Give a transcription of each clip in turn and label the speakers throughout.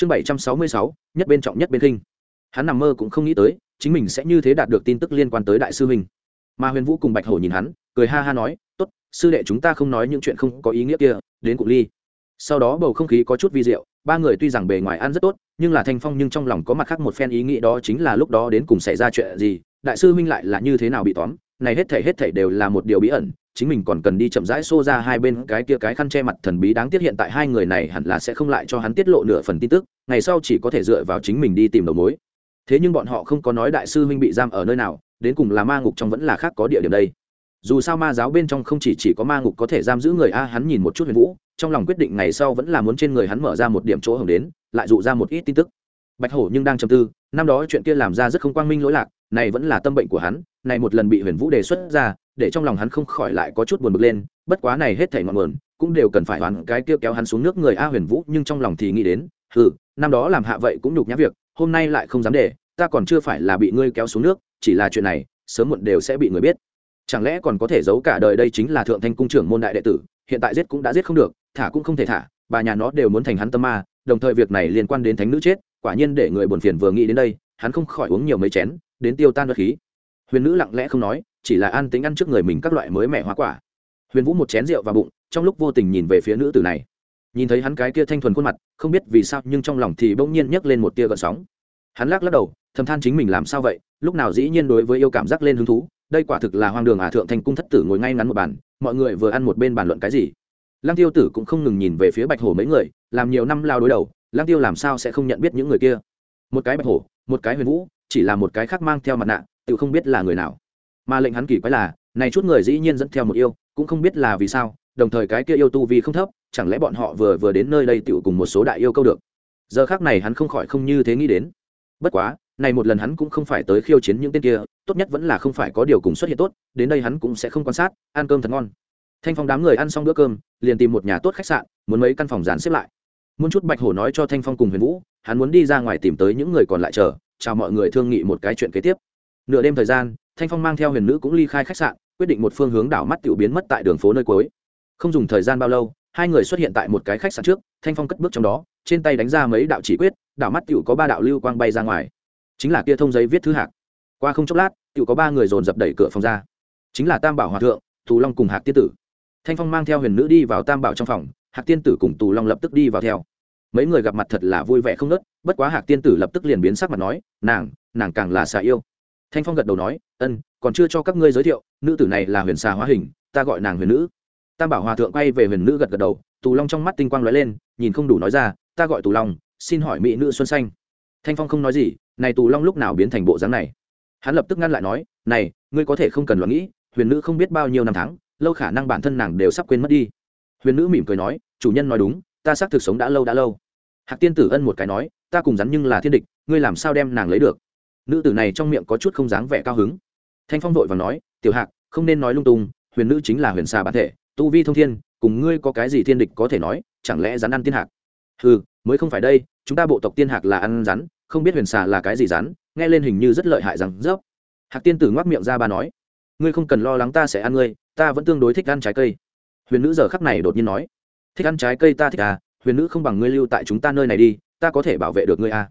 Speaker 1: chương bảy trăm sáu mươi sáu, nhất bên trọng nhất bên kinh hắn nằm mơ cũng không nghĩ tới, chính mình sẽ như thế đạt được tin tức liên quan tới đại sư huynh. Mà huyền vũ cùng bạch hổ nhìn hắn, cười ha ha nói t ố t sư đệ chúng ta không nói những chuyện không có ý nghĩa kia, đến cụ ly. Sau đó bầu không khí có chút vi diệu, ba người tuy rằng bề ngoài ăn rất tốt, nhưng là thanh phong nhưng trong lòng có mặt khác một phen ý nghĩ đó chính là lúc đó đến cùng xảy ra chuyện gì, đại sư huynh lại là như thế nào bị tóm, này hết thể hết thể đều là một điều bí ẩn chính mình còn cần đi chậm rãi xô ra hai bên cái kia cái khăn che mặt thần bí đáng tiếc hiện tại hai người này hẳn là sẽ không lại cho hắn tiết lộ nửa phần tin tức, ngày sau chỉ có thể dựa vào chính mình đi tìm đầu mối. Thế nhưng bọn họ không có nói đại sư huynh bị giam ở nơi nào, đến cùng là ma ngục trong vẫn là khác có địa điểm đây. Dù sao ma giáo bên trong không chỉ chỉ có ma ngục có thể giam giữ người a, hắn nhìn một chút huyền vũ, trong lòng quyết định ngày sau vẫn là muốn trên người hắn mở ra một điểm chỗ hưởng đến, lại dụ ra một ít tin tức. Bạch hổ nhưng đang trầm tư, năm đó chuyện kia làm ra rất không quang minh lỗi lạc này vẫn là tâm bệnh của hắn, này một lần bị huyền vũ đề xuất ra, để trong lòng hắn không khỏi lại có chút buồn bực lên, bất quá này hết thảy ngọn nguồn, cũng đều cần phải đoán cái kia kéo hắn xuống nước người a huyền vũ, nhưng trong lòng thì nghĩ đến ừ năm đó làm hạ vậy cũng nhục nhã việc, hôm nay lại không dám để, ta còn chưa phải là bị ngươi kéo xuống nước, chỉ là chuyện này, sớm muộn đều sẽ bị người biết. Chẳng lẽ còn có thể giấu cả đời đây chính là thượng thanh cung trưởng môn đại đệ tử, hiện tại giết cũng đã giết không được, thả cũng không thể thả, bà nhà nó đều muốn thành hắn tâm ma, đồng thời việc này liên quan đến thánh nữ chết, quả nhiên để người buồn phiền vừa nghĩ đến đây, hắn không khỏi uống nhiều mấy chén đến tiêu tan vật khí. Huyền nữ lặng lẽ không nói, chỉ là an tính ăn trước người mình các loại mới mẻ hoa quả. Huyền vũ một chén rượu vào bụng, trong lúc vô tình nhìn về phía nữ tử này. Nhìn thấy hắn cái kia thanh thuần khuôn mặt, không biết vì sao nhưng trong lòng thì bỗng nhiên nhấc lên một tia gợn sóng. Hắn lắc lắc đầu, thầm than chính mình làm sao vậy, lúc nào dĩ nhiên đối với yêu cảm giác lên hứng thú, đây quả thực là hoang đường à thượng thành cung thất tử ngồi ngay ngắn một bàn, mọi người vừa ăn một bên bàn luận cái gì. Lăng tiêu tử cũng không ngừng nhìn về phía bạch hổ mấy người, làm nhiều năm lao đối đầu, lăng tiêu làm sao sẽ không nhận biết những người kia? Một cái bạch hổ, một cái huyền vũ chỉ là một cái khác mang theo mặt nạ, tự không biết là người nào. Mà lệnh hắn kỳ quái là, này chút người dĩ nhiên dẫn theo một yêu, cũng không biết là vì sao, đồng thời cái kia yêu tu vi không thấp, chẳng lẽ bọn họ vừa vừa đến nơi đây tự cùng một số đại yêu câu được? Giờ khác này hắn không khỏi không như thế nghĩ đến. Bất quá, này một lần hắn cũng không phải tới khiêu chiến những tên kia, tốt nhất vẫn là không phải có điều cùng xuất hiện tốt, đến đây hắn cũng sẽ không quan sát, ăn cơm thật ngon. Thanh phong đám người ăn xong bữa cơm, liền tìm một nhà tốt khách sạn, muốn mấy căn phòng dàn xếp lại. Muốn chút bạch hổ nói cho thanh phong cùng huyền vũ, hắn muốn đi ra ngoài tìm tới những người còn lại chờ chào mọi người thương nghị một cái chuyện kế tiếp. Nửa đêm thời gian, thanh phong mang theo huyền nữ cũng ly khai khách sạn, quyết định một phương hướng đảo mắt tiểu biến mất tại đường phố nơi cuối. Không dùng thời gian bao lâu, hai người xuất hiện tại một cái khách sạn trước, thanh phong cất bước trong đó, trên tay đánh ra mấy đạo chỉ quyết, đảo mắt tiểu có ba đạo lưu quang bay ra ngoài. Chính là kia thông giấy viết thứ hạc. Qua không chốc lát, tiểu có ba người dồn dập đẩy cửa phòng ra. Chính là tam bảo hòa thượng, tù long cùng hạc tiên tử. Thanh phong mang theo huyền nữ đi vào tam bảo trong phòng, hạc tiên tử cùng tù long lập tức đi vào theo. Mấy người gặp mặt thật là vui vẻ không nớt bất quá hạc tiên tử lập tức liền biến sắc mặt nói, nàng nàng càng là xà yêu. Thanh phong gật đầu nói, ân, còn chưa cho các ngươi giới thiệu, nữ tử này là huyền xà hóa hình, ta gọi nàng huyền nữ. Tam bảo hòa thượng quay về huyền nữ gật gật đầu, tù long trong mắt tinh quang lóe lên, nhìn không đủ nói ra, ta gọi tù long, xin hỏi mỹ nữ xuân xanh. Thanh phong không nói gì, này tù long lúc nào biến thành bộ dáng này? Hắn lập tức ngăn lại nói, này, ngươi có thể không cần lo nghĩ, huyền nữ không biết bao nhiêu năm tháng, lâu khả năng bản thân nàng đều sắp quên mất đi. Huyền nữ mỉm cười nói, chủ nhân nói đúng, ta xác thực sống đã lâu đã lâu hạc tiên tử ân một cái nói, ta cùng rắn nhưng là thiên địch, ngươi làm sao đem nàng lấy được? Nữ tử này trong miệng có chút không dáng vẻ cao hứng. Thanh phong vội và nói, tiểu hạc, không nên nói lung tung, huyền nữ chính là huyền xà bản thể, tu vi thông thiên, cùng ngươi có cái gì thiên địch có thể nói, chẳng lẽ rắn ăn tiên hạc? Ừ mới không phải đây, chúng ta bộ tộc tiên hạc là ăn rắn, không biết huyền xà là cái gì rắn, nghe lên hình như rất lợi hại rằng, dốc. Hạc tiên tử ngoác miệng ra bà nói, ngươi không cần lo lắng ta sẽ ăn ngươi, ta vẫn tương đối thích ăn trái cây. Huyền nữ giờ khắc này đột nhiên nói, thích ăn trái cây ta thích à huyền nữ không bằng ngươi lưu tại chúng ta nơi này đi, ta có thể bảo vệ được ngươi à.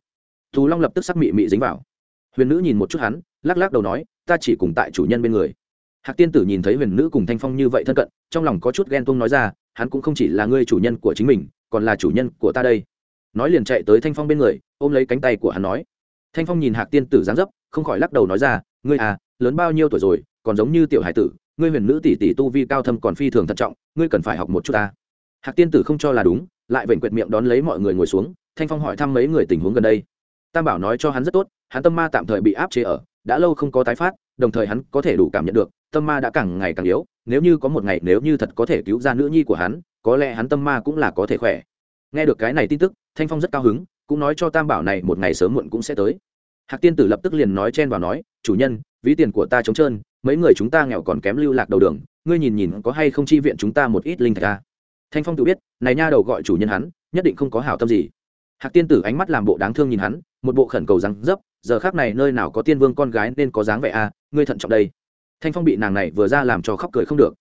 Speaker 1: Thù long lập tức sắc mị mị dính vào. Huyền nữ nhìn một chút hắn, lắc lắc đầu nói, ta chỉ cùng tại chủ nhân bên người. Hạc tiên tử nhìn thấy huyền nữ cùng thanh phong như vậy thân cận, trong lòng có chút ghen tuông nói ra, hắn cũng không chỉ là ngươi chủ nhân của chính mình, còn là chủ nhân của ta đây. Nói liền chạy tới thanh phong bên người, ôm lấy cánh tay của hắn nói. Thanh phong nhìn hạc tiên tử dáng dấp, không khỏi lắc đầu nói ra, ngươi à lớn bao nhiêu tuổi rồi, còn giống như tiểu hải tử, ngươi huyền nữ tỷ tỷ tu vi cao thâm còn phi thường thận trọng, ngươi cần phải học một chút ta. Hạc tiên tử không cho là đúng lại vểnh quệt miệng đón lấy mọi người ngồi xuống, thanh phong hỏi thăm mấy người tình huống gần đây. Tam bảo nói cho hắn rất tốt, hắn tâm ma tạm thời bị áp chế ở, đã lâu không có tái phát, đồng thời hắn có thể đủ cảm nhận được, tâm ma đã càng ngày càng yếu, nếu như có một ngày nếu như thật có thể cứu ra nữ nhi của hắn, có lẽ hắn tâm ma cũng là có thể khỏe. Nghe được cái này tin tức, thanh phong rất cao hứng, cũng nói cho tam bảo này một ngày sớm muộn cũng sẽ tới. Hạc tiên tử lập tức liền nói chen vào nói, chủ nhân, ví tiền của ta trống trơn, mấy người chúng ta nghèo còn kém lưu lạc đầu đường, ngươi nhìn nhìn có hay không chi viện chúng ta một ít linh thạch ta thanh phong tự biết này nha đầu gọi chủ nhân hắn nhất định không có hảo tâm gì. Hạc tiên tử ánh mắt làm bộ đáng thương nhìn hắn một bộ khẩn cầu răng dấp giờ khác này nơi nào có tiên vương con gái nên có dáng vẻ a à, ngươi thận trọng đây. Thanh phong bị nàng này vừa ra làm cho khóc cười không được.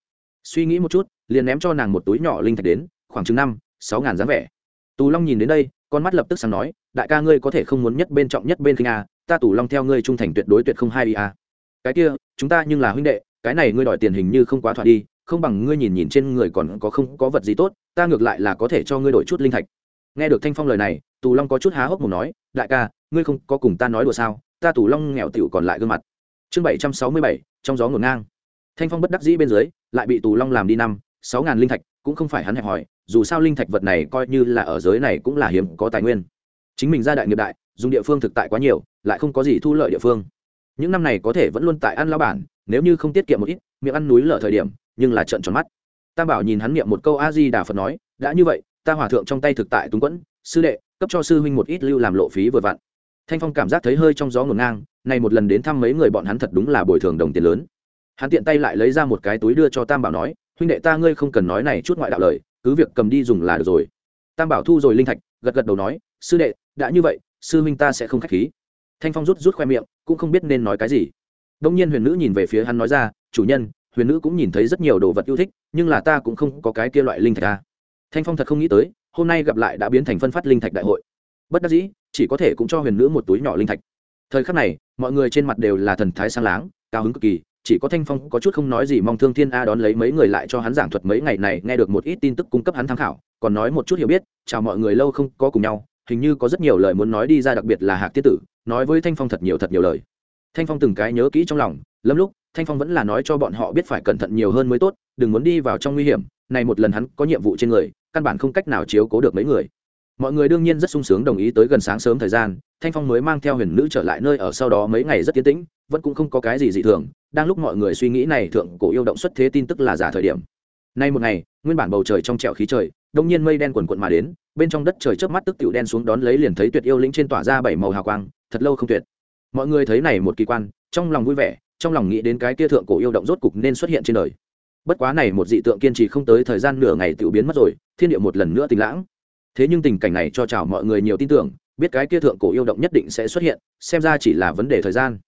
Speaker 1: Suy nghĩ một chút liền ném cho nàng một túi nhỏ linh thạch đến khoảng chừng năm sáu ngàn dáng vẻ. Tù long nhìn đến đây con mắt lập tức sáng nói đại ca ngươi có thể không muốn nhất bên trọng nhất bên kinh a ta tù long theo ngươi trung thành tuyệt đối tuyệt không hai đi a. Cái kia chúng ta nhưng là huynh đệ cái này ngươi đòi tiền hình như không quá thỏa đi không bằng ngươi nhìn nhìn trên người còn có không có vật gì tốt, ta ngược lại là có thể cho ngươi đổi chút linh thạch. Nghe được thanh phong lời này, tù long có chút há hốc mồm nói, đại ca, ngươi không có cùng ta nói đùa sao? Ta tù long nghèo tiểu còn lại gương mặt. Chương bảy trăm sáu mươi bảy, trong gió ngổn ngang. Thanh phong bất đắc dĩ bên dưới, lại bị tù long làm đi năm, sáu ngàn linh thạch, cũng không phải hắn hẹp hòi, dù sao linh thạch vật này coi như là ở giới này cũng là hiếm có tài nguyên. Chính mình ra đại nghiệp đại, dùng địa phương thực tại quá nhiều, lại không có gì thu lợi địa phương. Những năm này có thể vẫn luôn tại ăn lao bản, nếu như không tiết kiệm một ít, miệng ăn núi lở thời điểm nhưng là trận tròn mắt. Tam bảo nhìn hắn niệm một câu a di đà phật nói, đã như vậy, ta hòa thượng trong tay thực tại túng quẫn, sư đệ, cấp cho sư huynh một ít lưu làm lộ phí vừa vặn. Thanh phong cảm giác thấy hơi trong gió ngổn ngang, này một lần đến thăm mấy người bọn hắn thật đúng là bồi thường đồng tiền lớn. Hắn tiện tay lại lấy ra một cái túi đưa cho tam bảo nói, huynh đệ ta ngươi không cần nói này chút ngoại đạo lời, cứ việc cầm đi dùng là được rồi. Tam bảo thu rồi linh thạch, gật gật đầu nói, sư đệ, đã như vậy, sư huynh ta sẽ không khách khí. Thanh phong rút rút khoe miệng, cũng không biết nên nói cái gì. Đông nhiên huyền nữ nhìn về phía hắn nói ra, chủ nhân huyền nữ cũng nhìn thấy rất nhiều đồ vật yêu thích, nhưng là ta cũng không có cái kia loại linh thạch ta thanh phong thật không nghĩ tới, hôm nay gặp lại đã biến thành phân phát linh thạch đại hội. Bất đắc dĩ, chỉ có thể cũng cho huyền nữ một túi nhỏ linh thạch. Thời khắc này, mọi người trên mặt đều là thần thái sang láng, cao hứng cực kỳ, chỉ có thanh phong có chút không nói gì mong thương thiên a đón lấy mấy người lại cho hắn giảng thuật mấy ngày này, nghe được một ít tin tức cung cấp hắn tham khảo, còn nói một chút hiểu biết, chào mọi người lâu không có cùng nhau, hình như có rất nhiều lời muốn nói đi ra đặc biệt là hạc tiết tử, nói với thanh phong thật nhiều thật nhiều lời. Thanh phong từng cái nhớ kỹ trong lòng, lâm lúc thanh phong vẫn là nói cho bọn họ biết phải cẩn thận nhiều hơn mới tốt, đừng muốn đi vào trong nguy hiểm, này một lần hắn có nhiệm vụ trên người, căn bản không cách nào chiếu cố được mấy người. Mọi người đương nhiên rất sung sướng đồng ý tới gần sáng sớm thời gian, thanh phong mới mang theo huyền nữ trở lại nơi ở sau đó mấy ngày rất tiến tĩnh, vẫn cũng không có cái gì dị thường, đang lúc mọi người suy nghĩ này thượng cổ yêu động xuất thế tin tức là giả thời điểm. Nay một ngày, nguyên bản bầu trời trong trẹo khí trời, đông nhiên mây đen quần quận mà đến, bên trong đất trời chớp mắt tức tiểu đen xuống đón lấy liền thấy tuyệt yêu lĩnh trên tỏa ra bảy màu hào quang, thật lâu không tuyệt. Mọi người thấy này một kỳ quan, trong lòng vui vẻ trong lòng nghĩ đến cái kia thượng cổ yêu động rốt cục nên xuất hiện trên đời. Bất quá này một dị tượng kiên trì không tới thời gian nửa ngày tiểu biến mất rồi, thiên địa một lần nữa tình lãng. Thế nhưng tình cảnh này cho chào mọi người nhiều tin tưởng, biết cái kia thượng cổ yêu động nhất định sẽ xuất hiện, xem ra chỉ là vấn đề thời gian.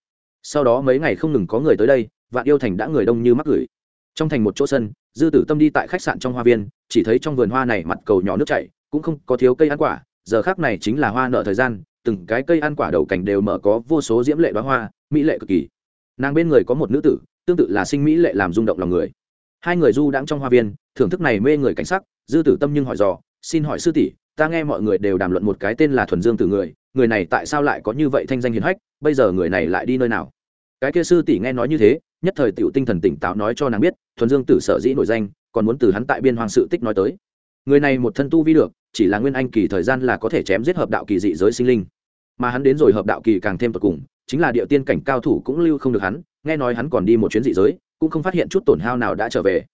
Speaker 1: Sau đó mấy ngày không ngừng có người tới đây, vạn yêu thành đã người đông như mắc gửi trong thành một chỗ sân, dư tử tâm đi tại khách sạn trong hoa viên, chỉ thấy trong vườn hoa này mặt cầu nhỏ nước chảy, cũng không có thiếu cây ăn quả, giờ khác này chính là hoa nợ thời gian, từng cái cây ăn quả đầu cảnh đều mở có vô số diễm lệ đoá hoa, mỹ lệ cực kỳ nàng bên người có một nữ tử, tương tự là sinh mỹ lệ làm rung động lòng người. Hai người du đãng trong hoa viên, thưởng thức này mê người cảnh sắc, dư tử tâm nhưng hỏi dò, xin hỏi sư tỷ, ta nghe mọi người đều đàm luận một cái tên là thuần dương tử người người này tại sao lại có như vậy thanh danh hiền hách, bây giờ người này lại đi nơi nào? Cái kia sư tỷ nghe nói như thế, nhất thời tiểu tinh thần tỉnh táo nói cho nàng biết, thuần dương tử sở dĩ nổi danh, còn muốn từ hắn tại biên hoàng sự tích nói tới. Người này một thân tu vi được, chỉ là nguyên anh kỳ thời gian là có thể chém giết hợp đạo kỳ dị giới sinh linh. Mà hắn đến rồi hợp đạo kỳ càng thêm tột cùng chính là địa tiên cảnh cao thủ cũng lưu không được hắn, nghe nói hắn còn đi một chuyến dị giới, cũng không phát hiện chút tổn hao nào đã trở về.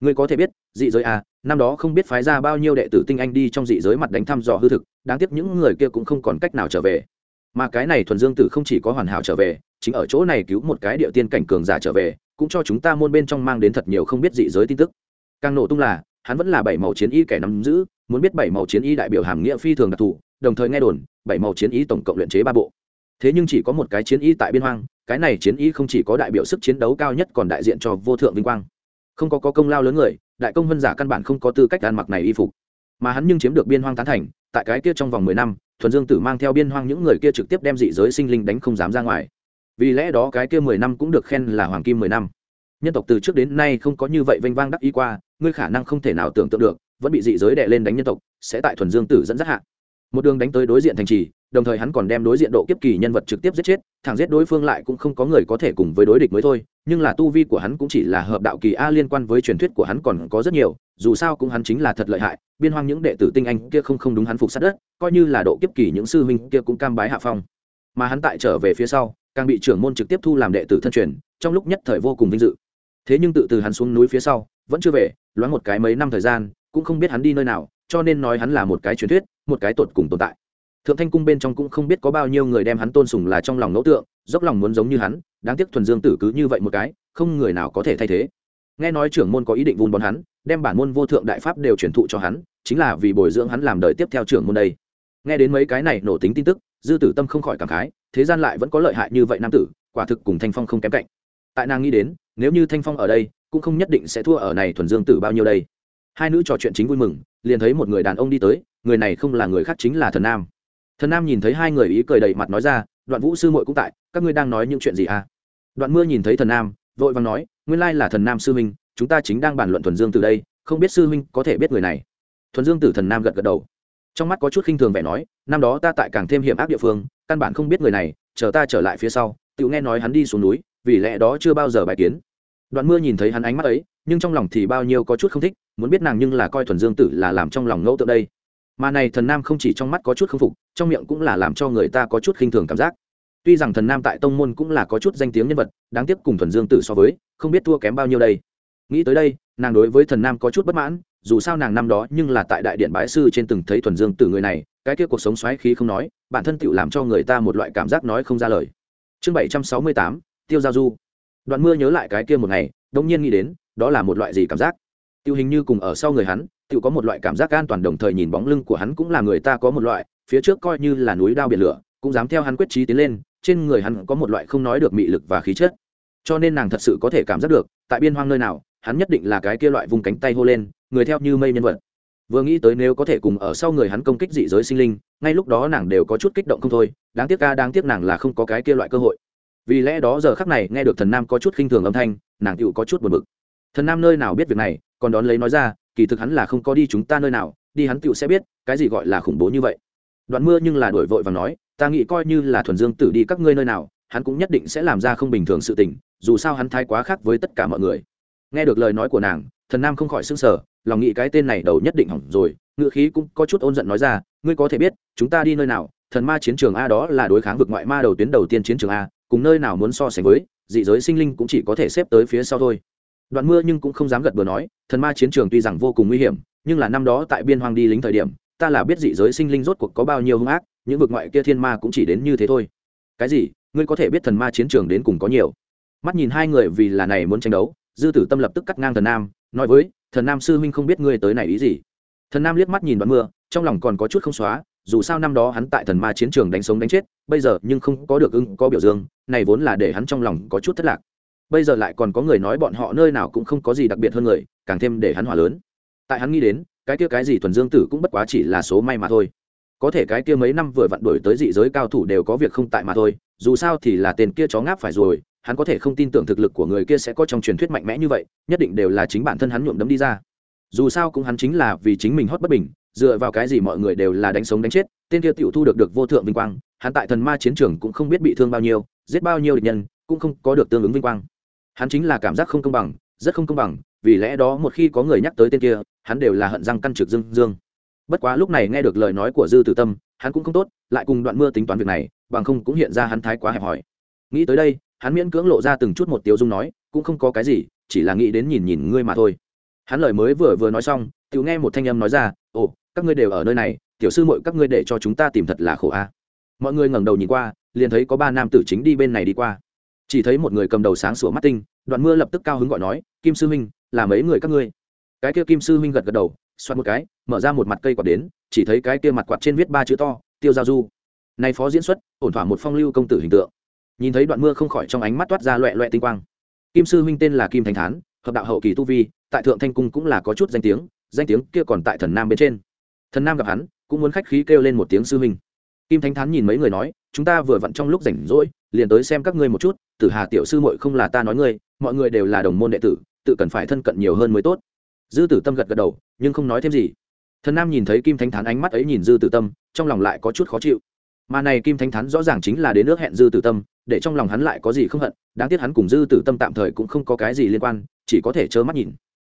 Speaker 1: Ngươi có thể biết, dị giới à năm đó không biết phái ra bao nhiêu đệ tử tinh anh đi trong dị giới mặt đánh thăm dò hư thực, đáng tiếc những người kia cũng không còn cách nào trở về. Mà cái này thuần dương tử không chỉ có hoàn hảo trở về, chính ở chỗ này cứu một cái địa tiên cảnh cường giả trở về, cũng cho chúng ta môn bên trong mang đến thật nhiều không biết dị giới tin tức. Càng nổ tung là, hắn vẫn là bảy màu chiến y kẻ nắm giữ, muốn biết bảy màu chiến y đại biểu hàm nghĩa phi thường đặc thù, đồng thời nghe đồn, bảy màu chiến y tổng cộng luyện chế ba bộ thế nhưng chỉ có một cái chiến y tại biên hoang cái này chiến y không chỉ có đại biểu sức chiến đấu cao nhất còn đại diện cho vô thượng vinh quang. Không có, có công lao lớn người đại công vân giả căn bản không có tư cách ăn mặc này y phục. Mà hắn nhưng chiếm được biên hoang tán thành tại cái kia trong vòng mười năm thuần dương tử mang theo biên hoang những người kia trực tiếp đem dị giới sinh linh đánh không dám ra ngoài. Vì lẽ đó cái kia mười năm cũng được khen là hoàng kim mười năm. Nhân tộc từ trước đến nay không có như vậy vênh vang đắc ý qua ngươi khả năng không thể nào tưởng tượng được vẫn bị dị giới đệ lên đánh nhân tộc sẽ tại thuần dương tử dẫn dắt hạ một đường đánh tới đối diện thành trì, đồng thời hắn còn đem đối diện độ kiếp kỳ nhân vật trực tiếp giết chết, thẳng giết đối phương lại cũng không có người có thể cùng với đối địch mới thôi, nhưng là tu vi của hắn cũng chỉ là hợp đạo kỳ a liên quan với truyền thuyết của hắn còn có rất nhiều, dù sao cũng hắn chính là thật lợi hại, biên hoang những đệ tử tinh anh kia không không đúng hắn phục sát đất, coi như là độ kiếp kỳ những sư huynh kia cũng cam bái hạ phong. Mà hắn tại trở về phía sau, càng bị trưởng môn trực tiếp thu làm đệ tử thân truyền, trong lúc nhất thời vô cùng vinh dự. Thế nhưng tự từ hắn xuống núi phía sau, vẫn chưa về, loáng một cái mấy năm thời gian, cũng không biết hắn đi nơi nào cho nên nói hắn là một cái truyền thuyết, một cái tột cùng tồn tại. Thượng thanh cung bên trong cũng không biết có bao nhiêu người đem hắn tôn sùng là trong lòng ngẫu tượng, dốc lòng muốn giống như hắn, đáng tiếc thuần dương tử cứ như vậy một cái, không người nào có thể thay thế. Nghe nói trưởng môn có ý định vun bón hắn, đem bản môn vô thượng đại pháp đều truyền thụ cho hắn, chính là vì bồi dưỡng hắn làm đời tiếp theo trưởng môn đây. Nghe đến mấy cái này nổ tính tin tức, dư tử tâm không khỏi cảm khái, thế gian lại vẫn có lợi hại như vậy nam tử, quả thực cùng thanh phong không kém cạnh. Tại nàng nghĩ đến, nếu như thanh phong ở đây, cũng không nhất định sẽ thua ở này thuần dương tử bao nhiêu đây. Hai nữ trò chuyện chính vui mừng liền thấy một người đàn ông đi tới, người này không là người khác chính là thần nam. Thần nam nhìn thấy hai người ý cười đầy mặt nói ra, đoạn vũ sư muội cũng tại, các ngươi đang nói những chuyện gì à? Đoạn mưa nhìn thấy thần nam, vội vàng nói, nguyên lai là thần nam sư huynh, chúng ta chính đang bàn luận thuần dương từ đây, không biết sư huynh có thể biết người này. Thuần dương tử thần nam gật gật đầu. Trong mắt có chút khinh thường vẻ nói, năm đó ta tại càng thêm hiểm ác địa phương, căn bản không biết người này, chờ ta trở lại phía sau, tự nghe nói hắn đi xuống núi, vì lẽ đó chưa bao giờ bài kiến. Đoạn mưa nhìn thấy hắn ánh mắt ấy nhưng trong lòng thì bao nhiêu có chút không thích, muốn biết nàng nhưng là coi thuần dương tử là làm trong lòng ngẫu tượng đây. Mà này thần nam không chỉ trong mắt có chút k phục, trong miệng cũng là làm cho người ta có chút khinh thường cảm giác. Tuy rằng thần nam tại tông môn cũng là có chút danh tiếng nhân vật, đáng tiếc cùng thuần dương tử so với, không biết thua kém bao nhiêu đây. Nghĩ tới đây, nàng đối với thần nam có chút bất mãn, dù sao nàng năm đó nhưng là tại đại điện bái sư trên từng thấy thuần dương tử người này, cái kia cuộc sống xoáy khí không nói, bản thân tựu làm cho người ta một loại cảm giác nói không ra lời. Chương bảy trăm sáu mươi tám, tiêu giao du. Đoạn mưa nhớ lại cái kia một ngày đông nhiên nghĩ đến đó là một loại gì cảm giác? Tiêu hình như cùng ở sau người hắn tự có một loại cảm giác an toàn, đồng thời nhìn bóng lưng của hắn cũng là người ta có một loại, phía trước coi như là núi đao biển lửa, cũng dám theo hắn quyết trí tiến lên, trên người hắn có một loại không nói được mị lực và khí chất. Cho nên nàng thật sự có thể cảm giác được, tại biên hoang nơi nào, hắn nhất định là cái kia loại vùng cánh tay hô lên, người theo như mây nhân vật. Vừa nghĩ tới nếu có thể cùng ở sau người hắn công kích dị giới sinh linh, ngay lúc đó nàng đều có chút kích động không thôi, đáng tiếc ca đáng tiếc nàng là không có cái kia loại cơ hội. Vì lẽ đó giờ khắc này nghe được thần nam có chút khinh thường âm thanh, nàng tựu có chút buồn bực thần nam nơi nào biết việc này, còn đón lấy nói ra, kỳ thực hắn là không có đi chúng ta nơi nào, đi hắn tựu sẽ biết, cái gì gọi là khủng bố như vậy. Đoạn mưa nhưng là đổi vội và nói, ta nghĩ coi như là thuần dương tử đi các ngươi nơi nào, hắn cũng nhất định sẽ làm ra không bình thường sự tình, dù sao hắn thái quá khác với tất cả mọi người. Nghe được lời nói của nàng, thần nam không khỏi s ư n g sở lòng nghĩ cái tên này đầu nhất định hỏng rồi ngựa khí cũng có chút ôn giận nói ra, ngươi có thể biết, chúng ta đi nơi nào, thần ma chiến trường a đó là đối kháng vực ngoại ma đầu tuyến đầu tiên chiến trường a, cùng nơi nào muốn so sánh với, dị giới sinh linh cũng chỉ có thể xếp tới phía sau thôi đoạn mưa nhưng cũng không dám gật bừa nói, thần ma chiến trường tuy rằng vô cùng nguy hiểm, nhưng là năm đó tại biên hoang đi lính thời điểm, ta là biết dị giới sinh linh rốt cuộc có bao nhiêu hung ác, những vực ngoại kia thiên ma cũng chỉ đến như thế thôi. Cái gì? Ngươi có thể biết thần ma chiến trường đến cùng có nhiều? Mắt nhìn hai người vì là này muốn tranh đấu, dư tử tâm lập tức cắt ngang thần nam, nói với, thần nam sư huynh không biết ngươi tới này ý gì? Thần nam liếc mắt nhìn đoạn mưa, trong lòng còn có chút không xóa, dù sao năm đó hắn tại thần ma chiến trường đánh sống đánh chết, bây giờ nhưng không có được ưng có biểu dương, này vốn là để hắn trong lòng có chút thất lạc bây giờ lại còn có người nói bọn họ nơi nào cũng không có gì đặc biệt hơn người, càng thêm để hắn hỏa lớn. Tại hắn nghĩ đến, cái kia cái gì thuần dương tử cũng bất quá chỉ là số may mà thôi. Có thể cái kia mấy năm vừa vặn đổi tới dị giới cao thủ đều có việc không tại mà thôi, dù sao thì là tên kia chó ngáp phải rồi, hắn có thể không tin tưởng thực lực của người kia sẽ có trong truyền thuyết mạnh mẽ như vậy, nhất định đều là chính bản thân hắn nhuộm đấm đi ra. Dù sao cũng hắn chính là vì chính mình hót bất bình, dựa vào cái gì mọi người đều là đánh sống đánh chết, tên kia tiểu thu được được vô thượng vinh quang, hắn tại thần ma chiến trường cũng không biết bị thương bao nhiêu, giết bao nhiêu địch nhân, cũng không có được tương ứng vinh quang hắn chính là cảm giác không công bằng, rất không công bằng, vì lẽ đó một khi có người nhắc tới tên kia, hắn đều là hận răng căn trực dương dương. Bất quá lúc này nghe được lời nói của dư tử tâm, hắn cũng không tốt, lại cùng đoạn mưa tính toán việc này, bằng không cũng hiện ra hắn thái quá hẹp hòi. Nghĩ tới đây, hắn miễn cưỡng lộ ra từng chút một tiêu dung nói, cũng không có cái gì, chỉ là nghĩ đến nhìn nhìn ngươi mà thôi. Hắn lời mới vừa vừa nói xong tự nghe một thanh âm nói ra, ồ, các ngươi đều ở nơi này, tiểu sư mội các ngươi để cho chúng ta tìm thật là khổ a. Mọi người ngẩng đầu nhìn qua, liền thấy có ba nam tử chính đi bên này đi qua chỉ thấy một người cầm đầu sáng sủa mắt tinh, đoạn mưa lập tức cao hứng gọi nói, kim sư huynh, là mấy người các ngươi? Cái kia kim sư huynh gật gật đầu, xoát một cái, mở ra một mặt cây quạt đến, chỉ thấy cái kia mặt quạt trên viết ba chữ to, tiêu giao du. Nay phó diễn xuất, ổn thỏa một phong lưu công tử hình tượng. Nhìn thấy đoạn mưa không khỏi trong ánh mắt toát ra loẹ loẹ tinh quang. Kim sư huynh tên là kim thanh thán, hợp đạo hậu kỳ tu vi, tại thượng thanh cung cũng là có chút danh tiếng danh tiếng kia còn tại thần nam bên trên. Thần nam gặp hắn, cũng muốn khách khí kêu lên một tiếng sư huynh. Kim thanh thán nhìn mấy người nói, chúng ta vừa vặn trong lúc rảnh rỗi, liền tới xem các ngươi một chút tử hà tiểu sư muội không là ta nói ngươi, mọi người đều là đồng môn đệ tử, tự cần phải thân cận nhiều hơn mới tốt. Dư tử tâm gật gật đầu, nhưng không nói thêm gì. Thần nam nhìn thấy kim thánh thán ánh mắt ấy nhìn dư tử tâm, trong lòng lại có chút khó chịu. Mà này kim thánh thán rõ ràng chính là đến nước hẹn dư tử tâm, để trong lòng hắn lại có gì không hận, đáng tiếc hắn cùng dư tử tâm tạm thời cũng không có cái gì liên quan, chỉ có thể trơ mắt nhìn.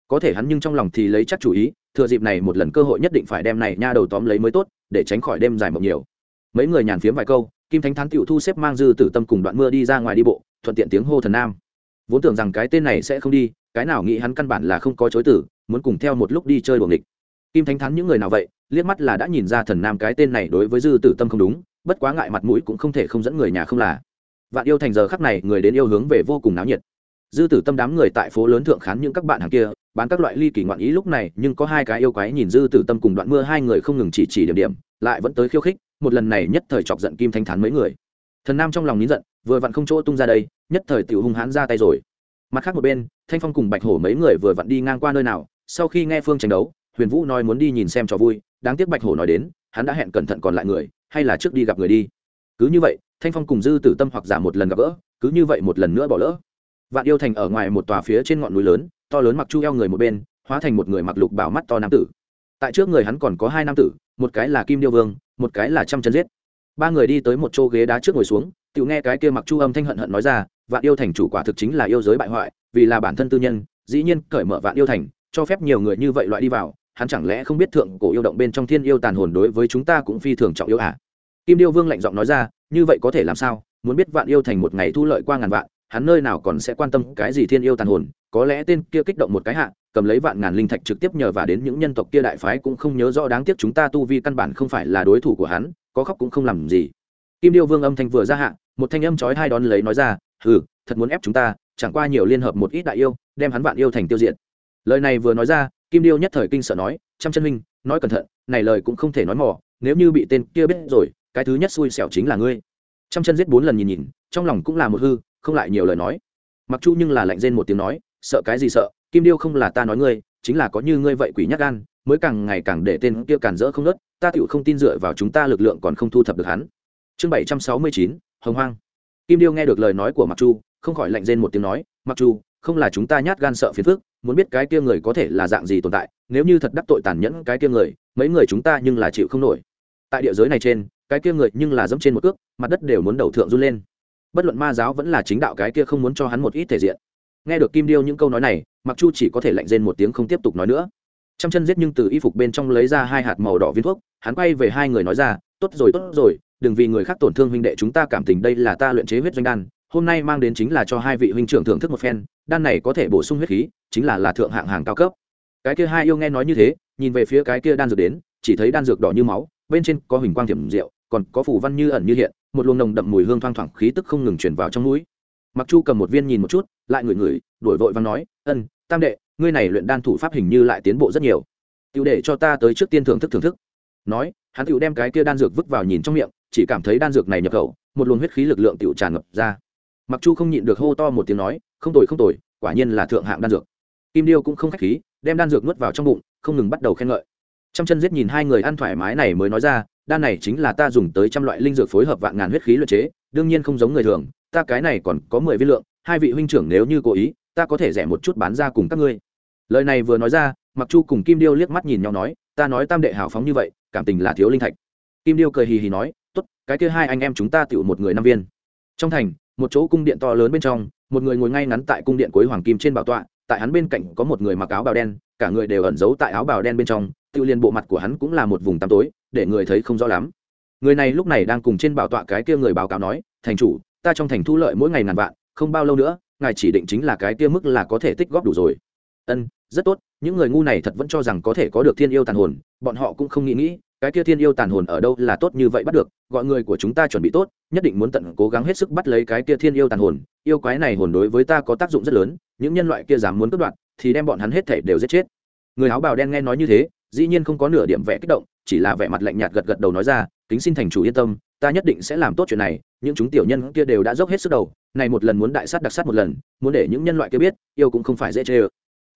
Speaker 1: Có thể hắn nhưng trong lòng thì lấy chắc chủ ý, thừa dịp này một lần cơ hội nhất định phải đem này nha đầu tóm lấy mới tốt, để tránh khỏi đêm dài mộng nhiều. Mấy người nhàn phiếm vài câu kim thánh thán tiểu thu xếp mang dư tử tâm cùng đoạn mưa đi ra ngoài đi bộ, thuận tiện tiếng hô thần nam. Vốn tưởng rằng cái tên này sẽ không đi, cái nào nghĩ hắn căn bản là không có chối tử, muốn cùng theo một lúc đi chơi buồng địch kim thánh thắn những người nào vậy? Liếc mắt là đã nhìn ra thần nam cái tên này đối với dư tử tâm không đúng, bất quá ngại mặt mũi cũng không thể không dẫn người nhà không là. Vạn yêu thành giờ khắc này, người đến yêu hướng về vô cùng náo nhiệt. Dư tử tâm đám người tại phố lớn thượng khán những các bạn hàng kia bán các loại ly kỳ ngoạn ý lúc này, nhưng có hai cái yêu quái nhìn dư tử tâm cùng đoạn mưa hai người không ngừng chỉ chỉ điểm điểm, lại vẫn tới khiêu khích, một lần này nhất thời chọc giận kim thanh thán mấy người. Thần nam trong lòng nín giận, vừa vặn không chỗ tung ra đây, nhất thời tiểu hung hãn ra tay rồi. Mặt khác một bên, thanh phong cùng bạch hổ mấy người vừa vặn đi ngang qua nơi nào, sau khi nghe phương tranh đấu, huyền vũ nói muốn đi nhìn xem cho vui, đáng tiếc bạch hổ nói đến, hắn đã hẹn cẩn thận còn lại người, hay là trước đi gặp người đi. Cứ như vậy, thanh phong cùng dư tử tâm hoặc giả một lần gặp gỡ, cứ như vậy một lần nữa bỏ lỡ. Vạn yêu thành ở ngoài một tòa phía trên ngọn núi lớn to lớn mặc chu eo người một bên, hóa thành một người mặc lục bảo mắt to nam tử. Tại trước người hắn còn có hai nam tử, một cái là kim điêu vương, một cái là trăm chân giết. Ba người đi tới một chỗ ghế đá trước ngồi xuống tự nghe cái kia mặc chu âm thanh hận hận nói ra, vạn yêu thành chủ quả thực chính là yêu giới bại hoại, vì là bản thân tư nhân, dĩ nhiên cởi mở vạn yêu thành, cho phép nhiều người như vậy loại đi vào, hắn chẳng lẽ không biết thượng cổ yêu động bên trong thiên yêu tàn hồn đối với chúng ta cũng phi thường trọng yêu à? kim điêu vương lạnh giọng nói ra, như vậy có thể làm sao? Muốn biết vạn yêu thành một ngày thu lợi qua ngàn vạn hắn nơi nào còn sẽ quan tâm cái gì thiên yêu tàn hồn, có lẽ tên kia kích động một cái hạ, cầm lấy vạn ngàn linh thạch trực tiếp nhờ và đến những nhân tộc kia đại phái cũng không nhớ rõ đáng tiếc chúng ta tu vi căn bản không phải là đối thủ của hắn, có khóc cũng không làm gì. Kim điêu vương âm thanh vừa ra hạ, một thanh âm chói hai đón lấy nói ra ừ thật muốn ép chúng ta, chẳng qua nhiều liên hợp một ít đại yêu, đem hắn vạn yêu thành tiêu diệt. Lời này vừa nói ra, kim điêu nhất thời kinh sợ nói, trăm chân minh nói cẩn thận, này lời cũng không thể nói mỏ, nếu như bị tên kia biết rồi, cái thứ nhất xui xẻo chính là ngươi. Trăm chân giết bốn lần nhìn nhìn, trong lòng cũng là một hư không lại nhiều lời nói. Mặc chu nhưng là lạnh rên một tiếng nói, sợ cái gì sợ? Kim điêu không là ta nói ngươi, chính là có như ngươi vậy quỷ nhắc gan, mới càng ngày càng để tên kia càn rỡ không nớt ta tựu không tin dựa vào chúng ta lực lượng còn không thu thập được hắn. Chương bảy trăm sáu mươi chín, hồng hoang. Kim điêu nghe được lời nói của mặc chu, không khỏi lạnh rên một tiếng nói, mặc chu, không là chúng ta nhát gan sợ phiền phức, muốn biết cái kia người có thể là dạng gì tồn tại, nếu như thật đắc tội tàn nhẫn cái kia người, mấy người chúng ta nhưng là chịu không nổi. Tại địa giới này trên, cái kia người nhưng là dẫm trên một cước, mặt đất đều muốn đầu thượng run lên bất luận ma giáo vẫn là chính đạo cái kia không muốn cho hắn một ít thể diện. Nghe được kim điêu những câu nói này mặc chu chỉ có thể lạnh rên một tiếng không tiếp tục nói nữa. Trăm chân giết nhưng từ y phục bên trong lấy ra hai hạt màu đỏ viên thuốc, hắn quay về hai người nói ra, tốt rồi tốt rồi, đừng vì người khác tổn thương huynh đệ chúng ta cảm tình, đây là ta luyện chế huyết doanh đan, hôm nay mang đến chính là cho hai vị huynh trưởng thưởng thức một phen, đan này có thể bổ sung huyết khí, chính là là thượng hạng hàng cao cấp. Cái kia hai yêu nghe nói như thế, nhìn về phía cái kia đan dược đến, chỉ thấy đan dược đỏ như máu, bên trên có huỳnh quang thiểm rượu còn có phủ văn như ẩn như hiện một luồng nồng đậm mùi hương thoang thoảng khí tức không ngừng chuyển vào trong mũi. mặc chu cầm một viên nhìn một chút, lại ngửi ngửi đổi vội và nói, ân, tam đệ, ngươi này luyện đan thủ pháp hình như lại tiến bộ rất nhiều. Tựu để cho ta tới trước tiên thưởng thức thưởng thức. Nói, hắn tựu đem cái kia đan dược vứt vào nhìn trong miệng, chỉ cảm thấy đan dược này nhập khẩu, một luồng huyết khí lực lượng tựu tràn ngập ra. Mặc chu không nhịn được hô to một tiếng nói, không tồi không tồi, quả nhiên là thượng hạng đan dược. Kim điêu cũng không khách khí, đem đan dược nuốt vào trong bụng, không ngừng bắt đầu khen ngợi trăm chân giết nhìn hai người ăn thoải mái này mới nói ra, đan này chính là ta dùng tới trăm loại linh dược phối hợp vạn ngàn huyết khí luyện chế, đương nhiên không giống người thường, ta cái này còn có mười viên lượng, hai vị huynh trưởng nếu như cố ý, ta có thể rẻ một chút bán ra cùng các ngươi. Lời này vừa nói ra, mặc chu cùng kim điêu liếc mắt nhìn nhau nói, ta nói tam đệ hào phóng như vậy, cảm tình là thiếu linh thạch. Kim điêu cười hì hì nói, tốt, cái kia hai anh em chúng ta tựu một người năm viên. Trong thành, một chỗ cung điện to lớn bên trong, một người ngồi ngay ngắn tại cung điện cuối hoàng kim trên bảo tọa, tại hắn bên cạnh có một người mặc áo bào đen cả người đều ẩn giấu tại áo bào đen bên trong tự liền bộ mặt của hắn cũng là một vùng tăm tối, để người thấy không rõ lắm. Người này lúc này đang cùng trên bảo tọa cái kia người báo cáo nói, thành chủ, ta trong thành thu lợi mỗi ngày ngàn vạn, không bao lâu nữa, ngài chỉ định chính là cái kia mức là có thể tích góp đủ rồi. Ân, rất tốt, những người ngu này thật vẫn cho rằng có thể có được thiên yêu tàn hồn, bọn họ cũng không nghĩ nghĩ, cái kia thiên yêu tàn hồn ở đâu là tốt như vậy bắt được, gọi người của chúng ta chuẩn bị tốt, nhất định muốn tận cố gắng hết sức bắt lấy cái kia thiên yêu tàn hồn, yêu quái này hồn đối với ta có tác dụng rất lớn, những nhân loại kia dám muốn cướp đoạt thì đem bọn hắn hết thể đều giết chết. Người áo bào đen nghe nói như thế, dĩ nhiên không có nửa điểm vẻ kích động, chỉ là vẻ mặt lạnh nhạt gật gật đầu nói ra, kính xin thành chủ yên tâm, ta nhất định sẽ làm tốt chuyện này, những chúng tiểu nhân kia đều đã dốc hết sức đầu, này một lần muốn đại sát đặc sát một lần, muốn để những nhân loại kia biết, yêu cũng không phải dễ chê ơ.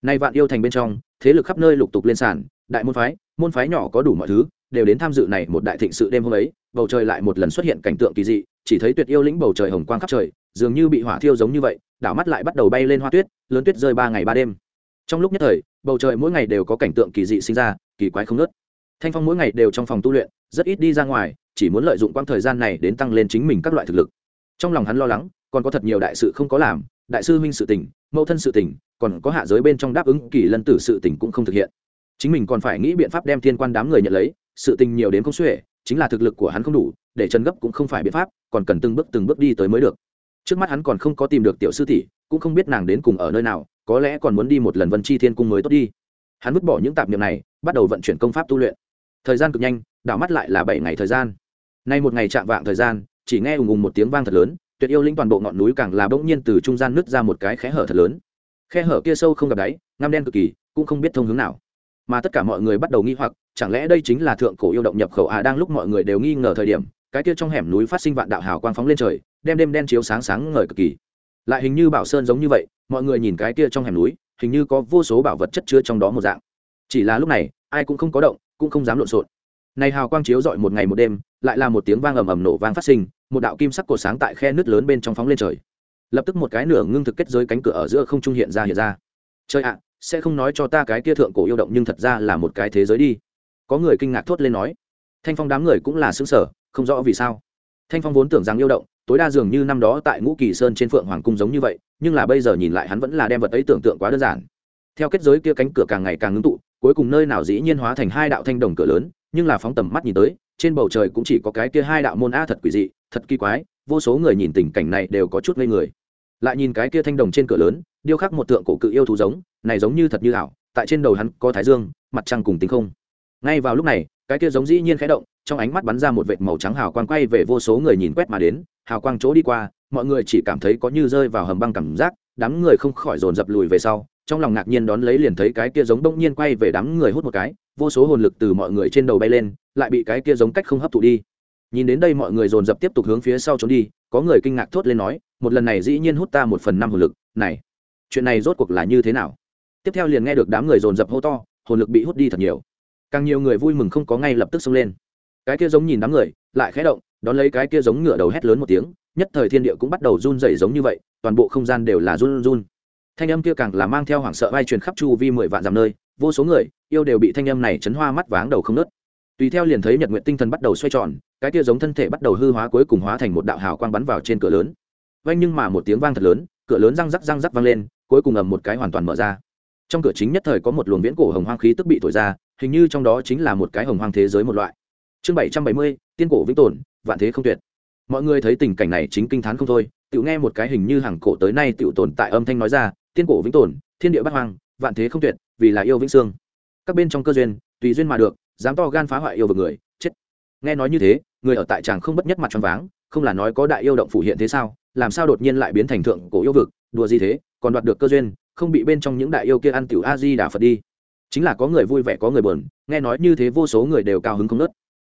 Speaker 1: Nay vạn yêu thành bên trong, thế lực khắp nơi lục tục lên sàn, đại môn phái môn phái nhỏ có đủ mọi thứ, đều đến tham dự này một đại thịnh sự đêm hôm ấy, bầu trời lại một lần xuất hiện cảnh tượng kỳ dị, chỉ thấy tuyệt yêu lĩnh bầu trời hồng quang khắp trời, dường như bị hỏa thiêu giống như vậy, đảo mắt lại bắt đầu bay lên hoa tuyết, lớn tuyết rơi ba ngày ba đêm trong lúc nhất thời, bầu trời mỗi ngày đều có cảnh tượng kỳ dị sinh ra, kỳ quái không nớt thanh phong mỗi ngày đều trong phòng tu luyện, rất ít đi ra ngoài, chỉ muốn lợi dụng quãng thời gian này đến tăng lên chính mình các loại thực lực. Trong lòng hắn lo lắng, còn có thật nhiều đại sự không có làm, đại sư huynh sự tình, mẫu thân sự tình, còn có hạ giới bên trong đáp ứng kỳ lân tử sự tình cũng không thực hiện. Chính mình còn phải nghĩ biện pháp đem thiên quan đám người nhận lấy, sự tình nhiều đến không xuể, chính là thực lực của hắn không đủ, để chân gấp cũng không phải biện pháp, còn cần từng bước từng bước đi tới mới được. Trước mắt hắn còn không có tìm được tiểu sư tỷ, cũng không biết nàng đến cùng ở nơi nào có lẽ còn muốn đi một lần vân chi thiên cung mới tốt đi. Hắn vứt bỏ những tạp niệm này, bắt đầu vận chuyển công pháp tu luyện. Thời gian cực nhanh, đảo mắt lại là bảy ngày thời gian. Nay một ngày chạm vạng thời gian, chỉ nghe ùng ùng một tiếng vang thật lớn, tuyệt yêu linh toàn bộ ngọn núi càng là bỗng nhiên từ trung gian nứt ra một cái khe hở thật lớn. Khe hở kia sâu không gặp đáy, ngăm đen cực kỳ, cũng không biết thông hướng nào. Mà tất cả mọi người bắt đầu nghi hoặc, chẳng lẽ đây chính là thượng cổ yêu động nhập khẩu à đang lúc mọi người đều nghi ngờ thời điểm, cái kia trong hẻm núi phát sinh vạn đạo hào quang phóng lên trời, đem đêm đen chiếu sáng sáng ngời cực kỳ lại hình như bảo sơn giống như vậy, mọi người nhìn cái kia trong hẻm núi, hình như có vô số bảo vật chất chứa trong đó một dạng. Chỉ là lúc này, ai cũng không có động, cũng không dám lộn xộn. Này hào quang chiếu dọi một ngày một đêm, lại là một tiếng vang ầm ầm nổ vang phát sinh, một đạo kim sắc cổ sáng tại khe nứt lớn bên trong phóng lên trời. Lập tức một cái nửa ngưng thực kết giới cánh cửa ở giữa không trung hiện ra hiện ra. Trời ạ, sẽ không nói cho ta cái kia thượng cổ yêu động nhưng thật ra là một cái thế giới đi. Có người kinh ngạc thốt lên nói. Thanh phong đám người cũng là xứng sở không rõ vì sao thanh phong vốn tưởng rằng yêu động, tối đa dường như năm đó tại ngũ kỳ sơn trên phượng hoàng cung giống như vậy, nhưng là bây giờ nhìn lại hắn vẫn là đem vật ấy tưởng tượng quá đơn giản. Theo kết giới kia cánh cửa càng ngày càng ngưng tụ, cuối cùng nơi nào dĩ nhiên hóa thành hai đạo thanh đồng cửa lớn, nhưng là phóng tầm mắt nhìn tới, trên bầu trời cũng chỉ có cái kia hai đạo môn a thật quỷ dị, thật kỳ quái, vô số người nhìn tình cảnh này đều có chút ngây người. Lại nhìn cái kia thanh đồng trên cửa lớn, điêu khắc một tượng cổ cự yêu thú giống, này giống như thật như ảo, tại trên đầu hắn có thái dương, mặt trăng cùng tính không. Ngay vào lúc này cái kia giống dĩ nhiên khẽ động, trong ánh mắt bắn ra một vệt màu trắng hào quang quay về vô số người nhìn quét mà đến, hào quang chỗ đi qua, mọi người chỉ cảm thấy có như rơi vào hầm băng cảm giác, đám người không khỏi dồn dập lùi về sau, trong lòng ngạc nhiên đón lấy liền thấy cái kia giống đông nhiên quay về đám người hút một cái, vô số hồn lực từ mọi người trên đầu bay lên, lại bị cái kia giống cách không hấp thụ đi. Nhìn đến đây mọi người dồn dập tiếp tục hướng phía sau trốn đi, có người kinh ngạc thốt lên nói, một lần này dĩ nhiên hút ta một phần năm hồn lực, này, chuyện này rốt cuộc là như thế nào? Tiếp theo liền nghe được đám người dồn dập hô to, hồn lực bị hút đi thật nhiều càng nhiều người vui mừng không có ngay lập tức xông lên. Cái kia giống nhìn đám người, lại khẽ động, đón lấy cái kia giống ngựa đầu hét lớn một tiếng, nhất thời thiên địa cũng bắt đầu run rẩy giống như vậy, toàn bộ không gian đều là run run. Thanh âm kia càng là mang theo hoảng sợ vai truyền khắp chu vi mười vạn dặm nơi, vô số người, yêu đều bị thanh âm này chấn hoa mắt váng đầu không nớt tùy theo liền thấy nhật nguyện tinh thần bắt đầu xoay tròn, cái kia giống thân thể bắt đầu hư hóa cuối cùng hóa thành một đạo hào quang bắn vào trên cửa lớn. Vanh nhưng mà một tiếng vang thật lớn, cửa lớn răng rắc răng rắc vang lên, cuối cùng ầm một cái hoàn toàn mở ra. Trong cửa chính nhất thời có một luồng viễn cổ hồng hoang khí tức bị thổi ra hình như trong đó chính là một cái hồng hoang thế giới một loại. Chương bảy trăm bảy mươi, tiên cổ vĩnh tồn, vạn thế không tuyệt. Mọi người thấy tình cảnh này chính kinh t h á n không thôi tự nghe một cái hình như hàng cổ tới nay tự tồn tại âm thanh nói ra, tiên cổ vĩnh tồn, thiên địa bát hoang, vạn thế không tuyệt, vì là yêu vĩnh sương các bên trong cơ duyên, tùy duyên mà được, dám to gan phá hoại yêu vực người, chết. Nghe nói như thế, người ở tại tràng không bất nhất mặt trong váng, không là nói có đại yêu động phủ hiện thế sao, làm sao đột nhiên lại biến thành thượng cổ yêu vực, đùa gì thế, còn đoạt được cơ duyên, không bị bên trong những đại yêu kia ăn tiểu a di đà phật đi chính là có người vui vẻ, có người buồn, nghe nói như thế vô số người đều cao hứng không nớt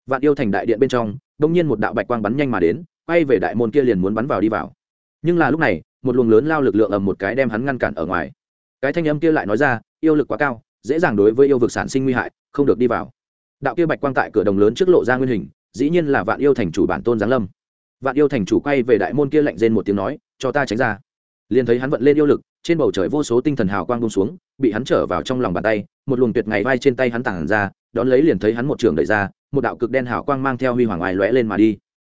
Speaker 1: vạn yêu thành đại điện bên trong đông nhiên một đạo bạch quang bắn nhanh mà đến, quay về đại môn kia liền muốn bắn vào đi vào. Nhưng là lúc này, một luồng lớn lao lực lượng ầm một cái đem hắn ngăn cản ở ngoài. Cái thanh âm kia lại nói ra, yêu lực quá cao, dễ dàng đối với yêu vực sản sinh nguy hại, không được đi vào. Đạo kia bạch quang tại cửa đồng lớn trước lộ ra nguyên hình, dĩ nhiên là vạn yêu thành chủ bản tôn giáng lâm. Vạn yêu thành chủ quay về đại môn kia lạnh rên một tiếng nói, cho ta tránh ra liền thấy hắn vận lên yêu lực, trên bầu trời vô số tinh thần hào quang bông xuống, bị hắn trở vào trong lòng bàn tay, một luồng tuyệt ngày vai trên tay hắn tản ra, đón lấy liền thấy hắn một trường đẩy ra, một đạo cực đen hào quang mang theo huy hoàng ngoài lóe lên mà đi.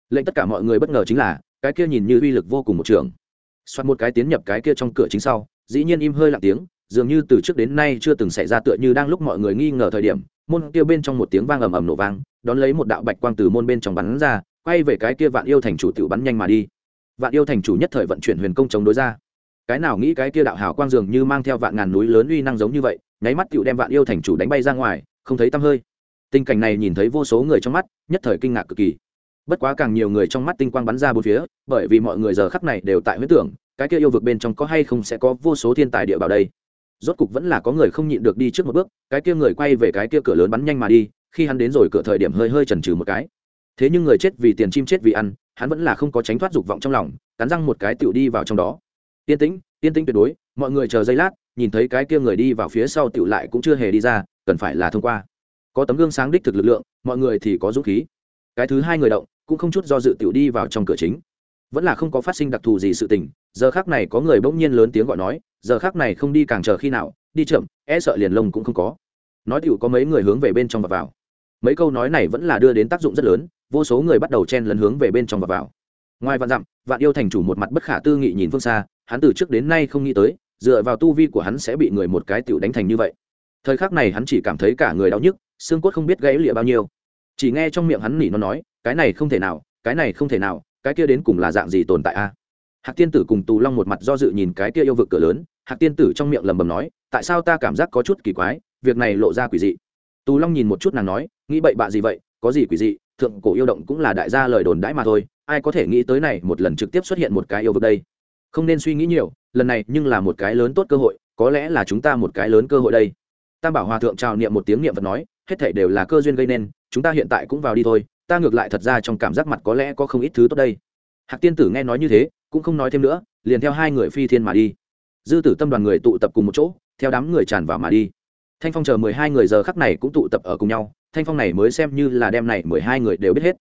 Speaker 1: Lệnh tất cả mọi người bất ngờ chính là, cái kia nhìn như uy lực vô cùng một trường. Xoát một cái tiến nhập cái kia trong cửa chính sau, dĩ nhiên im hơi lặng tiếng, dường như từ trước đến nay chưa từng xảy ra tựa như đang lúc mọi người nghi ngờ thời điểm, môn kia bên trong một tiếng vang ầm ầm nổ vang, đón lấy một đạo bạch quang từ môn bên trong bắn ra, quay về cái kia vạn yêu thành chủ tiểu bắn nhanh mà đi. Vạn yêu thành chủ nhất thời vận chuyển huyền công chống đối ra cái nào nghĩ cái kia đạo hào quang dường như mang theo vạn ngàn núi lớn uy năng giống như vậy, nháy mắt tựu đem vạn yêu thành chủ đánh bay ra ngoài, không thấy tăm hơi. Tình cảnh này nhìn thấy vô số người trong mắt, nhất thời kinh ngạc cực kỳ. Bất quá càng nhiều người trong mắt tinh quang bắn ra bốn phía, bởi vì mọi người giờ khắc này đều tại huyết tưởng, cái kia yêu vực bên trong có hay không sẽ có vô số thiên tài địa bảo đây. Rốt cục vẫn là có người không nhịn được đi trước một bước, cái kia người quay về cái kia cửa lớn bắn nhanh mà đi, khi hắn đến rồi cửa thời điểm hơi hơi chần chừ một cái. Thế nhưng người chết vì tiền chim chết vì ăn, hắn vẫn là không có tránh thoát dục vọng trong lòng, cắn răng một cái tựu đi vào trong đó yên tĩnh yên tĩnh tuyệt đối, mọi người chờ giây lát, nhìn thấy cái kia người đi vào phía sau tựu lại cũng chưa hề đi ra, cần phải là thông qua. Có tấm gương sáng đích thực lực lượng, mọi người thì có dũng khí. Cái thứ hai người động, cũng không chút do dự tựu đi vào trong cửa chính. Vẫn là không có phát sinh đặc thù gì sự tình, giờ khác này có người bỗng nhiên lớn tiếng gọi nói, giờ khác này không đi càng chờ khi nào, đi chậm e sợ liền lông cũng không có. Nói tựu có mấy người hướng về bên trong và vào. Mấy câu nói này vẫn là đưa đến tác dụng rất lớn, vô số người bắt đầu chen lấn hướng về bên trong và vào. Ngoài vạn dặm, vạn yêu thành chủ một mặt bất khả tư nghị nhìn phương xa hắn từ trước đến nay không nghĩ tới, dựa vào tu vi của hắn sẽ bị người một cái tiểu đánh thành như vậy. Thời khắc này hắn chỉ cảm thấy cả người đau nhức, xương cốt không biết gãy lịa bao nhiêu. Chỉ nghe trong miệng hắn nỉ nó nói, cái này không thể nào, cái này không thể nào, cái kia đến cùng là dạng gì tồn tại a? Hạc tiên tử cùng tù long một mặt do dự nhìn cái kia yêu vực cửa lớn, hạc tiên tử trong miệng lầm bầm nói, tại sao ta cảm giác có chút kỳ quái, việc này lộ ra quỷ dị? Tù long nhìn một chút nàng nói, nghĩ bậy bạ gì vậy, có gì quỷ dị, thượng cổ yêu động cũng là đại gia lời đồn đãi mà thôi, ai có thể nghĩ tới này một lần trực tiếp xuất hiện một cái yêu vực đây? Không nên suy nghĩ nhiều, lần này nhưng là một cái lớn tốt cơ hội, có lẽ là chúng ta một cái lớn cơ hội đây. Tam bảo hòa thượng trào niệm một tiếng niệm vật nói, hết thảy đều là cơ duyên gây nên, chúng ta hiện tại cũng vào đi thôi, ta ngược lại thật ra trong cảm giác mặt có lẽ có không ít thứ tốt đây. Hạc tiên tử nghe nói như thế, cũng không nói thêm nữa, liền theo hai người phi thiên mà đi. Dư tử tâm đoàn người tụ tập cùng một chỗ, theo đám người tràn vào mà đi. Thanh phong chờ mười hai người giờ khắc này cũng tụ tập ở cùng nhau, thanh phong này mới xem như là đem này mười hai người đều biết hết.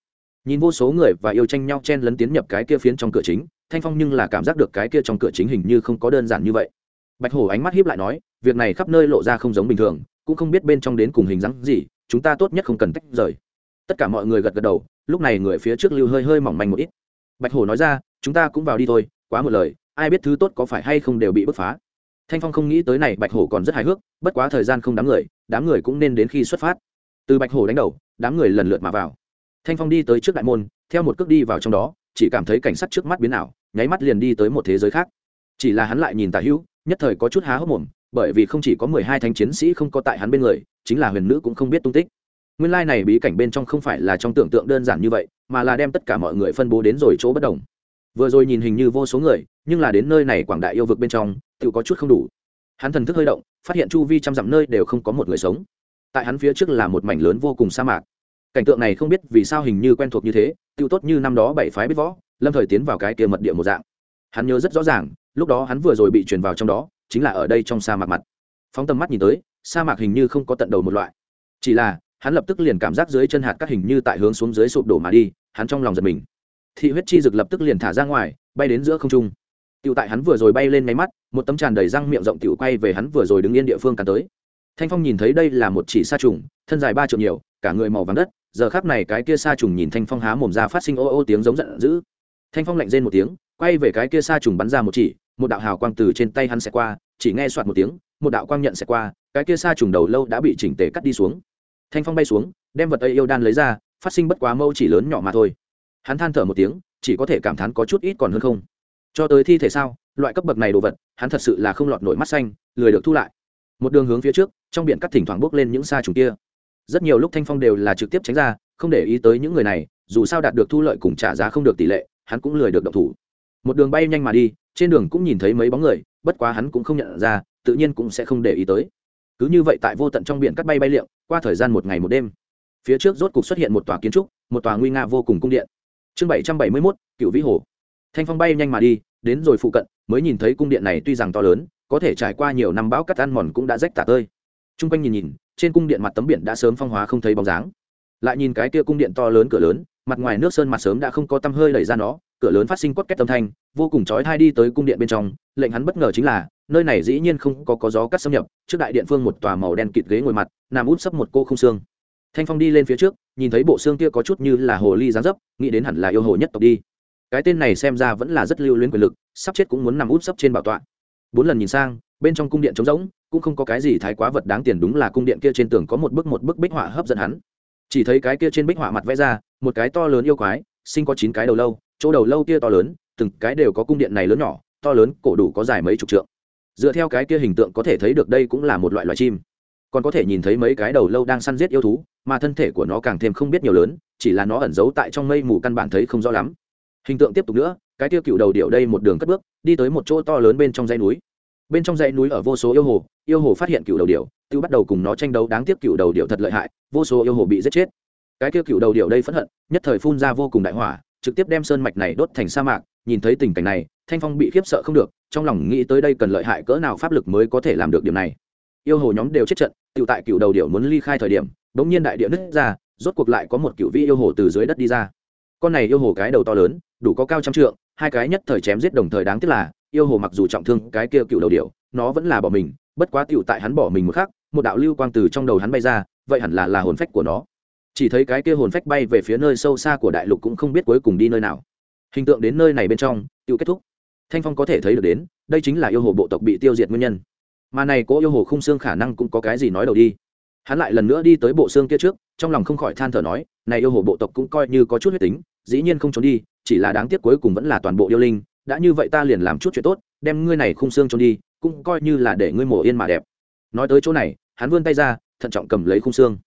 Speaker 1: Nhìn vô số người và yêu tranh nhau chen lấn tiến nhập cái kia phiến trong cửa chính thanh phong nhưng là cảm giác được cái kia trong cửa chính hình như không có đơn giản như vậy. Bạch hổ ánh mắt hiếp lại nói, việc này khắp nơi lộ ra không giống bình thường, cũng không biết bên trong đến cùng hình dáng gì, chúng ta tốt nhất không cần tách rời. Tất cả mọi người gật gật đầu, lúc này người phía trước lưu hơi hơi mỏng manh một ít. Bạch hổ nói ra, chúng ta cũng vào đi thôi, quá một lời, ai biết thứ tốt có phải hay không đều bị bứt phá. Thanh phong không nghĩ tới này, bạch hổ còn rất hài hước, bất quá thời gian không đám người đám người cũng nên đến khi xuất phát. Từ bạch hổ đánh đầu, đám người lần lượt mà vào. Thanh phong đi tới trước đại môn, theo một cước đi vào trong đó, chỉ cảm thấy cảnh sát trước mắt biến ảo nháy mắt liền đi tới một thế giới khác. Chỉ là hắn lại nhìn tả hữu, nhất thời có chút há hốc mồm, bởi vì không chỉ có mười hai thanh chiến sĩ không có tại hắn bên người, chính là huyền nữ cũng không biết tung tích. Nguyên lai này bí cảnh bên trong không phải là trong tưởng tượng đơn giản như vậy, mà là đem tất cả mọi người phân bố đến rồi chỗ bất đồng. Vừa rồi nhìn hình như vô số người, nhưng là đến nơi này quảng đại yêu vực bên trong, tự có chút không đủ. Hắn thần thức hơi động, phát hiện chu vi trăm dặm nơi đều không có một người sống. Tại hắn phía trước là một mảnh lớn vô cùng sa mạc. Cảnh tượng này không biết vì sao hình như quen thuộc như thế, tự tốt như năm đó bảy phái biết võ lâm thời tiến vào cái kia mật địa một dạng. Hắn nhớ rất rõ ràng, lúc đó hắn vừa rồi bị truyền vào trong đó, chính là ở đây trong sa mạc mặt. Phóng tầm mắt nhìn tới, sa mạc hình như không có tận đầu một loại. Chỉ là, hắn lập tức liền cảm giác dưới chân hạt các hình như tại hướng xuống dưới sụp đổ mà đi, hắn trong lòng giật mình. Thị huyết chi dực lập tức liền thả ra ngoài, bay đến giữa không trung. Tiểu tại hắn vừa rồi bay lên máy mắt, một tấm tràn đầy răng miệng rộng tiểu quay về hắn vừa rồi đứng yên địa phương cắn tới. Thanh phong nhìn thấy đây là một chỉ sa trùng, thân dài ba trượng nhiều, cả người màu vàng đất, giờ khắc này cái kia sa trùng nhìn thanh phong há mồm ra phát sinh ô ô tiếng giống giận dữ thanh phong lạnh rên một tiếng, quay về cái kia xa trùng bắn ra một chỉ, một đạo hào quang từ trên tay hắn sẽ qua, chỉ nghe soạt một tiếng, một đạo quang nhận sẽ qua, cái kia xa trùng đầu lâu đã bị chỉnh tề cắt đi xuống. Thanh phong bay xuống, đem vật ấy yêu đan lấy ra, phát sinh bất quá mâu chỉ lớn nhỏ mà thôi. Hắn than thở một tiếng, chỉ có thể cảm thán có chút ít còn hơn không. Cho tới thi thể sao, loại cấp bậc này đồ vật, hắn thật sự là không lọt nổi mắt xanh, lười được thu lại. Một đường hướng phía trước, trong biển cắt thỉnh thoảng bốc lên những xa trùng kia. Rất nhiều lúc thanh phong đều là trực tiếp tránh ra, không để ý tới những người này, dù sao đạt được thu lợi cùng trả giá không được tỷ lệ hắn cũng lười được động thủ. Một đường bay nhanh mà đi, trên đường cũng nhìn thấy mấy bóng người, bất quá hắn cũng không nhận ra, tự nhiên cũng sẽ không để ý tới. Cứ như vậy tại vô tận trong biển cắt bay bay liệu, qua thời gian một ngày một đêm. Phía trước rốt cục xuất hiện một tòa kiến trúc, một tòa nguy nga vô cùng cung điện. Chương bảy trăm bảy mươi mốt, cựu vĩ hồ. Thanh phong bay nhanh mà đi, đến rồi phụ cận, mới nhìn thấy cung điện này tuy rằng to lớn, có thể trải qua nhiều năm bão cắt ăn mòn cũng đã rách tả tơi. T r u n g quanh nhìn nhìn, trên cung điện mặt tấm biển đã sớm phong hóa không thấy bóng dáng. Lại nhìn cái kia cung điện to lớn cửa lớn mặt ngoài nước sơn mặt sớm đã không có tăm hơi đẩy ra nó, cửa lớn phát sinh quất két âm thanh, vô cùng chói thai đi tới cung điện bên trong, lệnh hắn bất ngờ chính là, nơi này dĩ nhiên không có có gió cắt xâm nhập, trước đại điện phương một tòa màu đen kịt ghế ngồi mặt, nằm út sấp một cô không xương. Thanh phong đi lên phía trước, nhìn thấy bộ xương kia có chút như là hồ ly dáng dấp, nghĩ đến hẳn là yêu hồ nhất tộc đi. Cái tên này xem ra vẫn là rất lưu luyến quyền lực, sắp chết cũng muốn nằm út sấp trên bảo tọa. Bốn lần nhìn sang, bên trong cung điện trống rỗng, cũng không có cái gì thái quá vật đáng tiền đúng là cung điện kia trên tường có một bức một bức bích họa hấp dẫn hắn. Chỉ thấy cái kia trên bích họa mặt vẽ ra một cái to lớn yêu quái, sinh có chín cái đầu lâu, chỗ đầu lâu kia to lớn, từng cái đều có cung điện này lớn nhỏ, to lớn, cổ đủ có dài mấy chục trượng. Dựa theo cái kia hình tượng có thể thấy được đây cũng là một loại loài chim. Còn có thể nhìn thấy mấy cái đầu lâu đang săn giết yêu thú, mà thân thể của nó càng thêm không biết nhiều lớn, chỉ là nó ẩn giấu tại trong mây mù căn bản thấy không rõ lắm. Hình tượng tiếp tục nữa, cái kia cựu đầu điệu đây một đường cất bước, đi tới một chỗ to lớn bên trong dãy núi. Bên trong dãy núi ở vô số yêu hồ yêu hồ phát hiện cựu đầu điệu tự bắt đầu cùng nó tranh đấu, đáng tiếc cựu đầu điệu thật lợi hại, vô số yêu hồ bị giết chết cái kia cựu đầu điệu đây phẫn hận, nhất thời phun ra vô cùng đại hỏa, trực tiếp đem sơn mạch này đốt thành sa mạc, nhìn thấy tình cảnh này, thanh phong bị khiếp sợ không được, trong lòng nghĩ tới đây cần lợi hại cỡ nào pháp lực mới có thể làm được điểm này. Yêu hồ nhóm đều chết trận cựu tại cựu đầu điệu muốn ly khai thời điểm, bỗng nhiên đại địa nứt ra, rốt cuộc lại có một cựu vi yêu hồ từ dưới đất đi ra. Con này yêu hồ cái đầu to lớn, đủ có cao trăm trượng, hai cái nhất thời chém giết đồng thời đáng tiếc là, yêu hồ mặc dù trọng thương cái kia cựu đầu điệu nó vẫn là bỏ mình, bất quá cựu tại hắn bỏ mình một khắc, một đạo lưu quang từ trong đầu hắn bay ra, vậy hẳn là là hồn phách của nó chỉ thấy cái kia hồn phách bay về phía nơi sâu xa của đại lục cũng không biết cuối cùng đi nơi nào. Hình tượng đến nơi này bên trong tự kết thúc. Thanh phong có thể thấy được đến, đây chính là yêu hồ bộ tộc bị tiêu diệt nguyên nhân. Mà này cố yêu hồ khung xương khả năng cũng có cái gì nói đầu đi. Hắn lại lần nữa đi tới bộ xương kia trước, trong lòng không khỏi than thở nói, này yêu hồ bộ tộc cũng coi như có chút huyết tính, dĩ nhiên không trốn đi, chỉ là đáng tiếc cuối cùng vẫn là toàn bộ yêu linh. Đã như vậy ta liền làm chút chuyện tốt, đem ngươi này khung xương trốn đi, cũng coi như là để ngươi mổ yên mà đẹp. Nói tới chỗ này, hắn vươn tay ra, thận trọng cầm lấy khung xương.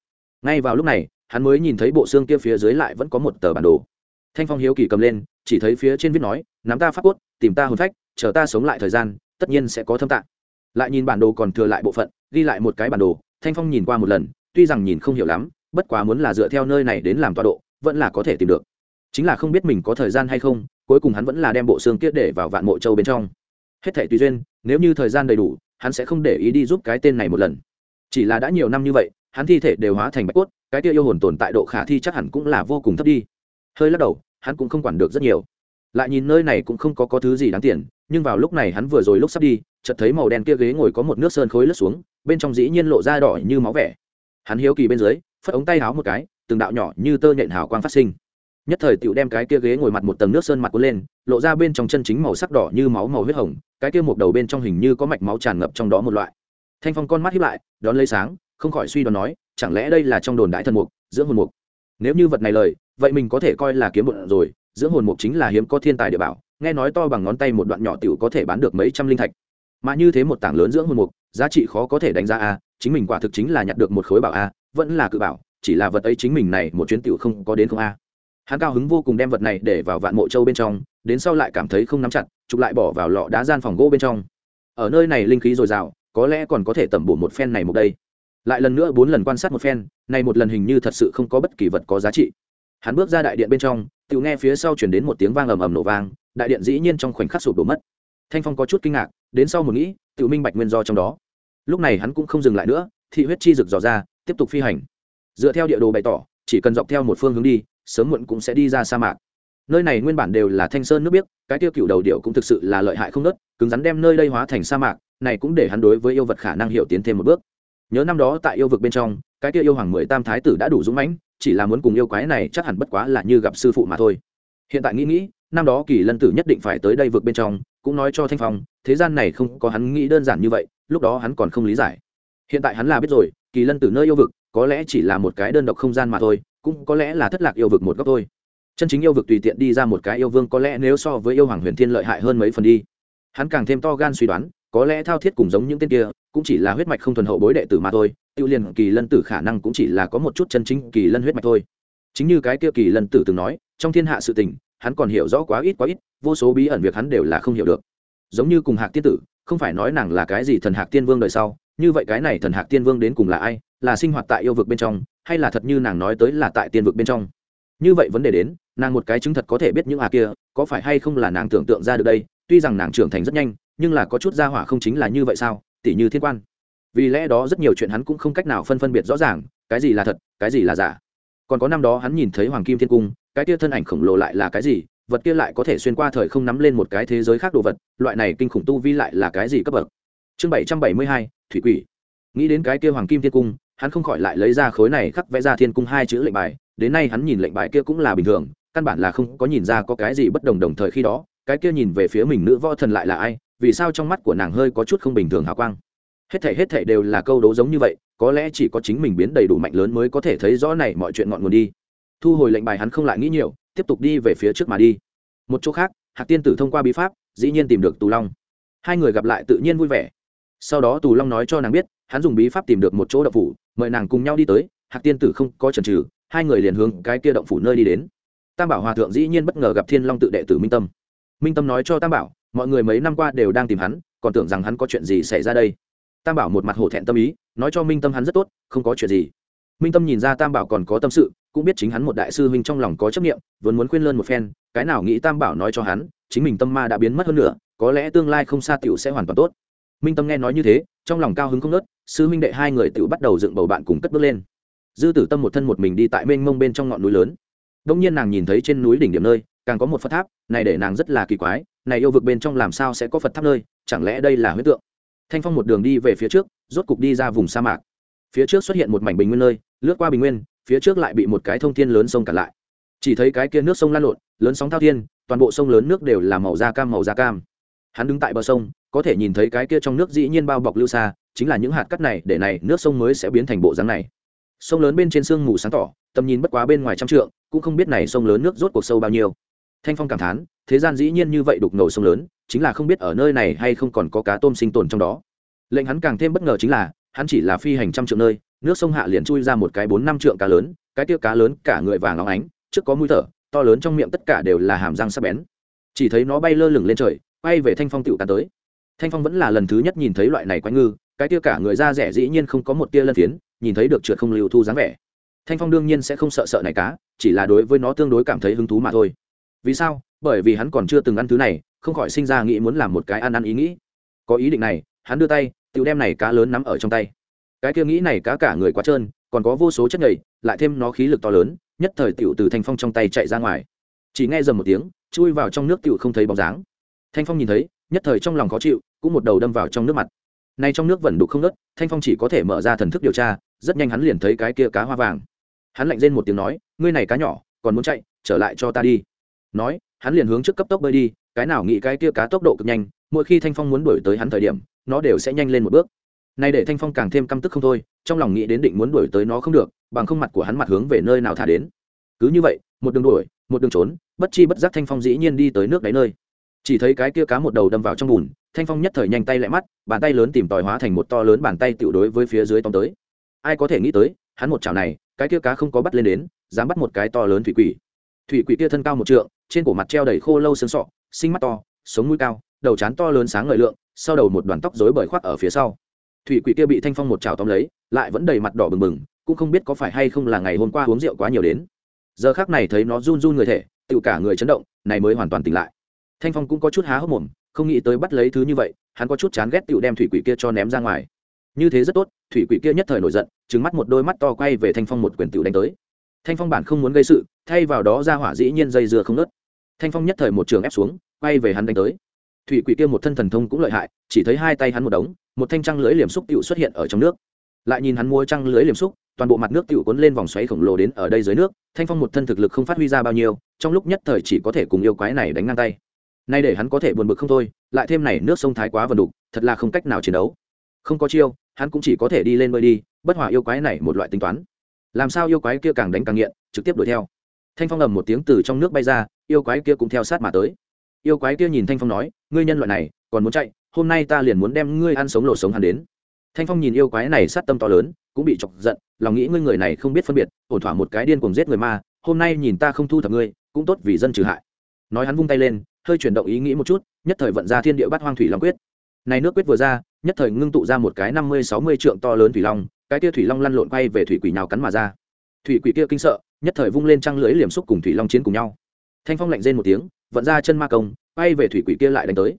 Speaker 1: Ngay vào lúc này hắn mới nhìn thấy bộ xương kia phía dưới lại vẫn có một tờ bản đồ. Thanh phong hiếu kỳ cầm lên, chỉ thấy phía trên viết nói, nắm ta phát cốt, tìm ta hồn phách, chờ ta sống lại thời gian, tất nhiên sẽ có thâm tạng. Lại nhìn bản đồ còn thừa lại bộ phận, ghi lại một cái bản đồ, thanh phong nhìn qua một lần, tuy rằng nhìn không hiểu lắm, bất quá muốn là dựa theo nơi này đến làm tọa độ, vẫn là có thể tìm được. Chính là không biết mình có thời gian hay không, cuối cùng hắn vẫn là đem bộ xương kia để vào vạn mộ châu bên trong. Hết thể tùy duyên, nếu như thời gian đầy đủ, hắn sẽ không để ý đi giúp cái tên này một lần. Chỉ là đã nhiều năm như vậy hắn thi thể đều hóa thành bạch cốt, cái kia yêu hồn tồn tại độ khả thi chắc hẳn cũng là vô cùng thấp đi. Hơi lắc đầu, hắn cũng không quản được rất nhiều. Lại nhìn nơi này cũng không có có thứ gì đáng tiền, nhưng vào lúc này hắn vừa rồi lúc sắp đi, chợt thấy màu đen kia ghế ngồi có một nước sơn khối lướt xuống, bên trong dĩ nhiên lộ ra đỏ như máu vẻ. Hắn hiếu kỳ bên dưới, phất ống tay háo một cái, từng đạo nhỏ như tơ nhện hào quang phát sinh. Nhất thời tiểu đem cái kia ghế ngồi mặt một tầng nước sơn mặt cuốn lên, lộ ra bên trong chân chính màu sắc đỏ như máu màu huyết hồng, cái kia một đầu bên trong hình như có mạch máu tràn ngập trong đó một loại. Thanh phong con mắt hiếp lại, đón lấy sáng không khỏi suy đoán nói, chẳng lẽ đây là trong đồn đại thần mục, dưỡng hồn mục? Nếu như vật này lời, vậy mình có thể coi là kiếm bụng rồi, dưỡng hồn mục chính là hiếm có thiên tài địa bảo, nghe nói to bằng ngón tay một đoạn nhỏ tiểu có thể bán được mấy trăm linh thạch. Mà như thế một tảng lớn dưỡng hồn mục, giá trị khó có thể đánh giá a, chính mình quả thực chính là nhặt được một khối bảo a, vẫn là cự bảo, chỉ là vật ấy chính mình này một chuyến tiểu không có đến không a. Hắn cao hứng vô cùng đem vật này để vào vạn mộ châu bên trong, đến sau lại cảm thấy không nắm chặt, chụp lại bỏ vào lọ đá gian phòng gỗ bên trong. Ở nơi này linh khí dồi dào, có lẽ còn có thể tẩm bổ một phen này một đây lại lần nữa bốn lần quan sát một phen, này một lần hình như thật sự không có bất kỳ vật có giá trị. Hắn bước ra đại điện bên trong tự nghe phía sau chuyển đến một tiếng vang ầm ầm nổ vang, đại điện dĩ nhiên trong khoảnh khắc sụp đổ mất. Thanh phong có chút kinh ngạc, đến sau một nghĩ tự minh bạch nguyên do trong đó. Lúc này hắn cũng không dừng lại nữa, thị huyết chi rực dò ra, tiếp tục phi hành. Dựa theo địa đồ bày tỏ, chỉ cần dọc theo một phương hướng đi, sớm muộn cũng sẽ đi ra sa mạc. Nơi này nguyên bản đều là thanh sơn nước biếc, cái tiêu cựu đầu điệu cũng thực sự là lợi hại không nớt, cứng rắn đem nơi đây hóa thành sa mạc, này cũng để hắn đối với yêu vật khả năng hiểu tiến thêm một bước nhớ năm đó tại yêu vực bên trong, cái kia yêu hoàng mười tam thái tử đã đủ dũng mãnh, chỉ là muốn cùng yêu quái này chắc hẳn bất quá là như gặp sư phụ mà thôi. Hiện tại nghĩ nghĩ, năm đó kỳ lân tử nhất định phải tới đây vượt bên trong, cũng nói cho thanh phong, thế gian này không có hắn nghĩ đơn giản như vậy, lúc đó hắn còn không lý giải. Hiện tại hắn là biết rồi, kỳ lân tử nơi yêu vực, có lẽ chỉ là một cái đơn độc không gian mà thôi, cũng có lẽ là thất lạc yêu vực một góc thôi. Chân chính yêu vực tùy tiện đi ra một cái yêu vương có lẽ nếu so với yêu hoàng huyền thiên lợi hại hơn mấy phần đi. Hắn càng thêm to gan suy đoán có lẽ thao thiết cùng giống những tên kia, cũng chỉ là huyết mạch không thuần hậu bối đệ tử mà thôi, tiêu liền kỳ lân tử khả năng cũng chỉ là có một chút chân chính kỳ lân huyết mạch thôi. Chính như cái kia kỳ lân tử từng nói, trong thiên hạ sự tình, hắn còn hiểu rõ quá ít quá ít, vô số bí ẩn việc hắn đều là không hiểu được. Giống như cùng hạc tiên tử, không phải nói nàng là cái gì thần hạc tiên vương đời sau, như vậy cái này thần hạc tiên vương đến cùng là ai, là sinh hoạt tại yêu vực bên trong, hay là thật như nàng nói tới là tại tiên vực bên trong? Như vậy vấn đề đến, nàng một cái chứng thật có thể biết những à kia, có phải hay không là nàng tưởng tượng ra được đây, tuy rằng nàng trưởng thành rất nhanh nhưng là có chút gia hỏa không chính là như vậy sao? Tỷ như thiên quan. Vì lẽ đó rất nhiều chuyện hắn cũng không cách nào phân phân biệt rõ ràng, cái gì là thật, cái gì là giả. Còn có năm đó hắn nhìn thấy hoàng kim thiên cung, cái kia thân ảnh khổng lồ lại là cái gì? Vật kia lại có thể xuyên qua thời không nắm lên một cái thế giới khác đồ vật, loại này kinh khủng tu vi lại là cái gì cấp bậc? Chương bảy trăm bảy mươi hai, thủy quỷ. Nghĩ đến cái kia hoàng kim thiên cung, hắn không khỏi lại lấy ra khối này khắc vẽ ra thiên cung hai chữ lệnh bài, đến nay hắn nhìn lệnh bài kia cũng là bình thường, căn bản là không có nhìn ra có cái gì bất đồng đồng thời khi đó, cái kia nhìn về phía mình nữ võ thần lại là ai? Vì sao trong mắt của nàng hơi có chút không bình thường hào quang. Hết thể hết thể đều là câu đố giống như vậy, có lẽ chỉ có chính mình biến đầy đủ mạnh lớn mới có thể thấy rõ này mọi chuyện ngọn nguồn đi. Thu hồi lệnh bài hắn không lại nghĩ nhiều, tiếp tục đi về phía trước mà đi. Một chỗ khác, hạc tiên tử thông qua bí pháp, dĩ nhiên tìm được tù long. Hai người gặp lại tự nhiên vui vẻ. Sau đó tù long nói cho nàng biết, hắn dùng bí pháp tìm được một chỗ đậu phủ, mời nàng cùng nhau đi tới. Hạc tiên tử không có chần trừ hai người liền hướng cái kia động phủ nơi đi đến. Tam bảo hòa thượng dĩ nhiên bất ngờ gặp thiên long tự đệ tử minh tâm. Minh tâm nói cho tam bảo mọi người mấy năm qua đều đang tìm hắn, còn tưởng rằng hắn có chuyện gì xảy ra đây. Tam bảo một mặt hổ thẹn tâm ý, nói cho minh tâm hắn rất tốt, không có chuyện gì. Minh tâm nhìn ra tam bảo còn có tâm sự, cũng biết chính hắn một đại sư huynh trong lòng có chấp nghiệm vốn muốn khuyên lơn một phen, cái nào nghĩ tam bảo nói cho hắn, chính mình tâm ma đã biến mất hơn nữa có lẽ tương lai không xa t i ể u sẽ hoàn toàn tốt. Minh tâm nghe nói như thế, trong lòng cao hứng không nớt sư huynh đệ hai người t i ể u bắt đầu dựng bầu bạn cùng cất bước lên. Dư tử tâm một thân một mình đi tại mênh mông bên trong ngọn núi lớn. Đông nhiên nàng nhìn thấy trên núi đỉnh điểm nơi, càng có một phật tháp, này để nàng rất là kỳ quái này yêu vực bên trong làm sao sẽ có phật tháp nơi, chẳng lẽ đây là huyết tượng? Thanh phong một đường đi về phía trước, rốt cục đi ra vùng sa mạc. Phía trước xuất hiện một mảnh bình nguyên nơi, lướt qua bình nguyên, phía trước lại bị một cái thông thiên lớn sông cản lại. Chỉ thấy cái kia nước sông lan lộn, lớn sóng thao thiên, toàn bộ sông lớn nước đều là màu da cam màu da cam. Hắn đứng tại bờ sông, có thể nhìn thấy cái kia trong nước dĩ nhiên bao bọc lưu xa, chính là những hạt cắt này, để này nước sông mới sẽ biến thành bộ dáng này. Sông lớn bên trên sương mù sáng tỏ, tầm nhìn bất quá bên ngoài trăm trượng, cũng không biết này sông lớn nước rốt cuộc sâu bao nhiêu. Thanh phong cảm thán thế gian dĩ nhiên như vậy đục ngầu sông lớn, chính là không biết ở nơi này hay không còn có cá tôm sinh tồn trong đó. Lệnh hắn càng thêm bất ngờ chính là, hắn chỉ là phi hành trăm trượng nơi, nước sông hạ liền chui ra một cái bốn năm trượng cá lớn, cái tia cá lớn cả người vàng óng ánh, trước có mũi thở, to lớn trong miệng tất cả đều là hàm răng sắc bén. Chỉ thấy nó bay lơ lửng lên trời, bay về thanh phong tựu tàn tới. Thanh phong vẫn là lần thứ nhất nhìn thấy loại này quái ngư, cái tia cả người da rẻ dĩ nhiên không có một tia lân phiến, nhìn thấy được trượt không lưu thu dáng vẻ. Thanh phong đương nhiên sẽ không sợ sợ này cá, chỉ là đối với nó tương đối cảm thấy hứng thú mà thôi. Vì sao? Bởi vì hắn còn chưa từng ăn thứ này, không khỏi sinh ra nghĩ muốn làm một cái ăn ăn ý nghĩ. Có ý định này, hắn đưa tay tự đem này cá lớn nắm ở trong tay. Cái kia nghĩ này cá cả người quá trơn, còn có vô số chất nhầy, lại thêm nó khí lực to lớn, nhất thời tiểu từ thanh phong trong tay chạy ra ngoài. Chỉ nghe dầm một tiếng, chui vào trong nước tiểu không thấy bóng dáng. Thanh phong nhìn thấy, nhất thời trong lòng khó chịu, cũng một đầu đâm vào trong nước mặt. Nay trong nước vẫn đục không ngớt, thanh phong chỉ có thể mở ra thần thức điều tra, rất nhanh hắn liền thấy cái kia cá hoa vàng. Hắn lạnh rên một tiếng nói, ngươi này cá nhỏ, còn muốn chạy, trở lại cho ta đi. Nói hắn liền hướng trước cấp tốc bơi đi, cái nào nghĩ cái kia cá tốc độ cực nhanh, mỗi khi thanh phong muốn đuổi tới hắn thời điểm, nó đều sẽ nhanh lên một bước. Nay để thanh phong càng thêm căm tức không thôi, trong lòng nghĩ đến định muốn đuổi tới nó không được, bằng không mặt của hắn mặt hướng về nơi nào thả đến. Cứ như vậy, một đường đuổi, một đường trốn, bất chi bất giác thanh phong dĩ nhiên đi tới nước đáy nơi. Chỉ thấy cái kia cá một đầu đâm vào trong bùn, thanh phong nhất thời nhanh tay lại mắt, bàn tay lớn tìm tòi hóa thành một to lớn bàn tay tiểu đối với phía dưới tóm tới. Ai có thể nghĩ tới, hắn một chảo này, cái kia cá không có bắt lên đến, dám bắt một cái to lớn thủy quỷ. Thủy quỷ kia thân cao một trượng trên cổ mặt treo đầy khô lâu xương sọ sinh mắt to, sống mũi cao, đầu trán to lớn sáng ngời lượng, sau đầu một đoàn tóc rối bời khoác ở phía sau. Thủy quỷ kia bị thanh phong một chảo tóm lấy, lại vẫn đầy mặt đỏ bừng bừng, cũng không biết có phải hay không là ngày hôm qua uống rượu quá nhiều đến. Giờ khác này thấy nó run run người thể, tự cả người chấn động, này mới hoàn toàn tỉnh lại. Thanh phong cũng có chút há hốc mồm, không nghĩ tới bắt lấy thứ như vậy, hắn có chút chán ghét tự đem thủy quỷ kia cho ném ra ngoài. Như thế rất tốt, thủy quỷ kia nhất thời nổi giận trứng mắt một đôi mắt to quay về thanh phong một quyền tự đánh tới. Thanh phong bản không muốn gây sự, thay vào đó ra hỏa dĩ nhiên dây dưa không nớt thanh phong nhất thời một trường ép xuống, quay về hắn đánh tới. Thủy quỷ kia một thân thần thông cũng lợi hại, chỉ thấy hai tay hắn một đống, một thanh trăng lưới liềm xúc tựu xuất hiện ở trong nước. Lại nhìn hắn mua trăng lưới liềm xúc, toàn bộ mặt nước tựu cuốn lên vòng xoáy khổng lồ đến ở đây dưới nước, thanh phong một thân thực lực không phát huy ra bao nhiêu, trong lúc nhất thời chỉ có thể cùng yêu quái này đánh ngang tay. Nay để hắn có thể buồn bực không thôi, lại thêm này nước sông thái quá vần đục, thật là không cách nào chiến đấu. Không có chiêu, hắn cũng chỉ có thể đi lên bơi đi, bất hòa yêu quái này một loại tính toán. Làm sao yêu quái kia càng đánh càng nghiện, trực tiếp đuổi theo. Thanh phong ầm một tiếng từ trong nước bay ra yêu quái kia cũng theo sát mà tới. Yêu quái kia nhìn thanh phong nói, ngươi nhân loại này, còn muốn chạy, hôm nay ta liền muốn đem ngươi ăn sống lộ sống hắn đến. Thanh phong nhìn yêu quái này sát tâm to lớn, cũng bị chọc giận, lòng nghĩ ngươi người này không biết phân biệt, ổn thỏa một cái điên cuồng giết người ma, hôm nay nhìn ta không thu thập ngươi, cũng tốt vì dân trừ hại. Nói hắn vung tay lên, hơi chuyển động ý nghĩ một chút, nhất thời vận ra thiên địa bát hoang thủy long quyết. Này nước quyết vừa ra, nhất thời ngưng tụ ra một cái năm mươi, sáu mươi trượng to lớn thủy long, cái kia thủy long lăn lộn quay về thủy quỷ nào cắn mà ra. Thủy quỷ kia kinh sợ, nhất thời vung lên trăng lưỡi liềm xúc cùng thủy long chiến cùng nhau thanh phong lạnh rên một tiếng, vận ra chân ma công bay về thủy quỷ kia lại đánh tới.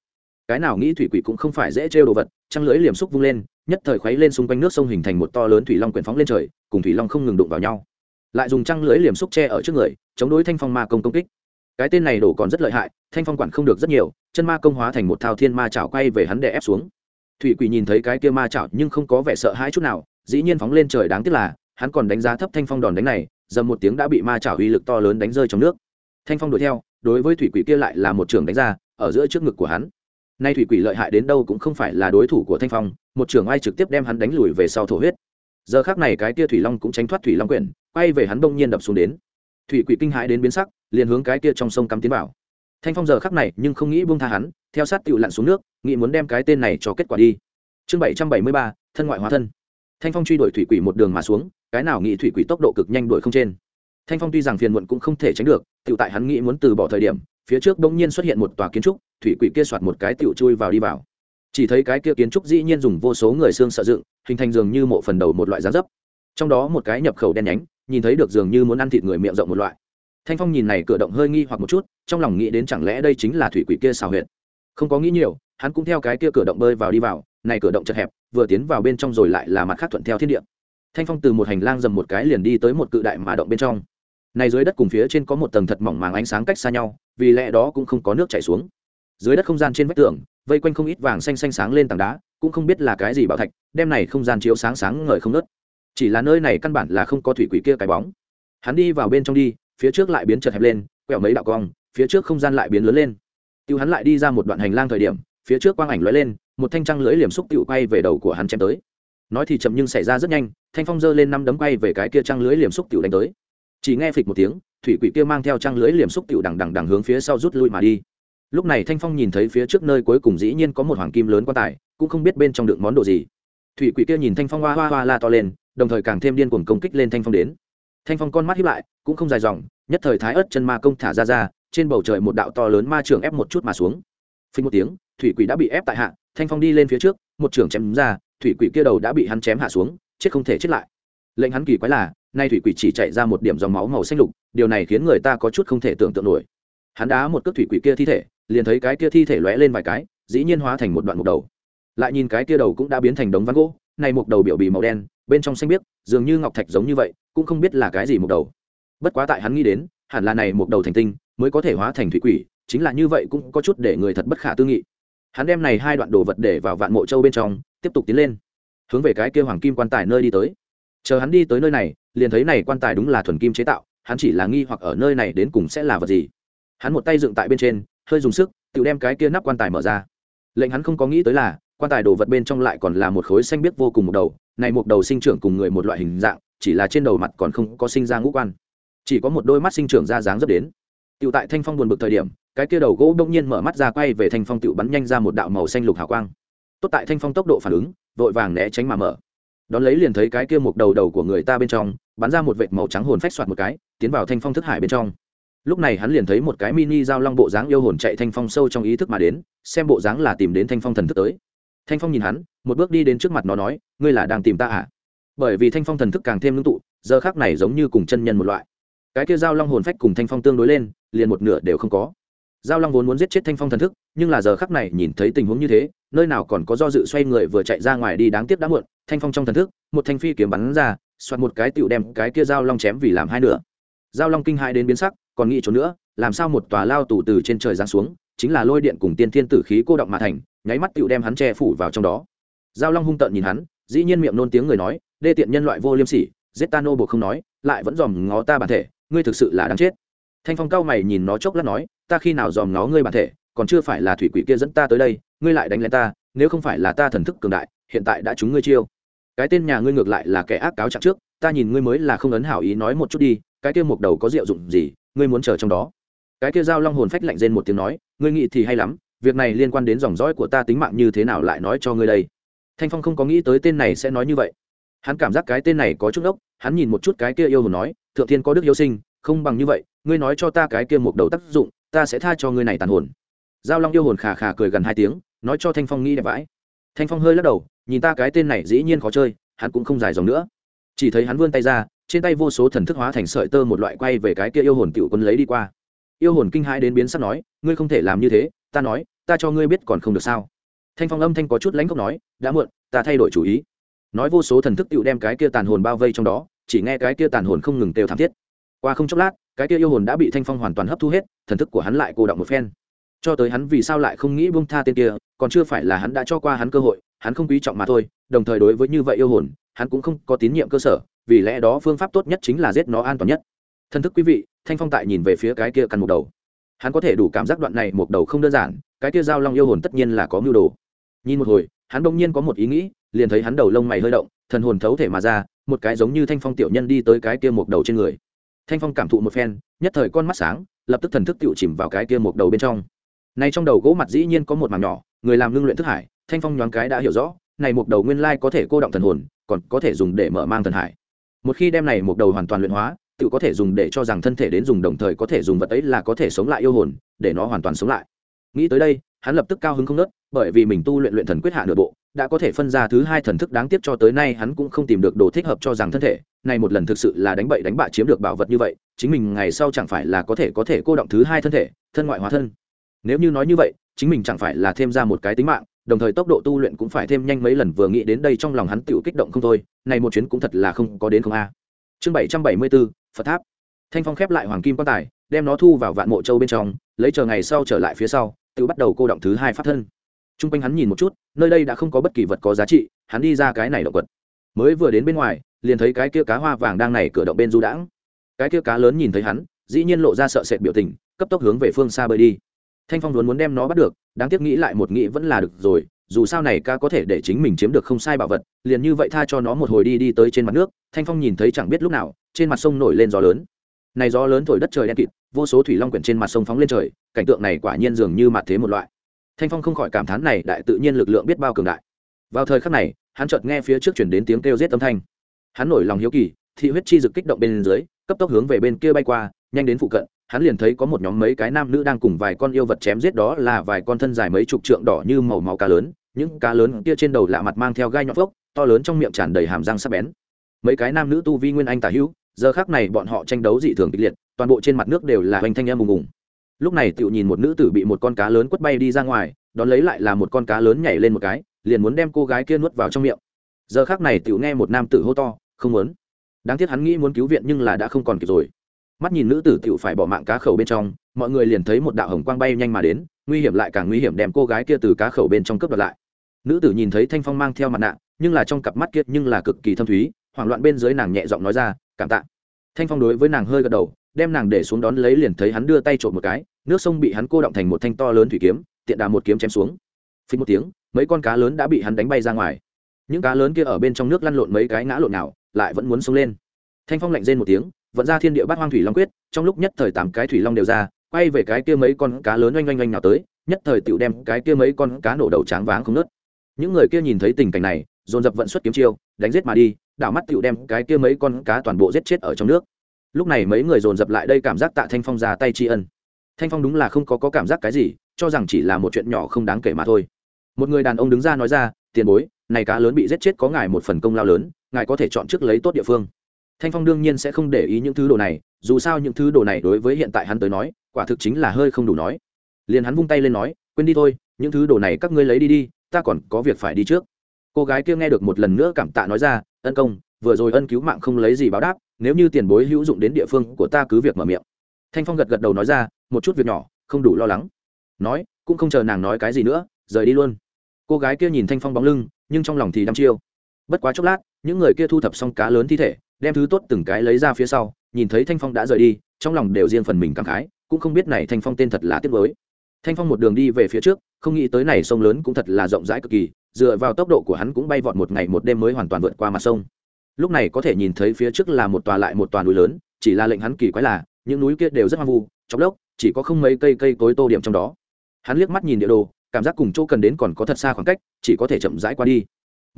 Speaker 1: Cái nào nghĩ thủy quỷ cũng không phải dễ trêu đồ vật, trăng lưỡi liềm xúc vung lên, nhất thời khuấy lên xung quanh nước sông hình thành một to lớn thủy long quyển phóng lên trời, cùng thủy long không ngừng đụng vào nhau. Lại dùng trăng lưỡi liềm xúc che ở trước người, chống đối thanh phong ma công công kích. Cái tên này đổ còn rất lợi hại, thanh phong quản không được rất nhiều, chân ma công hóa thành một thao thiên ma chảo quay về hắn để ép xuống. Thủy quỷ nhìn thấy cái kia ma chảo nhưng không có vẻ sợ hãi chút nào, dĩ nhiên phóng lên trời đáng tiếc là, hắn còn đánh giá thấp thanh phong đòn đánh này, dầm một tiếng đã bị ma chảo uy lực to lớn đánh rơi trong nước thanh phong đuổi theo, đối với thủy quỷ kia lại là một trường đánh ra, ở giữa trước ngực của hắn. Nay thủy quỷ lợi hại đến đâu cũng không phải là đối thủ của thanh phong, một trường ai trực tiếp đem hắn đánh lùi về sau thổ huyết. Giờ khác này cái kia thủy long cũng tránh thoát thủy long quyển, quay về hắn đông nhiên đập xuống đến. Thủy quỷ kinh hãi đến biến sắc, liền hướng cái kia trong sông cắm tiến vào. Thanh phong giờ khắc này nhưng không nghĩ buông tha hắn, theo sát tựu lặn xuống nước, nghĩ muốn đem cái tên này cho kết quả đi. Chương bảy trăm bảy mươi ba, thân ngoại hóa thân. Thanh phong truy đuổi thủy quỷ một đường mà xuống, cái nào nghĩ thủy quỷ tốc độ cực nhanh đuổi không trên thanh phong tuy rằng phiền muộn cũng không thể tránh được, tựu tại hắn nghĩ muốn từ bỏ thời điểm, phía trước bỗng nhiên xuất hiện một tòa kiến trúc, thủy quỷ kia soạt một cái tựu chui vào đi vào. Chỉ thấy cái kia kiến trúc dĩ nhiên dùng vô số người xương sợ dựng, hình thành dường như mộ phần đầu một loại giá dấp. Trong đó một cái nhập khẩu đen nhánh, nhìn thấy được dường như muốn ăn thịt người miệng rộng một loại. Thanh phong nhìn này cửa động hơi nghi hoặc một chút, trong lòng nghĩ đến chẳng lẽ đây chính là thủy quỷ kia xào huyệt. Không có nghĩ nhiều, hắn cũng theo cái kia cửa động bơi vào đi vào, này cửa động chật hẹp, vừa tiến vào bên trong rồi lại là mặt khác thuận theo thiên địa. Thanh phong từ một hành lang dầm một cái liền đi tới một cự đại mà động bên trong này dưới đất cùng phía trên có một tầng thật mỏng màng ánh sáng cách xa nhau, vì lẽ đó cũng không có nước chảy xuống. Dưới đất không gian trên vách tường, vây quanh không ít vàng xanh xanh sáng lên tảng đá, cũng không biết là cái gì bảo thạch đem này không gian chiếu sáng sáng ngời không nớt chỉ là nơi này căn bản là không có thủy quỷ kia cái bóng. Hắn đi vào bên trong đi, phía trước lại biến chật hẹp lên, quẹo mấy đạo cong, phía trước không gian lại biến lớn lên. Tiêu hắn lại đi ra một đoạn hành lang thời điểm, phía trước quang ảnh lóe lên, một thanh trăng lưỡi liềm xúc tựu quay về đầu của hắn chém tới. Nói thì chậm nhưng xảy ra rất nhanh, thanh phong giơ lên năm đấm quay về cái kia trăng lưỡi liềm xúc tựu đánh tới chỉ nghe phịch một tiếng, thủy quỷ kia mang theo trăng lưới liềm xúc tựu đằng đằng đằng hướng phía sau rút lui mà đi. Lúc này thanh phong nhìn thấy phía trước nơi cuối cùng dĩ nhiên có một hoàng kim lớn quan tài, cũng không biết bên trong đựng món đồ gì. Thủy quỷ kia nhìn thanh phong hoa hoa hoa la to lên, đồng thời càng thêm điên cuồng công kích lên thanh phong đến. Thanh phong con mắt hiếp lại, cũng không dài dòng, nhất thời thái ớt chân ma công thả ra ra, trên bầu trời một đạo to lớn ma trường ép một chút mà xuống. Phình một tiếng, thủy quỷ đã bị ép tại hạ, thanh phong đi lên phía trước, một trường chém ra, thủy quỷ kia đầu đã bị hắn chém hạ xuống, chết không thể chết lại. Lệnh hắn kỳ quái là nay thủy quỷ chỉ chạy ra một điểm dòng máu màu xanh lục, điều này khiến người ta có chút không thể tưởng tượng nổi. Hắn đá một cước thủy quỷ kia thi thể, liền thấy cái kia thi thể lóe lên vài cái, dĩ nhiên hóa thành một đoạn mục đầu. Lại nhìn cái kia đầu cũng đã biến thành đống ván gỗ, này mục đầu biểu bì màu đen, bên trong xanh biếc, dường như ngọc thạch giống như vậy, cũng không biết là cái gì mục đầu. Bất quá tại hắn nghĩ đến, hẳn là này mục đầu thành tinh, mới có thể hóa thành thủy quỷ, chính là như vậy cũng có chút để người thật bất khả tư nghị. Hắn đem này hai đoạn đồ vật để vào vạn mộ châu bên trong, tiếp tục tiến lên, hướng về cái kia hoàng kim quan tài nơi đi tới. Chờ hắn đi tới nơi này liền thấy này quan tài đúng là thuần kim chế tạo, hắn chỉ là nghi hoặc ở nơi này đến cùng sẽ là vật gì. Hắn một tay dựng tại bên trên, hơi dùng sức, tự đem cái kia nắp quan tài mở ra. Lệnh hắn không có nghĩ tới là, quan tài đồ vật bên trong lại còn là một khối xanh biếc vô cùng một đầu, này một đầu sinh trưởng cùng người một loại hình dạng, chỉ là trên đầu mặt còn không có sinh ra ngũ quan. Chỉ có một đôi mắt sinh trưởng ra dáng dấp đến. Tựu tại thanh phong buồn bực thời điểm, cái kia đầu gỗ đông nhiên mở mắt ra quay về thanh phong tựu bắn nhanh ra một đạo màu xanh lục hào quang. Tốt tại thanh phong tốc độ phản ứng, vội vàng né tránh mà mở đón lấy liền thấy cái kia một đầu đầu của người ta bên trong, bắn ra một vệt màu trắng hồn phách soạt một cái, tiến vào thanh phong thức hải bên trong. Lúc này hắn liền thấy một cái mini dao long bộ dáng yêu hồn chạy thanh phong sâu trong ý thức mà đến, xem bộ dáng là tìm đến thanh phong thần thức tới. Thanh phong nhìn hắn, một bước đi đến trước mặt nó nói, ngươi là đang tìm ta à? Bởi vì thanh phong thần thức càng thêm ngưng tụ, giờ khác này giống như cùng chân nhân một loại. Cái kia dao long hồn phách cùng thanh phong tương đối lên, liền một nửa đều không có. Giao long vốn muốn giết chết thanh phong thần thức, nhưng là giờ khắc này nhìn thấy tình huống như thế, nơi nào còn có do dự xoay người vừa chạy ra ngoài đi đáng tiếc đã muộn thanh phong trong thần thức, một thanh phi kiếm bắn ra, xoạt một cái tựu đem cái kia dao long chém vì làm hai nửa. Giao long kinh hai đến biến sắc, còn nghĩ chỗ nữa, làm sao một tòa lao tù từ trên trời giáng xuống, chính là lôi điện cùng tiên thiên tử khí cô động mà thành, nháy mắt tựu đem hắn che phủ vào trong đó. Giao long hung tợn nhìn hắn, dĩ nhiên miệng nôn tiếng người nói, đê tiện nhân loại vô liêm sỉ, giết ta nô buộc không nói, lại vẫn dòm ngó ta bản thể, ngươi thực sự là đáng chết. Thanh phong cao mày nhìn nó chốc lát nói, ta khi nào dòm ngó ngươi bản thể, còn chưa phải là thủy quỷ kia dẫn ta tới đây, ngươi lại đánh lên ta, nếu không phải là ta thần thức cường đại, hiện tại đã trúng ngươi chiêu cái tên nhà ngươi ngược lại là kẻ ác cáo trạng trước, ta nhìn ngươi mới là không ấn hảo ý nói một chút đi, cái kia một đầu có diệu dụng gì, ngươi muốn chờ trong đó. Cái kia giao long hồn phách lạnh rên một tiếng nói, ngươi nghĩ thì hay lắm, việc này liên quan đến dòng dõi của ta tính mạng như thế nào lại nói cho ngươi đây? Thanh phong không có nghĩ tới tên này sẽ nói như vậy. Hắn cảm giác cái tên này có chút ốc hắn nhìn một chút cái kia yêu hồn nói, thượng thiên có đức yêu sinh, không bằng như vậy, ngươi nói cho ta cái kia một đầu tác dụng, ta sẽ tha cho ngươi này tàn hồn. Giao long yêu hồn khà khà cười gần hai tiếng, nói cho thanh phong nghĩ đẹp vãi. Thanh phong hơi lắc đầu nhìn ta cái tên này dĩ nhiên khó chơi, hắn cũng không dài dòng nữa. Chỉ thấy hắn vươn tay ra, trên tay vô số thần thức hóa thành sợi tơ một loại quay về cái kia yêu hồn tiểu quân lấy đi qua. Yêu hồn kinh hãi đến biến sắc nói, ngươi không thể làm như thế, ta nói, ta cho ngươi biết còn không được sao? Thanh phong âm thanh có chút lãnh khóc nói, đã muộn, ta thay đổi chủ ý. Nói vô số thần thức tiểu đem cái kia tàn hồn bao vây trong đó, chỉ nghe cái kia tàn hồn không ngừng kêu thảm thiết. Qua không chốc lát, cái kia yêu hồn đã bị thanh phong hoàn toàn hấp thu hết, thần thức của hắn lại cô động một phen. Cho tới hắn vì sao lại không nghĩ buông tha tên kia, còn chưa phải là hắn đã cho qua hắn cơ hội hắn không quý trọng mà thôi, đồng thời đối với như vậy yêu hồn, hắn cũng không có tín nhiệm cơ sở, vì lẽ đó phương pháp tốt nhất chính là giết nó an toàn nhất. Thân thức quý vị, thanh phong tại nhìn về phía cái kia căn một đầu. Hắn có thể đủ cảm giác đoạn này một đầu không đơn giản, cái kia giao long yêu hồn tất nhiên là có mưu đồ. Nhìn một hồi, hắn bỗng nhiên có một ý nghĩ, liền thấy hắn đầu lông mày hơi động, thần hồn thấu thể mà ra, một cái giống như thanh phong tiểu nhân đi tới cái kia một đầu trên người. Thanh phong cảm thụ một phen, nhất thời con mắt sáng, lập tức thần thức tự chìm vào cái kia một đầu bên trong. Nay trong đầu gỗ mặt dĩ nhiên có một mảng nhỏ, người làm ngưng luyện thức hải thanh phong nhoáng cái đã hiểu rõ, này một đầu nguyên lai có thể cô động thần hồn, còn có thể dùng để mở mang thần hải. Một khi đem này một đầu hoàn toàn luyện hóa, tự có thể dùng để cho rằng thân thể đến dùng đồng thời có thể dùng vật ấy là có thể sống lại yêu hồn, để nó hoàn toàn sống lại. Nghĩ tới đây, hắn lập tức cao hứng không nớt, bởi vì mình tu luyện luyện thần quyết hạ nửa bộ, đã có thể phân ra thứ hai thần thức đáng tiếc cho tới nay hắn cũng không tìm được đồ thích hợp cho rằng thân thể. Này một lần thực sự là đánh bậy đánh bạ chiếm được bảo vật như vậy, chính mình ngày sau chẳng phải là có thể có thể cô động thứ hai thân thể, thân ngoại hóa thân. Nếu như nói như vậy, chính mình chẳng phải là thêm ra một cái tính mạng đồng thời tốc độ tu luyện cũng phải thêm nhanh mấy lần, vừa nghĩ đến đây trong lòng hắn tựu kích động không thôi, này một chuyến cũng thật là không có đến không a. Chương bảy trăm bảy mươi bốn phật tháp. Thanh phong khép lại hoàng kim quan tài, đem nó thu vào vạn mộ châu bên trong, lấy chờ ngày sau trở lại phía sau, tự bắt đầu cô động thứ hai pháp thân. T r u n g quanh hắn nhìn một chút, nơi đây đã không có bất kỳ vật có giá trị, hắn đi ra cái này động vật mới vừa đến bên ngoài, liền thấy cái kia cá hoa vàng đang này cửa động bên du đãng. Cái kia cá lớn nhìn thấy hắn, dĩ nhiên lộ ra sợ sệt biểu tình, cấp tốc hướng về phương xa bơi đi. Thanh phong luôn muốn đem nó bắt được đáng tiếc nghĩ lại một nghĩ vẫn là được rồi, dù sao này ca có thể để chính mình chiếm được không sai bảo vật, liền như vậy tha cho nó một hồi đi đi tới trên mặt nước, thanh phong nhìn thấy chẳng biết lúc nào, trên mặt sông nổi lên gió lớn. Này gió lớn thổi đất trời đen kịt, vô số thủy long quyển trên mặt sông phóng lên trời, cảnh tượng này quả nhiên dường như mặt thế một loại. Thanh phong không khỏi cảm thán này đại tự nhiên lực lượng biết bao cường đại. Vào thời khắc này, hắn chợt nghe phía trước chuyển đến tiếng kêu giết âm thanh. Hắn nổi lòng hiếu kỳ, thị huyết chi dực kích động bên dưới, cấp tốc hướng về bên kia bay qua, nhanh đến phụ cận hắn liền thấy có một nhóm mấy cái nam nữ đang cùng vài con yêu vật chém giết đó là vài con thân dài mấy chục trượng đỏ như màu máu cá lớn. Những cá lớn kia trên đầu lạ mặt mang theo gai nhọn phốc, to lớn trong miệng tràn đầy hàm răng sắc bén. Mấy cái nam nữ tu vi nguyên anh tả hữu, giờ khác này bọn họ tranh đấu dị thường kịch liệt, toàn bộ trên mặt nước đều là hoành thanh em bùng bùng. lúc này tựu nhìn một nữ tử bị một con cá lớn quất bay đi ra ngoài, đón lấy lại là một con cá lớn nhảy lên một cái, liền muốn đem cô gái kia nuốt vào trong miệng. Giờ khác này tựu nghe một nam tử hô to, không muốn. Đáng tiếc hắn nghĩ muốn cứu viện nhưng là đã không còn kịp rồi mắt nhìn nữ tử t phải bỏ mạng cá khẩu bên trong, mọi người liền thấy một đạo hồng quang bay nhanh mà đến, nguy hiểm lại càng nguy hiểm đem cô gái kia từ cá khẩu bên trong cướp đoạt lại. Nữ tử nhìn thấy thanh phong mang theo mặt nạ, nhưng là trong cặp mắt kia nhưng là cực kỳ thâm thúy, hoảng loạn bên dưới nàng nhẹ giọng nói ra, cảm tạ. Thanh phong đối với nàng hơi gật đầu, đem nàng để xuống đón lấy liền thấy hắn đưa tay trộm một cái, nước sông bị hắn cô động thành một thanh to lớn thủy kiếm, tiện đà một kiếm chém xuống. Phí một tiếng, mấy con cá lớn đã bị hắn đánh bay ra ngoài. Những cá lớn kia ở bên trong nước lăn lộn mấy cái ngã lộn nào, lại vẫn muốn sống lên. Thanh phong lạnh rên một tiếng vận ra thiên địa bát hoang thủy long quyết trong lúc nhất thời tám cái thủy long đều ra quay về cái kia mấy con cá lớn oanh oanh oanh nào tới nhất thời tựu đem cái kia mấy con cá nổ đầu tráng váng không nớt. Những người kia nhìn thấy tình cảnh này dồn dập vận xuất kiếm chiêu đánh giết mà đi đảo mắt tựu đem cái kia mấy con cá toàn bộ giết chết ở trong nước. Lúc này mấy người dồn dập lại đây cảm giác tạ thanh phong ra tay tri ân. Thanh phong đúng là không có, có cảm giác cái gì cho rằng chỉ là một chuyện nhỏ không đáng kể mà thôi. Một người đàn ông đứng ra nói ra tiền bối này cá lớn bị giết chết có ngài một phần công lao lớn ngài có thể chọn trước lấy tốt địa phương thanh phong đương nhiên sẽ không để ý những thứ đồ này, dù sao những thứ đồ này đối với hiện tại hắn tới nói, quả thực chính là hơi không đủ nói. Liền hắn vung tay lên nói, quên đi thôi, những thứ đồ này các ngươi lấy đi đi, ta còn có việc phải đi trước. Cô gái kia nghe được một lần nữa cảm tạ nói ra, ân công, vừa rồi ân cứu mạng không lấy gì báo đáp, nếu như tiền bối hữu dụng đến địa phương của ta cứ việc mở miệng. Thanh phong gật gật đầu nói ra, một chút việc nhỏ, không đủ lo lắng. Nói, cũng không chờ nàng nói cái gì nữa, rời đi luôn. Cô gái kia nhìn thanh phong bóng lưng, nhưng trong lòng thì đăm chiêu. Bất quá chốc lát, những người kia thu thập xong cá lớn thi thể đem thứ tốt từng cái lấy ra phía sau, nhìn thấy thanh phong đã rời đi, trong lòng đều riêng phần mình cảm khái, cũng không biết này thanh phong tên thật là tiếc mới thanh phong một đường đi về phía trước, không nghĩ tới này sông lớn cũng thật là rộng rãi cực kỳ, dựa vào tốc độ của hắn cũng bay vọt một ngày một đêm mới hoàn toàn vượt qua mặt sông. Lúc này có thể nhìn thấy phía trước là một tòa lại một tòa núi lớn, chỉ là lệnh hắn kỳ quái là, những núi kia đều rất hoang vu, chọc lốc, chỉ có không mấy cây cây cối tô điểm trong đó. Hắn liếc mắt nhìn địa đồ, cảm giác cùng chỗ cần đến còn có thật xa khoảng cách, chỉ có thể chậm rãi qua đi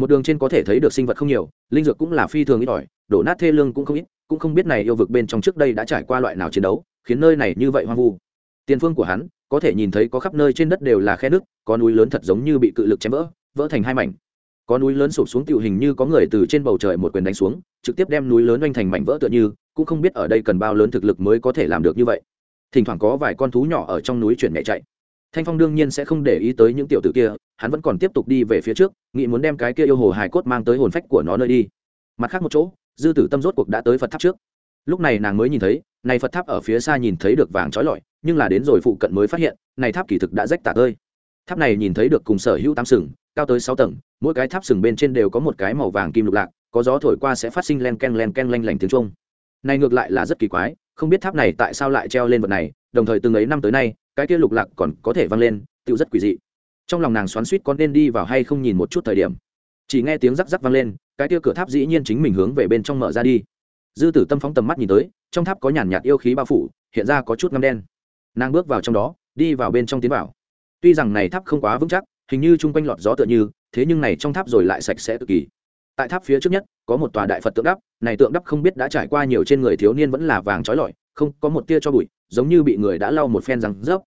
Speaker 1: một đường trên có thể thấy được sinh vật không nhiều, linh dược cũng là phi thường ít ỏi, đổ nát thê lương cũng không ít, cũng không biết này yêu vực bên trong trước đây đã trải qua loại nào chiến đấu, khiến nơi này như vậy hoang vu. Tiền phương của hắn, có thể nhìn thấy có khắp nơi trên đất đều là khe nước, có núi lớn thật giống như bị cự lực chém vỡ vỡ thành hai mảnh. Có núi lớn sụp xuống tiểu hình như có người từ trên bầu trời một quyền đánh xuống, trực tiếp đem núi lớn oanh thành mảnh vỡ tựa như, cũng không biết ở đây cần bao lớn thực lực mới có thể làm được như vậy. Thỉnh thoảng có vài con thú nhỏ ở trong núi chuyển mẹ chạy. Thanh phong đương nhiên sẽ không để ý tới những tiểu tử kia hắn vẫn còn tiếp tục đi về phía trước, nghĩ muốn đem cái kia yêu hồ hài cốt mang tới hồn phách của nó nơi đi. Mặt khác một chỗ, dư tử tâm rốt cuộc đã tới phật tháp trước. Lúc này nàng mới nhìn thấy, này phật tháp ở phía xa nhìn thấy được vàng trói lọi, nhưng là đến rồi phụ cận mới phát hiện, này tháp kỳ thực đã rách tả tơi. Tháp này nhìn thấy được cùng sở hữu tám sừng, cao tới sáu tầng, mỗi cái tháp sừng bên trên đều có một cái màu vàng kim lục lạc, có gió thổi qua sẽ phát sinh len ken len ken lanh lảnh tiếng trung này ngược lại là rất kỳ quái, không biết tháp này tại sao lại treo lên vật này, đồng thời từng ấy năm tới nay, cái kia lục lạc còn có thể vang lên tự rất quỷ dị trong lòng nàng xoắn suýt có nên đi vào hay không nhìn một chút thời điểm. Chỉ nghe tiếng rắc rắc vang lên, cái tia cửa tháp dĩ nhiên chính mình hướng về bên trong mở ra đi. Dư tử tâm phóng tầm mắt nhìn tới, trong tháp có nhàn nhạt yêu khí bao phủ, hiện ra có chút ngâm đen. Nàng bước vào trong đó, đi vào bên trong tiến vào. Tuy rằng này tháp không quá vững chắc, hình như chung quanh lọt gió tựa như, thế nhưng này trong tháp rồi lại sạch sẽ cực kỳ. Tại tháp phía trước nhất, có một tòa đại phật tượng đắp, này tượng đắp không biết đã trải qua nhiều trên người thiếu niên vẫn là vàng trói lọi, không có một tia cho bụi, giống như bị người đã lau một phen răng rớp.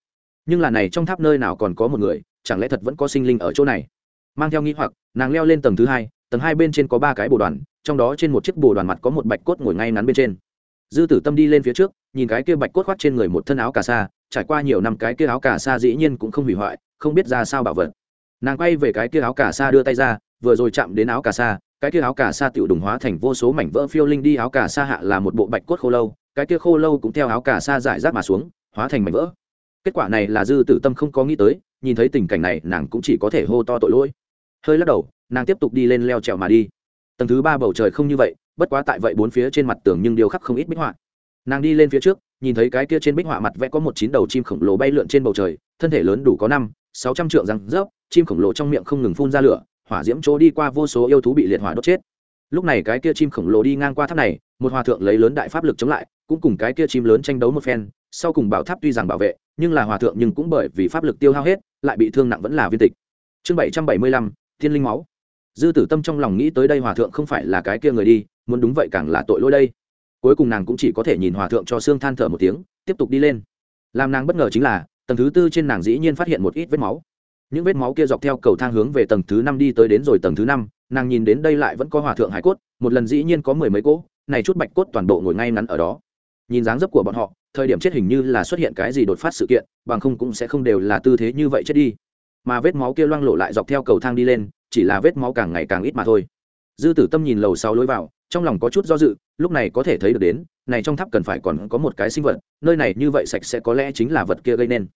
Speaker 1: Nhưng là này trong tháp nơi nào còn có một người chẳng lẽ thật vẫn có sinh linh ở chỗ này? Mang theo nghĩ hoặc, nàng leo lên tầng thứ hai, tầng hai bên trên có ba cái bồ đoàn, trong đó trên một chiếc bồ đoàn mặt có một bạch cốt ngồi ngay ngắn bên trên. Dư tử tâm đi lên phía trước, nhìn cái kia bạch cốt khoác trên người một thân áo cà sa, trải qua nhiều năm cái kia áo cà sa dĩ nhiên cũng không hủy hoại, không biết ra sao bảo vật. Nàng quay về cái kia áo cà sa đưa tay ra, vừa rồi chạm đến áo cà sa, cái kia áo cà sa tiểu đùng hóa thành vô số mảnh vỡ phiêu linh đi, áo cà sa hạ là một bộ bạch cốt khô lâu, cái kia khô lâu cũng theo áo cà sa giải rác mà xuống, hóa thành mảnh vỡ. Kết quả này là dư tử tâm không có nghĩ tới nhìn thấy tình cảnh này, nàng cũng chỉ có thể hô to tội lỗi. Hơi lắc đầu, nàng tiếp tục đi lên leo trèo mà đi. Tầng thứ ba bầu trời không như vậy, bất quá tại vậy bốn phía trên mặt tường nhưng điều khắc không ít bích họa. Nàng đi lên phía trước, nhìn thấy cái kia trên bích họa mặt vẽ có một chín đầu chim khổng lồ bay lượn trên bầu trời, thân thể lớn đủ có năm, sáu trăm trượng răng rớp, chim khổng lồ trong miệng không ngừng phun ra lửa, hỏa diễm chỗ đi qua vô số yêu thú bị liệt hỏa đốt chết. Lúc này cái kia chim khổng lồ đi ngang qua tháp này, một hòa thượng lấy lớn đại pháp lực chống lại, cũng cùng cái kia chim lớn tranh đấu một phen sau cùng bảo tháp tuy rằng bảo vệ, nhưng là hòa thượng nhưng cũng bởi vì pháp lực tiêu hao hết, lại bị thương nặng vẫn là viên tịch. Chương bảy trăm bảy mươi lăm, thiên linh máu. Dư tử tâm trong lòng nghĩ tới đây hòa thượng không phải là cái kia người đi, muốn đúng vậy càng là tội lỗi đây. Cuối cùng nàng cũng chỉ có thể nhìn hòa thượng cho xương than thở một tiếng, tiếp tục đi lên. Làm nàng bất ngờ chính là, tầng thứ tư trên nàng dĩ nhiên phát hiện một ít vết máu. Những vết máu kia dọc theo cầu thang hướng về tầng thứ năm đi tới đến rồi tầng thứ năm, nàng nhìn đến đây lại vẫn có hòa thượng hải cốt, một lần dĩ nhiên có mười mấy cỗ, này chút bạch cốt toàn bộ ngồi ngay ngắn ở đó nhìn dáng dấp của bọn họ, thời điểm chết hình như là xuất hiện cái gì đột phát sự kiện, bằng không cũng sẽ không đều là tư thế như vậy chết đi. Mà vết máu kia loang lộ lại dọc theo cầu thang đi lên, chỉ là vết máu càng ngày càng ít mà thôi. Dư tử tâm nhìn lầu sau lối vào, trong lòng có chút do dự, lúc này có thể thấy được đến, này trong tháp cần phải còn có một cái sinh vật, nơi này như vậy sạch sẽ có lẽ chính là vật kia gây nên.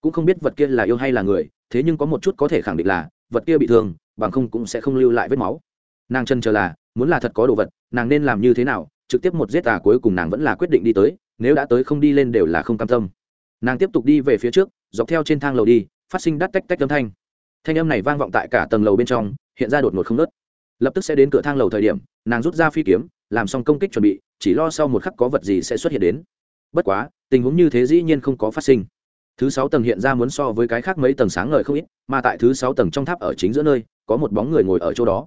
Speaker 1: Cũng không biết vật kia là yêu hay là người, thế nhưng có một chút có thể khẳng định là, vật kia bị thương, bằng không cũng sẽ không lưu lại vết máu. Nàng chân chờ là, muốn là thật có đồ vật, nàng nên làm như thế nào trực tiếp một giết tà cuối cùng nàng vẫn là quyết định đi tới, nếu đã tới không đi lên đều là không cam tâm. Nàng tiếp tục đi về phía trước, dọc theo trên thang lầu đi, phát sinh đắt tách tách âm thanh. Thanh âm này vang vọng tại cả tầng lầu bên trong, hiện ra đột ngột không nớt lập tức sẽ đến cửa thang lầu thời điểm, nàng rút ra phi kiếm, làm xong công kích chuẩn bị, chỉ lo sau một khắc có vật gì sẽ xuất hiện đến. Bất quá, tình huống như thế dĩ nhiên không có phát sinh. Thứ sáu tầng hiện ra muốn so với cái khác mấy tầng sáng ngời không ít, mà tại thứ sáu tầng trong tháp ở chính giữa nơi, có một bóng người ngồi ở chỗ đó.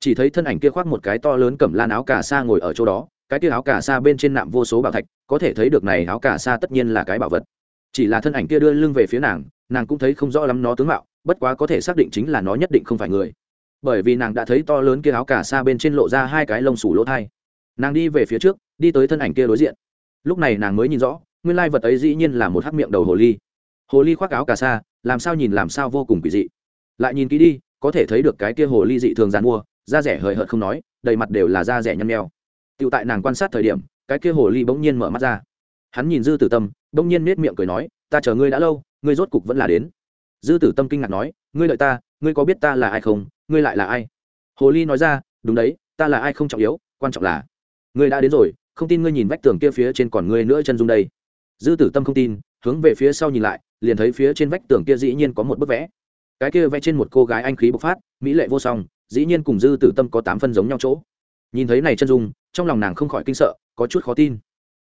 Speaker 1: Chỉ thấy thân ảnh kia khoác một cái to lớn cẩm lan áo cà sa ngồi ở chỗ đó cái kia áo cà sa bên trên nạm vô số bảo thạch, có thể thấy được này áo cà sa tất nhiên là cái bảo vật. Chỉ là thân ảnh kia đưa lưng về phía nàng nàng cũng thấy không rõ lắm nó tướng mạo, bất quá có thể xác định chính là nó nhất định không phải người. Bởi vì nàng đã thấy to lớn kia áo cà sa bên trên lộ ra hai cái lông sủ lỗ thai. Nàng đi về phía trước, đi tới thân ảnh kia đối diện. Lúc này nàng mới nhìn rõ, nguyên lai vật ấy dĩ nhiên là một hắc miệng đầu hồ ly. Hồ ly khoác áo cà sa, làm sao nhìn làm sao vô cùng kỳ dị. Lại nhìn kỹ đi, có thể thấy được cái kia hồ ly dị thường dàn mua, da rẻ hời hợt không nói, đầy mặt đều là da rẻ nhăn nheo tiểu tại nàng quan sát thời điểm, cái kia hồ ly bỗng nhiên mở mắt ra. Hắn nhìn dư tử tâm, bỗng nhiên nhếch miệng cười nói, ta chờ ngươi đã lâu, ngươi rốt cục vẫn là đến. Dư tử tâm kinh ngạc nói, ngươi đợi ta, ngươi có biết ta là ai không? Ngươi lại là ai? Hồ ly nói ra, đúng đấy, ta là ai không trọng yếu, quan trọng là, ngươi đã đến rồi, không tin ngươi nhìn vách tường kia phía trên còn ngươi nữa chân dung đây. Dư tử tâm không tin, hướng về phía sau nhìn lại, liền thấy phía trên vách tường kia dĩ nhiên có một bức vẽ. Cái kia vẽ trên một cô gái anh khí bộc phát, mỹ lệ vô song, dĩ nhiên cùng dư tử tâm có tám phân giống nhau chỗ nhìn thấy này chân dung, trong lòng nàng không khỏi kinh sợ, có chút khó tin.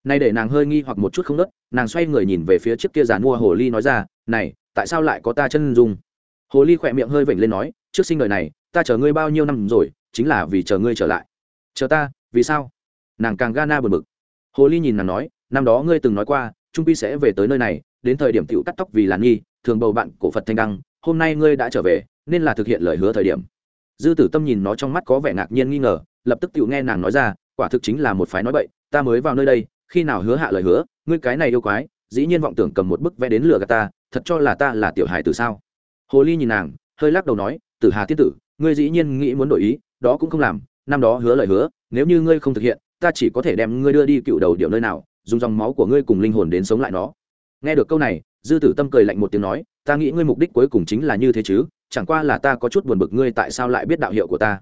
Speaker 1: Nay để nàng hơi nghi hoặc một chút không nớt, nàng xoay người nhìn về phía trước kia giàn mua hồ ly nói ra, này, tại sao lại có ta chân dung? Hồ ly khỏe miệng hơi vểnh lên nói, trước sinh đời này, ta chờ ngươi bao nhiêu năm rồi, chính là vì chờ ngươi trở lại. Chờ ta? Vì sao? Nàng càng gana bật mực hồ ly nhìn nàng nói, năm đó ngươi từng nói qua, trung pi sẽ về tới nơi này, đến thời điểm t cắt tóc vì làn nghi, thường bầu bạn cổ phật thanh đăng, hôm nay ngươi đã trở về, nên là thực hiện lời hứa thời điểm. Dư tử tâm nhìn nó trong mắt có vẻ ngạc nhiên nghi ngờ lập tức tự nghe nàng nói ra, quả thực chính là một phái nói bậy, ta mới vào nơi đây, khi nào hứa hạ lời hứa, ngươi cái này yêu quái, dĩ nhiên vọng tưởng cầm một bức vẽ đến lừa gạt ta, thật cho là ta là tiểu hài từ sao? Hồ ly nhìn nàng, hơi lắc đầu nói, tử hà tiết tử, ngươi dĩ nhiên nghĩ muốn đổi ý, đó cũng không làm, năm đó hứa lời hứa, nếu như ngươi không thực hiện, ta chỉ có thể đem ngươi đưa đi cựu đầu điệu nơi nào, dùng dòng máu của ngươi cùng linh hồn đến sống lại nó. Nghe được câu này, dư tử tâm cười lạnh một tiếng nói, ta nghĩ ngươi mục đích cuối cùng chính là như thế chứ, chẳng qua là ta có chút buồn bực ngươi tại sao lại biết đạo hiệu của ta?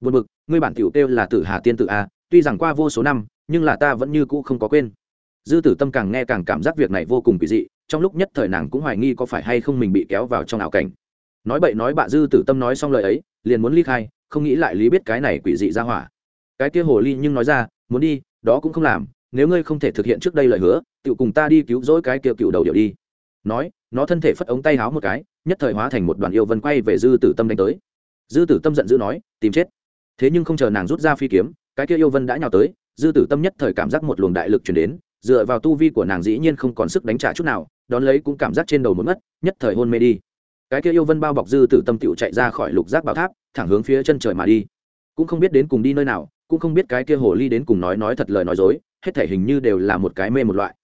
Speaker 1: Buồn bực, ngươi bản tiểu kêu là tử hà tiên tử a, tuy rằng qua vô số năm, nhưng là ta vẫn như cũ không có quên. Dư tử tâm càng nghe càng cảm giác việc này vô cùng kỳ dị, trong lúc nhất thời nàng cũng hoài nghi có phải hay không mình bị kéo vào trong ảo cảnh. Nói bậy nói bạ dư tử tâm nói xong lời ấy, liền muốn ly khai, không nghĩ lại lý biết cái này quỷ dị ra hỏa. Cái kia hồ ly nhưng nói ra, muốn đi, đó cũng không làm, nếu ngươi không thể thực hiện trước đây lời hứa tự cùng ta đi cứu rỗi cái kia cựu đầu điệu đi. Nói, nó thân thể phất ống tay háo một cái, nhất thời hóa thành một đoàn yêu vân quay về dư tử tâm đánh tới. Dư tử tâm giận dữ nói, tìm chết thế nhưng không chờ nàng rút ra phi kiếm cái kia yêu vân đã nhào tới dư tử tâm nhất thời cảm giác một luồng đại lực chuyển đến dựa vào tu vi của nàng dĩ nhiên không còn sức đánh trả chút nào đón lấy cũng cảm giác trên đầu một mất, nhất thời hôn mê đi. Cái kia yêu vân bao bọc dư tử tâm tựu chạy ra khỏi lục giác bảo tháp thẳng hướng phía chân trời mà đi. Cũng không biết đến cùng đi nơi nào cũng không biết cái kia hồ ly đến cùng nói nói thật lời nói dối hết thể hình như đều là một cái mê một loại.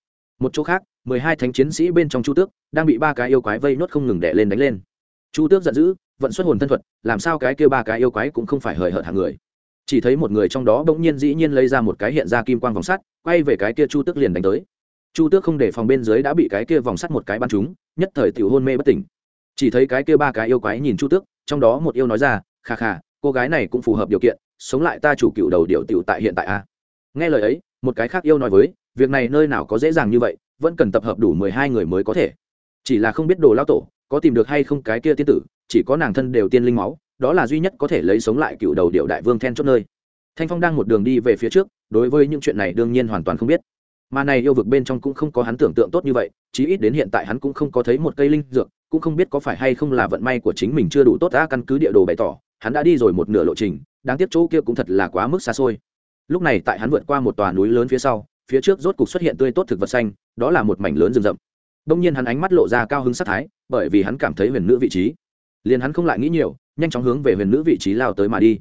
Speaker 1: Một chỗ khác mười hai thánh chiến sĩ bên trong chu tước đang bị ba cái yêu quái vây nốt không ngừng đẻ lên đánh lên. Chu tước giận dữ vận xuất hồn thân thuật, làm sao cái kia ba cái yêu quái cũng không phải hời hợt hàng người. Chỉ thấy một người trong đó bỗng nhiên dĩ nhiên lấy ra một cái hiện ra kim quang vòng sắt, quay về cái kia chu tước liền đánh tới. Chu tước không để phòng bên dưới đã bị cái kia vòng sắt một cái bắn trúng, nhất thời tiểu hôn mê bất tỉnh. Chỉ thấy cái kia ba cái yêu quái nhìn chu tước, trong đó một yêu nói ra kha kha cô gái này cũng phù hợp điều kiện, sống lại ta chủ cựu đầu điệu tiểu tại hiện tại a. Nghe lời ấy, một cái khác yêu nói với, việc này nơi nào có dễ dàng như vậy, vẫn cần tập hợp đủ mười hai người mới có thể. Chỉ là không biết đồ lao tổ có tìm được hay không cái kia tiên tử chỉ có nàng thân đều tiên linh máu, đó là duy nhất có thể lấy sống lại cựu đầu điệu đại vương then chốt nơi. Thanh phong đang một đường đi về phía trước, đối với những chuyện này đương nhiên hoàn toàn không biết. Mà này yêu vực bên trong cũng không có hắn tưởng tượng tốt như vậy, chí ít đến hiện tại hắn cũng không có thấy một cây linh dược, cũng không biết có phải hay không là vận may của chính mình chưa đủ tốt đã căn cứ địa đồ bày tỏ, hắn đã đi rồi một nửa lộ trình, đáng tiếc chỗ kia cũng thật là quá mức xa xôi. Lúc này tại hắn vượt qua một tòa núi lớn phía sau, phía trước rốt cục xuất hiện tươi tốt thực vật xanh, đó là một mảnh lớn rừng rậm. Đông nhiên hắn ánh mắt lộ ra cao hứng sát thái, bởi vì hắn cảm thấy huyền nữ vị trí liền hắn không lại nghĩ nhiều, nhanh chóng hướng về huyền nữ vị trí lao tới mà đi.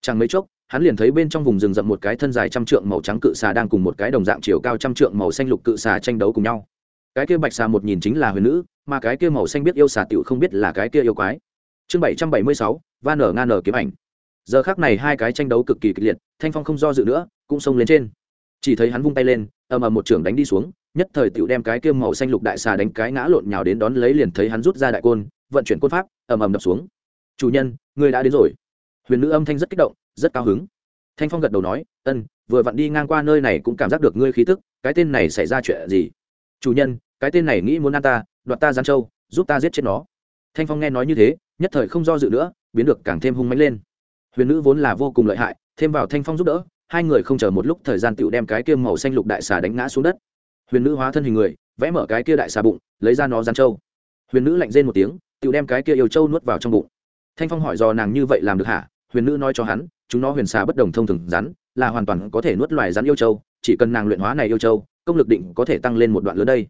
Speaker 1: Chẳng mấy chốc, hắn liền thấy bên trong vùng rừng rậm một cái thân dài trăm trượng màu trắng cự xà đang cùng một cái đồng dạng chiều cao trăm trượng màu xanh lục cự xà tranh đấu cùng nhau. Cái kia bạch xà một nhìn chính là huyền nữ, mà cái kia màu xanh biết yêu xà tiểu không biết là cái kia yêu quái. Chương bảy trăm bảy mươi sáu van nở ngan nở kiếm ảnh. Giờ khác này hai cái tranh đấu cực kỳ kịch liệt, thanh phong không do dự nữa, cũng xông lên trên. Chỉ thấy hắn vung tay lên, ầm ầm một trưởng đánh đi xuống nhất thời tiểu đem cái kia màu xanh lục đại xà đánh cái ngã lộn nhào đến đón lấy liền thấy hắn rút ra đại côn, vận chuyển côn pháp, ầm ầm đập xuống. Chủ nhân, người đã đến rồi. Huyền nữ âm thanh rất kích động, rất cao hứng. Thanh phong gật đầu nói, ân, vừa vặn đi ngang qua nơi này cũng cảm giác được ngươi khí tức, cái tên này xảy ra chuyện gì? Chủ nhân, cái tên này nghĩ muốn ăn ta, đoạt ta gián châu giúp ta giết chết nó. Thanh phong nghe nói như thế, nhất thời không do dự nữa, biến được càng thêm hung mãnh lên. Huyền nữ vốn là vô cùng lợi hại, thêm vào thanh phong giúp đỡ, hai người không chờ một lúc thời gian tựu đem cái kiêm màu xanh lục đại xà đánh ngã xuống đất huyền nữ hóa thân hình người, vẽ mở cái kia đại xà bụng, lấy ra nó gian châu huyền nữ lạnh rên một tiếng, tự đem cái kia yêu châu nuốt vào trong bụng. Thanh phong hỏi do nàng như vậy làm được hả? Huyền nữ nói cho hắn, chúng nó huyền xà bất đồng thông thường rắn, là hoàn toàn có thể nuốt loài rắn yêu châu chỉ cần nàng luyện hóa này yêu châu công lực định có thể tăng lên một đoạn lớn đây.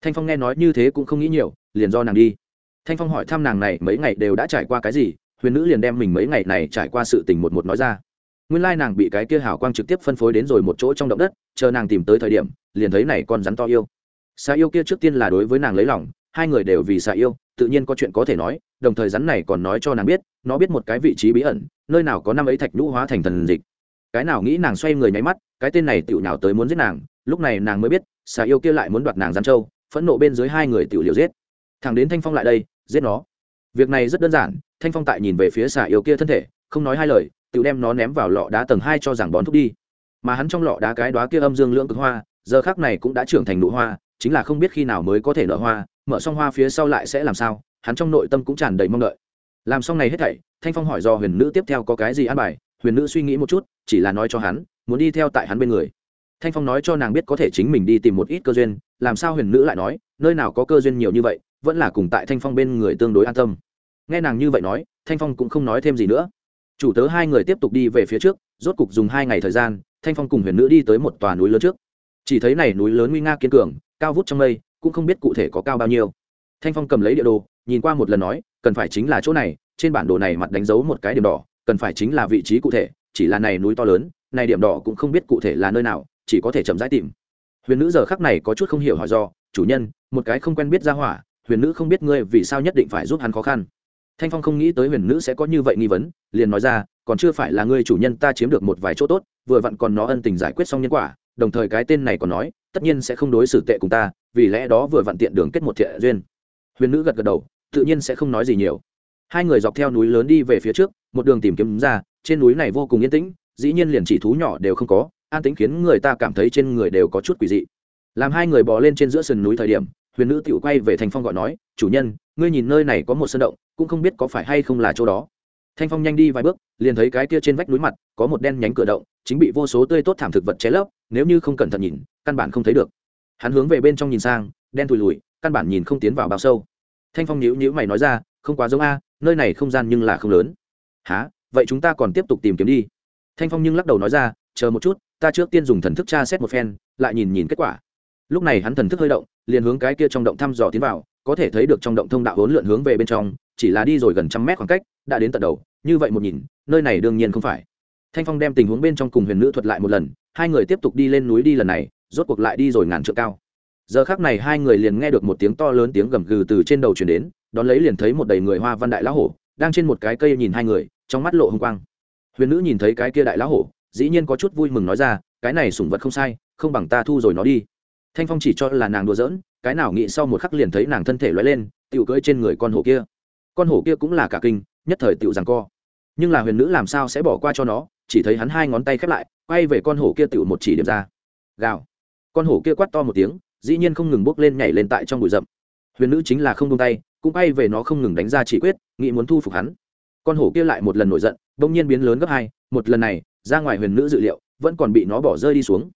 Speaker 1: Thanh phong nghe nói như thế cũng không nghĩ nhiều, liền do nàng đi. Thanh phong hỏi thăm nàng này mấy ngày đều đã trải qua cái gì, huyền nữ liền đem mình mấy ngày này trải qua sự tình một một nói ra nguyên lai nàng bị cái kia hảo quang trực tiếp phân phối đến rồi một chỗ trong động đất, chờ nàng tìm tới thời điểm, liền thấy này con rắn to yêu. Xà yêu kia trước tiên là đối với nàng lấy lòng, hai người đều vì xà yêu, tự nhiên có chuyện có thể nói, đồng thời rắn này còn nói cho nàng biết, nó biết một cái vị trí bí ẩn, nơi nào có năm ấy thạch nhũ hóa thành thần dịch. Cái nào nghĩ nàng xoay người nháy mắt, cái tên này tựu nào tới muốn giết nàng, lúc này nàng mới biết, xà yêu kia lại muốn đoạt nàng gián châu phẫn nộ bên dưới hai người tựu liều giết. Thằng đến thanh phong lại đây, giết nó. Việc này rất đơn giản, thanh phong tại nhìn về phía xà yêu kia thân thể, không nói hai lời tự đem nó ném vào lọ đá tầng hai cho rằng bón thúc đi. Mà hắn trong lọ đá cái đó kia âm dương lưỡng cực hoa, giờ khác này cũng đã trưởng thành nụ hoa, chính là không biết khi nào mới có thể nở hoa, mở xong hoa phía sau lại sẽ làm sao, hắn trong nội tâm cũng tràn đầy mong đợi. Làm xong này hết thảy, thanh phong hỏi do huyền nữ tiếp theo có cái gì ăn bài, huyền nữ suy nghĩ một chút, chỉ là nói cho hắn, muốn đi theo tại hắn bên người. Thanh phong nói cho nàng biết có thể chính mình đi tìm một ít cơ duyên, làm sao huyền nữ lại nói, nơi nào có cơ duyên nhiều như vậy, vẫn là cùng tại thanh phong bên người tương đối an tâm. Nghe nàng như vậy nói, thanh phong cũng không nói thêm gì nữa chủ tớ hai người tiếp tục đi về phía trước, rốt cục dùng hai ngày thời gian, thanh phong cùng huyền nữ đi tới một tòa núi lớn trước. Chỉ thấy này núi lớn nguy nga kiên cường, cao vút trong mây, cũng không biết cụ thể có cao bao nhiêu. Thanh phong cầm lấy địa đồ, nhìn qua một lần nói, cần phải chính là chỗ này, trên bản đồ này mặt đánh dấu một cái điểm đỏ, cần phải chính là vị trí cụ thể, chỉ là này núi to lớn, này điểm đỏ cũng không biết cụ thể là nơi nào, chỉ có thể chậm rãi tìm. Huyền nữ giờ khắc này có chút không hiểu hỏi do, chủ nhân, một cái không quen biết ra hỏa, huyền nữ không biết ngươi vì sao nhất định phải giúp hắn khó khăn thanh phong không nghĩ tới huyền nữ sẽ có như vậy nghi vấn, liền nói ra, còn chưa phải là ngươi chủ nhân ta chiếm được một vài chỗ tốt, vừa vặn còn nó ân tình giải quyết xong nhân quả, đồng thời cái tên này còn nói, tất nhiên sẽ không đối xử tệ cùng ta, vì lẽ đó vừa vặn tiện đường kết một thiện duyên. Huyền nữ gật gật đầu, tự nhiên sẽ không nói gì nhiều. Hai người dọc theo núi lớn đi về phía trước, một đường tìm kiếm ra, trên núi này vô cùng yên tĩnh, dĩ nhiên liền chỉ thú nhỏ đều không có, an tĩnh khiến người ta cảm thấy trên người đều có chút quỷ dị. Làm hai người bò lên trên giữa sườn núi thời điểm huyền nữ tiểu quay về thanh phong gọi nói, chủ nhân, ngươi nhìn nơi này có một sân động, cũng không biết có phải hay không là chỗ đó. Thanh phong nhanh đi vài bước, liền thấy cái kia trên vách núi mặt, có một đen nhánh cửa động, chính bị vô số tươi tốt thảm thực vật che lấp, nếu như không cẩn thận nhìn, căn bản không thấy được. Hắn hướng về bên trong nhìn sang, đen thùi lùi, căn bản nhìn không tiến vào bao sâu. Thanh phong nhíu nhíu mày nói ra, không quá giống a, nơi này không gian nhưng là không lớn. Há vậy chúng ta còn tiếp tục tìm kiếm đi. Thanh phong nhưng lắc đầu nói ra, chờ một chút, ta trước tiên dùng thần thức tra xét một phen, lại nhìn nhìn kết quả lúc này hắn thần thức hơi động, liền hướng cái kia trong động thăm dò tiến vào, có thể thấy được trong động thông đạo hỗn lượn hướng về bên trong, chỉ là đi rồi gần trăm mét khoảng cách, đã đến tận đầu, như vậy một nhìn, nơi này đương nhiên không phải. Thanh phong đem tình huống bên trong cùng huyền nữ thuật lại một lần, hai người tiếp tục đi lên núi đi lần này, rốt cuộc lại đi rồi ngàn trượng cao. Giờ khác này hai người liền nghe được một tiếng to lớn tiếng gầm gừ từ trên đầu chuyển đến, đón lấy liền thấy một đầy người hoa văn đại lão hổ, đang trên một cái cây nhìn hai người, trong mắt lộ hồng quang. Huyền nữ nhìn thấy cái kia đại lão hổ, dĩ nhiên có chút vui mừng nói ra, cái này sủng vật không sai, không bằng ta thu rồi nó đi thanh phong chỉ cho là nàng đùa giỡn, cái nào nghĩ sau một khắc liền thấy nàng thân thể loay lên tựu cưỡi trên người con hổ kia. Con hổ kia cũng là cả kinh, nhất thời tựu rằng co. Nhưng là huyền nữ làm sao sẽ bỏ qua cho nó, chỉ thấy hắn hai ngón tay khép lại, quay về con hổ kia tựu một chỉ điểm ra. Gào. Con hổ kia quát to một tiếng, dĩ nhiên không ngừng bốc lên nhảy lên tại trong bụi rậm. Huyền nữ chính là không tung tay, cũng bay về nó không ngừng đánh ra chỉ quyết, nghĩ muốn thu phục hắn. Con hổ kia lại một lần nổi giận, bỗng nhiên biến lớn gấp hai, một lần này, ra ngoài huyền nữ dự liệu, vẫn còn bị nó bỏ rơi đi xuống.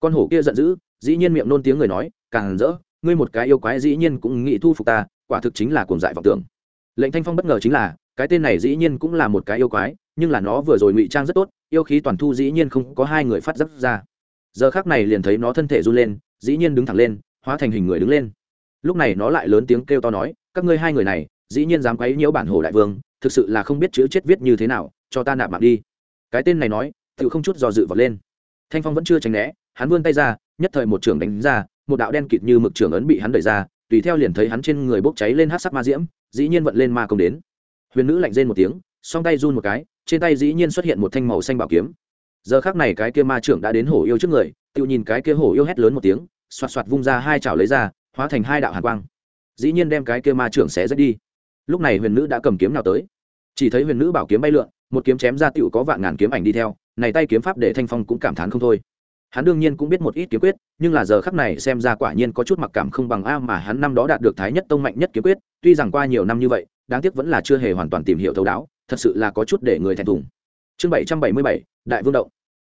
Speaker 1: Con hổ kia giận dữ dĩ nhiên miệng nôn tiếng người nói, càng rỡ, ngươi một cái yêu quái dĩ nhiên cũng nghĩ thu phục ta, quả thực chính là cuồng dại vọng tưởng. Lệnh thanh phong bất ngờ chính là, cái tên này dĩ nhiên cũng là một cái yêu quái, nhưng là nó vừa rồi ngụy trang rất tốt, yêu khí toàn thu dĩ nhiên không có hai người phát giấc ra. Giờ khác này liền thấy nó thân thể run lên, dĩ nhiên đứng thẳng lên, hóa thành hình người đứng lên. Lúc này nó lại lớn tiếng kêu to nói, các ngươi hai người này, dĩ nhiên dám quấy nhiễu bản hồ đại vương, thực sự là không biết chữ chết viết như thế nào, cho ta nạp mạng đi. Cái tên này nói tự không chút dò dự vào lên. Thanh phong vẫn chưa tránh né, hắn vươn tay ra nhất thời một trưởng đánh ra, một đạo đen kịt như mực trưởng ấn bị hắn đẩy ra, tùy theo liền thấy hắn trên người bốc cháy lên hát sắc ma diễm, dĩ nhiên vận lên ma công đến. Huyền nữ lạnh rên một tiếng, song tay run một cái, trên tay dĩ nhiên xuất hiện một thanh màu xanh bảo kiếm. Giờ khác này cái kia ma trưởng đã đến hổ yêu trước người, tự nhìn cái kia hổ yêu hét lớn một tiếng, xoạt xoạt vung ra hai chảo lấy ra, hóa thành hai đạo hàn quang. Dĩ nhiên đem cái kia ma trưởng xé rách đi. Lúc này huyền nữ đã cầm kiếm nào tới. Chỉ thấy huyền nữ bảo kiếm bay lượn, một kiếm chém ra tựu có vạn ngàn kiếm ảnh đi theo, này tay kiếm pháp để thanh phong cũng cảm thán không thôi hắn đương nhiên cũng biết một ít kiếm quyết, nhưng là giờ khắc này xem ra quả nhiên có chút mặc cảm không bằng a mà hắn năm đó đạt được thái nhất tông mạnh nhất kiếm quyết, tuy rằng qua nhiều năm như vậy, đáng tiếc vẫn là chưa hề hoàn toàn tìm hiểu thấu đáo, thật sự là có chút để người thèm thùng. Chương bảy trăm bảy mươi bảy, đại vương động.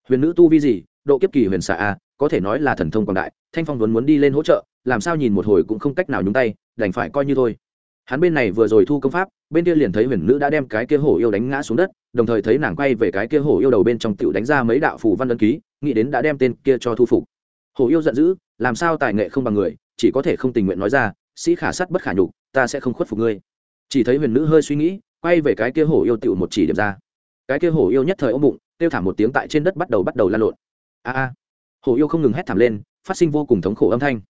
Speaker 1: Huyền nữ tu vi gì, độ kiếp kỳ huyền xạ a, có thể nói là thần thông quảng đại, thanh phong vốn muốn đi lên hỗ trợ, làm sao nhìn một hồi cũng không cách nào nhúng tay, đành phải coi như thôi. Hắn bên này vừa rồi thu công pháp, bên kia liền thấy huyền nữ đã đem cái kia hổ yêu đánh ngã xuống đất, đồng thời thấy nàng quay về cái kia hổ yêu đầu bên trong tiểu đánh ra mấy đạo phù văn ấn ký nghĩ đến đã đem tên kia cho thu phục. Hổ yêu giận dữ, làm sao tài nghệ không bằng người, chỉ có thể không tình nguyện nói ra, sĩ khả sắt bất khả nhục, ta sẽ không khuất phục ngươi. Chỉ thấy huyền nữ hơi suy nghĩ, quay về cái kia hổ yêu tiểu một chỉ điểm ra. Cái kia hổ yêu nhất thời ôm bụng, kêu thảm một tiếng tại trên đất bắt đầu bắt đầu lan lộn. A a. Hổ yêu không ngừng hét thảm lên, phát sinh vô cùng thống khổ âm thanh.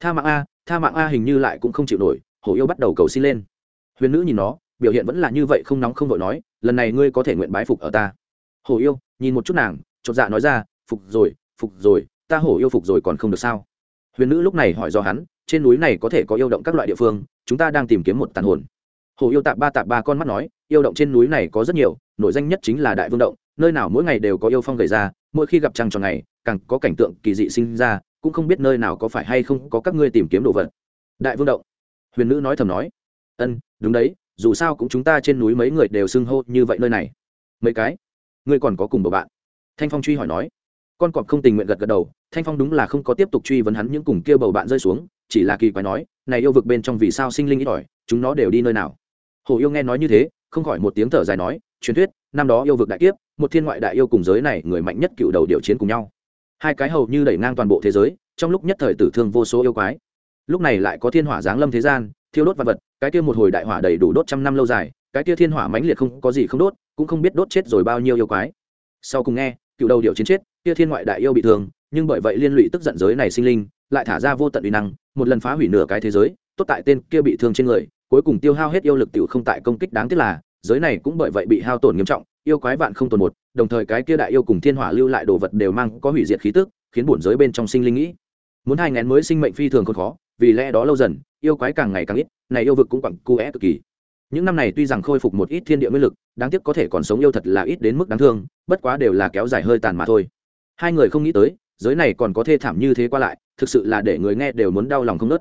Speaker 1: Tha mạng a, tha mạng a hình như lại cũng không chịu nổi, hổ yêu bắt đầu cầu xin lên. Huyền nữ nhìn nó, biểu hiện vẫn là như vậy không nóng không vội nói, lần này ngươi có thể nguyện bái phục ở ta. Hổ yêu, nhìn một chút nàng, chột dạ nói ra phục rồi phục rồi, ta hổ yêu phục rồi còn không được sao? Huyền nữ lúc này hỏi do hắn, trên núi này có thể có yêu động các loại địa phương, chúng ta đang tìm kiếm một tàn hồn. Hổ yêu tạp ba tạp ba con mắt nói, yêu động trên núi này có rất nhiều, nổi danh nhất chính là đại vương động, nơi nào mỗi ngày đều có yêu phong gầy ra, mỗi khi gặp trăng tròn ngày, càng có cảnh tượng kỳ dị sinh ra, cũng không biết nơi nào có phải hay không có các ngươi tìm kiếm đồ vật. Đại vương động. Huyền nữ nói thầm nói, ân, đúng đấy, dù sao cũng chúng ta trên núi mấy người đều xưng hô như vậy nơi này. Mấy cái? Ngươi còn có cùng bầu bạn? Thanh phong truy hỏi nói con cọp không tình nguyện gật gật đầu, thanh phong đúng là không có tiếp tục truy vấn hắn những cùng kia bầu bạn rơi xuống, chỉ là kỳ quái nói, này yêu vực bên trong vì sao sinh linh ít ỏi, chúng nó đều đi nơi nào? Hồ yêu nghe nói như thế, không khỏi một tiếng thở dài nói, truyền thuyết, năm đó yêu vực đại kiếp, một thiên ngoại đại yêu cùng giới này người mạnh nhất cựu đầu điều chiến cùng nhau. Hai cái hầu như đẩy ngang toàn bộ thế giới, trong lúc nhất thời tử thương vô số yêu quái. Lúc này lại có thiên hỏa giáng lâm thế gian, thiêu đốt vật vật, cái kia một hồi đại hỏa đầy đủ đốt trăm năm lâu dài, cái kia thiên hỏa mãnh liệt không có gì không đốt, cũng không biết đốt chết rồi bao nhiêu yêu quái. Sau cùng nghe cựu đầu điệu chiến chết, kia thiên ngoại đại yêu bị thương, nhưng bởi vậy liên lụy tức giận giới này sinh linh, lại thả ra vô tận uy năng, một lần phá hủy nửa cái thế giới, tốt tại tên kia bị thương trên người, cuối cùng tiêu hao hết yêu lực tiểu không tại công kích đáng tiếc là, giới này cũng bởi vậy bị hao tổn nghiêm trọng, yêu quái vạn không tồn một, đồng thời cái kia đại yêu cùng thiên hỏa lưu lại đồ vật đều mang có hủy diệt khí tức, khiến bổn giới bên trong sinh linh nghĩ. Muốn hai ngén mới sinh mệnh phi thường còn khó, vì lẽ đó lâu dần, yêu quái càng ngày càng ít, này yêu vực cũng quặng cu é cực kỳ những năm này tuy rằng khôi phục một ít thiên địa nguyên lực, đáng tiếc có thể còn sống yêu thật là ít đến mức đáng thương, bất quá đều là kéo dài hơi tàn mà thôi. Hai người không nghĩ tới, giới này còn có thê thảm như thế qua lại, thực sự là để người nghe đều muốn đau lòng không nớt.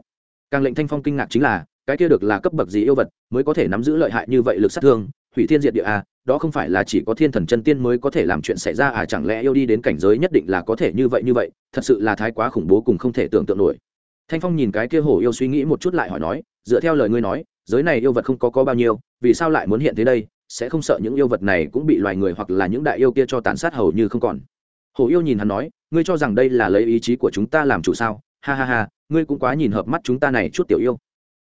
Speaker 1: Càng lệnh thanh phong kinh ngạc chính là, cái kia được là cấp bậc gì yêu vật mới có thể nắm giữ lợi hại như vậy lực sát thương, hủy thiên diệt địa à đó không phải là chỉ có thiên thần chân tiên mới có thể làm chuyện xảy ra à chẳng lẽ yêu đi đến cảnh giới nhất định là có thể như vậy như vậy, thật sự là thái quá khủng bố cùng không thể tưởng tượng nổi. Thanh phong nhìn cái kia hổ yêu suy nghĩ một chút lại hỏi nói, dựa theo lời ngươi nói giới này yêu vật không có có bao nhiêu vì sao lại muốn hiện thế đây? Sẽ không sợ những yêu vật này cũng bị loài người hoặc là những đại yêu kia cho tàn sát hầu như không còn. Hổ yêu nhìn hắn nói ngươi cho rằng đây là lấy ý chí của chúng ta làm chủ sao? Ha ha ha ngươi cũng quá nhìn hợp mắt chúng ta này chút tiểu yêu.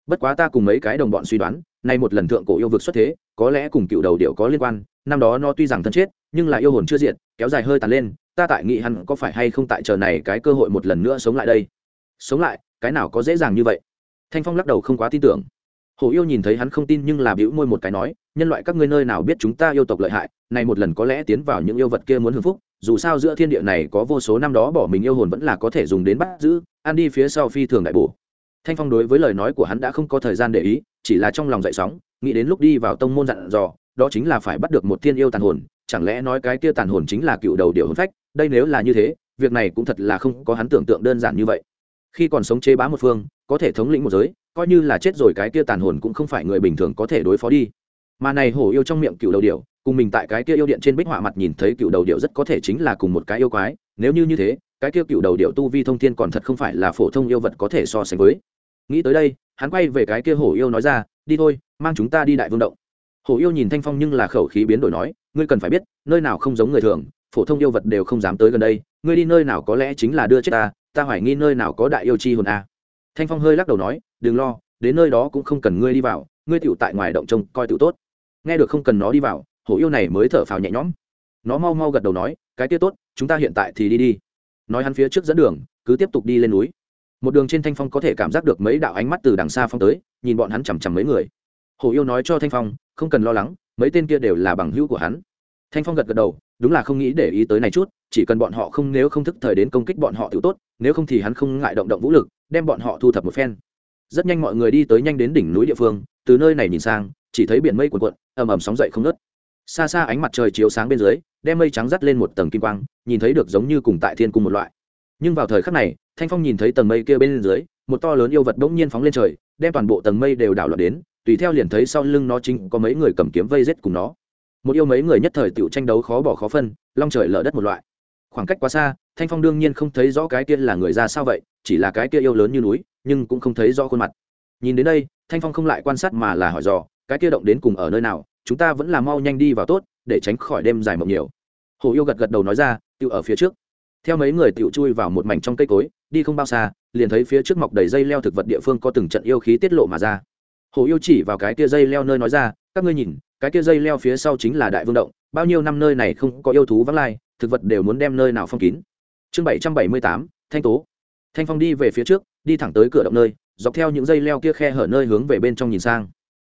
Speaker 1: Bất quá ta cùng mấy cái đồng bọn suy đoán nay một lần thượng cổ yêu vực xuất thế có lẽ cùng cựu đầu điệu có liên quan năm đó nó tuy rằng thân chết nhưng là yêu hồn chưa diệt, kéo dài hơi tàn lên ta tại nghị hắn có phải hay không tại chờ này cái cơ hội một lần nữa sống lại đây? Sống lại cái nào có dễ dàng như vậy? Thanh phong lắc đầu không quá tin tưởng hồ yêu nhìn thấy hắn không tin nhưng là bĩu môi một cái nói, nhân loại các ngươi nơi nào biết chúng ta yêu tộc lợi hại, này một lần có lẽ tiến vào những yêu vật kia muốn hưởng phúc, dù sao giữa thiên địa này có vô số năm đó bỏ mình yêu hồn vẫn là có thể dùng đến bắt giữ, ăn đi phía sau phi thường đại bổ. Thanh phong đối với lời nói của hắn đã không có thời gian để ý, chỉ là trong lòng dậy sóng, nghĩ đến lúc đi vào tông môn dặn dò, đó chính là phải bắt được một thiên yêu tàn hồn, chẳng lẽ nói cái kia tàn hồn chính là cựu đầu điệu hồn phách, đây nếu là như thế, việc này cũng thật là không có hắn tưởng tượng đơn giản như vậy khi còn sống chế bá một phương, có thể thống lĩnh một giới, coi như là chết rồi cái kia tàn hồn cũng không phải người bình thường có thể đối phó đi. Mà này hổ yêu trong miệng cựu đầu điệu cùng mình tại cái kia yêu điện trên bích họa mặt nhìn thấy cựu đầu điệu rất có thể chính là cùng một cái yêu quái, nếu như như thế, cái kia cựu đầu điệu tu vi thông thiên còn thật không phải là phổ thông yêu vật có thể so sánh với. Nghĩ tới đây, hắn quay về cái kia hổ yêu nói ra, đi thôi, mang chúng ta đi đại vương động. Hổ yêu nhìn thanh phong nhưng là khẩu khí biến đổi nói, ngươi cần phải biết, nơi nào không giống người thường, phổ thông yêu vật đều không dám tới gần đây, ngươi đi nơi nào có lẽ chính là đưa chết ta ta hoài nghi nơi nào có đại yêu chi hồn a. Thanh phong hơi lắc đầu nói, đừng lo, đến nơi đó cũng không cần ngươi đi vào, ngươi tựu tại ngoài động trông coi tựu tốt. Nghe được không cần nó đi vào, hổ yêu này mới thở phào nhẹ nhõm. Nó mau mau gật đầu nói, cái tiết tốt, chúng ta hiện tại thì đi đi. Nói hắn phía trước dẫn đường, cứ tiếp tục đi lên núi. Một đường trên thanh phong có thể cảm giác được mấy đạo ánh mắt từ đằng xa phong tới, nhìn bọn hắn chằm chằm mấy người. Hổ yêu nói cho thanh phong, không cần lo lắng, mấy tên kia đều là bằng hữu của hắn. Thanh phong gật gật đầu đúng là không nghĩ để ý tới này chút, chỉ cần bọn họ không nếu không thức thời đến công kích bọn họ tự tốt, nếu không thì hắn không ngại động động vũ lực, đem bọn họ thu thập một phen. Rất nhanh mọi người đi tới nhanh đến đỉnh núi địa phương, từ nơi này nhìn sang, chỉ thấy biển mây cuồn cuộn, ầm ầm sóng dậy không nớt xa xa ánh mặt trời chiếu sáng bên dưới, đem mây trắng dắt lên một tầng kim quang, nhìn thấy được giống như cùng tại thiên cung một loại. Nhưng vào thời khắc này, thanh phong nhìn thấy tầng mây kia bên dưới, một to lớn yêu vật bỗng nhiên phóng lên trời, đem toàn bộ tầng mây đều đảo loạn đến, tùy theo liền thấy sau lưng nó chính có mấy người cầm kiếm vây rết cùng nó một yêu mấy người nhất thời tựu tranh đấu khó bỏ khó phân, long trời lở đất một loại. Khoảng cách quá xa, thanh phong đương nhiên không thấy rõ cái kia là người ra sao vậy, chỉ là cái kia yêu lớn như núi, nhưng cũng không thấy rõ khuôn mặt. Nhìn đến đây, thanh phong không lại quan sát mà là hỏi dò, cái kia động đến cùng ở nơi nào, chúng ta vẫn là mau nhanh đi vào tốt, để tránh khỏi đêm dài mộng nhiều. Hồ yêu gật gật đầu nói ra tựu ở phía trước. Theo mấy người tựu chui vào một mảnh trong cây cối, đi không bao xa, liền thấy phía trước mọc đầy dây leo thực vật địa phương có từng trận yêu khí tiết lộ mà ra. Hồ yêu chỉ vào cái kia dây leo nơi nói ra các ngươi nhìn, cái kia dây leo phía sau chính là đại vương động, bao nhiêu năm nơi này không có yêu thú vắng lai, thực vật đều muốn đem nơi nào phong kín. Chương bảy trăm bảy mươi tám, thanh tố. Thanh phong đi về phía trước, đi thẳng tới cửa động nơi, dọc theo những dây leo kia khe hở nơi hướng về bên trong nhìn sang.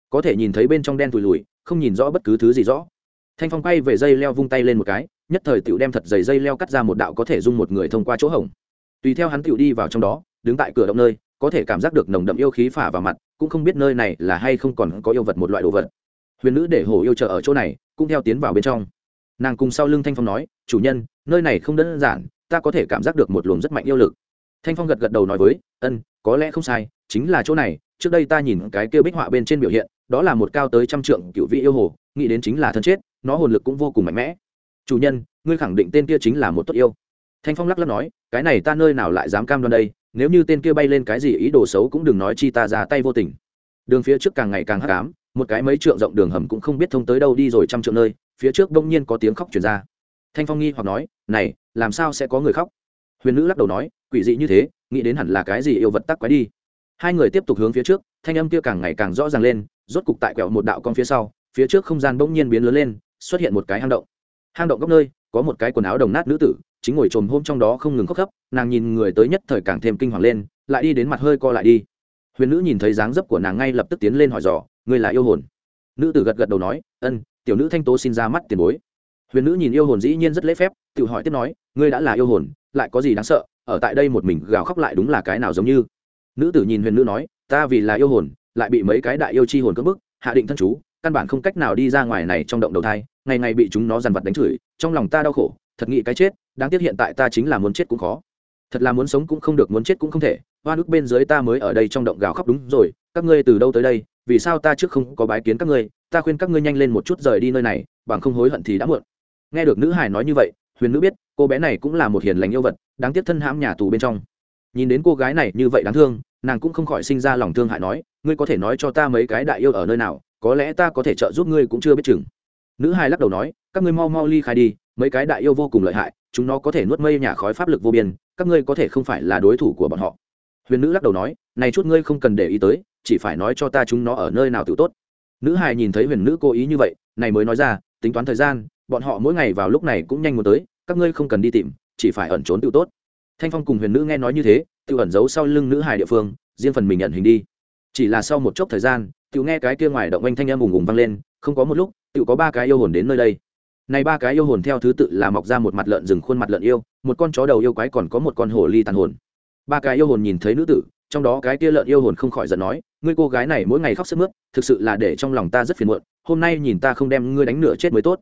Speaker 1: Có thể nhìn thấy bên trong đen tùi lùi không nhìn rõ bất cứ thứ gì rõ. Thanh phong quay về dây leo vung tay lên một cái, nhất thời tựu đem thật dày dây leo cắt ra một đạo có thể dung một người thông qua chỗ hổng. Tùy theo hắn tựu đi vào trong đó, đứng tại cửa động nơi, có thể cảm giác được nồng đậm yêu khí phả vào mặt, cũng không biết nơi này là hay không còn có yêu vật một loại đồ vật huyền nữ để hổ yêu chờ ở chỗ này, cũng theo tiến vào bên trong. Nàng cùng sau lưng thanh phong nói, chủ nhân, nơi này không đơn giản, ta có thể cảm giác được một luồng rất mạnh yêu lực. Thanh phong gật gật đầu nói với, ân, có lẽ không sai, chính là chỗ này, trước đây ta nhìn cái kia bích họa bên trên biểu hiện, đó là một cao tới trăm trượng cựu vị yêu hồ, nghĩ đến chính là thân chết, nó hồn lực cũng vô cùng mạnh mẽ. Chủ nhân, ngươi khẳng định tên kia chính là một tốt yêu. Thanh phong lắc lắc nói, cái này ta nơi nào lại dám cam đoan đây, nếu như tên kia bay lên cái gì ý đồ xấu cũng đừng nói chi ta ra tay vô tình. Đường phía trước càng ngày càng hắc ám một cái mấy trượng rộng đường hầm cũng không biết thông tới đâu đi rồi trăm trượng nơi, phía trước đông nhiên có tiếng khóc chuyển ra. Thanh phong nghi hoặc nói, này, làm sao sẽ có người khóc? Huyền nữ lắc đầu nói, quỷ dị như thế, nghĩ đến hẳn là cái gì yêu vật tắc quái đi. Hai người tiếp tục hướng phía trước, thanh âm kia càng ngày càng rõ ràng lên, rốt cục tại quẹo một đạo con phía sau, phía trước không gian bỗng nhiên biến lớn lên, xuất hiện một cái hang động. Hang động góc nơi, có một cái quần áo đồng nát nữ tử, chính ngồi trồm hôm trong đó không ngừng khóc khóc, nàng nhìn người tới nhất thời càng thêm kinh hoàng lên, lại đi đến mặt hơi co lại đi. Huyền nữ nhìn thấy dáng dấp của nàng ngay lập tức tiến lên hỏi dò ngươi là yêu hồn. Nữ tử gật gật đầu nói, ân, tiểu nữ thanh tố xin ra mắt tiền bối. Huyền nữ nhìn yêu hồn dĩ nhiên rất lễ phép, tự hỏi tiếp nói, ngươi đã là yêu hồn, lại có gì đáng sợ, ở tại đây một mình gào khóc lại đúng là cái nào giống như? Nữ tử nhìn huyền nữ nói, ta vì là yêu hồn, lại bị mấy cái đại yêu chi hồn cưỡng bức, hạ định thân chú, căn bản không cách nào đi ra ngoài này trong động đầu thai, ngày ngày bị chúng nó dằn vặt đánh chửi, trong lòng ta đau khổ, thật nghĩ cái chết, đáng tiếc hiện tại ta chính là muốn chết cũng khó thật là muốn sống cũng không được, muốn chết cũng không thể. Hoa nước bên dưới ta mới ở đây trong động gào khóc đúng rồi, các ngươi từ đâu tới đây, vì sao ta trước không có bái kiến các ngươi, ta khuyên các ngươi nhanh lên một chút rời đi nơi này, bằng không hối hận thì đã muộn. Nghe được nữ hải nói như vậy, huyền nữ biết, cô bé này cũng là một hiền lành yêu vật, đáng tiếc thân hãm nhà tù bên trong. Nhìn đến cô gái này như vậy đáng thương, nàng cũng không khỏi sinh ra lòng thương hại nói, ngươi có thể nói cho ta mấy cái đại yêu ở nơi nào, có lẽ ta có thể trợ giúp ngươi cũng chưa biết chừng. Nữ hải lắc đầu nói, các ngươi mau mau ly khai đi mấy cái đại yêu vô cùng lợi hại, chúng nó có thể nuốt mây nhà khói pháp lực vô biên, các ngươi có thể không phải là đối thủ của bọn họ. Huyền nữ lắc đầu nói, này chút ngươi không cần để ý tới, chỉ phải nói cho ta chúng nó ở nơi nào tự tốt. Nữ hài nhìn thấy huyền nữ cố ý như vậy, này mới nói ra, tính toán thời gian, bọn họ mỗi ngày vào lúc này cũng nhanh muốn tới, các ngươi không cần đi tìm, chỉ phải ẩn trốn tự tốt. Thanh phong cùng huyền nữ nghe nói như thế, tự ẩn giấu sau lưng nữ hài địa phương, riêng phần mình nhận hình đi. Chỉ là sau một chốc thời gian, tự nghe cái kia ngoài động anh thanh em ùng ùng vang lên, không có một lúc, tự có ba cái yêu hồn đến nơi đây này ba cái yêu hồn theo thứ tự là mọc ra một mặt lợn rừng khuôn mặt lợn yêu, một con chó đầu yêu quái còn có một con hồ ly tàn hồn. Ba cái yêu hồn nhìn thấy nữ tử, trong đó cái kia lợn yêu hồn không khỏi giận nói, ngươi cô gái này mỗi ngày khóc sức mướt, thực sự là để trong lòng ta rất phiền muộn, hôm nay nhìn ta không đem ngươi đánh nửa chết mới tốt.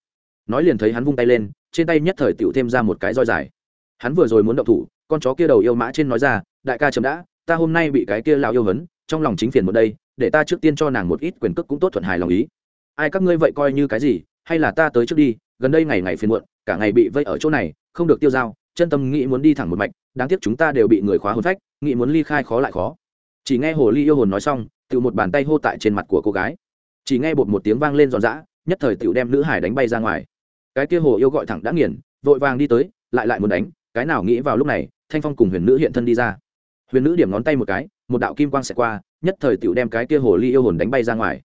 Speaker 1: Nói liền thấy hắn vung tay lên, trên tay nhất thời tựu thêm ra một cái roi dài. Hắn vừa rồi muốn động thủ, con chó kia đầu yêu mã trên nói ra, đại ca chấm đã, ta hôm nay bị cái kia lao yêu hấn trong lòng chính phiền một đây, để ta trước tiên cho nàng một ít quyền cước cũng tốt thuận hài lòng ý. Ai các ngươi vậy coi như cái gì hay là ta tới trước đi, gần đây ngày ngày phiền muộn, cả ngày bị vây ở chỗ này, không được tiêu dao chân tâm nghĩ muốn đi thẳng một mạch, đáng tiếc chúng ta đều bị người khóa hồn phách, nghĩ muốn ly khai khó lại khó. Chỉ nghe hồ ly yêu hồn nói xong, tự một bàn tay hô tại trên mặt của cô gái. Chỉ nghe bột một tiếng vang lên giòn giã, nhất thời tự đem nữ hải đánh bay ra ngoài. Cái kia hồ yêu gọi thẳng đã nghiền, vội vàng đi tới, lại lại muốn đánh, cái nào nghĩ vào lúc này, thanh phong cùng huyền nữ hiện thân đi ra. Huyền nữ điểm ngón tay một cái, một đạo kim quang sẽ qua, nhất thời tự đem cái kia hồ ly yêu hồn đánh bay ra ngoài.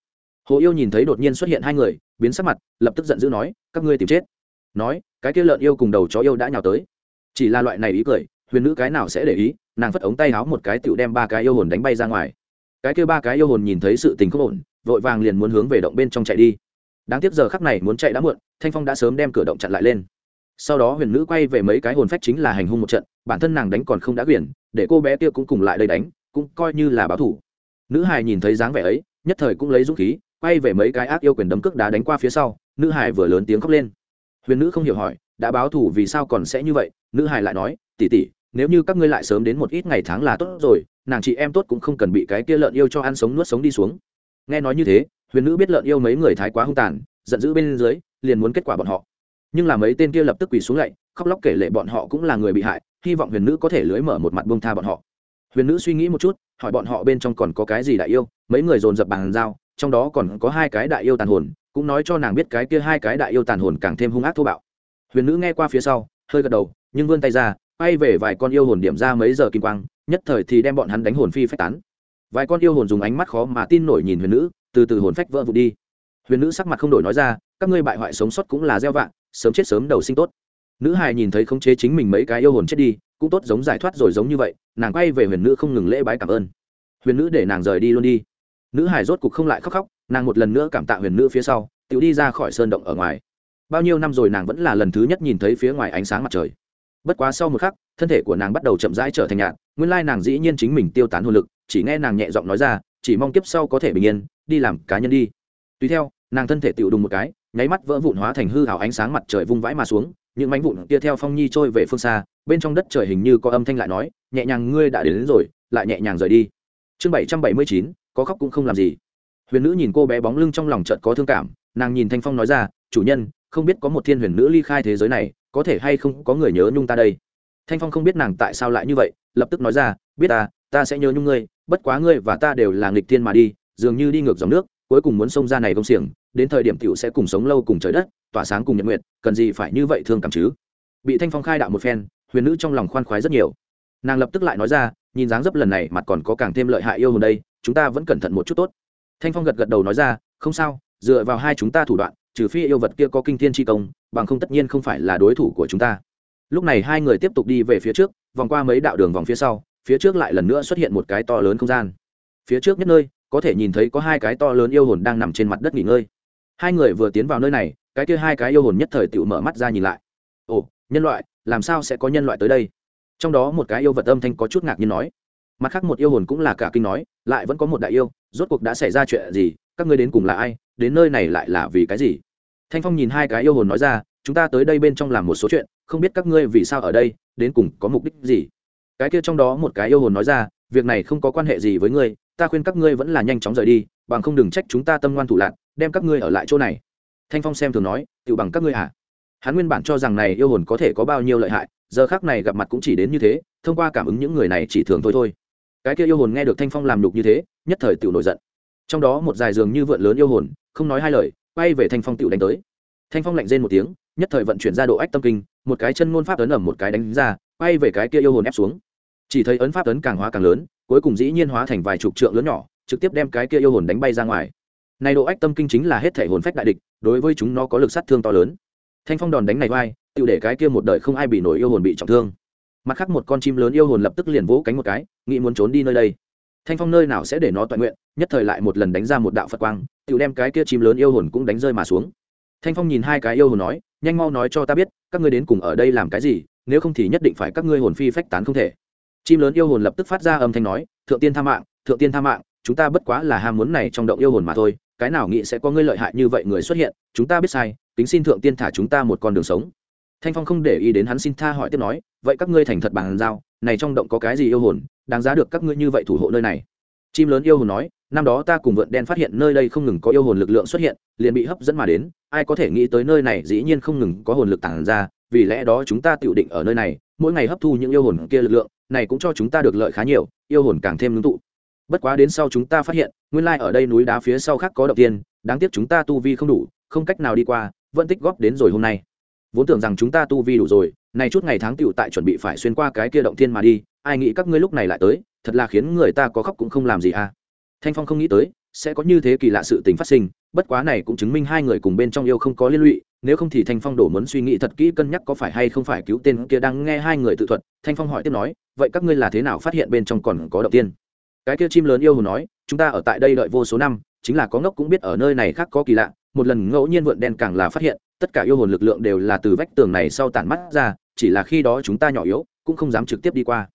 Speaker 1: Hồ yêu nhìn thấy đột nhiên xuất hiện hai người biến sắc mặt, lập tức giận dữ nói, các ngươi tìm chết. Nói, cái kia lợn yêu cùng đầu chó yêu đã nhào tới. Chỉ là loại này ý cười, huyền nữ cái nào sẽ để ý, nàng phất ống tay háo một cái tựu đem ba cái yêu hồn đánh bay ra ngoài. Cái kia ba cái yêu hồn nhìn thấy sự tình không ổn, vội vàng liền muốn hướng về động bên trong chạy đi. Đáng tiếc giờ khắc này muốn chạy đã muộn, thanh phong đã sớm đem cửa động chặn lại lên. Sau đó huyền nữ quay về mấy cái hồn phách chính là hành hung một trận, bản thân nàng đánh còn không đã quyển, để cô bé kia cũng cùng lại đây đánh, cũng coi như là báo thủ. Nữ hài nhìn thấy dáng vẻ ấy, nhất thời cũng lấy dũng khí quay về mấy cái ác yêu quyền đấm cước đá đánh qua phía sau, nữ hải vừa lớn tiếng khóc lên. Huyền nữ không hiểu hỏi, đã báo thù vì sao còn sẽ như vậy? Nữ hải lại nói tỉ tỉ nếu như các ngươi lại sớm đến một ít ngày tháng là tốt rồi, nàng chị em tốt cũng không cần bị cái kia lợn yêu cho ăn sống nuốt sống đi xuống. Nghe nói như thế, huyền nữ biết lợn yêu mấy người thái quá hung tàn, giận dữ bên dưới, liền muốn kết quả bọn họ. Nhưng là mấy tên kia lập tức quỳ xuống lạy, khóc lóc kể lệ bọn họ cũng là người bị hại, hy vọng huyền nữ có thể lưới mở một mặt bông tha bọn họ. Huyền nữ suy nghĩ một chút, hỏi bọn họ bên trong còn có cái gì đại yêu, mấy người dồn dập bàn giao trong đó còn có hai cái đại yêu tàn hồn, cũng nói cho nàng biết cái kia hai cái đại yêu tàn hồn càng thêm hung ác thô bạo. Huyền nữ nghe qua phía sau, hơi gật đầu, nhưng vươn tay ra bay về vài con yêu hồn điểm ra mấy giờ kim quang, nhất thời thì đem bọn hắn đánh hồn phi phách tán. Vài con yêu hồn dùng ánh mắt khó mà tin nổi nhìn huyền nữ, từ từ hồn phách vỡ vụt đi. Huyền nữ sắc mặt không đổi nói ra, các ngươi bại hoại sống sót cũng là gieo vạn sớm chết sớm đầu sinh tốt. Nữ hài nhìn thấy khống chế chính mình mấy cái yêu hồn chết đi, cũng tốt giống giải thoát rồi giống như vậy, nàng quay về huyền nữ không ngừng lễ bái cảm ơn. Huyền nữ để nàng rời đi luôn đi nữ Hải rốt cục không lại khóc khóc nàng một lần nữa cảm tạ huyền nữ phía sau tự đi ra khỏi sơn động ở ngoài. Bao nhiêu năm rồi nàng vẫn là lần thứ nhất nhìn thấy phía ngoài ánh sáng mặt trời. Bất quá sau một khắc thân thể của nàng bắt đầu chậm rãi trở thành nhạt nguyên lai nàng dĩ nhiên chính mình tiêu tán hồn lực chỉ nghe nàng nhẹ giọng nói ra chỉ mong kiếp sau có thể bình yên đi làm cá nhân đi. Tùy theo nàng thân thể tự đùng một cái nháy mắt vỡ vụn hóa thành hư hảo ánh sáng mặt trời vung vãi mà xuống những mảnh vụn kia theo phong nhi trôi về phương xa bên trong đất trời hình như có âm thanh lại nói nhẹ nhàng ngươi đã đến, đến rồi lại nhẹ nhàng rời đi. Chương bảy trăm bảy mươi chín có khóc cũng không làm gì. Huyền nữ nhìn cô bé bóng lưng trong lòng trận có thương cảm, nàng nhìn thanh phong nói ra, chủ nhân, không biết có một thiên huyền nữ ly khai thế giới này, có thể hay không có người nhớ nhung ta đây? Thanh phong không biết nàng tại sao lại như vậy, lập tức nói ra, biết ta ta sẽ nhớ nhung ngươi, bất quá ngươi và ta đều là nghịch thiên mà đi, dường như đi ngược dòng nước, cuối cùng muốn xông ra này công xiềng, đến thời điểm tiểu sẽ cùng sống lâu cùng trời đất, tỏa sáng cùng nhật nguyệt, cần gì phải như vậy thương cảm chứ? Bị thanh phong khai đạo một phen, huyền nữ trong lòng khoan khoái rất nhiều. Nàng lập tức lại nói ra, nhìn dáng dấp lần này, mặt còn có càng thêm lợi hại yêu hồn đây chúng ta vẫn cẩn thận một chút tốt. Thanh phong gật gật đầu nói ra, không sao, dựa vào hai chúng ta thủ đoạn, trừ phi yêu vật kia có kinh thiên tri công, bằng không tất nhiên không phải là đối thủ của chúng ta. Lúc này hai người tiếp tục đi về phía trước, vòng qua mấy đạo đường vòng phía sau, phía trước lại lần nữa xuất hiện một cái to lớn không gian. Phía trước nhất nơi, có thể nhìn thấy có hai cái to lớn yêu hồn đang nằm trên mặt đất nghỉ ngơi. Hai người vừa tiến vào nơi này, cái kia hai cái yêu hồn nhất thời tự mở mắt ra nhìn lại. Ồ, nhân loại, làm sao sẽ có nhân loại tới đây? Trong đó một cái yêu vật âm thanh có chút ngạc nhiên nói mặt khác một yêu hồn cũng là cả kinh nói, lại vẫn có một đại yêu, rốt cuộc đã xảy ra chuyện gì, các ngươi đến cùng là ai, đến nơi này lại là vì cái gì? Thanh phong nhìn hai cái yêu hồn nói ra, chúng ta tới đây bên trong làm một số chuyện, không biết các ngươi vì sao ở đây, đến cùng có mục đích gì? Cái kia trong đó một cái yêu hồn nói ra, việc này không có quan hệ gì với ngươi, ta khuyên các ngươi vẫn là nhanh chóng rời đi, bằng không đừng trách chúng ta tâm ngoan thủ lạc đem các ngươi ở lại chỗ này. Thanh phong xem thường nói tự bằng các ngươi à hắn nguyên bản cho rằng này yêu hồn có thể có bao nhiêu lợi hại, giờ khác này gặp mặt cũng chỉ đến như thế, thông qua cảm ứng những người này chỉ thường thôi thôi cái kia yêu hồn nghe được thanh phong làm nhục như thế, nhất thời tự nổi giận. Trong đó một dài giường như vượn lớn yêu hồn, không nói hai lời, quay về thanh phong tự đánh tới. Thanh phong lạnh rên một tiếng, nhất thời vận chuyển ra độ ách tâm kinh, một cái chân ngôn pháp ấn ẩm một cái đánh ra, quay về cái kia yêu hồn ép xuống. Chỉ thấy ấn pháp ấn càng hóa càng lớn, cuối cùng dĩ nhiên hóa thành vài chục trượng lớn nhỏ, trực tiếp đem cái kia yêu hồn đánh bay ra ngoài. Này độ ách tâm kinh chính là hết thể hồn phách đại địch, đối với chúng nó có lực sát thương to lớn. Thanh phong đòn đánh này vai tự để cái kia một đời không ai bị nổi yêu hồn bị trọng thương mặt khác một con chim lớn yêu hồn lập tức liền vỗ cánh một cái, nghĩ muốn trốn đi nơi đây. Thanh phong nơi nào sẽ để nó toàn nguyện, nhất thời lại một lần đánh ra một đạo phật quang tự đem cái kia chim lớn yêu hồn cũng đánh rơi mà xuống. Thanh phong nhìn hai cái yêu hồn nói, nhanh mau nói cho ta biết, các ngươi đến cùng ở đây làm cái gì, nếu không thì nhất định phải các ngươi hồn phi phách tán không thể. Chim lớn yêu hồn lập tức phát ra âm thanh nói, thượng tiên tha mạng, thượng tiên tha mạng, chúng ta bất quá là ham muốn này trong động yêu hồn mà thôi, cái nào nghĩ sẽ có ngươi lợi hại như vậy người xuất hiện, chúng ta biết sai tính xin thượng tiên thả chúng ta một con đường sống thanh phong không để ý đến hắn xin tha hỏi tiếp nói, vậy các ngươi thành thật bàn giao, này trong động có cái gì yêu hồn, đáng giá được các ngươi như vậy thủ hộ nơi này? Chim lớn yêu hồn nói, năm đó ta cùng vượn đen phát hiện nơi đây không ngừng có yêu hồn lực lượng xuất hiện, liền bị hấp dẫn mà đến, ai có thể nghĩ tới nơi này dĩ nhiên không ngừng có hồn lực tản ra, vì lẽ đó chúng ta tự định ở nơi này, mỗi ngày hấp thu những yêu hồn kia lực lượng, này cũng cho chúng ta được lợi khá nhiều, yêu hồn càng thêm ngưng tụ. Bất quá đến sau chúng ta phát hiện, nguyên lai ở đây núi đá phía sau khác có động tiên, đáng tiếc chúng ta tu vi không đủ, không cách nào đi qua, vẫn tích góp đến rồi hôm nay vốn tưởng rằng chúng ta tu vi đủ rồi, nay chút ngày tháng tựu tại chuẩn bị phải xuyên qua cái kia động thiên mà đi, ai nghĩ các ngươi lúc này lại tới, thật là khiến người ta có khóc cũng không làm gì à. Thanh phong không nghĩ tới, sẽ có như thế kỳ lạ sự tình phát sinh, bất quá này cũng chứng minh hai người cùng bên trong yêu không có liên lụy, nếu không thì thanh phong đổ muốn suy nghĩ thật kỹ cân nhắc có phải hay không phải cứu tên kia đang nghe hai người tự thuật, thanh phong hỏi tiếp nói, vậy các ngươi là thế nào phát hiện bên trong còn có động tiên cái kia chim lớn yêu hồ nói, chúng ta ở tại đây đợi vô số năm, chính là có ngốc cũng biết ở nơi này khác có kỳ lạ, một lần ngẫu nhiên vượn đen càng là phát hiện tất cả yêu hồn lực lượng đều là từ vách tường này sau tản mắt ra, chỉ là khi đó chúng ta nhỏ yếu, cũng không dám trực tiếp đi qua.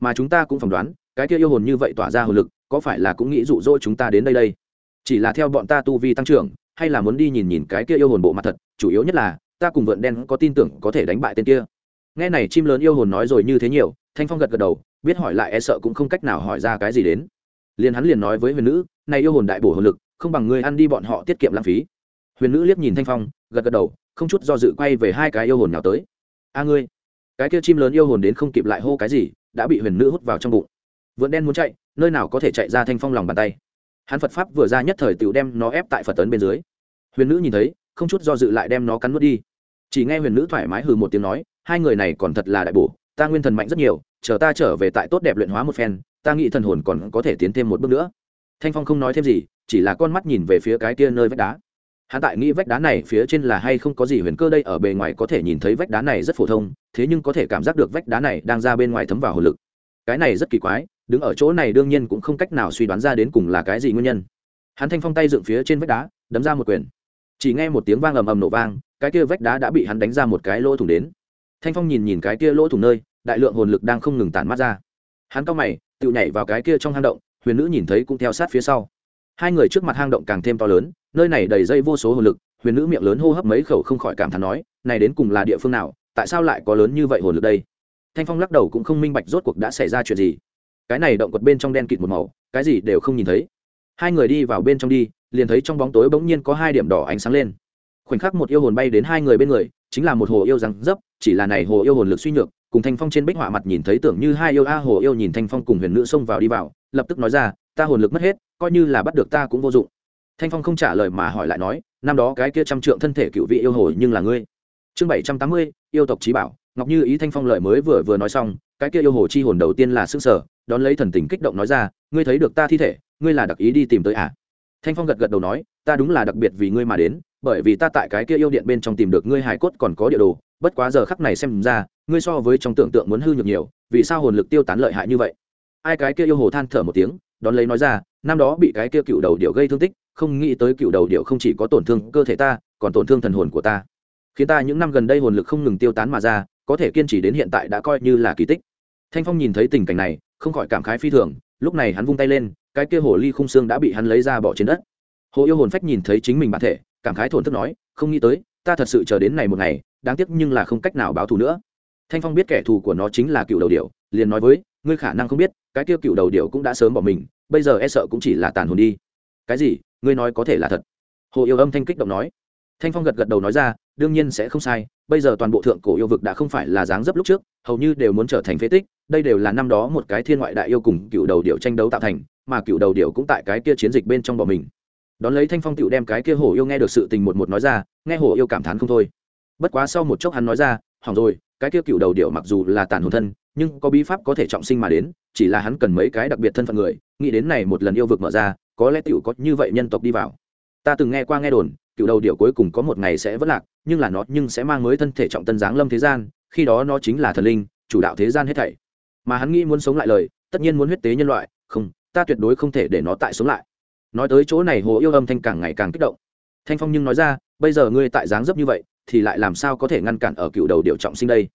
Speaker 1: Mà chúng ta cũng phỏng đoán, cái kia yêu hồn như vậy tỏa ra hồn lực, có phải là cũng nghĩ dụ dỗ chúng ta đến đây đây? Chỉ là theo bọn ta tu vi tăng trưởng, hay là muốn đi nhìn nhìn cái kia yêu hồn bộ mặt thật, chủ yếu nhất là, ta cùng vượn đen có tin tưởng có thể đánh bại tên kia. Nghe này chim lớn yêu hồn nói rồi như thế nhiều, thanh phong gật gật đầu, biết hỏi lại e sợ cũng không cách nào hỏi ra cái gì đến. Liền hắn liền nói với huyền nữ, này yêu hồn đại bổ hồn lực, không bằng người ăn đi bọn họ tiết kiệm lãng phí. Huyền nữ liếc nhìn thanh phong gật gật đầu, không chút do dự quay về hai cái yêu hồn nào tới. A ngươi. Cái kia chim lớn yêu hồn đến không kịp lại hô cái gì, đã bị huyền nữ hút vào trong bụng. Vượn đen muốn chạy, nơi nào có thể chạy ra thanh phong lòng bàn tay. Hắn phật pháp vừa ra nhất thời tựu đem nó ép tại phật tấn bên dưới. Huyền nữ nhìn thấy, không chút do dự lại đem nó cắn nuốt đi. Chỉ nghe huyền nữ thoải mái hừ một tiếng nói, hai người này còn thật là đại bổ, ta nguyên thần mạnh rất nhiều, chờ ta trở về tại tốt đẹp luyện hóa một phen, ta nghĩ thần hồn còn có thể tiến thêm một bước nữa. Thanh phong không nói thêm gì, chỉ là con mắt nhìn về phía cái kia nơi vách đá hắn tại nghĩ vách đá này phía trên là hay không có gì huyền cơ đây, ở bề ngoài có thể nhìn thấy vách đá này rất phổ thông, thế nhưng có thể cảm giác được vách đá này đang ra bên ngoài thấm vào hồn lực. Cái này rất kỳ quái, đứng ở chỗ này đương nhiên cũng không cách nào suy đoán ra đến cùng là cái gì nguyên nhân. Hắn thanh phong tay dựng phía trên vách đá, đấm ra một quyền. Chỉ nghe một tiếng vang ầm ầm nổ vang, cái kia vách đá đã bị hắn đánh ra một cái lỗ thủng đến. Thanh phong nhìn nhìn cái kia lỗ thủng nơi, đại lượng hồn lực đang không ngừng tản mắt ra. Hắn cao mày, tự nhảy vào cái kia trong hang động, huyền nữ nhìn thấy cũng theo sát phía sau. Hai người trước mặt hang động càng thêm to lớn nơi này đầy dây vô số hồn lực, huyền nữ miệng lớn hô hấp mấy khẩu không khỏi cảm thán nói, này đến cùng là địa phương nào, tại sao lại có lớn như vậy hồn lực đây? Thanh phong lắc đầu cũng không minh bạch rốt cuộc đã xảy ra chuyện gì. Cái này động quật bên trong đen kịt một màu, cái gì đều không nhìn thấy. Hai người đi vào bên trong đi, liền thấy trong bóng tối bỗng nhiên có hai điểm đỏ ánh sáng lên. Khoảnh khắc một yêu hồn bay đến hai người bên người, chính là một hồ yêu răng dấp, chỉ là này hồ yêu hồn lực suy nhược, cùng thanh phong trên bích họa mặt nhìn thấy tưởng như hai yêu a, hồ yêu nhìn thanh phong cùng huyền nữ xông vào đi vào, lập tức nói ra, ta hồn lực mất hết, coi như là bắt được ta cũng vô dụng thanh phong không trả lời mà hỏi lại nói, năm đó cái kia trăm trượng thân thể cựu vị yêu hồ nhưng là ngươi. Chương bảy trăm tám mươi, yêu tộc trí bảo. Ngọc như ý thanh phong lời mới vừa vừa nói xong, cái kia yêu hồ chi hồn đầu tiên là xương sở đón lấy thần tình kích động nói ra, ngươi thấy được ta thi thể, ngươi là đặc ý đi tìm tới à? Thanh phong gật gật đầu nói, ta đúng là đặc biệt vì ngươi mà đến, bởi vì ta tại cái kia yêu điện bên trong tìm được ngươi hải cốt còn có địa đồ, bất quá giờ khắc này xem ra, ngươi so với trong tưởng tượng muốn hư nhược nhiều, vì sao hồn lực tiêu tán lợi hại như vậy? Ai cái kia yêu hồ than thở một tiếng, đón lấy nói ra năm đó bị cái kia cựu đầu điệu gây thương tích, không nghĩ tới cựu đầu điệu không chỉ có tổn thương cơ thể ta, còn tổn thương thần hồn của ta. Khiến ta những năm gần đây hồn lực không ngừng tiêu tán mà ra, có thể kiên trì đến hiện tại đã coi như là kỳ tích. Thanh phong nhìn thấy tình cảnh này, không khỏi cảm khái phi thường, lúc này hắn vung tay lên, cái kia hồ ly khung xương đã bị hắn lấy ra bỏ trên đất. Hồ yêu hồn phách nhìn thấy chính mình bản thể, cảm khái thổn thức nói, không nghĩ tới, ta thật sự chờ đến này một ngày, đáng tiếc nhưng là không cách nào báo thù nữa. Thanh phong biết kẻ thù của nó chính là cựu đầu điệu liền nói với, ngươi khả năng không biết cái kia cựu đầu điệu cũng đã sớm bỏ mình, bây giờ e sợ cũng chỉ là tàn hồn đi. Cái gì? Ngươi nói có thể là thật. Hồ yêu âm thanh kích động nói. Thanh phong gật gật đầu nói ra, đương nhiên sẽ không sai, bây giờ toàn bộ thượng cổ yêu vực đã không phải là dáng dấp lúc trước, hầu như đều muốn trở thành phế tích, đây đều là năm đó một cái thiên ngoại đại yêu cùng cựu đầu điệu tranh đấu tạo thành, mà cựu đầu điệu cũng tại cái kia chiến dịch bên trong bỏ mình. Đón lấy thanh phong tựu đem cái kia hổ yêu nghe được sự tình một một nói ra, nghe hổ yêu cảm thán không thôi. Bất quá sau một chốc hắn nói ra, hỏng rồi, cái kia cựu đầu điệu mặc dù là tàn hồn thân, nhưng có bí pháp có thể trọng sinh mà đến chỉ là hắn cần mấy cái đặc biệt thân phận người, nghĩ đến này một lần yêu vực mở ra, có lẽ tựu có như vậy nhân tộc đi vào. Ta từng nghe qua nghe đồn cựu đầu điệu cuối cùng có một ngày sẽ vất lạc, nhưng là nó nhưng sẽ mang mới thân thể trọng tân giáng lâm thế gian, khi đó nó chính là thần linh, chủ đạo thế gian hết thảy. Mà hắn nghĩ muốn sống lại lời, tất nhiên muốn huyết tế nhân loại, không, ta tuyệt đối không thể để nó tại sống lại. Nói tới chỗ này hồ yêu âm thanh càng ngày càng kích động. Thanh phong nhưng nói ra, bây giờ ngươi tại dáng dấp như vậy, thì lại làm sao có thể ngăn cản ở cựu đầu điệu trọng sinh đây?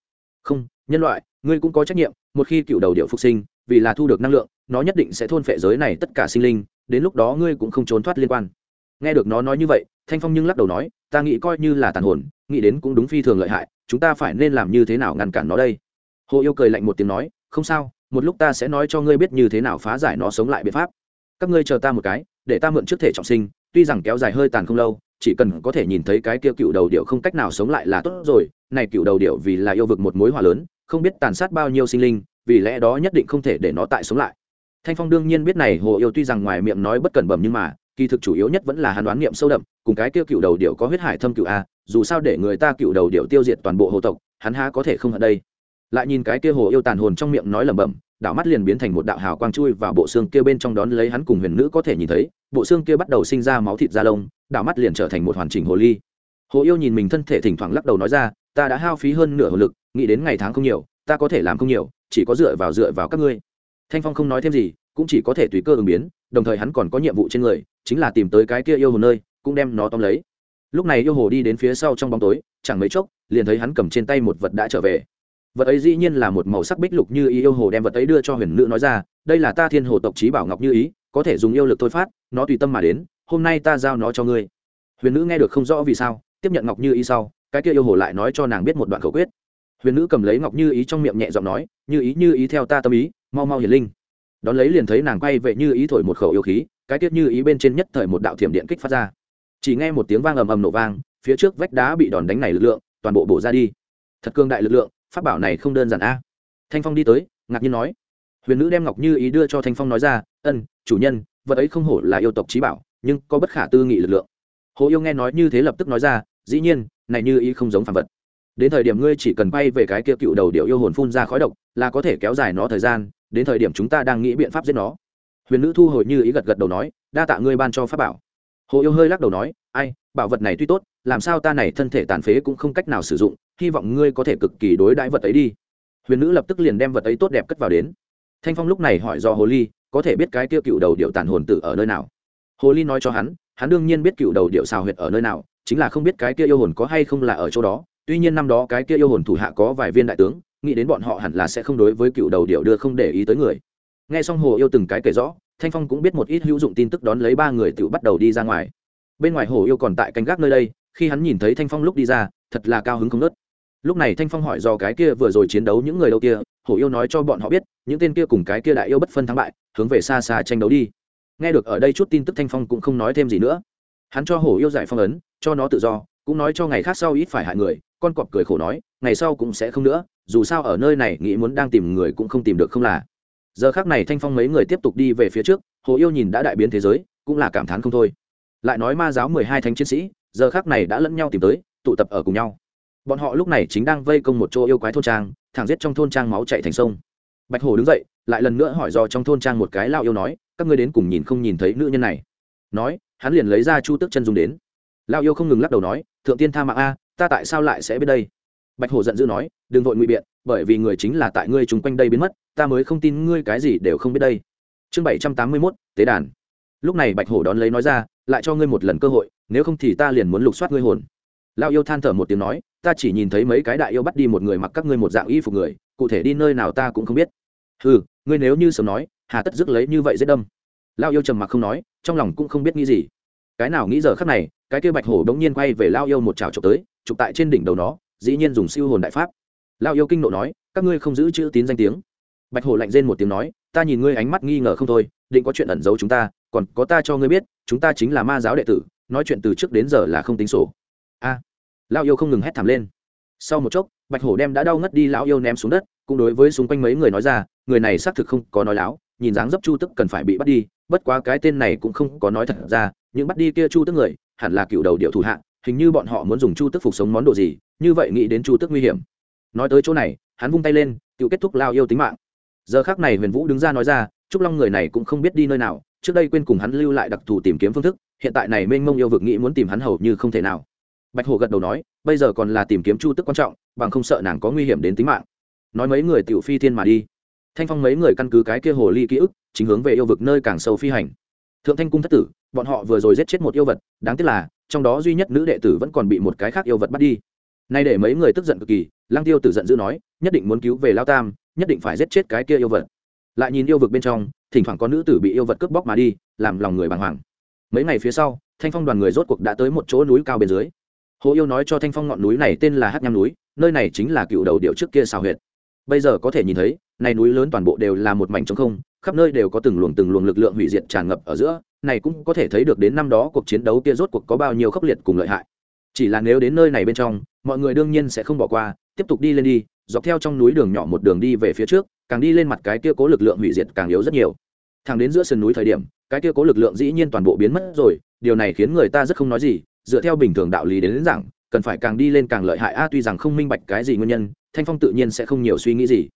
Speaker 1: Không, nhân loại, ngươi cũng có trách nhiệm, một khi cựu đầu điệu phục sinh vì là thu được năng lượng, nó nhất định sẽ thôn phệ giới này tất cả sinh linh, đến lúc đó ngươi cũng không trốn thoát liên quan. Nghe được nó nói như vậy, thanh phong nhưng lắc đầu nói, ta nghĩ coi như là tàn hồn, nghĩ đến cũng đúng phi thường lợi hại, chúng ta phải nên làm như thế nào ngăn cản nó đây? Hồ yêu cười lạnh một tiếng nói, không sao, một lúc ta sẽ nói cho ngươi biết như thế nào phá giải nó sống lại biện pháp. Các ngươi chờ ta một cái, để ta mượn trước thể trọng sinh, tuy rằng kéo dài hơi tàn không lâu, chỉ cần có thể nhìn thấy cái kia cựu đầu điệu không cách nào sống lại là tốt rồi, này cựu đầu điệu vì là yêu vực một mối hòa lớn, không biết tàn sát bao nhiêu sinh linh vì lẽ đó nhất định không thể để nó tại sống lại. Thanh phong đương nhiên biết này, hồ yêu tuy rằng ngoài miệng nói bất cẩn bẩm nhưng mà, kỳ thực chủ yếu nhất vẫn là hàn đoán niệm sâu đậm, cùng cái tiêu cựu đầu điệu có huyết hải thâm cựu a, dù sao để người ta cựu đầu điệu tiêu diệt toàn bộ hồ tộc, hắn há có thể không ở đây. Lại nhìn cái kia hồ yêu tàn hồn trong miệng nói lẩm bẩm đạo mắt liền biến thành một đạo hào quang chui vào bộ xương kia bên trong đón lấy hắn cùng huyền nữ có thể nhìn thấy, bộ xương kia bắt đầu sinh ra máu thịt da lông đạo mắt liền trở thành một hoàn chỉnh hồ ly. Hồ yêu nhìn mình thân thể thỉnh thoảng lắc đầu nói ra, ta đã hao phí hơn nửa hồ lực, nghĩ đến ngày tháng không nhiều ta có thể làm không nhiều, chỉ có dựa vào dựa vào các ngươi. Thanh phong không nói thêm gì, cũng chỉ có thể tùy cơ ứng biến, đồng thời hắn còn có nhiệm vụ trên người, chính là tìm tới cái kia yêu hồ nơi, cũng đem nó tóm lấy. Lúc này yêu hồ đi đến phía sau trong bóng tối, chẳng mấy chốc, liền thấy hắn cầm trên tay một vật đã trở về. Vật ấy dĩ nhiên là một màu sắc bích lục như ý yêu hồ đem vật ấy đưa cho huyền nữ nói ra, đây là ta thiên hồ tộc trí bảo ngọc như ý, có thể dùng yêu lực thôi phát, nó tùy tâm mà đến, hôm nay ta giao nó cho ngươi. Huyền nữ nghe được không rõ vì sao, tiếp nhận ngọc như ý sau, cái kia yêu hồ lại nói cho nàng biết một đoạn khẩu quyết huyền nữ cầm lấy ngọc như ý trong miệng nhẹ giọng nói, như ý như ý theo ta tâm ý, mau mau hiền linh. Đón lấy liền thấy nàng quay vệ như ý thổi một khẩu yêu khí, cái tiết như ý bên trên nhất thời một đạo thiểm điện kích phát ra. Chỉ nghe một tiếng vang ầm ầm nổ vang, phía trước vách đá bị đòn đánh này lực lượng, toàn bộ bổ ra đi. Thật cương đại lực lượng, pháp bảo này không đơn giản a. Thanh phong đi tới, ngạc nhiên nói, huyền nữ đem ngọc như ý đưa cho thanh phong nói ra, ân, chủ nhân, vật ấy không hổ là yêu tộc trí bảo, nhưng có bất khả tư nghị lực lượng. Hồ yêu nghe nói như thế lập tức nói ra, dĩ nhiên, này như ý không giống phản vật đến thời điểm ngươi chỉ cần bay về cái kia cựu đầu điệu yêu hồn phun ra khói độc, là có thể kéo dài nó thời gian, đến thời điểm chúng ta đang nghĩ biện pháp giết nó. Huyền nữ thu hồi như ý gật gật đầu nói, đa tạ ngươi ban cho pháp bảo. Hồ yêu hơi lắc đầu nói, ai, bảo vật này tuy tốt, làm sao ta này thân thể tàn phế cũng không cách nào sử dụng, hy vọng ngươi có thể cực kỳ đối đãi vật ấy đi. Huyền nữ lập tức liền đem vật ấy tốt đẹp cất vào đến. Thanh phong lúc này hỏi do hồ ly, có thể biết cái tiêu cựu đầu điệu tàn hồn tử ở nơi nào? Hồ ly nói cho hắn hắn đương nhiên biết cựu đầu điệu xào huyệt ở nơi nào, chính là không biết cái kia yêu hồn có hay không là ở chỗ đó tuy nhiên năm đó cái kia yêu hồn thủ hạ có vài viên đại tướng, nghĩ đến bọn họ hẳn là sẽ không đối với cựu đầu điệu đưa không để ý tới người. Nghe xong hồ yêu từng cái kể rõ, thanh phong cũng biết một ít hữu dụng tin tức đón lấy ba người tự bắt đầu đi ra ngoài. Bên ngoài hồ yêu còn tại canh gác nơi đây, khi hắn nhìn thấy thanh phong lúc đi ra, thật là cao hứng không nớt lúc này thanh phong hỏi do cái kia vừa rồi chiến đấu những người đâu kia, hồ yêu nói cho bọn họ biết, những tên kia cùng cái kia đại yêu bất phân thắng bại, hướng về xa xa tranh đấu đi. Nghe được ở đây chút tin tức thanh phong cũng không nói thêm gì nữa. Hắn cho hồ yêu giải phong ấn, cho nó tự do cũng nói cho ngày khác sau ít phải hại người, con cọp cười khổ nói, ngày sau cũng sẽ không nữa, dù sao ở nơi này nghĩ muốn đang tìm người cũng không tìm được không là. Giờ khác này thanh phong mấy người tiếp tục đi về phía trước, hồ yêu nhìn đã đại biến thế giới, cũng là cảm thán không thôi. Lại nói ma giáo mười hai thánh chiến sĩ, giờ khác này đã lẫn nhau tìm tới, tụ tập ở cùng nhau. Bọn họ lúc này chính đang vây công một chỗ yêu quái thôn trang, thẳng giết trong thôn trang máu chạy thành sông. Bạch hồ đứng dậy, lại lần nữa hỏi do trong thôn trang một cái lao yêu nói, các ngươi đến cùng nhìn không nhìn thấy nữ nhân này? Nói, hắn liền lấy ra chu tức chân dùng đến. Lao yêu không ngừng lắc đầu nói thượng tiên tha mạng a, ta tại sao lại sẽ biết đây? Bạch hổ giận dữ nói, đừng vội ngụy biện, bởi vì người chính là tại ngươi chung quanh đây biến mất, ta mới không tin ngươi cái gì đều không biết đây. Chương bảy trăm tám mươi mốt, tế đàn. Lúc này bạch hổ đón lấy nói ra, lại cho ngươi một lần cơ hội, nếu không thì ta liền muốn lục soát ngươi hồn. Lao yêu than thở một tiếng nói, ta chỉ nhìn thấy mấy cái đại yêu bắt đi một người mặc các ngươi một dạng y phục người, cụ thể đi nơi nào ta cũng không biết. Ừ ngươi nếu như sớm nói, hà tất dứt lấy như vậy giết đâm. Lao yêu trầm mặc không nói, trong lòng cũng không biết nghĩ gì. Cái nào nghĩ giờ khắc này cái kia bạch hổ đống nhiên quay về lao yêu một trào chụp tới chụp tại trên đỉnh đầu nó dĩ nhiên dùng siêu hồn đại pháp. Lao yêu kinh nộ nói các ngươi không giữ chữ tín danh tiếng. Bạch hổ lạnh rên một tiếng nói ta nhìn ngươi ánh mắt nghi ngờ không thôi định có chuyện ẩn giấu chúng ta còn có ta cho ngươi biết chúng ta chính là ma giáo đệ tử nói chuyện từ trước đến giờ là không tính sổ. A. À, lao yêu không ngừng hét thảm lên. Sau một chốc bạch hổ đem đã đau ngất đi lão yêu ném xuống đất cũng đối với xung quanh mấy người nói ra người này xác thực không có nói láo nhìn dáng dấp chu tức cần phải bị bắt đi bất quá cái tên này cũng không có nói thật ra những bắt đi kia chu tức người hẳn là cựu đầu điệu thủ hạ, hình như bọn họ muốn dùng chu tức phục sống món đồ gì, như vậy nghĩ đến chu tức nguy hiểm. Nói tới chỗ này, hắn vung tay lên cựu kết thúc lao yêu tính mạng. Giờ khác này huyền vũ đứng ra nói ra, trúc long người này cũng không biết đi nơi nào, trước đây quên cùng hắn lưu lại đặc thù tìm kiếm phương thức, hiện tại này mênh mông yêu vực nghĩ muốn tìm hắn hầu như không thể nào. Bạch hồ gật đầu nói, bây giờ còn là tìm kiếm chu tức quan trọng, bằng không sợ nàng có nguy hiểm đến tính mạng. Nói mấy người tiểu phi thiên mà đi. Thanh phong mấy người căn cứ cái kia hồ ly ký ức, chính hướng về yêu vực nơi càng sâu phi hành thượng thanh cung thất tử, bọn họ vừa rồi giết chết một yêu vật, đáng tiếc là, trong đó duy nhất nữ đệ tử vẫn còn bị một cái khác yêu vật bắt đi. Nay để mấy người tức giận cực kỳ Lang tiêu tử giận dữ nói, nhất định muốn cứu về lao tam, nhất định phải giết chết cái kia yêu vật. Lại nhìn yêu vực bên trong, thỉnh thoảng có nữ tử bị yêu vật cướp bóc mà đi, làm lòng người bàng hoàng. Mấy ngày phía sau, thanh phong đoàn người rốt cuộc đã tới một chỗ núi cao bên dưới. Hồ yêu nói cho thanh phong ngọn núi này tên là hát nham núi, nơi này chính là cựu đầu điệu trước kia xào huyệt. Bây giờ có thể nhìn thấy, này núi lớn toàn bộ đều là một mảnh trống không khắp nơi đều có từng luồng từng luồng lực lượng hủy diệt tràn ngập ở giữa này cũng có thể thấy được đến năm đó cuộc chiến đấu kia rốt cuộc có bao nhiêu khốc liệt cùng lợi hại. Chỉ là nếu đến nơi này bên trong mọi người đương nhiên sẽ không bỏ qua tiếp tục đi lên đi dọc theo trong núi đường nhỏ một đường đi về phía trước càng đi lên mặt cái kia cố lực lượng hủy diệt càng yếu rất nhiều. Thẳng đến giữa sườn núi thời điểm cái kia cố lực lượng dĩ nhiên toàn bộ biến mất rồi điều này khiến người ta rất không nói gì dựa theo bình thường đạo lý đến, đến rằng cần phải càng đi lên càng lợi hại. A tuy rằng không minh bạch cái gì nguyên nhân thanh phong tự nhiên sẽ không nhiều suy nghĩ gì.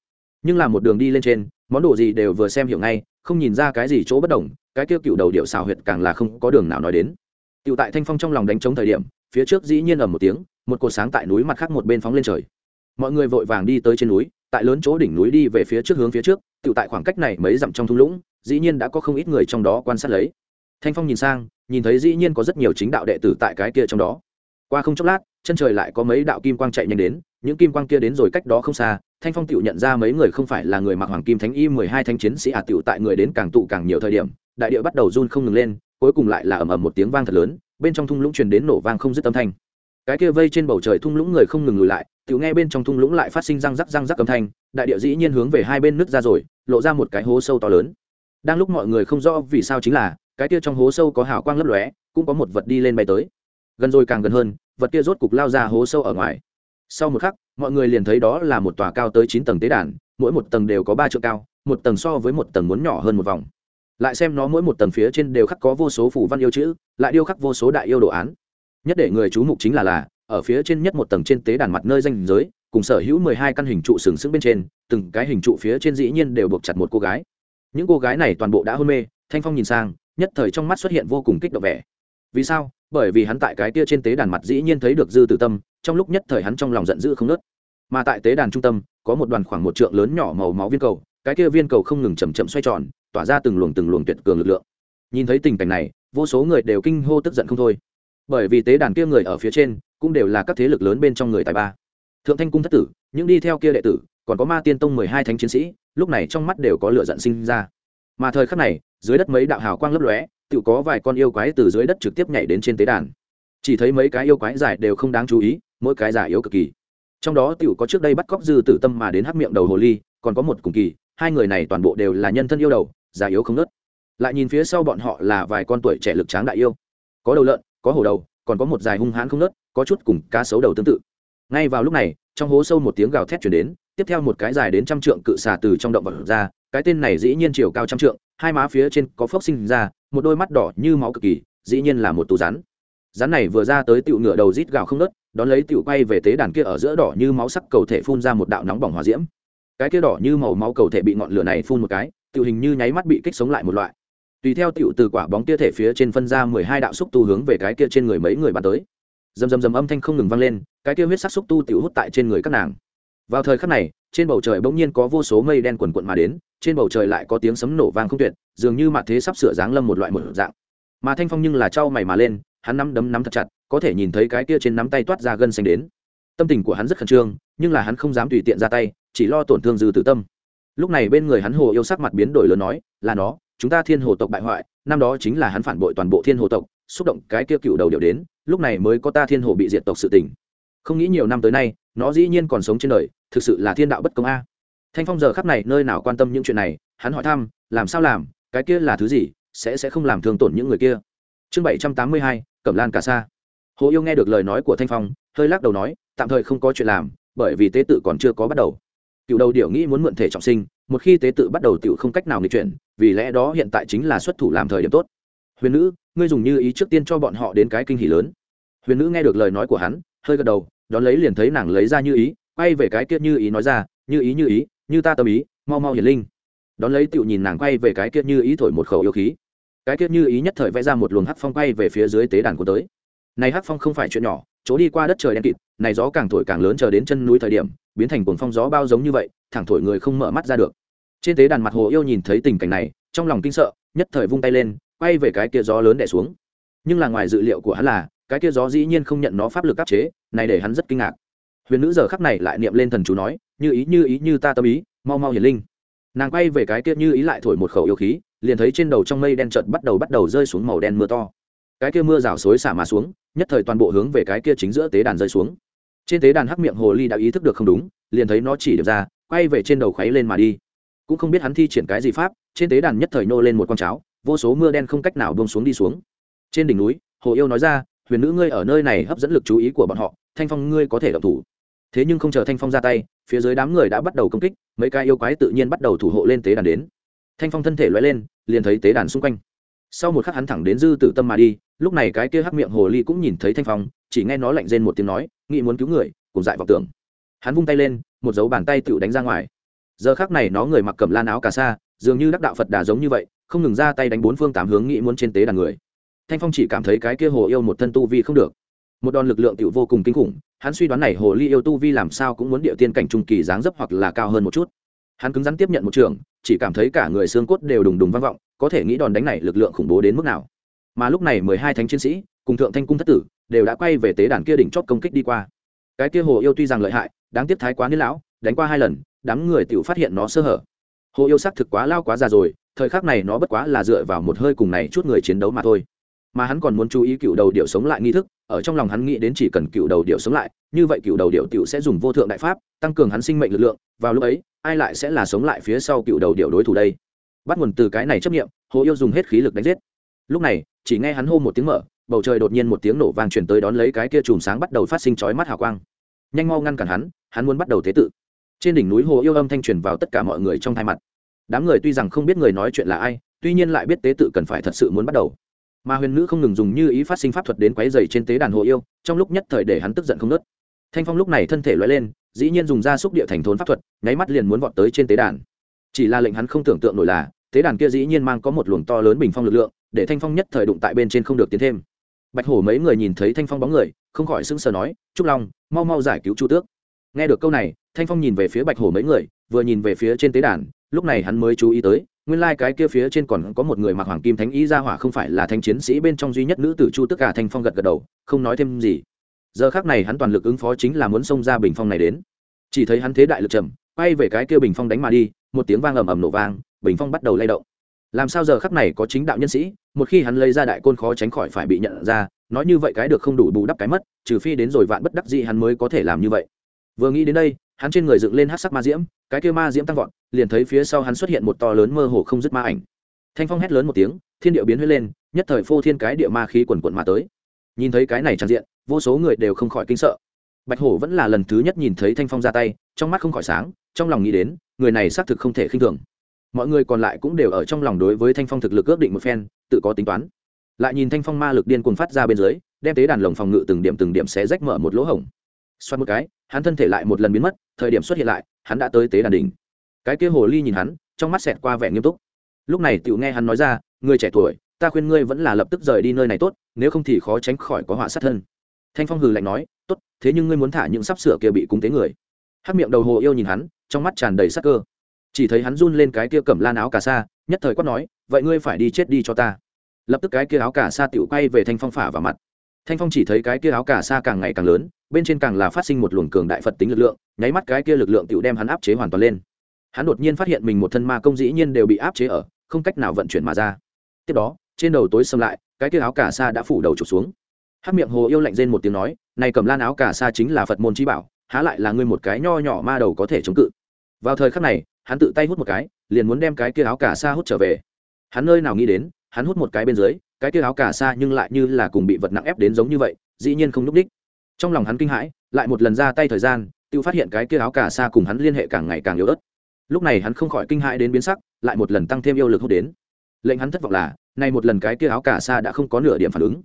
Speaker 1: Nhưng là một đường đi lên trên món đồ gì đều vừa xem hiểu ngay không nhìn ra cái gì chỗ bất đồng cái kia cựu đầu điệu xào huyệt càng là không có đường nào nói đến Tiểu tại Thanh Phong trong lòng đánh trống thời điểm, phía trước dĩ nhiên ầm một tiếng, một cột sáng tại núi mặt khác một bên phóng lên trời. Mọi người vội vàng đi tới trên núi, tại lớn chỗ đỉnh núi đi về phía trước hướng phía trước, tiểu tại khoảng cách này mấy dặm trong thung lũng, dĩ nhiên đã có không ít người trong đó quan sát lấy. Thanh Phong nhìn sang, nhìn thấy dĩ nhiên có rất nhiều chính đạo đệ tử tại cái kia trong đó. qua không chốc lát chân trời lại có mấy đạo kim quang chạy nhanh đến những kim quang kia đến rồi cách đó không xa thanh phong tựu nhận ra mấy người không phải là người mặc hoàng kim thánh y, mười hai thanh chiến sĩ à, ả tựu tại người đến càng tụ càng nhiều thời điểm, đại địa bắt đầu run không ngừng lên, cuối cùng lại là ầm ầm một tiếng vang thật lớn, bên trong thung lũng truyền đến nổ vang không dứt âm thanh. Cái kia vây trên bầu trời thung lũng người không ngừng lùi lại tựu nghe bên trong thung lũng lại phát sinh răng rắc răng rắc âm thanh, đại địa dĩ nhiên hướng về hai bên nước ra rồi, lộ ra một cái hố sâu to lớn. Đang lúc mọi người không rõ vì sao chính là, cái kia trong hố sâu có hào quang lấp lóe, cũng có một vật đi lên bay tới. Gần rồi càng gần hơn, vật kia rốt cục lao ra hố sâu ở ngoài. Sau một khắc mọi người liền thấy đó là một tòa cao tới chín tầng tế đàn, mỗi một tầng đều có ba trượng cao, một tầng so với một tầng muốn nhỏ hơn một vòng. Lại xem nó mỗi một tầng phía trên đều khắc có vô số phủ văn yêu chữ, lại điêu khắc vô số đại yêu đồ án. Nhất để người chú mục chính là là, ở phía trên nhất một tầng trên tế đàn mặt nơi danh giới, cùng sở hữu mười hai căn hình trụ sừng sững bên trên, từng cái hình trụ phía trên dĩ nhiên đều buộc chặt một cô gái. Những cô gái này toàn bộ đã hôn mê, thanh phong nhìn sang, nhất thời trong mắt xuất hiện vô cùng kích động vẻ vì sao? Bởi vì hắn tại cái kia trên tế đàn mặt dĩ nhiên thấy được dư tử tâm, trong lúc nhất thời hắn trong lòng giận dữ không nớt mà tại tế đàn trung tâm, có một đoàn khoảng một trượng lớn nhỏ màu máu viên cầu, cái kia viên cầu không ngừng chầm chậm xoay tròn, tỏa ra từng luồng từng luồng tuyệt cường lực lượng. Nhìn thấy tình cảnh này, vô số người đều kinh hô tức giận không thôi. Bởi vì tế đàn kia người ở phía trên, cũng đều là các thế lực lớn bên trong người tài ba. Thượng thanh cung thất tử, những đi theo kia đệ tử, còn có ma tiên tông mười hai thánh chiến sĩ, lúc này trong mắt đều có lửa giận sinh ra. Mà thời khắc này, dưới đất mấy đạo hào quang lấp lóe tự có vài con yêu quái từ dưới đất trực tiếp nhảy đến trên tế đàn. Chỉ thấy mấy cái yêu quái dài đều không đáng chú ý, mỗi cái dài yếu cực kỳ. Trong đó tiểu có trước đây bắt cóc dư tử tâm mà đến hắc miệng đầu hồ ly, còn có một cùng kỳ, hai người này toàn bộ đều là nhân thân yêu đầu, già yếu không nớt. Lại nhìn phía sau bọn họ là vài con tuổi trẻ lực tráng đại yêu. Có đầu lợn, có hổ đầu, còn có một dài hung hãn không nớt, có chút cùng cá sấu đầu tương tự. Ngay vào lúc này, trong hố sâu một tiếng gào thét chuyển đến, tiếp theo một cái dài đến trăm trượng cự xà từ trong động vật ra, cái tên này dĩ nhiên chiều cao trăm trượng, hai má phía trên có phốc sinh ra một đôi mắt đỏ như máu cực kỳ, dĩ nhiên là một tù rắn. Rắn này vừa ra tới tiểu ngựa đầu rít gào không nớt đón lấy tiểu quay về tế đàn kia ở giữa đỏ như máu sắc cầu thể phun ra một đạo nóng bỏng hòa diễm. Cái kia đỏ như màu máu cầu thể bị ngọn lửa này phun một cái, tiểu hình như nháy mắt bị kích sống lại một loại. Tùy theo tiểu từ quả bóng kia thể phía trên phân ra mười hai đạo xúc tu hướng về cái kia trên người mấy người bắn tới. Dầm dầm dầm âm thanh không ngừng vang lên, cái kia huyết sắc xúc tu tiểu hút tại trên người các nàng. Vào thời khắc này, trên bầu trời bỗng nhiên có vô số mây đen quần quận mà đến trên bầu trời lại có tiếng sấm nổ vang không tuyệt, dường như mặt thế sắp sửa giáng lâm một loại một dạng. Mà thanh phong nhưng là trao mày mà lên, hắn nắm đấm nắm thật chặt, có thể nhìn thấy cái kia trên nắm tay toát ra gân xanh đến. Tâm tình của hắn rất khẩn trương, nhưng là hắn không dám tùy tiện ra tay, chỉ lo tổn thương dư tử tâm. Lúc này bên người hắn hồ yêu sắc mặt biến đổi lớn nói, là nó, chúng ta thiên hồ tộc bại hoại, năm đó chính là hắn phản bội toàn bộ thiên hồ tộc, xúc động cái kia cựu đầu điệu đến, lúc này mới có ta thiên hồ bị diệt tộc sự tình. Không nghĩ nhiều năm tới nay, nó dĩ nhiên còn sống trên đời, thực sự là thiên đạo bất công a thanh phong giờ khắp này nơi nào quan tâm những chuyện này, hắn hỏi thăm, làm sao làm, cái kia là thứ gì, sẽ sẽ không làm thương tổn những người kia. Chương bảy trăm tám mươi hai, cẩm lan cả sa. Hồ yêu nghe được lời nói của thanh phong, hơi lắc đầu nói, tạm thời không có chuyện làm, bởi vì tế tự còn chưa có bắt đầu. Cựu đầu điệu nghĩ muốn mượn thể trọng sinh, một khi tế tự bắt đầu tự không cách nào nghịch chuyển, vì lẽ đó hiện tại chính là xuất thủ làm thời điểm tốt. Huyền nữ, ngươi dùng như ý trước tiên cho bọn họ đến cái kinh hỉ lớn. Huyền nữ nghe được lời nói của hắn, hơi gật đầu, đón lấy liền thấy nàng lấy ra như ý, quay về cái kia như ý nói ra, như ý như ý như ta tâm ý, mau mau hiển linh. Đón lấy tựu nhìn nàng quay về cái kia như ý thổi một khẩu yêu khí. Cái kia như ý nhất thời vẽ ra một luồng hắc phong quay về phía dưới tế đàn của tới. Này hắc phong không phải chuyện nhỏ, chỗ đi qua đất trời đen kịt, này gió càng thổi càng lớn chờ đến chân núi thời điểm, biến thành cuồng phong gió bao giống như vậy, thẳng thổi người không mở mắt ra được. Trên tế đàn mặt hồ yêu nhìn thấy tình cảnh này, trong lòng kinh sợ, nhất thời vung tay lên, quay về cái kia gió lớn đẻ xuống. Nhưng là ngoài dự liệu của hắn là, cái kia gió dĩ nhiên không nhận nó pháp lực áp chế, này để hắn rất kinh ngạc. Huyền nữ giờ khắc này lại niệm lên thần chú nói như ý như ý như ta tâm ý, mau mau hiền linh. Nàng quay về cái kia như ý lại thổi một khẩu yêu khí, liền thấy trên đầu trong mây đen chợt bắt đầu bắt đầu rơi xuống màu đen mưa to. Cái kia mưa rào xối xả mà xuống, nhất thời toàn bộ hướng về cái kia chính giữa tế đàn rơi xuống. Trên tế đàn hắc miệng hồ ly đã ý thức được không đúng, liền thấy nó chỉ được ra, quay về trên đầu khuấy lên mà đi. Cũng không biết hắn thi triển cái gì pháp, trên tế đàn nhất thời nô lên một con cháo, vô số mưa đen không cách nào bông xuống đi xuống. Trên đỉnh núi, hồ yêu nói ra, huyền nữ ngươi ở nơi này hấp dẫn lực chú ý của bọn họ, thanh phong ngươi có thể độc thủ thế nhưng không chờ thanh phong ra tay, phía dưới đám người đã bắt đầu công kích, mấy cái yêu quái tự nhiên bắt đầu thủ hộ lên tế đàn đến. Thanh phong thân thể loay lên, liền thấy tế đàn xung quanh. Sau một khắc hắn thẳng đến dư tử tâm mà đi, lúc này cái kia hắc miệng hồ ly cũng nhìn thấy thanh phong, chỉ nghe nó lạnh rên một tiếng nói nghĩ muốn cứu người, cùng dại vào tưởng. Hắn vung tay lên, một dấu bàn tay tựu đánh ra ngoài. Giờ khác này nó người mặc cầm lan áo cà sa, dường như đắc đạo phật đà giống như vậy, không ngừng ra tay đánh bốn phương tám hướng nghĩ muốn trên tế đàn người. Thanh phong chỉ cảm thấy cái kia hồ yêu một thân tu vi không được một đòn lực lượng tiểu vô cùng kinh khủng, hắn suy đoán này hồ ly yêu tu vi làm sao cũng muốn địa tiên cảnh trung kỳ dáng dấp hoặc là cao hơn một chút. Hắn cứng rắn tiếp nhận một trường, chỉ cảm thấy cả người xương cốt đều đùng đùng vang vọng, có thể nghĩ đòn đánh này lực lượng khủng bố đến mức nào. Mà lúc này mười hai thánh chiến sĩ, cùng thượng thanh cung thất tử, đều đã quay về tế đàn kia đỉnh chót công kích đi qua. Cái kia hồ yêu tuy rằng lợi hại, đáng tiếc thái quá niên lão, đánh qua hai lần, đám người tự phát hiện nó sơ hở. Hồ yêu xác thực quá lao quá già rồi, thời khắc này nó bất quá là dựa vào một hơi cùng này chút người chiến đấu mà thôi. Mà hắn còn muốn chú ý cựu đầu điệu sống lại nghi thức ở trong lòng hắn nghĩ đến chỉ cần cựu đầu điệu sống lại, như vậy cựu đầu điệu tiểu sẽ dùng vô thượng đại pháp, tăng cường hắn sinh mệnh lực lượng, vào lúc ấy, ai lại sẽ là sống lại phía sau cựu đầu điệu đối thủ đây? Bắt nguồn từ cái này chấp nghiệm hồ yêu dùng hết khí lực đánh giết. Lúc này, chỉ nghe hắn hô một tiếng mở, bầu trời đột nhiên một tiếng nổ vang chuyển tới đón lấy cái kia chùm sáng bắt đầu phát sinh chói mắt hào quang. Nhanh mau ngăn cản hắn hắn muốn bắt đầu tế tự. Trên đỉnh núi hồ yêu âm thanh truyền vào tất cả mọi người trong thai mặt. Đám người tuy rằng không biết người nói chuyện là ai, tuy nhiên lại biết tế tự cần phải thật sự muốn bắt đầu mà huyền nữ không ngừng dùng như ý phát sinh pháp thuật đến quấy dày trên tế đàn hồ yêu, trong lúc nhất thời để hắn tức giận không nớt. Thanh phong lúc này thân thể loại lên, dĩ nhiên dùng r a xúc địa thành thốn pháp thuật, nháy mắt liền muốn vọt tới trên tế đàn. Chỉ là lệnh hắn không tưởng tượng nổi là, tế đàn kia dĩ nhiên mang có một luồng to lớn bình phong lực lượng, để thanh phong nhất thời đụng tại bên trên không được tiến thêm. Bạch hổ mấy người nhìn thấy thanh phong bóng người, không khỏi sững sờ nói, trúc long, mau mau giải cứu chu tước. Nghe được câu này, thanh phong nhìn về phía bạch hổ mấy người, vừa nhìn về phía trên tế đàn, lúc này hắn mới chú ý tới nguyên lai cái kia phía trên còn có một người mặc hoàng kim thánh ý ra hỏa không phải là thanh chiến sĩ bên trong duy nhất nữ tử chu tức cả thanh phong gật gật đầu, không nói thêm gì. Giờ khác này hắn toàn lực ứng phó chính là muốn xông ra bình phong này đến. Chỉ thấy hắn thế đại lực trầm, quay về cái kia bình phong đánh mà đi, một tiếng vang ầm ầm nổ vang, bình phong bắt đầu lay động. Làm sao giờ khắc này có chính đạo nhân sĩ, một khi hắn lấy ra đại côn khó tránh khỏi phải bị nhận ra, nói như vậy cái được không đủ bù đắp cái mất, trừ phi đến rồi vạn bất đắc gì hắn mới có thể làm như vậy. Vừa nghĩ đến đây hắn trên người dựng lên hát sắc ma diễm, cái kia ma diễm tăng vọt, liền thấy phía sau hắn xuất hiện một to lớn mơ hồ không dứt ma ảnh. Thanh phong hét lớn một tiếng, thiên điệu biến huyết lên, nhất thời phô thiên cái địa ma khí quần quận mà tới. Nhìn thấy cái này tràn diện, vô số người đều không khỏi kinh sợ. Bạch hổ vẫn là lần thứ nhất nhìn thấy thanh phong ra tay, trong mắt không khỏi sáng, trong lòng nghĩ đến, người này xác thực không thể khinh thường. Mọi người còn lại cũng đều ở trong lòng đối với thanh phong thực lực ước định một phen, tự có tính toán. Lại nhìn thanh phong ma lực điên cuồng phát ra bên dưới, đem tế đàn lồng phòng ngự từng điểm từng điểm xé rách mở một lỗ hổng xoát một cái, hắn thân thể lại một lần biến mất, thời điểm xuất hiện lại, hắn đã tới tế đàn đỉnh. Cái kia hồ ly nhìn hắn, trong mắt xẹt qua vẻ nghiêm túc. Lúc này tựu nghe hắn nói ra, người trẻ tuổi, ta khuyên ngươi vẫn là lập tức rời đi nơi này tốt, nếu không thì khó tránh khỏi có họa sát thân. Thanh phong hừ lạnh nói, tốt, thế nhưng ngươi muốn thả những sắp sửa kia bị cúng tế người. Hắc miệng đầu hồ yêu nhìn hắn, trong mắt tràn đầy sắc cơ. Chỉ thấy hắn run lên cái kia cầm lan áo cà sa, nhất thời quát nói, vậy ngươi phải đi chết đi cho ta. Lập tức cái kia áo cà sa tựu quay về thanh phong phả vào mặt thanh phong chỉ thấy cái kia áo cà sa càng ngày càng lớn, bên trên càng là phát sinh một luồng cường đại phật tính lực lượng, nháy mắt cái kia lực lượng tựu đem hắn áp chế hoàn toàn lên. Hắn đột nhiên phát hiện mình một thân ma công dĩ nhiên đều bị áp chế ở, không cách nào vận chuyển mà ra. Tiếp đó, trên đầu tối xâm lại, cái kia áo cà sa đã phủ đầu trục xuống. Hát miệng hồ yêu lạnh rên một tiếng nói, này cầm lan áo cà sa chính là phật môn trí bảo, há lại là ngươi một cái nho nhỏ ma đầu có thể chống cự? Vào thời khắc này, hắn tự tay hút một cái, liền muốn đem cái kia áo cà sa hút trở về. Hắn nơi nào nghĩ đến, hắn hút một cái bên dưới cái kia áo cà sa nhưng lại như là cùng bị vật nặng ép đến giống như vậy, dĩ nhiên không n ú c đích. Trong lòng hắn kinh hãi, lại một lần ra tay thời gian, tự phát hiện cái kia áo cà sa cùng hắn liên hệ càng ngày càng yếu ớt. Lúc này hắn không khỏi kinh hãi đến biến sắc, lại một lần tăng thêm yêu lực hút đến. Lệnh hắn thất vọng là, nay một lần cái kia áo cà sa đã không có nửa điểm phản ứng.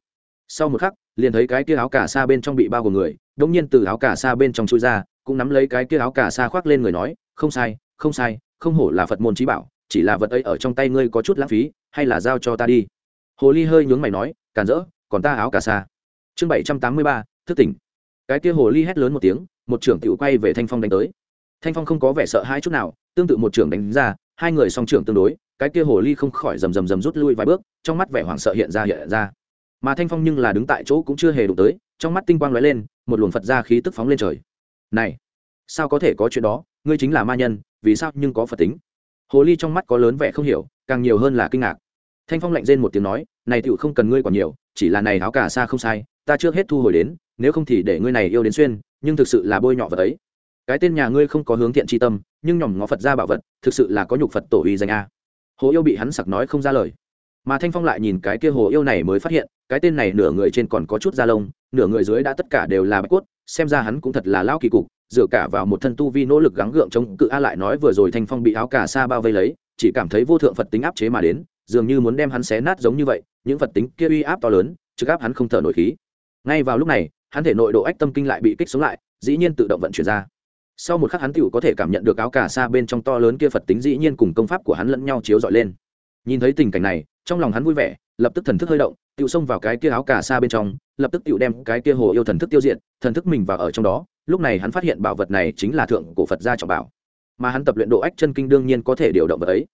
Speaker 1: Sau một khắc, liền thấy cái kia áo cà sa bên trong bị bao gồm người đông nhiên từ áo cà sa bên trong chui ra, cũng nắm lấy cái kia áo cà sa khoác lên người nói, không sai không sai, không hổ là phật môn trí bảo, chỉ là vật ấy ở trong tay ngươi có chút lãng phí, hay là giao cho ta đi hồ ly hơi nhướng mày nói, càn rỡ, còn ta áo cà sa. Chương bảy trăm tám mươi ba, thức tỉnh. Cái kia hồ ly hét lớn một tiếng, một trưởng tự quay về thanh phong đánh tới. Thanh phong không có vẻ sợ hai chút nào, tương tự một trưởng đánh ra, hai người song trưởng tương đối, cái kia hồ ly không khỏi rầm rầm rầm rút lui vài bước, trong mắt vẻ hoảng sợ hiện ra hiện ra. Mà thanh phong nhưng là đứng tại chỗ cũng chưa hề đụng tới, trong mắt tinh quang lóe lên, một luồng phật ra khí tức phóng lên trời. Này, sao có thể có chuyện đó? Ngươi chính là ma nhân, vì sao nhưng có phật tính? Hồ ly trong mắt có lớn vẻ không hiểu, càng nhiều hơn là kinh ngạc thanh phong lạnh rên một tiếng nói, này tựu không cần ngươi còn nhiều, chỉ là này áo cả xa không sai, ta trước hết thu hồi đến, nếu không thì để ngươi này yêu đến xuyên, nhưng thực sự là bôi nhọ vật ấy. Cái tên nhà ngươi không có hướng thiện tri tâm, nhưng nhòm ngó phật ra bảo vật, thực sự là có nhục phật tổ uy danh a. Hồ yêu bị hắn sặc nói không ra lời. Mà thanh phong lại nhìn cái kia hồ yêu này mới phát hiện, cái tên này nửa người trên còn có chút da lông, nửa người dưới đã tất cả đều là bạch cốt, xem ra hắn cũng thật là lao kỳ cục, dựa cả vào một thân tu vi nỗ lực gắng gượng chống cự a lại nói vừa rồi thanh phong bị áo cà sa bao vây lấy, chỉ cảm thấy vô thượng phật tính áp chế mà đến dường như muốn đem hắn xé nát giống như vậy, những vật tính kia uy áp to lớn, trực áp hắn không thở nổi khí. Ngay vào lúc này, hắn thể nội độ ách tâm kinh lại bị kích sống lại, dĩ nhiên tự động vận chuyển ra. Sau một khắc hắn tựu có thể cảm nhận được áo cà sa bên trong to lớn kia phật tính dĩ nhiên cùng công pháp của hắn lẫn nhau chiếu dọi lên. Nhìn thấy tình cảnh này, trong lòng hắn vui vẻ, lập tức thần thức hơi động, tựu xông vào cái kia áo cà sa bên trong, lập tức tựu đem cái kia hồ yêu thần thức tiêu diệt, thần thức mình vào ở trong đó, lúc này hắn phát hiện bảo vật này chính là thượng cổ phật gia trọng bảo. Mà hắn tập luyện độ ách chân kinh đương nhiên có thể điều động vật ấy.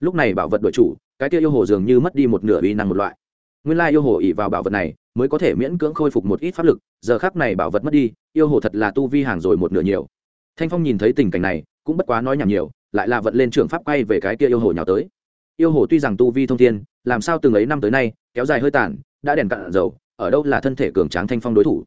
Speaker 1: Lúc này bảo vật đội chủ cái kia yêu hồ dường như mất đi một nửa uy năng một loại. Nguyên lai yêu hồ ỉ vào bảo vật này mới có thể miễn cưỡng khôi phục một ít pháp lực, giờ khác này bảo vật mất đi, yêu hồ thật là tu vi hàng rồi một nửa nhiều. Thanh phong nhìn thấy tình cảnh này, cũng bất quá nói nhảm nhiều, lại là vận lên trường pháp quay về cái kia yêu hồ nhào tới. Yêu hồ tuy rằng tu vi thông thiên, làm sao từng ấy năm tới nay, kéo dài hơi tàn, đã đèn cạn dầu, ở đâu là thân thể cường tráng thanh phong đối thủ?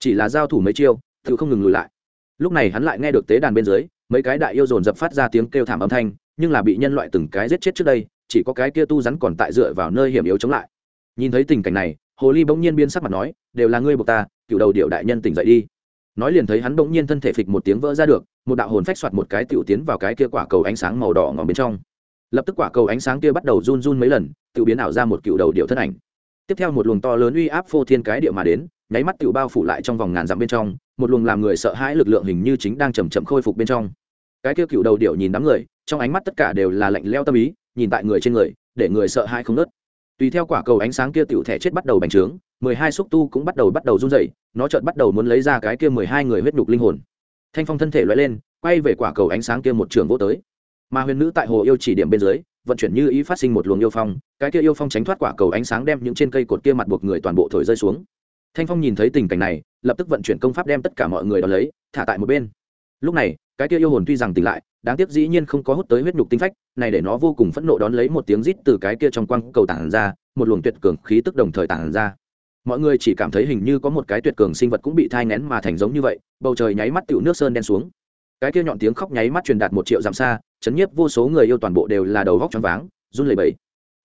Speaker 1: Chỉ là giao thủ mấy chiêu, tự không ngừng lùi lại. Lúc này hắn lại nghe được tế đàn bên dưới, mấy cái đại yêu dồn dập phát ra tiếng kêu thảm âm thanh, nhưng là bị nhân loại từng cái giết chết trước đây chỉ có cái kia tu rắn còn tại dựa vào nơi hiểm yếu chống lại. Nhìn thấy tình cảnh này, hồ ly bỗng nhiên biên sắc mặt nói, đều là ngươi buộc ta, cựu đầu điệu đại nhân tỉnh dậy đi. Nói liền thấy hắn bỗng nhiên thân thể phịch một tiếng vỡ ra được, một đạo hồn phách soạt một cái tiểu tiến vào cái kia quả cầu ánh sáng màu đỏ ngòm bên trong. Lập tức quả cầu ánh sáng kia bắt đầu run run mấy lần tự biến ảo ra một cựu đầu điệu thân ảnh. Tiếp theo một luồng to lớn uy áp phô thiên cái địa mà đến, nháy mắt tự bao phủ lại trong vòng ngàn dặm bên trong, một luồng làm người sợ hãi lực lượng hình như chính đang chầm chậm khôi phục bên trong. Cái kia cựu đầu điệu nhìn đám người, trong ánh mắt tất cả đều là lạnh leo tâm ý nhìn tại người trên người, để người sợ hãi không nớt. Tùy theo quả cầu ánh sáng kia tiểu thẻ chết bắt đầu bành trướng, mười hai xúc tu cũng bắt đầu bắt đầu run dậy nó chợt bắt đầu muốn lấy ra cái kia mười hai người huyết nhục linh hồn. Thanh phong thân thể loại lên, quay về quả cầu ánh sáng kia một trường vô tới. Mà huyền nữ tại hồ yêu chỉ điểm bên dưới, vận chuyển như ý phát sinh một luồng yêu phong, cái kia yêu phong tránh thoát quả cầu ánh sáng đem những trên cây cột kia mặt buộc người toàn bộ thổi rơi xuống. Thanh phong nhìn thấy tình cảnh này, lập tức vận chuyển công pháp đem tất cả mọi người đón lấy, thả tại một bên. Lúc này, cái kia yêu hồn tuy rằng tỉnh lại đáng tiếc dĩ nhiên không có hút tới huyết nhục tinh phách, này để nó vô cùng phẫn nộ đón lấy một tiếng rít từ cái kia trong quang cầu tản ra, một luồng tuyệt cường khí tức đồng thời tản ra. Mọi người chỉ cảm thấy hình như có một cái tuyệt cường sinh vật cũng bị thai ngén mà thành giống như vậy, bầu trời nháy mắt tựu nước sơn đen xuống. Cái kia nhọn tiếng khóc nháy mắt truyền đạt một triệu dặm xa, chấn nhiếp vô số người yêu toàn bộ đều là đầu góc choáng váng, run lẩy bẩy.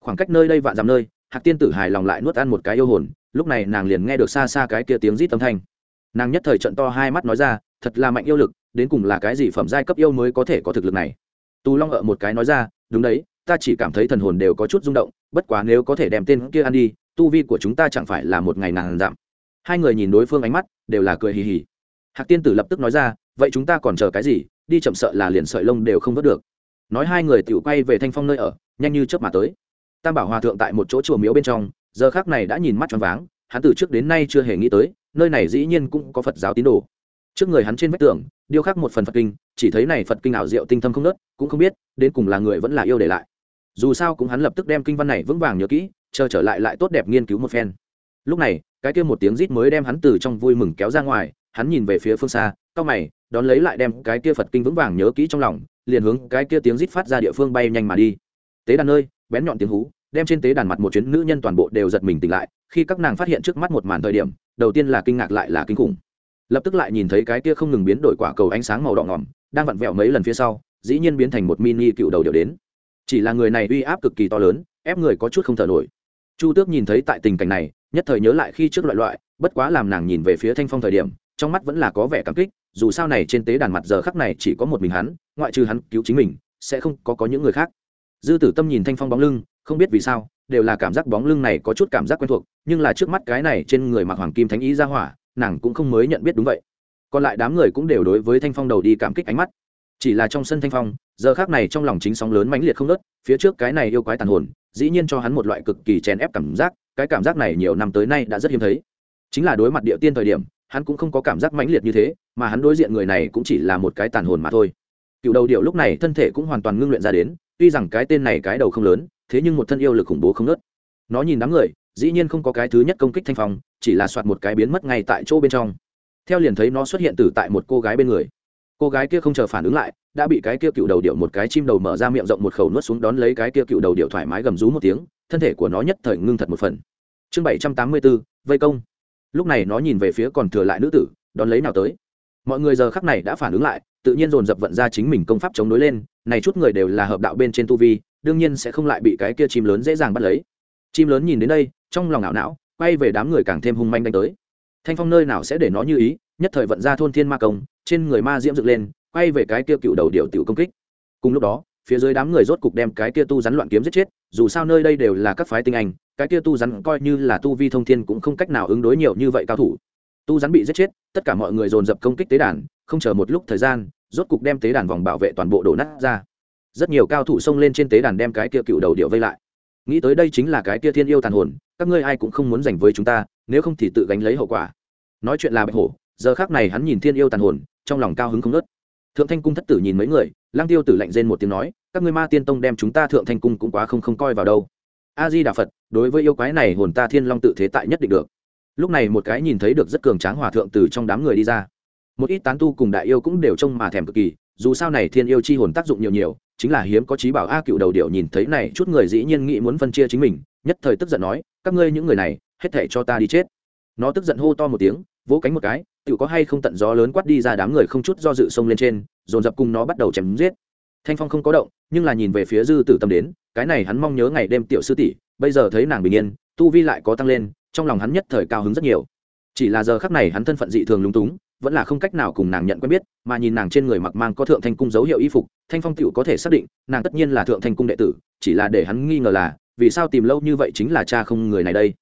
Speaker 1: Khoảng cách nơi đây vạn dặm nơi, hạc tiên tử hài lòng lại nuốt ăn một cái yêu hồn, lúc này nàng liền nghe được xa xa cái kia tiếng rít âm thanh. Nàng nhất thời trận to hai mắt nói ra, thật là mạnh yêu lực đến cùng là cái gì phẩm giai cấp yêu mới có thể có thực lực này? Tu long ở một cái nói ra, đúng đấy, ta chỉ cảm thấy thần hồn đều có chút rung động, bất quá nếu có thể đem tên kia ăn đi, tu vi của chúng ta chẳng phải là một ngày nàng giảm hai người nhìn đối phương ánh mắt, đều là cười hì hì. Hạc tiên tử lập tức nói ra, vậy chúng ta còn chờ cái gì? Đi chậm sợ là liền sợi lông đều không vớt được. Nói hai người tự quay về thanh phong nơi ở, nhanh như chớp mà tới. Tam bảo hòa thượng tại một chỗ chùa miếu bên trong, giờ khác này đã nhìn mắt choáng váng, hắn từ trước đến nay chưa hề nghĩ tới, nơi này dĩ nhiên cũng có phật giáo tín đồ trước người hắn trên vách tường, điêu khắc một phần phật kinh, chỉ thấy này phật kinh ảo diệu tinh thâm không nớt, cũng không biết, đến cùng là người vẫn là yêu để lại. Dù sao cũng hắn lập tức đem kinh văn này vững vàng nhớ kỹ, chờ trở lại lại tốt đẹp nghiên cứu một phen. Lúc này, cái kia một tiếng rít mới đem hắn từ trong vui mừng kéo ra ngoài, hắn nhìn về phía phương xa cao mày, đón lấy lại đem cái kia phật kinh vững vàng nhớ kỹ trong lòng, liền hướng cái kia tiếng rít phát ra địa phương bay nhanh mà đi. Tế đàn nơi bén nhọn tiếng hú, đem trên tế đàn mặt một chuyến nữ nhân toàn bộ đều giật mình tỉnh lại, khi các nàng phát hiện trước mắt một màn thời điểm, đầu tiên là kinh ngạc lại là kinh khủng lập tức lại nhìn thấy cái kia không ngừng biến đổi quả cầu ánh sáng màu đỏ ngỏm, đang vặn vẹo mấy lần phía sau, dĩ nhiên biến thành một mini cựu đầu đều đến. Chỉ là người này uy áp cực kỳ to lớn, ép người có chút không thở nổi. Chu tước nhìn thấy tại tình cảnh này, nhất thời nhớ lại khi trước loại loại, bất quá làm nàng nhìn về phía thanh phong thời điểm, trong mắt vẫn là có vẻ cảm kích, dù sao này trên tế đàn mặt giờ khắc này chỉ có một mình hắn, ngoại trừ hắn cứu chính mình, sẽ không có có những người khác. Dư tử tâm nhìn thanh phong bóng lưng, không biết vì sao, đều là cảm giác bóng lưng này có chút cảm giác quen thuộc, nhưng là trước mắt cái này trên người mặc hoàng kim thánh ý ra hỏa nàng cũng không mới nhận biết đúng vậy. Còn lại đám người cũng đều đối với thanh phong đầu đi cảm kích ánh mắt. Chỉ là trong sân thanh phong, giờ khác này trong lòng chính sóng lớn mãnh liệt không nớt phía trước cái này yêu quái tàn hồn, dĩ nhiên cho hắn một loại cực kỳ chèn ép cảm giác, cái cảm giác này nhiều năm tới nay đã rất hiếm thấy. Chính là đối mặt địa tiên thời điểm, hắn cũng không có cảm giác mãnh liệt như thế, mà hắn đối diện người này cũng chỉ là một cái tàn hồn mà thôi. Cựu đầu điệu lúc này thân thể cũng hoàn toàn ngưng luyện ra đến, tuy rằng cái tên này cái đầu không lớn, thế nhưng một thân yêu lực khủng bố không nớt nó nhìn đám người dĩ nhiên không có cái thứ nhất công kích thanh phong, chỉ là soạt một cái biến mất ngay tại chỗ bên trong. Theo liền thấy nó xuất hiện từ tại một cô gái bên người. Cô gái kia không chờ phản ứng lại, đã bị cái kia cựu đầu điệu một cái chim đầu mở ra miệng rộng một khẩu nuốt xuống đón lấy cái kia cựu đầu điệu thoải mái gầm rú một tiếng, thân thể của nó nhất thời ngưng thật một phần. Chương bảy trăm tám mươi bốn, vây công. Lúc này nó nhìn về phía còn thừa lại nữ tử, đón lấy nào tới. Mọi người giờ khắc này đã phản ứng lại, tự nhiên dồn dập vận ra chính mình công pháp chống đối lên, này chút người đều là hợp đạo bên trên tu vi, đương nhiên sẽ không lại bị cái kia chim lớn dễ dàng bắt lấy chim lớn nhìn đến đây, trong lòng ảo não, quay về đám người càng thêm hung manh đánh tới. Thanh phong nơi nào sẽ để nó như ý, nhất thời vận ra thôn thiên ma công, trên người ma diễm dựng lên, quay về cái kia cựu đầu điệu tiểu công kích. Cùng lúc đó, phía dưới đám người rốt cục đem cái kia tu rắn loạn kiếm giết chết, dù sao nơi đây đều là các phái tinh anh, cái kia tu rắn coi như là tu vi thông thiên cũng không cách nào ứng đối nhiều như vậy cao thủ. Tu rắn bị giết chết, tất cả mọi người dồn dập công kích tế đàn, không chờ một lúc thời gian, rốt cục đem tế đàn vòng bảo vệ toàn bộ đổ nát ra. Rất nhiều cao thủ xông lên trên tế đàn đem cái kia cựu đầu điệu vây lại nghĩ tới đây chính là cái kia thiên yêu tàn hồn, các ngươi ai cũng không muốn giành với chúng ta, nếu không thì tự gánh lấy hậu quả. Nói chuyện là bạch hổ, giờ khác này hắn nhìn thiên yêu tàn hồn, trong lòng cao hứng không nớt thượng thanh cung thất tử nhìn mấy người lang tiêu tử lạnh rên một tiếng nói, các ngươi ma tiên tông đem chúng ta thượng thanh cung cũng quá không không coi vào đâu. A di đà phật, đối với yêu quái này hồn ta thiên long tự thế tại nhất định được. Lúc này một cái nhìn thấy được rất cường tráng hòa thượng từ trong đám người đi ra. Một ít tán tu cùng đại yêu cũng đều trông mà thèm cực kỳ, dù sao này thiên yêu chi hồn tác dụng nhiều nhiều chính là hiếm có trí bảo a cựu đầu điệu nhìn thấy này, chút người dĩ nhiên nghĩ muốn phân chia chính mình, nhất thời tức giận nói, các ngươi những người này, hết thể cho ta đi chết. Nó tức giận hô to một tiếng, vỗ cánh một cái tự có hay không tận gió lớn quát đi ra đám người không chút do dự xông lên trên, dồn dập cùng nó bắt đầu chém giết. Thanh phong không có động, nhưng là nhìn về phía dư tử tâm đến, cái này hắn mong nhớ ngày đêm tiểu sư tỷ, bây giờ thấy nàng bình yên, tu vi lại có tăng lên, trong lòng hắn nhất thời cao hứng rất nhiều. Chỉ là giờ khắc này hắn thân phận dị thường lúng túng vẫn là không cách nào cùng nàng nhận quen biết, mà nhìn nàng trên người mặc mang có thượng thanh cung dấu hiệu y phục, thanh phong tựu có thể xác định, nàng tất nhiên là thượng thanh cung đệ tử, chỉ là để hắn nghi ngờ là, vì sao tìm lâu như vậy chính là cha không người này đây.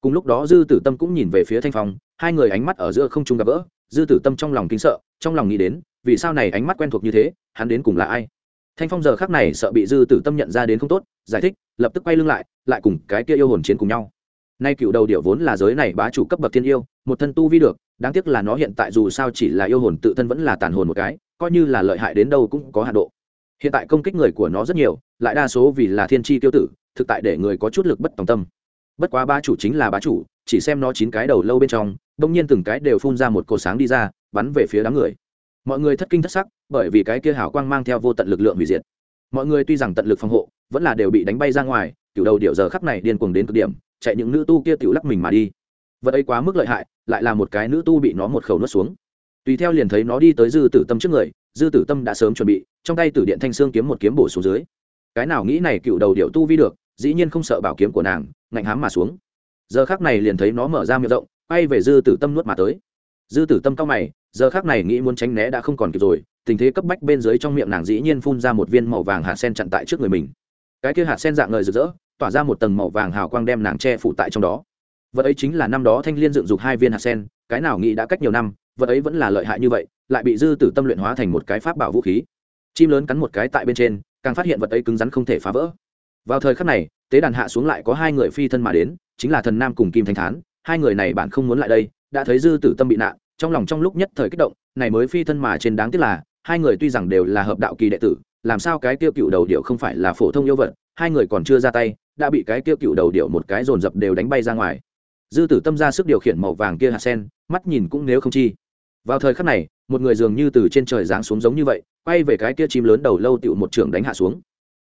Speaker 1: Cùng lúc đó dư tử tâm cũng nhìn về phía thanh phong, hai người ánh mắt ở giữa không trung gặp gỡ, dư tử tâm trong lòng kinh sợ, trong lòng nghĩ đến, vì sao này ánh mắt quen thuộc như thế, hắn đến cùng là ai? Thanh phong giờ khác này sợ bị dư tử tâm nhận ra đến không tốt, giải thích, lập tức quay lưng lại lại cùng cái kia yêu hồn chiến cùng nhau nay cựu đầu điệu vốn là giới này bá chủ cấp bậc thiên yêu, một thân tu vi được, đáng tiếc là nó hiện tại dù sao chỉ là yêu hồn tự thân vẫn là tàn hồn một cái, coi như là lợi hại đến đâu cũng có hạ độ. Hiện tại công kích người của nó rất nhiều, lại đa số vì là thiên tri tiêu tử, thực tại để người có chút lực bất tòng tâm. Bất quá bá chủ chính là bá chủ, chỉ xem nó chín cái đầu lâu bên trong, đông nhiên từng cái đều phun ra một cột sáng đi ra, bắn về phía đám người. Mọi người thất kinh thất sắc, bởi vì cái kia hảo quang mang theo vô tận lực lượng hủy diệt. Mọi người tuy rằng tận lực phòng hộ, vẫn là đều bị đánh bay ra ngoài tiểu đầu điệu giờ khắp này điên cuồng đến cực điểm chạy những nữ tu kia tiểu lắc mình mà đi. Vật ấy quá mức lợi hại, lại là một cái nữ tu bị nó một khẩu nuốt xuống. Tùy theo liền thấy nó đi tới dư tử tâm trước người, dư tử tâm đã sớm chuẩn bị, trong tay tử điện thanh sương kiếm một kiếm bổ xuống dưới. Cái nào nghĩ này cựu đầu điệu tu vi được, dĩ nhiên không sợ bảo kiếm của nàng, ngạnh hám mà xuống. Giờ khác này liền thấy nó mở ra miệng rộng bay về dư tử tâm nuốt mà tới. Dư tử tâm cao mày, giờ khác này nghĩ muốn tránh né đã không còn kịp rồi, tình thế cấp bách bên dưới trong miệng nàng dĩ nhiên phun ra một viên màu vàng hạt sen chặn tại trước người mình. Cái kia hạt sen dạng ngời rực rỡ tỏa ra một tầng màu vàng hào quang đem nàng che phủ tại trong đó. Vật ấy chính là năm đó thanh liên dựng dục hai viên hạt sen, cái nào nghĩ đã cách nhiều năm, vật ấy vẫn là lợi hại như vậy, lại bị dư tử tâm luyện hóa thành một cái pháp bảo vũ khí. Chim lớn cắn một cái tại bên trên, càng phát hiện vật ấy cứng rắn không thể phá vỡ. Vào thời khắc này, tế đàn hạ xuống lại có hai người phi thân mà đến, chính là thần nam cùng kim thanh thán. Hai người này bạn không muốn lại đây, đã thấy dư tử tâm bị nạn, trong lòng trong lúc nhất thời kích động, này mới phi thân mà trên đáng tiếc là, hai người tuy rằng đều là hợp đạo kỳ đệ tử, làm sao cái tiêu cựu đầu điệu không phải là phổ thông yêu vật, hai người còn chưa ra tay đã bị cái kia cựu đầu điệu một cái dồn dập đều đánh bay ra ngoài. Dư tử tâm ra sức điều khiển màu vàng kia hạt sen, mắt nhìn cũng nếu không chi. Vào thời khắc này, một người dường như từ trên trời giáng xuống giống như vậy, quay về cái kia chim lớn đầu lâu tựu một trưởng đánh hạ xuống.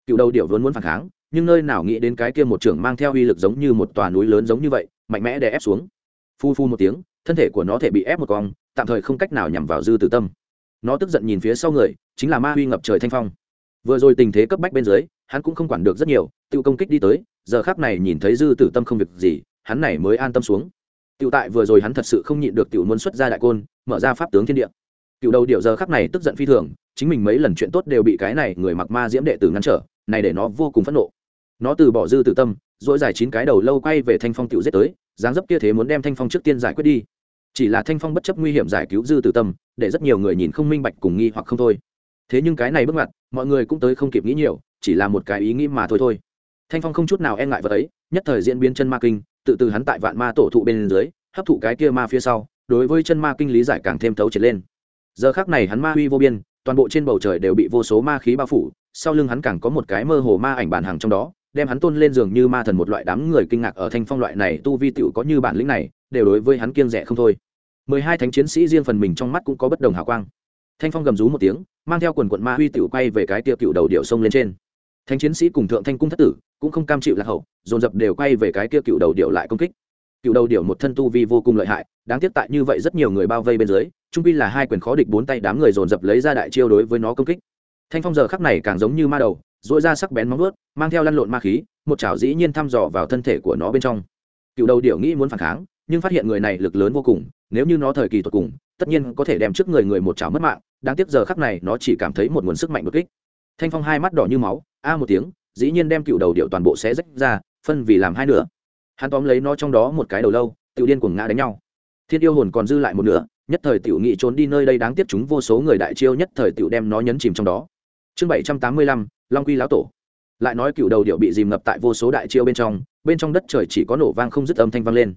Speaker 1: Cựu đầu điệu vốn muốn phản kháng, nhưng nơi nào nghĩ đến cái kia một trưởng mang theo uy lực giống như một tòa núi lớn giống như vậy, mạnh mẽ đè ép xuống. Phu phu một tiếng, thân thể của nó thể bị ép một cong, tạm thời không cách nào nhằm vào dư tử tâm. Nó tức giận nhìn phía sau người, chính là ma huy ngập trời thanh phong. Vừa rồi tình thế cấp bách bên dưới hắn cũng không quản được rất nhiều tự công kích đi tới, giờ khác này nhìn thấy dư tử tâm không việc gì, hắn này mới an tâm xuống. Tự tại vừa rồi hắn thật sự không nhịn được tiểu muốn xuất ra đại côn, mở ra pháp tướng thiên địa. Cựu đầu điệu giờ khắc này tức giận phi thường, chính mình mấy lần chuyện tốt đều bị cái này người mặc ma diễm đệ tử ngăn trở, này để nó vô cùng phẫn nộ. Nó từ bỏ dư tử tâm dỗi dài chín cái đầu lâu quay về thanh phong tiểu giết tới, dáng dấp kia thế muốn đem thanh phong trước tiên giải quyết đi. Chỉ là thanh phong bất chấp nguy hiểm giải cứu dư tử tâm, để rất nhiều người nhìn không minh bạch cùng nghi hoặc không thôi. Thế nhưng cái này bước ngoặt, mọi người cũng tới không kịp nghĩ nhiều chỉ là một cái ý nghĩ mà thôi thôi. Thanh phong không chút nào e ngại vật ấy, nhất thời diễn biến chân ma kinh, tự từ hắn tại vạn ma tổ thụ bên dưới, hấp thụ cái kia ma phía sau, đối với chân ma kinh lý giải càng thêm thấu triệt lên. Giờ khác này hắn ma huy vô biên, toàn bộ trên bầu trời đều bị vô số ma khí bao phủ, sau lưng hắn càng có một cái mơ hồ ma ảnh bản hàng trong đó, đem hắn tôn lên giường như ma thần một loại đám người kinh ngạc ở thanh phong loại này tu vi tựu có như bản lĩnh này, đều đối với hắn kiêng rẻ không thôi. Mười hai thánh chiến sĩ riêng phần mình trong mắt cũng có bất đồng hào quang. Thanh phong gầm rú một tiếng, mang theo quần quận ma huy tựu quay về cái tiệu cựu đầu điệu sông lên trên thánh chiến sĩ cùng thượng thanh cung thất tử cũng không cam chịu lạc hậu, dồn dập đều quay về cái kia cựu đầu điệu lại công kích. Cựu đầu điệu một thân tu vi vô cùng lợi hại, đáng tiếc tại như vậy rất nhiều người bao vây bên dưới, trung pi là hai quyền khó địch bốn tay đám người dồn dập lấy ra đại chiêu đối với nó công kích. Thanh phong giờ khắc này càng giống như ma đầu dội ra sắc bén móng vuốt, mang theo lăn lộn ma khí, một chảo dĩ nhiên thăm dò vào thân thể của nó bên trong. Cựu đầu điệu nghĩ muốn phản kháng, nhưng phát hiện người này lực lớn vô cùng, nếu như nó thời kỳ tột cùng, tất nhiên có thể đem trước người người một chảo mất mạng, đáng tiếc giờ khắc này nó chỉ cảm thấy một nguồn sức mạnh bất kích. Thanh phong hai mắt đỏ như máu a một tiếng, dĩ nhiên đem cựu đầu điệu toàn bộ sẽ rách ra, phân vì làm hai nửa. Hắn tóm lấy nó trong đó một cái đầu lâu, tiểu điên cuồng ngã đánh nhau. Thiên yêu hồn còn dư lại một nửa, nhất thời tiểu nghị trốn đi nơi đây đáng tiếc chúng vô số người đại chiêu nhất thời tiểu đem nó nhấn chìm trong đó. Chương bảy trăm tám mươi lăm, long quy lão tổ. Lại nói cựu đầu điệu bị dìm ngập tại vô số đại chiêu bên trong bên trong đất trời chỉ có nổ vang không dứt âm thanh vang lên.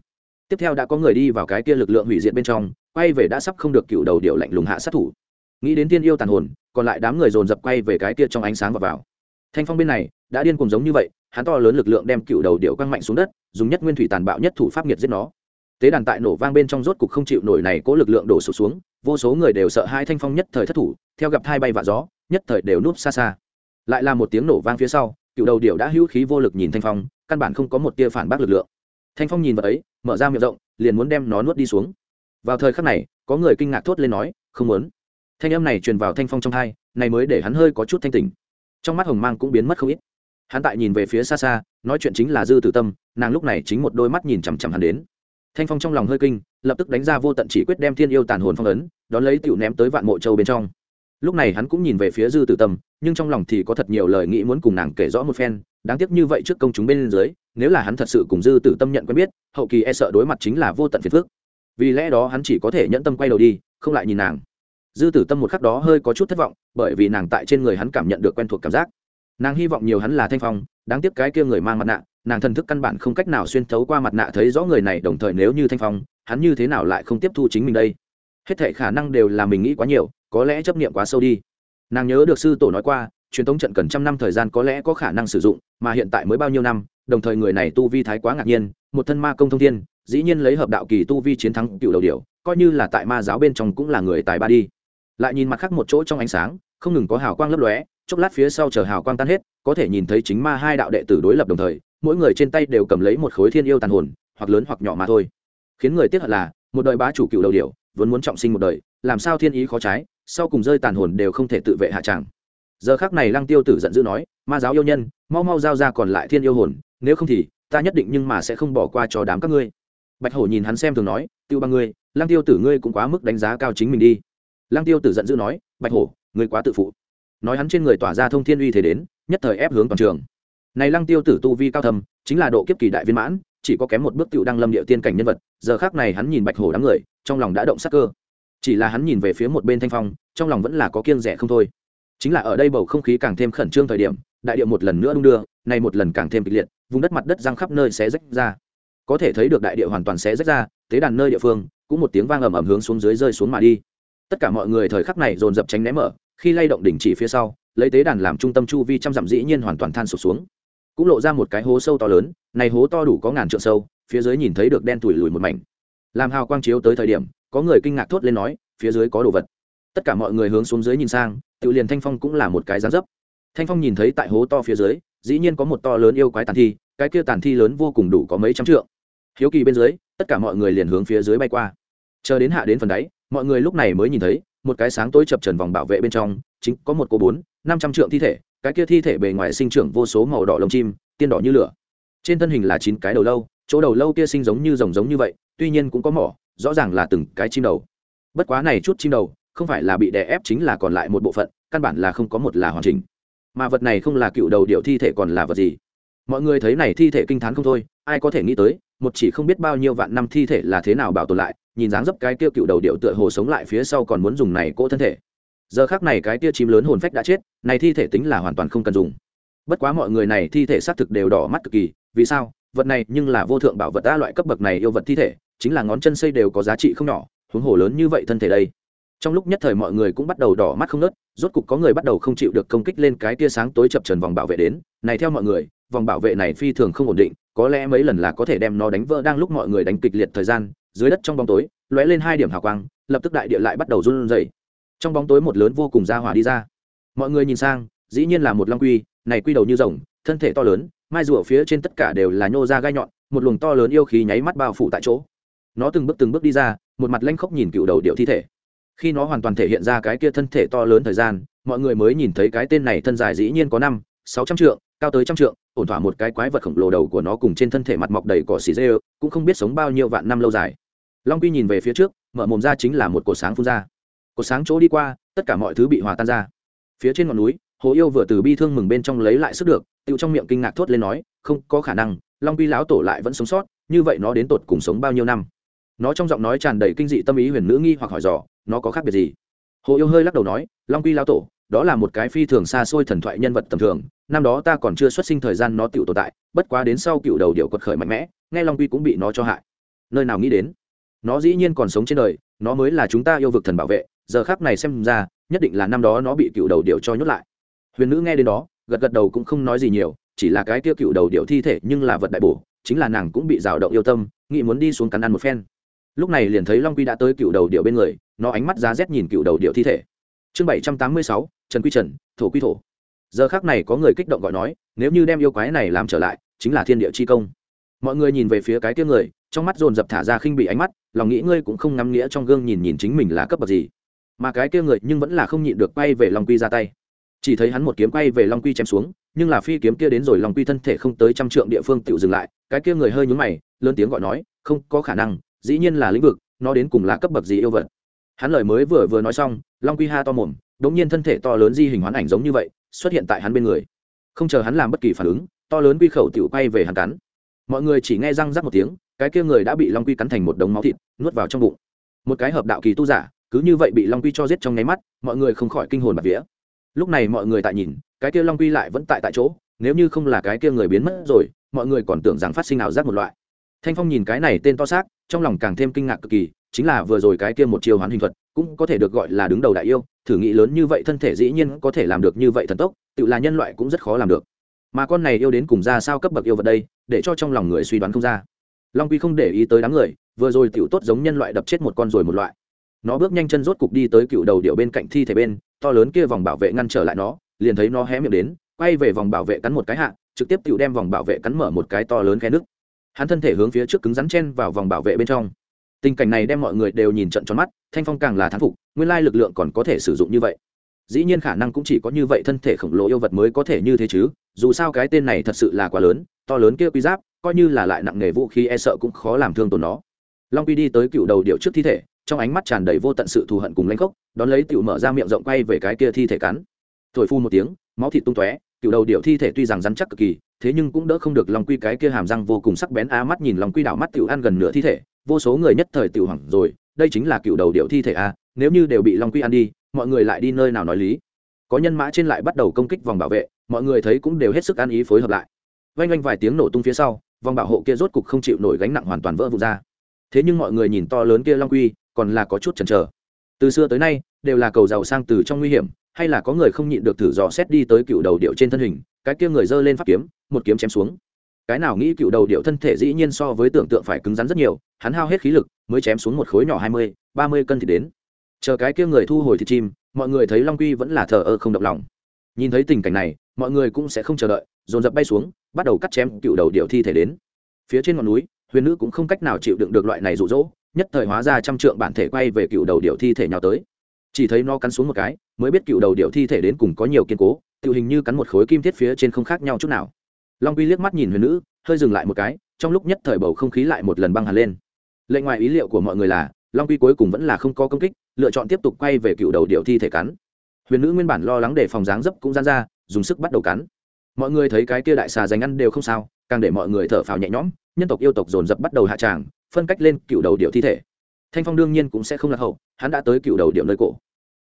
Speaker 1: Tiếp theo đã có người đi vào cái kia lực lượng hủy diệt bên trong, quay về đã sắp không được cựu đầu điệu lạnh lùng hạ sát thủ. Nghĩ đến tiên yêu tàn hồn, còn lại đám người dồn dập quay về cái kia trong ánh sáng và vào thanh phong bên này, đã điên cùng giống như vậy, hắn to lớn lực lượng đem cựu đầu điệu quăng mạnh xuống đất, dùng nhất nguyên thủy tàn bạo nhất thủ pháp nghiệt giết nó. Tế đàn tại nổ vang bên trong rốt cục không chịu nổi này cố lực lượng đổ sụt xuống, vô số người đều sợ hai thanh phong nhất thời thất thủ, theo gặp hai bay và gió, nhất thời đều núp xa xa. Lại là một tiếng nổ vang phía sau, cựu đầu điệu đã hữu khí vô lực nhìn thanh phong, căn bản không có một tia phản bác lực lượng. Thanh phong nhìn vào ấy, mở ra miệng rộng, liền muốn đem nó nuốt đi xuống. Vào thời khắc này, có người kinh ngạc thốt lên nói, không muốn. Thanh âm này truyền vào thanh phong trong thai này mới để hắn hơi có chút thanh tỉnh trong mắt hồng mang cũng biến mất không ít. Hắn tại nhìn về phía xa xa, nói chuyện chính là dư tử tâm, nàng lúc này chính một đôi mắt nhìn chằm chằm hắn đến. Thanh phong trong lòng hơi kinh, lập tức đánh ra vô tận chỉ quyết đem thiên yêu tàn hồn phong ấn, đón lấy tựu ném tới vạn mộ châu bên trong. Lúc này hắn cũng nhìn về phía dư tử tâm, nhưng trong lòng thì có thật nhiều lời nghĩ muốn cùng nàng kể rõ một phen, đáng tiếc như vậy trước công chúng bên dưới, nếu là hắn thật sự cùng dư tử tâm nhận quen biết, hậu kỳ e sợ đối mặt chính là vô tận phiền phước vì lẽ đó hắn chỉ có thể nhẫn tâm quay đầu đi, không lại nhìn nàng dư tử tâm một khắc đó hơi có chút thất vọng, bởi vì nàng tại trên người hắn cảm nhận được quen thuộc cảm giác. Nàng hy vọng nhiều hắn là thanh phong, đáng tiếc cái kia người mang mặt nạ, nàng thần thức căn bản không cách nào xuyên thấu qua mặt nạ thấy rõ người này đồng thời nếu như thanh phong, hắn như thế nào lại không tiếp thu chính mình đây? Hết thể khả năng đều là mình nghĩ quá nhiều, có lẽ chấp niệm quá sâu đi. Nàng nhớ được sư tổ nói qua, truyền thống trận cần trăm năm thời gian có lẽ có khả năng sử dụng, mà hiện tại mới bao nhiêu năm, đồng thời người này tu vi thái quá ngạc nhiên, một thân ma công thông thiên, dĩ nhiên lấy hợp đạo kỳ tu vi chiến thắng cựu đầu điều coi như là tại ma giáo bên trong cũng là người tài ba đi lại nhìn mặt khác một chỗ trong ánh sáng, không ngừng có hào quang lấp lóe, chốc lát phía sau chờ hào quang tan hết, có thể nhìn thấy chính ma hai đạo đệ tử đối lập đồng thời, mỗi người trên tay đều cầm lấy một khối thiên yêu tàn hồn, hoặc lớn hoặc nhỏ mà thôi. Khiến người tiếc hận là, một đời bá chủ cựu đầu điệu vốn muốn trọng sinh một đời, làm sao thiên ý khó trái, sau cùng rơi tàn hồn đều không thể tự vệ hạ tràng giờ khác này lăng tiêu tử giận dữ nói, ma giáo yêu nhân, mau mau giao ra còn lại thiên yêu hồn, nếu không thì, ta nhất định nhưng mà sẽ không bỏ qua cho đám các ngươi. Bạch hổ nhìn hắn xem thường nói, tiêu bằng ngươi, lăng tiêu tử ngươi cũng quá mức đánh giá cao chính mình đi lăng tiêu tử giận dữ nói, bạch hổ, ngươi quá tự phụ. Nói hắn trên người tỏa ra thông thiên uy thế đến, nhất thời ép hướng toàn trường. Này lăng tiêu tử tu vi cao thầm chính là độ kiếp kỳ đại viên mãn, chỉ có kém một bước tựu đăng lâm địa tiên cảnh nhân vật, giờ khác này hắn nhìn bạch hổ đám người, trong lòng đã động sắc cơ. Chỉ là hắn nhìn về phía một bên thanh phong, trong lòng vẫn là có kiêng rẻ không thôi. Chính là ở đây bầu không khí càng thêm khẩn trương thời điểm, đại địa một lần nữa đung đưa này một lần càng thêm kịch liệt, vùng đất mặt đất răng khắp nơi xé rách ra. Có thể thấy được đại địa hoàn toàn xé rách ra, tế đàn nơi địa phương, cũng một tiếng vang ầm ầm hướng xuống dưới rơi xuống mà đi tất cả mọi người thời khắc này dồn dập tránh né mở, khi lay động đỉnh chỉ phía sau, lấy tế đàn làm trung tâm chu vi trăm dặm dĩ nhiên hoàn toàn than sụp xuống. Cũng lộ ra một cái hố sâu to lớn, này hố to đủ có ngàn trượng sâu, phía dưới nhìn thấy được đen tủi lùi một mảnh. Làm hào quang chiếu tới thời điểm, có người kinh ngạc thốt lên nói, phía dưới có đồ vật. Tất cả mọi người hướng xuống dưới nhìn sang, tự liền thanh phong cũng là một cái dáng dấp. Thanh phong nhìn thấy tại hố to phía dưới, dĩ nhiên có một to lớn yêu quái tàn thi, cái kia tàn thi lớn vô cùng đủ có mấy trăm trượng. Hiếu kỳ bên dưới, tất cả mọi người liền hướng phía dưới bay qua. Chờ đến hạ đến phần đáy mọi người lúc này mới nhìn thấy, một cái sáng tối chập trần vòng bảo vệ bên trong, chính có một cô bốn, năm trăm trượng thi thể, cái kia thi thể bề ngoài sinh trưởng vô số màu đỏ lông chim, tiên đỏ như lửa. Trên thân hình là chín cái đầu lâu, chỗ đầu lâu kia sinh giống như rồng giống như vậy, tuy nhiên cũng có mỏ, rõ ràng là từng cái chim đầu. Bất quá này chút chim đầu, không phải là bị đè ép chính là còn lại một bộ phận, căn bản là không có một là hoàn chỉnh. Mà vật này không là cựu đầu điệu thi thể còn là vật gì? Mọi người thấy này thi thể kinh t h á n không thôi, ai có thể nghĩ tới một chỉ không biết bao nhiêu vạn năm thi thể là thế nào bảo tồn lại, nhìn dáng dấp cái kia cựu đầu điệu tựa hồ sống lại phía sau còn muốn dùng này cỗ thân thể. Giờ khác này cái kia chim lớn hồn phách đã chết, này thi thể tính là hoàn toàn không cần dùng. Bất quá mọi người này thi thể xác thực đều đỏ mắt cực kỳ, vì sao? Vật này nhưng là vô thượng bảo vật đa loại cấp bậc này yêu vật thi thể, chính là ngón chân xây đều có giá trị không nhỏ, huống hồ lớn như vậy thân thể đây. Trong lúc nhất thời mọi người cũng bắt đầu đỏ mắt không nớt rốt cục có người bắt đầu không chịu được công kích lên cái tia sáng tối chập trần vòng bảo vệ đến. Này theo mọi người, vòng bảo vệ này phi thường không ổn định có lẽ mấy lần là có thể đem nó đánh vỡ đang lúc mọi người đánh kịch liệt thời gian, dưới đất trong bóng tối, lóe lên hai điểm hào quang, lập tức đại địa lại bắt đầu run rẩy. Trong bóng tối một lớn vô cùng ra hỏa đi ra. Mọi người nhìn sang, dĩ nhiên là một long quy, này quy đầu như rồng, thân thể to lớn, mai rùa phía trên tất cả đều là nhô ra gai nhọn, một luồng to lớn yêu khí nháy mắt bao phủ tại chỗ. Nó từng bước từng bước đi ra, một mặt lanh khốc nhìn cựu đầu điệu thi thể. Khi nó hoàn toàn thể hiện ra cái kia thân thể to lớn thời gian, mọi người mới nhìn thấy cái tên này thân dài dĩ nhiên có năm, sáu trăm trượng cao tới trăm trượng, ổn thỏa một cái quái vật khổng lồ đầu của nó cùng trên thân thể mặt mọc đầy cỏ xì dê, cũng không biết sống bao nhiêu vạn năm lâu dài. Long quy nhìn về phía trước, mở mồm ra chính là một cột sáng phun ra. Cột sáng chỗ đi qua, tất cả mọi thứ bị hòa tan ra. Phía trên ngọn núi, hồ yêu vừa từ bi thương mừng bên trong lấy lại sức được, tiêu trong miệng kinh ngạc thốt lên nói, không có khả năng, long quy lão tổ lại vẫn sống sót, như vậy nó đến tột cùng sống bao nhiêu năm? Nó trong giọng nói tràn đầy kinh dị tâm ý huyền nữ nghi hoặc hỏi dò, nó có khác biệt gì? Hồ yêu hơi lắc đầu nói, long quy láo tổ, đó là một cái phi thường xa xôi thần thoại nhân vật tầm thường năm đó ta còn chưa xuất sinh thời gian nó tựu tồn tại, bất quá đến sau cựu đầu điệu quật khởi mạnh mẽ, nghe long quy cũng bị nó cho hại. Nơi nào nghĩ đến, nó dĩ nhiên còn sống trên đời, nó mới là chúng ta yêu vực thần bảo vệ, giờ khác này xem ra, nhất định là năm đó nó bị cựu đầu điệu cho nhốt lại. Huyền nữ nghe đến đó, gật gật đầu cũng không nói gì nhiều, chỉ là cái kia cựu đầu điệu thi thể nhưng là vật đại bổ, chính là nàng cũng bị rào động yêu tâm, nghĩ muốn đi xuống cắn ăn một phen. Lúc này liền thấy long quy đã tới cựu đầu điệu bên người, nó ánh mắt giá rét nhìn cựu đầu điệu thi thể. Chương bảy trăm tám mươi sáu, trần quy trần, thổ quy thổ giờ khác này có người kích động gọi nói, nếu như đem yêu quái này làm trở lại, chính là thiên địa chi công. Mọi người nhìn về phía cái kia người, trong mắt dồn dập thả ra khinh bị ánh mắt, lòng nghĩ ngươi cũng không ngắm nghĩa trong gương nhìn nhìn chính mình là cấp bậc gì. Mà cái kia người nhưng vẫn là không nhịn được quay về long quy ra tay. Chỉ thấy hắn một kiếm quay về long quy chém xuống, nhưng là phi kiếm kia đến rồi long quy thân thể không tới trăm trượng địa phương tự dừng lại, cái kia người hơi nhúng mày, lớn tiếng gọi nói, không có khả năng, dĩ nhiên là lĩnh vực, nó đến cùng là cấp bậc gì yêu vật? Hắn lời mới vừa vừa nói xong, long quy ha to mồm đ ỗ n g nhiên thân thể to lớn di hình hoán ảnh giống như vậy xuất hiện tại hắn bên người. Không chờ hắn làm bất kỳ phản ứng, to lớn quy khẩu tiểu quay về hắn cắn. Mọi người chỉ nghe răng rắc một tiếng, cái kia người đã bị long quy cắn thành một đống máu thịt, nuốt vào trong bụng. Một cái hợp đạo kỳ tu giả, cứ như vậy bị long quy cho giết trong nháy mắt, mọi người không khỏi kinh hồn bạt vía. Lúc này mọi người tại nhìn, cái kia long quy lại vẫn tại tại chỗ, nếu như không là cái kia người biến mất rồi, mọi người còn tưởng rằng phát sinh ảo giác một loại. Thanh phong nhìn cái này tên to xác, trong lòng càng thêm kinh ngạc cực kỳ, chính là vừa rồi cái kia một chiêu hoán hình thuật, cũng có thể được gọi là đứng đầu đại yêu thử nghĩ lớn như vậy thân thể dĩ nhiên có thể làm được như vậy thần tốc, tự là nhân loại cũng rất khó làm được. Mà con này yêu đến cùng ra sao cấp bậc yêu vật đây, để cho trong lòng người suy đoán không ra. Long quy không để ý tới đám người, vừa rồi tiểu tốt giống nhân loại đập chết một con rồi một loại. Nó bước nhanh chân rốt cục đi tới cựu đầu điệu bên cạnh thi thể bên, to lớn kia vòng bảo vệ ngăn trở lại nó, liền thấy nó hé miệng đến, quay về vòng bảo vệ cắn một cái hạ, trực tiếp tiểu đem vòng bảo vệ cắn mở một cái to lớn khe nước hắn thân thể hướng phía trước cứng rắn chen vào vòng bảo vệ bên trong tình cảnh này đem mọi người đều nhìn trận tròn mắt, thanh phong càng là thán phục, nguyên lai lực lượng còn có thể sử dụng như vậy. Dĩ nhiên khả năng cũng chỉ có như vậy thân thể khổng lồ yêu vật mới có thể như thế chứ, dù sao cái tên này thật sự là quá lớn, to lớn kia quy giáp, coi như là lại nặng nghề vũ khí e sợ cũng khó làm thương tổn nó. Long quy đi tới cựu đầu điệu trước thi thể, trong ánh mắt tràn đầy vô tận sự thù hận cùng lãnh khốc, đón lấy tiểu mở ra miệng rộng quay về cái kia thi thể cắn. Thổi phu một tiếng, máu thịt tung tóe, cựu đầu điệu thi thể tuy rằng rắn chắc cực kỳ thế nhưng cũng đỡ không được long quy cái kia hàm răng vô cùng sắc bén á mắt nhìn long quy đảo mắt tiểu ăn gần nửa thi thể, vô số người nhất thời tiểu hoảng rồi, đây chính là cựu đầu điệu thi thể a nếu như đều bị long quy ăn đi, mọi người lại đi nơi nào nói lý? Có nhân mã trên lại bắt đầu công kích vòng bảo vệ, mọi người thấy cũng đều hết sức ăn ý phối hợp lại. Vanh vanh vài tiếng nổ tung phía sau, vòng bảo hộ kia rốt cục không chịu nổi gánh nặng hoàn toàn vỡ vụn ra. Thế nhưng mọi người nhìn to lớn kia long quy, còn là có chút chần chờ. Từ xưa tới nay, đều là cầu giàu sang từ trong nguy hiểm, hay là có người không nhịn được thử dò xét đi tới cựu đầu điệu trên thân hình cái kia người giơ lên pháp kiếm, một kiếm chém xuống. Cái nào nghĩ cựu đầu điệu thân thể dĩ nhiên so với tưởng tượng phải cứng rắn rất nhiều, hắn hao hết khí lực, mới chém xuống một khối nhỏ hai mươi, ba mươi cân thì đến. Chờ cái kia người thu hồi thịt chim, mọi người thấy long quy vẫn là thờ ơ không động lòng. Nhìn thấy tình cảnh này, mọi người cũng sẽ không chờ đợi, dồn dập bay xuống, bắt đầu cắt chém cựu đầu điệu thi thể đến. Phía trên ngọn núi, huyền nữ cũng không cách nào chịu đựng được loại này rụ rỗ, nhất thời hóa ra trăm trượng bản thể quay về cựu đầu điệu thi thể nhào tới chỉ thấy nó cắn xuống một cái, mới biết cựu đầu điệu thi thể đến cùng có nhiều kiên cố tự hình như cắn một khối kim thiết phía trên không khác nhau chút nào. Long quy liếc mắt nhìn huyền nữ, hơi dừng lại một cái, trong lúc nhất thời bầu không khí lại một lần băng hẳn lên. Lệnh ngoài ý liệu của mọi người là, long quy cuối cùng vẫn là không có công kích, lựa chọn tiếp tục quay về cựu đầu điệu thi thể cắn. Huyền nữ nguyên bản lo lắng để phòng dáng dấp cũng gian ra, dùng sức bắt đầu cắn. Mọi người thấy cái kia đại xà dành ăn đều không sao, càng để mọi người thở phào nhẹ nhõm, nhân tộc yêu tộc dồn dập bắt đầu hạ tràng, phân cách lên cựu đầu điệu thi thể. Thanh phong đương nhiên cũng sẽ không lạc hậu, hắn đã tới cựu đầu điệu nơi cổ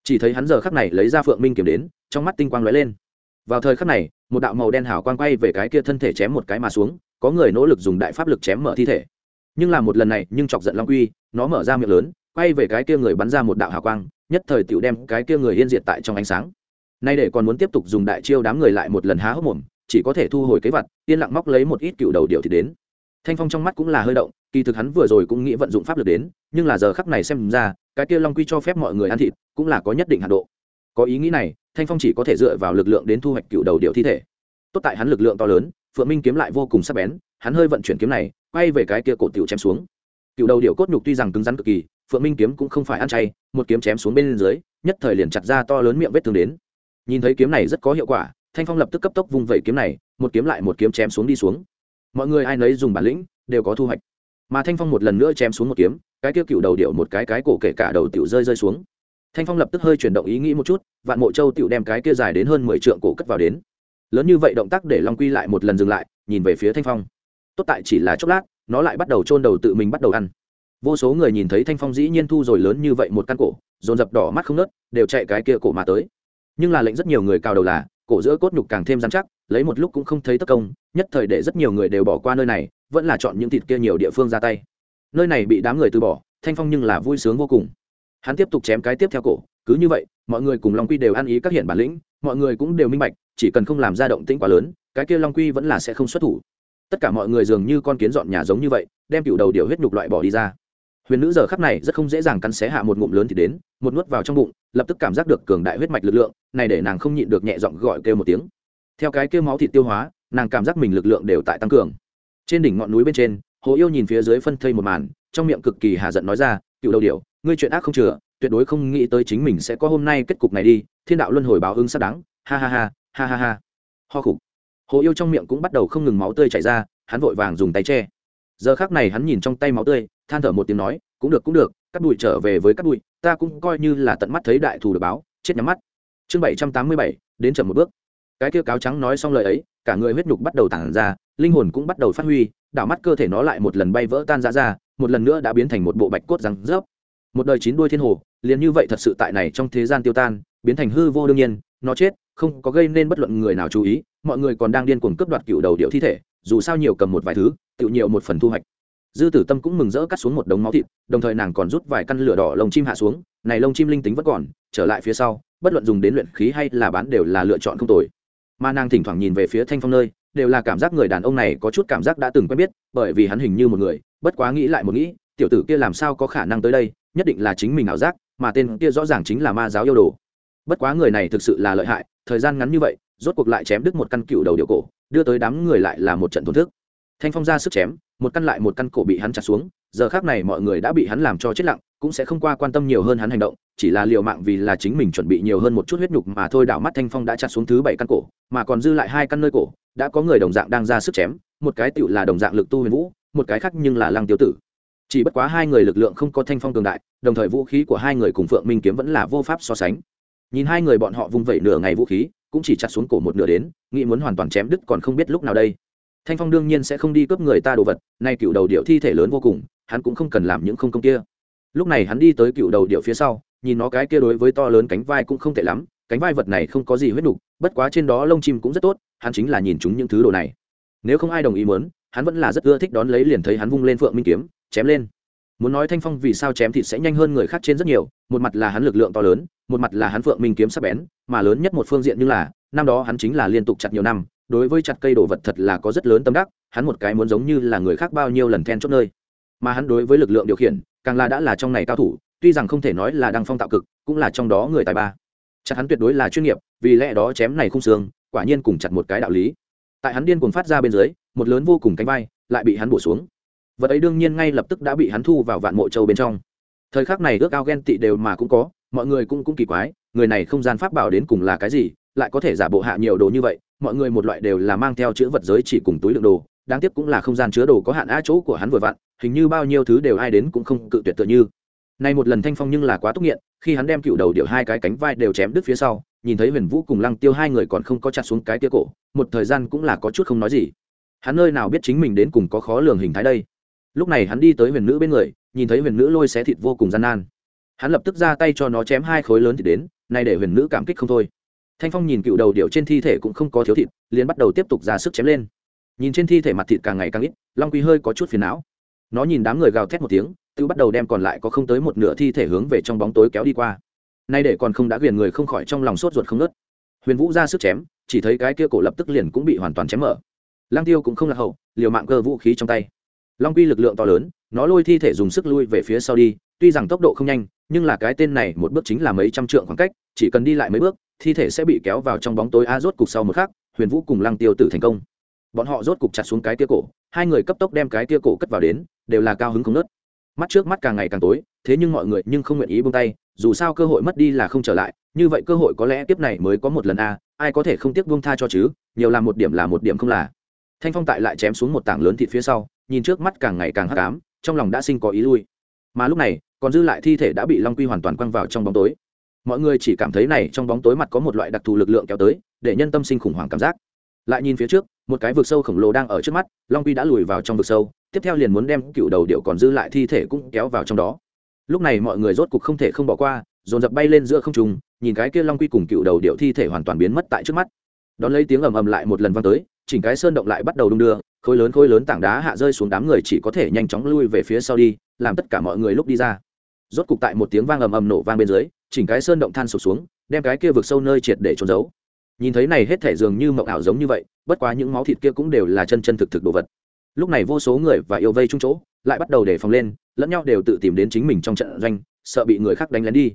Speaker 1: chỉ thấy hắn giờ khắc này lấy ra phượng minh kiểm đến, trong mắt tinh quang lóe lên. Vào thời khắc này, một đạo màu đen hảo quang quay về cái kia thân thể chém một cái mà xuống, có người nỗ lực dùng đại pháp lực chém mở thi thể. Nhưng là một lần này, nhưng chọc giận long quy nó mở ra miệng lớn, quay về cái kia người bắn ra một đạo hào quang, nhất thời tựu đem cái kia người yên diệt tại trong ánh sáng. Nay để còn muốn tiếp tục dùng đại chiêu đám người lại một lần há hốc mồm, chỉ có thể thu hồi kế vật, yên lặng móc lấy một ít cựu đầu điệu thì đến. Thanh phong trong mắt cũng là hơi động, kỳ thực hắn vừa rồi cũng nghĩ vận dụng pháp lực đến, nhưng là giờ khắc này xem ra cái kia long quy cho phép mọi người ăn thịt, cũng là có nhất định hạn độ. Có ý nghĩ này, thanh phong chỉ có thể dựa vào lực lượng đến thu hoạch cựu đầu điệu thi thể. Tốt tại hắn lực lượng to lớn, phượng minh kiếm lại vô cùng sắc bén, hắn hơi vận chuyển kiếm này, quay về cái kia cổ tiểu chém xuống. Cựu đầu điệu cốt nhục tuy rằng cứng rắn cực kỳ, phượng minh kiếm cũng không phải ăn chay, một kiếm chém xuống bên dưới, nhất thời liền chặt ra to lớn miệng vết thương đến. Nhìn thấy kiếm này rất có hiệu quả, thanh phong lập tức cấp tốc vung vẩy kiếm này, một kiếm lại một kiếm chém xuống đi xuống. Mọi người ai nấy dùng bản lĩnh, đều có thu hoạch. Mà thanh phong một lần nữa chém xuống một kiếm cái kia cựu đầu điệu một cái cái cổ kể cả đầu tiểu rơi rơi xuống. Thanh phong lập tức hơi chuyển động ý nghĩ một chút, vạn mộ châu tiểu đem cái kia dài đến hơn mười trượng cổ cất vào đến. Lớn như vậy động tác để long quy lại một lần dừng lại, nhìn về phía thanh phong. Tốt tại chỉ là chốc lát, nó lại bắt đầu chôn đầu tự mình bắt đầu ăn. Vô số người nhìn thấy thanh phong dĩ nhiên thu rồi lớn như vậy một căn cổ, dồn dập đỏ mắt không nớt đều chạy cái kia cổ mà tới. Nhưng là lệnh rất nhiều người cao đầu là, cổ giữa cốt nhục càng thêm dán chắc, lấy một lúc cũng không thấy tất công, nhất thời để rất nhiều người đều bỏ qua nơi này, vẫn là chọn những thịt kia nhiều địa phương ra tay nơi này bị đám người từ bỏ, thanh phong nhưng là vui sướng vô cùng. Hắn tiếp tục chém cái tiếp theo cổ, cứ như vậy, mọi người cùng long quy đều ăn ý các hiện bản lĩnh, mọi người cũng đều minh bạch, chỉ cần không làm ra động tĩnh quá lớn, cái kia long quy vẫn là sẽ không xuất thủ. Tất cả mọi người dường như con kiến dọn nhà giống như vậy, đem cựu đầu điệu huyết nhục loại bỏ đi ra. Huyền nữ giờ khắp này rất không dễ dàng cắn xé hạ một ngụm lớn thì đến, một nuốt vào trong bụng, lập tức cảm giác được cường đại huyết mạch lực lượng, này để nàng không nhịn được nhẹ giọng gọi kêu một tiếng. Theo cái kêu máu thịt tiêu hóa, nàng cảm giác mình lực lượng đều tại tăng cường. Trên đỉnh ngọn núi bên trên hồ yêu nhìn phía dưới phân thây một màn, trong miệng cực kỳ hà giận nói ra, cựu đầu điệu ngươi chuyện ác không chừa, tuyệt đối không nghĩ tới chính mình sẽ có hôm nay kết cục này đi, thiên đạo luân hồi báo ứng sắp đáng. Ha ha ha ha ha ha. Ho khục. Hồ yêu trong miệng cũng bắt đầu không ngừng máu tươi chảy ra, hắn vội vàng dùng tay che. Giờ khác này hắn nhìn trong tay máu tươi, than thở một tiếng nói, cũng được cũng được, cắt bụi trở về với cắt bụi, ta cũng coi như là tận mắt thấy đại thù được báo, chết nhắm mắt. Chương bảy trăm tám mươi bảy, đến chậm một bước. Cái kia cáo trắng nói xong lời ấy, cả người huyết nhục bắt đầu tản ra linh hồn cũng bắt đầu phát huy, đảo mắt cơ thể nó lại một lần bay vỡ tan ra ra, một lần nữa đã biến thành một bộ bạch cốt răng rớp. Một đời chín đuôi thiên hồ, liền như vậy thật sự tại này trong thế gian tiêu tan, biến thành hư vô đương nhiên, nó chết, không có gây nên bất luận người nào chú ý, mọi người còn đang điên cuồng cướp đoạt cựu đầu điệu thi thể, dù sao nhiều cầm một vài thứ, tự nhiều một phần thu hoạch. Dư tử tâm cũng mừng rỡ cắt xuống một đống máu thịt, đồng thời nàng còn rút vài căn lửa đỏ lồng chim hạ xuống, này lông chim linh tính vẫn còn, trở lại phía sau, bất luận dùng đến luyện khí hay là bán đều là lựa chọn không tồi. Mà nàng thỉnh thoảng nhìn về phía thanh phong nơi đều là cảm giác người đàn ông này có chút cảm giác đã từng quen biết, bởi vì hắn hình như một người, bất quá nghĩ lại một nghĩ, tiểu tử kia làm sao có khả năng tới đây, nhất định là chính mình ảo giác, mà tên kia rõ ràng chính là ma giáo yêu đồ. Bất quá người này thực sự là lợi hại, thời gian ngắn như vậy, rốt cuộc lại chém đứt một căn cựu đầu điệu cổ, đưa tới đám người lại là một trận thổn thức. Thanh phong ra sức chém, một căn lại một căn cổ bị hắn chặt xuống giờ khác này mọi người đã bị hắn làm cho chết lặng, cũng sẽ không qua quan tâm nhiều hơn hắn hành động, chỉ là liều mạng vì là chính mình chuẩn bị nhiều hơn một chút huyết nhục mà thôi. Đảo mắt thanh phong đã chặt xuống thứ bảy căn cổ, mà còn dư lại hai căn nơi cổ, đã có người đồng dạng đang ra sức chém, một cái tựu là đồng dạng lực tu huyền vũ, một cái khác nhưng là lăng tiêu tử. Chỉ bất quá hai người lực lượng không có thanh phong cường đại, đồng thời vũ khí của hai người cùng phượng minh kiếm vẫn là vô pháp so sánh. Nhìn hai người bọn họ vung vẩy nửa ngày vũ khí, cũng chỉ chặt xuống cổ một nửa đến, nghĩ muốn hoàn toàn chém đứt còn không biết lúc nào đây. Thanh phong đương nhiên sẽ không đi cướp người ta đồ vật, nay cựu đầu điệu thi thể lớn vô cùng hắn cũng không cần làm những không công kia. Lúc này hắn đi tới cựu đầu điệu phía sau, nhìn nó cái kia đối với to lớn cánh vai cũng không tệ lắm, cánh vai vật này không có gì huyết đục, bất quá trên đó lông chim cũng rất tốt, hắn chính là nhìn chúng những thứ đồ này. Nếu không ai đồng ý muốn, hắn vẫn là rất ưa thích đón lấy liền thấy hắn vung lên phượng minh kiếm, chém lên. Muốn nói thanh phong vì sao chém thịt sẽ nhanh hơn người khác trên rất nhiều, một mặt là hắn lực lượng to lớn, một mặt là hắn phượng minh kiếm sắc bén, mà lớn nhất một phương diện như là, năm đó hắn chính là liên tục chặt nhiều năm, đối với chặt cây đồ vật thật là có rất lớn tâm đắc, hắn một cái muốn giống như là người khác bao nhiêu lần then chốt nơi mà hắn đối với lực lượng điều khiển, càng là đã là trong này cao thủ, tuy rằng không thể nói là đăng phong tạo cực, cũng là trong đó người tài ba. Chặt hắn tuyệt đối là chuyên nghiệp, vì lẽ đó chém này không xương, quả nhiên cùng chặt một cái đạo lý. Tại hắn điên cuồng phát ra bên dưới, một lớn vô cùng cánh vai lại bị hắn bổ xuống. Vật ấy đương nhiên ngay lập tức đã bị hắn thu vào vạn mộ châu bên trong. Thời khắc này ước ao ghen tị đều mà cũng có, mọi người cũng cũng kỳ quái, người này không gian pháp bảo đến cùng là cái gì, lại có thể giả bộ hạ nhiều đồ như vậy, mọi người một loại đều là mang theo chữ vật giới chỉ cùng túi lượng đồ đáng tiếc cũng là không gian chứa đồ có hạn a chỗ của hắn vừa vặn, hình như bao nhiêu thứ đều ai đến cũng không cự tuyệt tựa như. Nay một lần thanh phong nhưng là quá túc nghiện, khi hắn đem cựu đầu điệu hai cái cánh vai đều chém đứt phía sau, nhìn thấy huyền vũ cùng lăng tiêu hai người còn không có chặt xuống cái tia cổ, một thời gian cũng là có chút không nói gì. Hắn nơi nào biết chính mình đến cùng có khó lường hình thái đây? Lúc này hắn đi tới huyền nữ bên người, nhìn thấy huyền nữ lôi xé thịt vô cùng gian nan. Hắn lập tức ra tay cho nó chém hai khối lớn thịt đến, nay để huyền nữ cảm kích không thôi. Thanh phong nhìn cựu đầu điệu trên thi thể cũng không có thiếu thịt, liền bắt đầu tiếp tục ra sức chém lên nhìn trên thi thể mặt thịt càng ngày càng ít, long quý hơi có chút phiền não. Nó nhìn đám người gào thét một tiếng, tự bắt đầu đem còn lại có không tới một nửa thi thể hướng về trong bóng tối kéo đi qua. Nay để còn không đã ghiền người không khỏi trong lòng sốt ruột không nớt huyền vũ ra sức chém, chỉ thấy cái kia cổ lập tức liền cũng bị hoàn toàn chém mở. Lang tiêu cũng không là hậu, liều mạng cơ vũ khí trong tay. Long quy lực lượng to lớn, nó lôi thi thể dùng sức lui về phía sau đi, tuy rằng tốc độ không nhanh, nhưng là cái tên này một bước chính là mấy trăm trượng khoảng cách, chỉ cần đi lại mấy bước, thi thể sẽ bị kéo vào trong bóng tối, a rốt cục sau một khắc, huyền vũ cùng lăng tiêu tử thành công bọn họ rốt cục chặt xuống cái tia cổ, hai người cấp tốc đem cái tia cổ cất vào đến, đều là cao hứng không nớt. Mắt trước mắt càng ngày càng tối, thế nhưng mọi người nhưng không nguyện ý buông tay, dù sao cơ hội mất đi là không trở lại, như vậy cơ hội có lẽ tiếp này mới có một lần a, ai có thể không tiếc buông tha cho chứ, nhiều làm một điểm là một điểm không là. Thanh phong tại lại chém xuống một tảng lớn thịt phía sau, nhìn trước mắt càng ngày càng hắc ám, trong lòng đã sinh có ý lui. Mà lúc này, còn dư lại thi thể đã bị long quy hoàn toàn quăng vào trong bóng tối. Mọi người chỉ cảm thấy này trong bóng tối mặt có một loại đặc thù lực lượng kéo tới, để nhân tâm sinh khủng hoảng cảm giác. Lại nhìn phía trước một cái vực sâu khổng lồ đang ở trước mắt, long quy đã lùi vào trong vực sâu, tiếp theo liền muốn đem cựu đầu điệu còn dư lại thi thể cũng kéo vào trong đó. Lúc này mọi người rốt cục không thể không bỏ qua, dồn dập bay lên giữa không trùng nhìn cái kia long quy cùng cựu đầu điệu thi thể hoàn toàn biến mất tại trước mắt. Đón lấy tiếng ầm ầm lại một lần vang tới, chỉnh cái sơn động lại bắt đầu đung đưa, khối lớn khối lớn tảng đá hạ rơi xuống đám người chỉ có thể nhanh chóng lui về phía sau đi, làm tất cả mọi người lúc đi ra. Rốt cục tại một tiếng vang ầm ầm nổ vang bên dưới, chỉnh cái sơn động than sụp xuống, đem cái kia vực sâu nơi triệt để trốn giấu nhìn thấy này hết thể dường như mộng ảo giống như vậy, bất quá những máu thịt kia cũng đều là chân chân thực thực đồ vật. Lúc này vô số người và yêu vây chung chỗ, lại bắt đầu để phòng lên, lẫn nhau đều tự tìm đến chính mình trong trận doanh, sợ bị người khác đánh lén đi.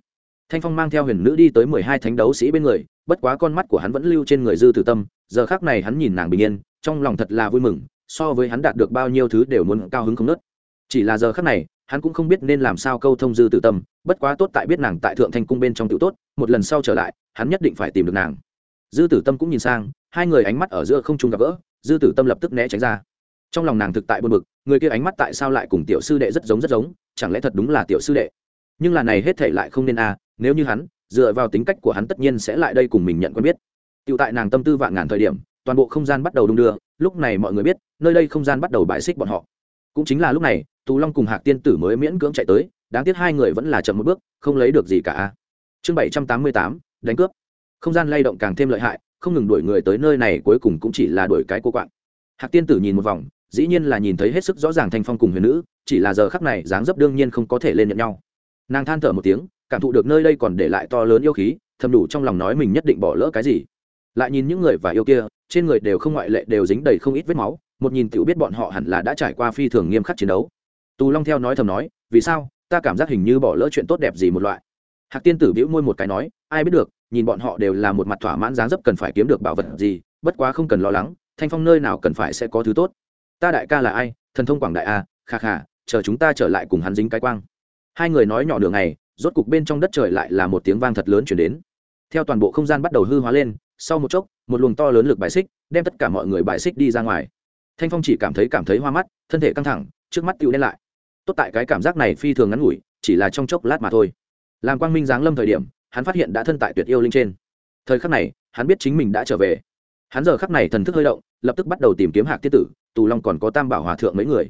Speaker 1: Thanh phong mang theo huyền nữ đi tới mười hai thánh đấu sĩ bên người, bất quá con mắt của hắn vẫn lưu trên người dư tử tâm, giờ khác này hắn nhìn nàng bình yên, trong lòng thật là vui mừng, so với hắn đạt được bao nhiêu thứ đều muốn cao hứng không nớt. Chỉ là giờ khác này, hắn cũng không biết nên làm sao câu thông dư tử tâm, bất quá tốt tại biết nàng tại thượng thanh cung bên trong tự tốt, một lần sau trở lại, hắn nhất định phải tìm được nàng dư tử tâm cũng nhìn sang hai người ánh mắt ở giữa không trung gặp gỡ dư tử tâm lập tức né tránh ra. Trong lòng nàng thực tại buồn bực người kia ánh mắt tại sao lại cùng tiểu sư đệ rất giống rất giống chẳng lẽ thật đúng là tiểu sư đệ? Nhưng là này hết thể lại không nên a à, nếu như hắn dựa vào tính cách của hắn tất nhiên sẽ lại đây cùng mình nhận quen biết. Tựu tại nàng tâm tư vạn ngàn thời điểm toàn bộ không gian bắt đầu đung đưa lúc này mọi người biết nơi đây không gian bắt đầu bại xích bọn họ. Cũng chính là lúc này tù long cùng hạc tiên tử mới miễn cưỡng chạy tới đáng tiếc hai người vẫn là chậm một bước không lấy được gì cả chương bảy trăm tám mươi tám đánh cướp không gian lay động càng thêm lợi hại, không ngừng đuổi người tới nơi này cuối cùng cũng chỉ là đuổi cái cô quạng. Hạc tiên tử nhìn một vòng, dĩ nhiên là nhìn thấy hết sức rõ ràng thanh phong cùng huyền nữ, chỉ là giờ khắc này dáng dấp đương nhiên không có thể lên nhận nhau. Nàng than thở một tiếng, cảm thụ được nơi đây còn để lại to lớn yêu khí, thầm đủ trong lòng nói mình nhất định bỏ lỡ cái gì. Lại nhìn những người và yêu kia, trên người đều không ngoại lệ đều dính đầy không ít vết máu, một nhìn tiểu biết bọn họ hẳn là đã trải qua phi thường nghiêm khắc chiến đấu. Tù long theo nói thầm nói, vì sao? Ta cảm giác hình như bỏ lỡ chuyện tốt đẹp gì một loại. Hạc tiên tử bĩu môi một cái nói ai biết được, nhìn bọn họ đều là một mặt thỏa mãn dáng dấp cần phải kiếm được bảo vật gì, bất quá không cần lo lắng, thanh phong nơi nào cần phải sẽ có thứ tốt. Ta đại ca là ai? Thần thông quảng đại a kha kha, chờ chúng ta trở lại cùng hắn dính cái quang. Hai người nói nhỏ đường này rốt cục bên trong đất trời lại là một tiếng vang thật lớn chuyển đến. Theo toàn bộ không gian bắt đầu hư hóa lên, sau một chốc, một luồng to lớn lực bài xích đem tất cả mọi người bài xích đi ra ngoài. Thanh phong chỉ cảm thấy cảm thấy hoa mắt, thân thể căng thẳng, trước mắt tựu đen lại. Tốt tại cái cảm giác này phi thường ngắn ngủi, chỉ là trong chốc lát mà thôi. Làm quang minh giáng lâm thời điểm hắn phát hiện đã thân tại tuyệt yêu linh trên. Thời khắc này, hắn biết chính mình đã trở về. Hắn giờ khắc này thần thức hơi động, lập tức bắt đầu tìm kiếm hạc tiết tử, tù long còn có tam bảo hòa thượng mấy người.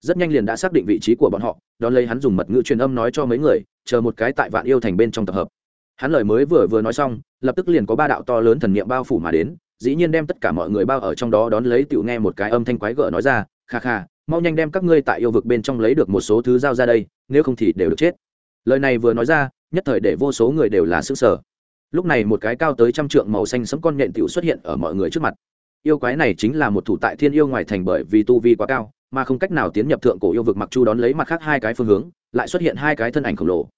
Speaker 1: Rất nhanh liền đã xác định vị trí của bọn họ, đón lấy hắn dùng mật ngữ truyền âm nói cho mấy người, chờ một cái tại vạn yêu thành bên trong tập hợp. Hắn lời mới vừa vừa nói xong, lập tức liền có ba đạo to lớn thần niệm bao phủ mà đến, dĩ nhiên đem tất cả mọi người bao ở trong đó đón lấy tựu nghe một cái âm thanh quái gở nói ra, kha kha, mau nhanh đem các ngươi tại yêu vực bên trong lấy được một số thứ giao ra đây, nếu không thì đều được chết. Lời này vừa nói ra nhất thời để vô số người đều là xứ sở lúc này một cái cao tới trăm trượng màu xanh sẫm con nhện tiểu xuất hiện ở mọi người trước mặt. Yêu quái này chính là một thủ tại thiên yêu ngoài thành bởi vì tu vi quá cao, mà không cách nào tiến nhập thượng cổ yêu vực mặc chu đón lấy mặt khác hai cái phương hướng, lại xuất hiện hai cái thân ảnh khổng lồ.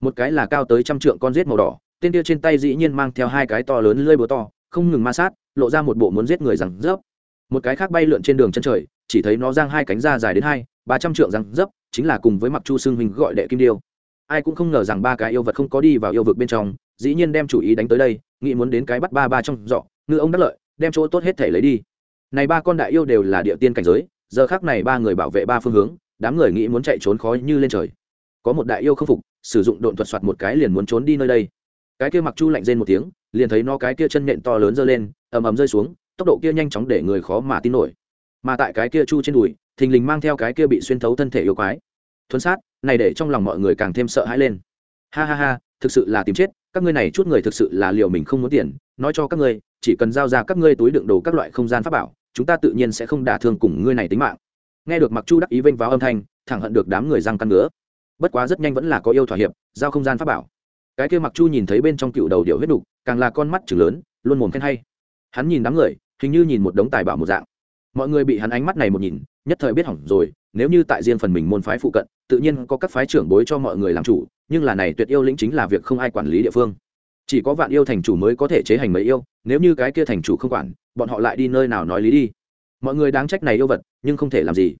Speaker 1: Một cái là cao tới trăm trượng con rết màu đỏ, tên kia trên tay dĩ nhiên mang theo hai cái to lớn lơi búa to, không ngừng ma sát, lộ ra một bộ muốn giết người rằng rớp một cái khác bay lượn trên đường chân trời, chỉ thấy nó giang hai cánh ra dài đến hai, ba trăm trượng rằng rớp chính là cùng với mặc chu xương hình gọi đệ kim điêu ai cũng không ngờ rằng ba cái yêu vật không có đi vào yêu vực bên trong, dĩ nhiên đem chủ ý đánh tới đây, nghĩ muốn đến cái bắt ba ba trong dọ ngư ông đắc lợi, đem chỗ tốt hết thể lấy đi. Này ba con đại yêu đều là địa tiên cảnh giới, giờ khác này ba người bảo vệ ba phương hướng, đám người nghĩ muốn chạy trốn khó như lên trời. Có một đại yêu không phục, sử dụng độn thuật soạt một cái liền muốn trốn đi nơi đây. Cái kia mặc chu lạnh rên một tiếng, liền thấy nó cái kia chân nện to lớn giơ lên, ầm ầm rơi xuống, tốc độ kia nhanh chóng để người khó mà tin nổi. Mà tại cái kia chu trên đùi, thình lình mang theo cái kia bị xuyên thấu thân thể yêu quái thuấn sát, này để trong lòng mọi người càng thêm sợ hãi lên. Ha ha ha, thực sự là tìm chết, các ngươi này chút người thực sự là liều mình không muốn tiền, nói cho các ngươi, chỉ cần giao ra các ngươi túi đựng đồ các loại không gian pháp bảo, chúng ta tự nhiên sẽ không đả thương cùng ngươi này tính mạng. Nghe được mặc chu đắc ý vênh vào âm thanh, thẳng hận được đám người răng căn ngứa. Bất quá rất nhanh vẫn là có yêu thỏa hiệp, giao không gian pháp bảo. Cái kia mặc chu nhìn thấy bên trong cựu đầu điệu huyết đục càng là con mắt chừng lớn, luôn mồm khen hay. Hắn nhìn đám người, hình như nhìn một đống tài bảo một dạng. Mọi người bị hắn ánh mắt này một nhìn, nhất thời biết hỏng rồi nếu như tại riêng phần mình môn phái phụ cận, tự nhiên có các phái trưởng bối cho mọi người làm chủ, nhưng là này tuyệt yêu lĩnh chính là việc không ai quản lý địa phương. Chỉ có vạn yêu thành chủ mới có thể chế hành mấy yêu, nếu như cái kia thành chủ không quản, bọn họ lại đi nơi nào nói lý đi. Mọi người đáng trách này yêu vật, nhưng không thể làm gì.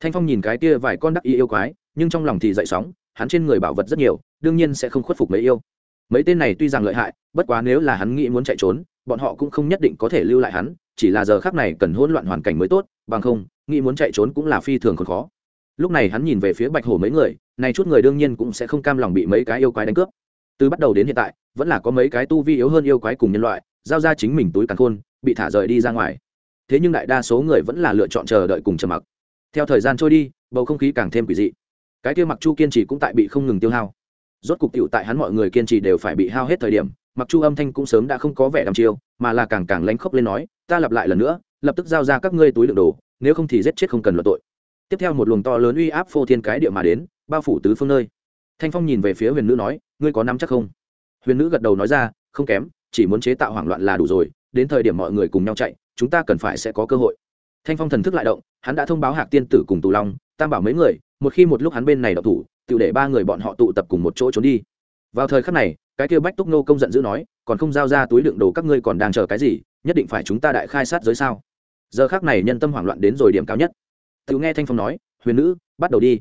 Speaker 1: Thanh phong nhìn cái kia vài con đắc y yêu quái, nhưng trong lòng thì dậy sóng, hắn trên người bảo vật rất nhiều, đương nhiên sẽ không khuất phục mấy yêu. Mấy tên này tuy rằng lợi hại, bất quá nếu là hắn nghĩ muốn chạy trốn, bọn họ cũng không nhất định có thể lưu lại hắn, chỉ là giờ khác này cần hỗn loạn hoàn cảnh mới tốt, bằng không nghĩ muốn chạy trốn cũng là phi thường còn khó. Lúc này hắn nhìn về phía bạch hổ mấy người, này chút người đương nhiên cũng sẽ không cam lòng bị mấy cái yêu quái đánh cướp. Từ bắt đầu đến hiện tại, vẫn là có mấy cái tu vi yếu hơn yêu quái cùng nhân loại, giao ra chính mình túi càn khôn, bị thả rời đi ra ngoài. Thế nhưng đại đa số người vẫn là lựa chọn chờ đợi cùng trầm mặc. Theo thời gian trôi đi, bầu không khí càng thêm quỷ dị. Cái kia mặc chu kiên trì cũng tại bị không ngừng tiêu hao. Rốt cục tiểu tại hắn mọi người kiên trì đều phải bị hao hết thời điểm, mặc chu âm thanh cũng sớm đã không có vẻ đăm chiêu, mà là càng càng lánh khóc lên nói, ta lặp lại lần nữa, lập tức giao ra các ngươi túi đựng đồ nếu không thì giết chết không cần luận tội. Tiếp theo một luồng to lớn uy áp phô thiên cái địa mà đến, bao phủ tứ phương nơi. Thanh phong nhìn về phía huyền nữ nói, ngươi có nắm chắc không? Huyền nữ gật đầu nói ra, không kém, chỉ muốn chế tạo hoảng loạn là đủ rồi, đến thời điểm mọi người cùng nhau chạy, chúng ta cần phải sẽ có cơ hội. Thanh phong thần thức lại động, hắn đã thông báo hạc tiên tử cùng tù long, tam bảo mấy người, một khi một lúc hắn bên này đọc thủ tự để ba người bọn họ tụ tập cùng một chỗ trốn đi. Vào thời khắc này, cái kia bách túc nô công giận dữ nói, còn không giao ra túi đựng đồ các ngươi còn đang chờ cái gì, nhất định phải chúng ta đại khai sát giới sao? Giờ khác này nhân tâm hoảng loạn đến rồi điểm cao nhất. Tự nghe thanh phong nói, huyền nữ, bắt đầu đi.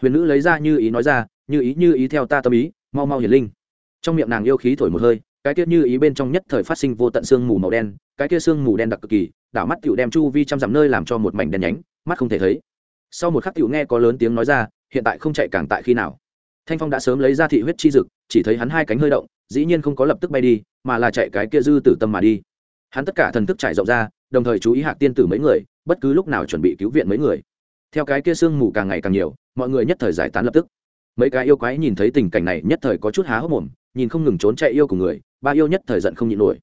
Speaker 1: Huyền nữ lấy ra như ý nói ra, như ý như ý theo ta tâm ý, mau mau hiền linh. Trong miệng nàng yêu khí thổi một hơi, cái kia như ý bên trong nhất thời phát sinh vô tận xương mù màu đen, cái kia xương mù đen đặc cực kỳ, đảo mắt tựu đem chu vi trăm dặm nơi làm cho một mảnh đen nhánh, mắt không thể thấy. Sau một khắc tựu nghe có lớn tiếng nói ra, hiện tại không chạy càng tại khi nào? Thanh phong đã sớm lấy ra thị huyết chi dực, chỉ thấy hắn hai cánh hơi động, dĩ nhiên không có lập tức bay đi, mà là chạy cái kia dư tử tâm mà đi. Hắn tất cả thần thức trải rộng ra đồng thời chú ý hạc tiên tử mấy người, bất cứ lúc nào chuẩn bị cứu viện mấy người. Theo cái kia sương mù càng ngày càng nhiều, mọi người nhất thời giải tán lập tức. Mấy cái yêu quái nhìn thấy tình cảnh này nhất thời có chút há hốc mồm, nhìn không ngừng trốn chạy yêu của người, ba yêu nhất thời giận không nhịn nổi.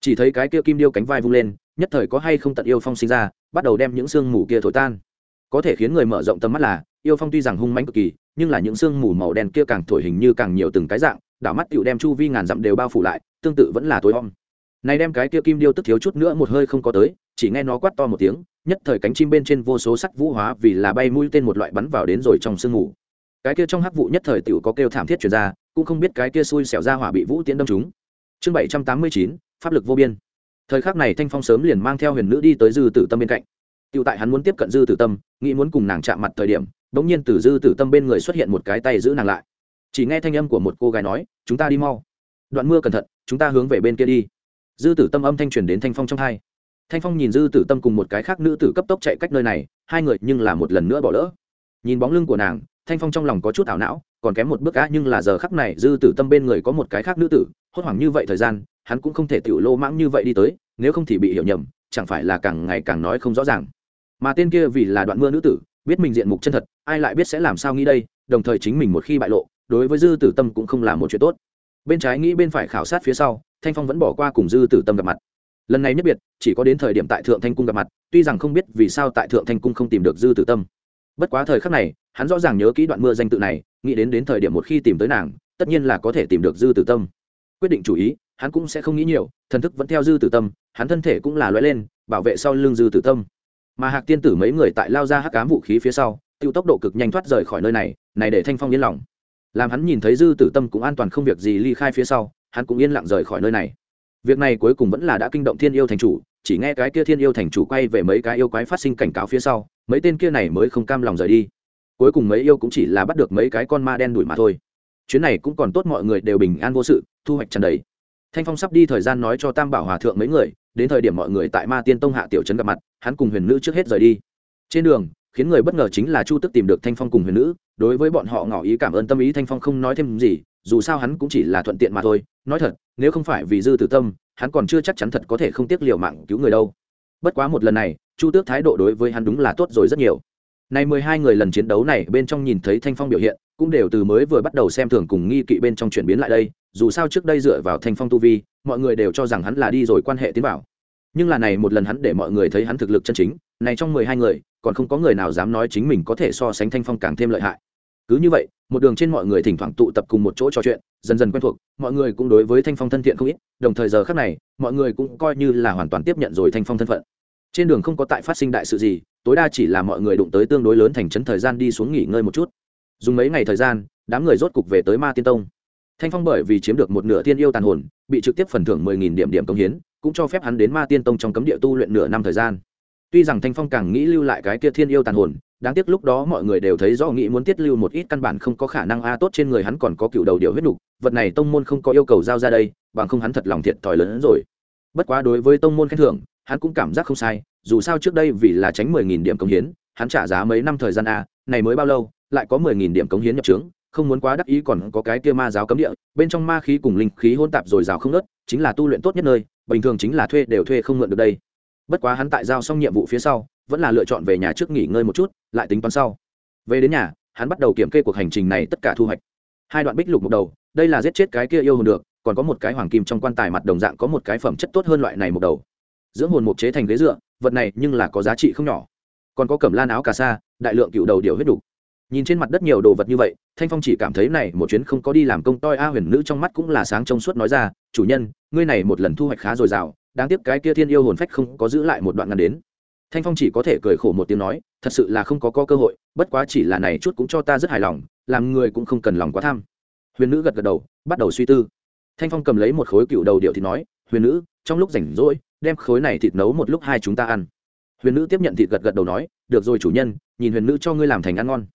Speaker 1: Chỉ thấy cái kia kim điêu cánh vai vung lên, nhất thời có hay không tận yêu phong sinh ra, bắt đầu đem những sương mù kia thổi tan. Có thể khiến người mở rộng tầm mắt là, yêu phong tuy rằng hung mãnh cực kỳ, nhưng là những sương mù màu đen kia càng thổi hình như càng nhiều từng cái dạng đảo mắt tựu đem chu vi ngàn dặm đều bao phủ lại, tương tự vẫn là tối om này đem cái kia kim điêu tức thiếu chút nữa một hơi không có tới, chỉ nghe nó quát to một tiếng, nhất thời cánh chim bên trên vô số sắc vũ hóa vì là bay mũi tên một loại bắn vào đến rồi trong sương ngủ cái kia trong hắc vụ nhất thời tiểu có kêu thảm thiết truyền ra, cũng không biết cái kia xui xẻo ra hỏa bị vũ tiễn đâm trúng. Chương bảy trăm tám mươi chín, pháp lực vô biên. Thời khắc này thanh phong sớm liền mang theo huyền nữ đi tới dư tử tâm bên cạnh. Tiểu tại hắn muốn tiếp cận dư tử tâm, nghĩ muốn cùng nàng chạm mặt thời điểm, bỗng nhiên từ dư tử tâm bên người xuất hiện một cái tay giữ nàng lại. Chỉ nghe thanh âm của một cô gái nói, chúng ta đi mau. Đoạn mưa cẩn thận, chúng ta hướng về bên kia đi dư tử tâm âm thanh truyền đến thanh phong trong hai. Thanh phong nhìn dư tử tâm cùng một cái khác nữ tử cấp tốc chạy cách nơi này, hai người nhưng là một lần nữa bỏ lỡ. Nhìn bóng lưng của nàng, thanh phong trong lòng có chút ảo não, còn kém một bước á, nhưng là giờ khắc này dư tử tâm bên người có một cái khác nữ tử, hốt hoảng như vậy thời gian, hắn cũng không thể tiểu lô mãng như vậy đi tới, nếu không thì bị hiểu nhầm, chẳng phải là càng ngày càng nói không rõ ràng. Mà tên kia vì là đoạn mưa nữ tử, biết mình diện mục chân thật, ai lại biết sẽ làm sao nghĩ đây, đồng thời chính mình một khi bại lộ, đối với dư tử tâm cũng không là một chuyện tốt bên trái nghĩ bên phải khảo sát phía sau, thanh phong vẫn bỏ qua cùng dư tử tâm gặp mặt. Lần này nhất biệt, chỉ có đến thời điểm tại thượng thanh cung gặp mặt, tuy rằng không biết vì sao tại thượng thanh cung không tìm được dư tử tâm. Bất quá thời khắc này, hắn rõ ràng nhớ kỹ đoạn mưa danh tự này, nghĩ đến đến thời điểm một khi tìm tới nàng, tất nhiên là có thể tìm được dư tử tâm. Quyết định chủ ý, hắn cũng sẽ không nghĩ nhiều, thần thức vẫn theo dư tử tâm, hắn thân thể cũng là loay lên, bảo vệ sau lưng dư tử tâm. Mà hạc tiên tử mấy người tại lao ra hắc cám vũ khí phía sau, tiêu tốc độ cực nhanh thoát rời khỏi nơi này này để thanh phong yên lòng làm hắn nhìn thấy dư tử tâm cũng an toàn không việc gì ly khai phía sau, hắn cũng yên lặng rời khỏi nơi này. Việc này cuối cùng vẫn là đã kinh động thiên yêu thành chủ, chỉ nghe cái kia thiên yêu thành chủ quay về mấy cái yêu quái phát sinh cảnh cáo phía sau, mấy tên kia này mới không cam lòng rời đi. Cuối cùng mấy yêu cũng chỉ là bắt được mấy cái con ma đen đuổi mà thôi. Chuyến này cũng còn tốt mọi người đều bình an vô sự, thu hoạch trần đầy. Thanh phong sắp đi thời gian nói cho tam bảo hòa thượng mấy người, đến thời điểm mọi người tại ma tiên tông hạ tiểu trấn gặp mặt, hắn cùng huyền nữ trước hết rời đi. Trên đường khiến người bất ngờ chính là chu tức tìm được thanh phong cùng huyền nữ. Đối với bọn họ ngỏ ý cảm ơn tâm ý, thanh phong không nói thêm gì, dù sao hắn cũng chỉ là thuận tiện mà thôi. Nói thật, nếu không phải vì dư tử tâm, hắn còn chưa chắc chắn thật có thể không tiếc liều mạng cứu người đâu. Bất quá một lần này, chu tước thái độ đối với hắn đúng là tốt rồi rất nhiều. Này mười hai người lần chiến đấu này, bên trong nhìn thấy thanh phong biểu hiện, cũng đều từ mới vừa bắt đầu xem thường cùng nghi kỵ bên trong chuyển biến lại đây. Dù sao trước đây dựa vào thanh phong tu vi, mọi người đều cho rằng hắn là đi rồi quan hệ tiến bảo. Nhưng là này một lần hắn để mọi người thấy hắn thực lực chân chính, này trong mười hai người còn không có người nào dám nói chính mình có thể so sánh thanh phong càng thêm lợi hại. Cứ như vậy, một đường trên mọi người thỉnh thoảng tụ tập cùng một chỗ trò chuyện, dần dần quen thuộc, mọi người cũng đối với thanh phong thân thiện không ít, đồng thời giờ khác này, mọi người cũng coi như là hoàn toàn tiếp nhận rồi thanh phong thân phận. Trên đường không có tại phát sinh đại sự gì, tối đa chỉ là mọi người đụng tới tương đối lớn thành trấn thời gian đi xuống nghỉ ngơi một chút. Dùng mấy ngày thời gian, đám người rốt cục về tới ma tiên tông. Thanh phong bởi vì chiếm được một nửa tiên yêu tàn hồn, bị trực tiếp phần thưởng mười nghìn điểm điểm công hiến, cũng cho phép hắn đến ma tiên tông trong cấm địa tu luyện nửa năm thời gian tuy rằng thanh phong càng nghĩ lưu lại cái kia thiên yêu tàn hồn, đáng tiếc lúc đó mọi người đều thấy rõ nghĩ muốn tiết lưu một ít căn bản không có khả năng a tốt trên người hắn còn có cựu đầu điệu huyết nục, vật này tông môn không có yêu cầu giao ra đây, bằng không hắn thật lòng thiệt thòi lớn hơn rồi. Bất quá đối với tông môn khen thưởng, hắn cũng cảm giác không sai, dù sao trước đây vì là tránh mười nghìn điểm công hiến, hắn trả giá mấy năm thời gian a, này mới bao lâu, lại có mười nghìn điểm công hiến nhập trướng, không muốn quá đắc ý còn có cái kia ma giáo cấm địa, bên trong ma khí cùng linh khí hôn tạp rồi rào không nớt chính là tu luyện tốt nhất nơi, bình thường chính là thuê đều thuê không mượn được đây bất quá hắn tại giao xong nhiệm vụ phía sau, vẫn là lựa chọn về nhà trước nghỉ ngơi một chút, lại tính toán sau. Về đến nhà, hắn bắt đầu kiểm kê cuộc hành trình này tất cả thu hoạch. Hai đoạn bích lục một đầu, đây là giết chết cái kia yêu hồn được, còn có một cái hoàng kim trong quan tài mặt đồng dạng có một cái phẩm chất tốt hơn loại này một đầu. Dưỡng hồn mục chế thành ghế dựa, vật này nhưng là có giá trị không nhỏ. Còn có cẩm lan áo cà sa, đại lượng cựu đầu điều huyết đủ. nhìn trên mặt đất nhiều đồ vật như vậy, thanh phong chỉ cảm thấy này một chuyến không có đi làm công toi a huyền nữ trong mắt cũng là sáng trong suốt nói ra, chủ nhân, ngươi này một lần thu hoạch khá dồi dào đáng tiếc cái kia thiên yêu hồn phách không có giữ lại một đoạn ngắn đến. Thanh phong chỉ có thể cười khổ một tiếng nói thật sự là không có, có cơ hội bất quá chỉ là này chút cũng cho ta rất hài lòng làm người cũng không cần lòng quá tham. Huyền nữ gật gật đầu bắt đầu suy tư. Thanh phong cầm lấy một khối cựu đầu điệu thì nói huyền nữ trong lúc rảnh rỗi đem khối này thịt nấu một lúc hai chúng ta ăn. Huyền nữ tiếp nhận thịt gật gật đầu nói được rồi chủ nhân nhìn huyền nữ cho ngươi làm thành ăn ngon.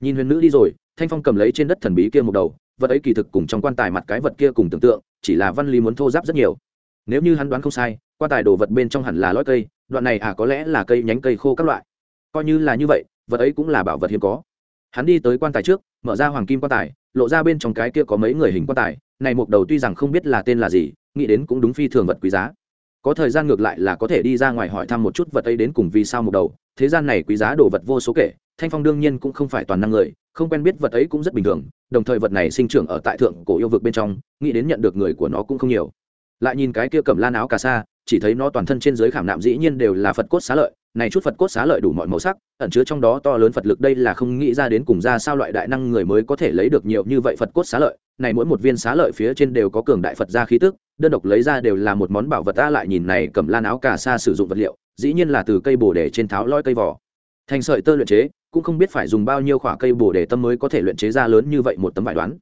Speaker 1: Nhìn huyền nữ đi rồi thanh phong cầm lấy trên đất thần bí kia một đầu vật ấy kỳ thực cùng trong quan tài mặt cái vật kia cùng tưởng tượng chỉ là văn lý muốn thô giáp rất nhiều nếu như hắn đoán không sai, quan tài đồ vật bên trong hẳn là lõi cây, đoạn này à có lẽ là cây nhánh cây khô các loại. Coi như là như vậy, vật ấy cũng là bảo vật hiếm có. Hắn đi tới quan tài trước, mở ra hoàng kim quan tài, lộ ra bên trong cái kia có mấy người hình quan tài, này một đầu tuy rằng không biết là tên là gì, nghĩ đến cũng đúng phi thường vật quý giá. Có thời gian ngược lại là có thể đi ra ngoài hỏi thăm một chút vật ấy đến cùng vì sao một đầu, thế gian này quý giá đồ vật vô số kể, thanh phong đương nhiên cũng không phải toàn năng người, không quen biết vật ấy cũng rất bình thường, đồng thời vật này sinh trưởng ở tại thượng cổ yêu vực bên trong, nghĩ đến nhận được người của nó cũng không nhiều lại nhìn cái kia cầm lan áo cà sa, chỉ thấy nó toàn thân trên dưới khảm nạm dĩ nhiên đều là phật cốt xá lợi, này chút phật cốt xá lợi đủ mọi màu sắc, ẩn chứa trong đó to lớn phật lực đây là không nghĩ ra đến cùng ra sao loại đại năng người mới có thể lấy được nhiều như vậy phật cốt xá lợi, này mỗi một viên xá lợi phía trên đều có cường đại phật gia khí tức, đơn độc lấy ra đều là một món bảo vật ta lại nhìn này cầm lan áo cà sa sử dụng vật liệu, dĩ nhiên là từ cây bồ đề trên tháo loi cây vỏ. Thành sợi tơ luyện chế, cũng không biết phải dùng bao nhiêu khỏa cây bồ đề tâm mới có thể luyện chế ra lớn như vậy một tấm vải đoán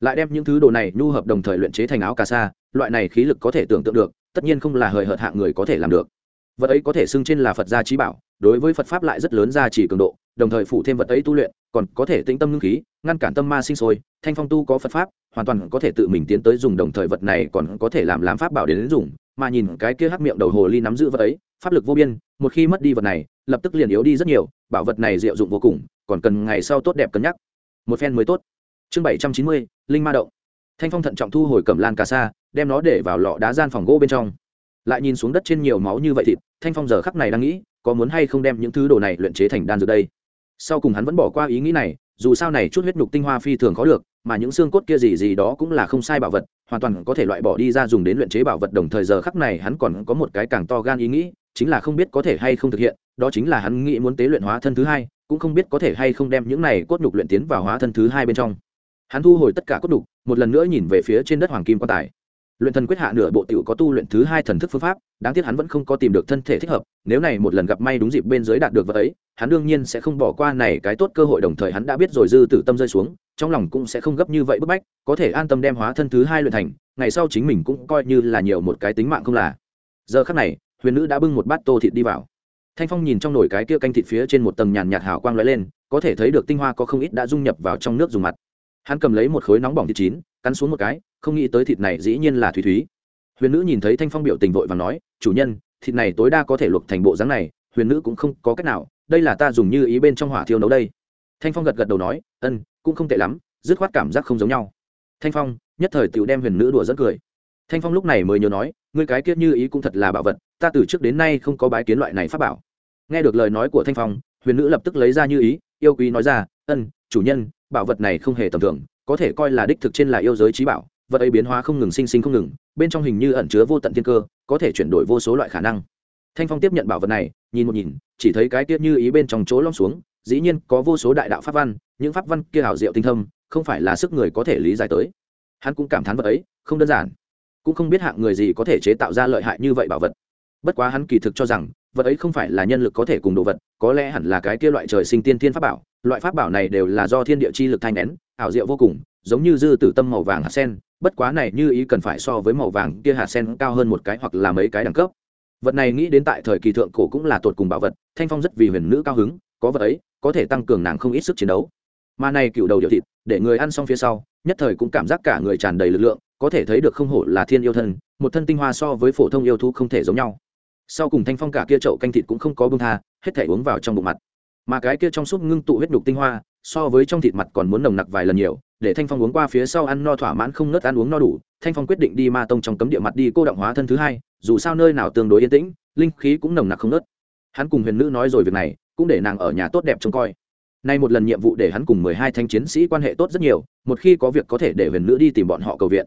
Speaker 1: lại đem những thứ đồ này nhu hợp đồng thời luyện chế thành áo cà sa, loại này khí lực có thể tưởng tượng được, tất nhiên không là hời hợt hạng người có thể làm được. Vật ấy có thể xưng trên là phật gia trí bảo, đối với phật pháp lại rất lớn gia trì cường độ, đồng thời phụ thêm vật ấy tu luyện, còn có thể tĩnh tâm ngưng khí, ngăn cản tâm ma sinh sôi, thanh phong tu có phật pháp, hoàn toàn có thể tự mình tiến tới dùng đồng thời vật này còn có thể làm làm pháp bảo đến dùng, mà nhìn cái kia hắc miệng đầu hồ ly nắm giữ vật ấy, pháp lực vô biên, một khi mất đi vật này, lập tức liền yếu đi rất nhiều, bảo vật này diệu dụng vô cùng, còn cần ngày sau tốt đẹp cân nhắc. Một phen mới tốt chương bảy trăm chín mươi, linh ma động. Thanh phong thận trọng thu hồi cẩm lan cà sa, đem nó để vào lọ đá gian phòng gỗ bên trong. Lại nhìn xuống đất trên nhiều máu như vậy thịt, thanh phong giờ khắc này đang nghĩ, có muốn hay không đem những thứ đồ này luyện chế thành đan dược đây. Sau cùng hắn vẫn bỏ qua ý nghĩ này, dù sao này chút huyết nhục tinh hoa phi thường khó được, mà những xương cốt kia gì gì đó cũng là không sai bảo vật, hoàn toàn có thể loại bỏ đi ra dùng đến luyện chế bảo vật đồng thời giờ khắc này hắn còn có một cái càng to gan ý nghĩ, chính là không biết có thể hay không thực hiện, đó chính là hắn nghĩ muốn tế luyện hóa thân thứ hai, cũng không biết có thể hay không đem những này cốt nhục luyện tiến vào hóa thân thứ hai bên trong hắn thu hồi tất cả cốt đục, một lần nữa nhìn về phía trên đất hoàng kim quan tài. Luyện thần quyết hạ nửa bộ tiểu có tu luyện thứ hai thần thức phương pháp, đáng tiếc hắn vẫn không có tìm được thân thể thích hợp, nếu này một lần gặp may đúng dịp bên dưới đạt được vật ấy, hắn đương nhiên sẽ không bỏ qua này cái tốt cơ hội đồng thời hắn đã biết rồi dư tử tâm rơi xuống, trong lòng cũng sẽ không gấp như vậy bức bách, có thể an tâm đem hóa thân thứ hai luyện thành, ngày sau chính mình cũng coi như là nhiều một cái tính mạng không là. Giờ khắc này, huyền nữ đã bưng một bát tô thịt đi vào. Thanh phong nhìn trong nồi cái kia canh thịt phía trên một tầng nhàn nhạt hào quang lóe lên, có thể thấy được tinh hoa có không ít đã dung nhập vào trong nước dùng mặt hắn cầm lấy một khối nóng bỏng thịt chín, cắn xuống một cái, không nghĩ tới thịt này dĩ nhiên là thủy thúy. Huyền nữ nhìn thấy thanh phong biểu tình vội và nói, chủ nhân, thịt này tối đa có thể luộc thành bộ dáng này, huyền nữ cũng không có cách nào, đây là ta dùng như ý bên trong hỏa thiêu nấu đây. Thanh phong gật gật đầu nói, ân, cũng không tệ lắm, dứt khoát cảm giác không giống nhau. Thanh phong nhất thời tự đem huyền nữ đùa dẫn cười. Thanh phong lúc này mới nhớ nói, ngươi cái kiết như ý cũng thật là bảo vật, ta từ trước đến nay không có bái kiến loại này pháp bảo. Nghe được lời nói của thanh phong, huyền nữ lập tức lấy ra như ý, yêu quý nói ra, ân, chủ nhân bảo vật này không hề tầm thường, có thể coi là đích thực trên là yêu giới trí bảo, vật ấy biến hóa không ngừng sinh sinh không ngừng, bên trong hình như ẩn chứa vô tận thiên cơ, có thể chuyển đổi vô số loại khả năng. Thanh phong tiếp nhận bảo vật này, nhìn một nhìn, chỉ thấy cái tiết như ý bên trong chỗ lom xuống, dĩ nhiên có vô số đại đạo pháp văn, những pháp văn kia hảo diệu tinh thâm, không phải là sức người có thể lý giải tới. Hắn cũng cảm thán vật ấy, không đơn giản. Cũng không biết hạng người gì có thể chế tạo ra lợi hại như vậy bảo vật bất quá hắn kỳ thực cho rằng, vật ấy không phải là nhân lực có thể cùng đồ vật, có lẽ hẳn là cái kia loại trời sinh tiên thiên pháp bảo. Loại pháp bảo này đều là do thiên địa chi lực thanh nén, ảo diệu vô cùng, giống như dư tử tâm màu vàng hạt sen. Bất quá này như ý cần phải so với màu vàng kia hạt sen cao hơn một cái hoặc là mấy cái đẳng cấp. Vật này nghĩ đến tại thời kỳ thượng cổ cũng là tột cùng bảo vật, thanh phong rất vì huyền nữ cao hứng, có vật ấy, có thể tăng cường nàng không ít sức chiến đấu. Mà này cựu đầu điều thịt, để người ăn xong phía sau, nhất thời cũng cảm giác cả người tràn đầy lực lượng, có thể thấy được không hổ là thiên yêu thân, một thân tinh hoa so với phổ thông yêu thú không thể giống nhau sau cùng thanh phong cả kia chậu canh thịt cũng không có bưng tha, hết thể uống vào trong bụng mặt. Mà cái kia trong súp ngưng tụ huyết nhục tinh hoa, so với trong thịt mặt còn muốn nồng nặc vài lần nhiều, để thanh phong uống qua phía sau ăn no thỏa mãn không nớt ăn uống no đủ, thanh phong quyết định đi ma tông trong cấm địa mặt đi cô động hóa thân thứ hai, dù sao nơi nào tương đối yên tĩnh, linh khí cũng nồng nặc không nớt. Hắn cùng huyền nữ nói rồi việc này, cũng để nàng ở nhà tốt đẹp trông coi. Nay một lần nhiệm vụ để hắn cùng mười hai thanh chiến sĩ quan hệ tốt rất nhiều, một khi có việc có thể để huyền nữ đi tìm bọn họ cầu viện.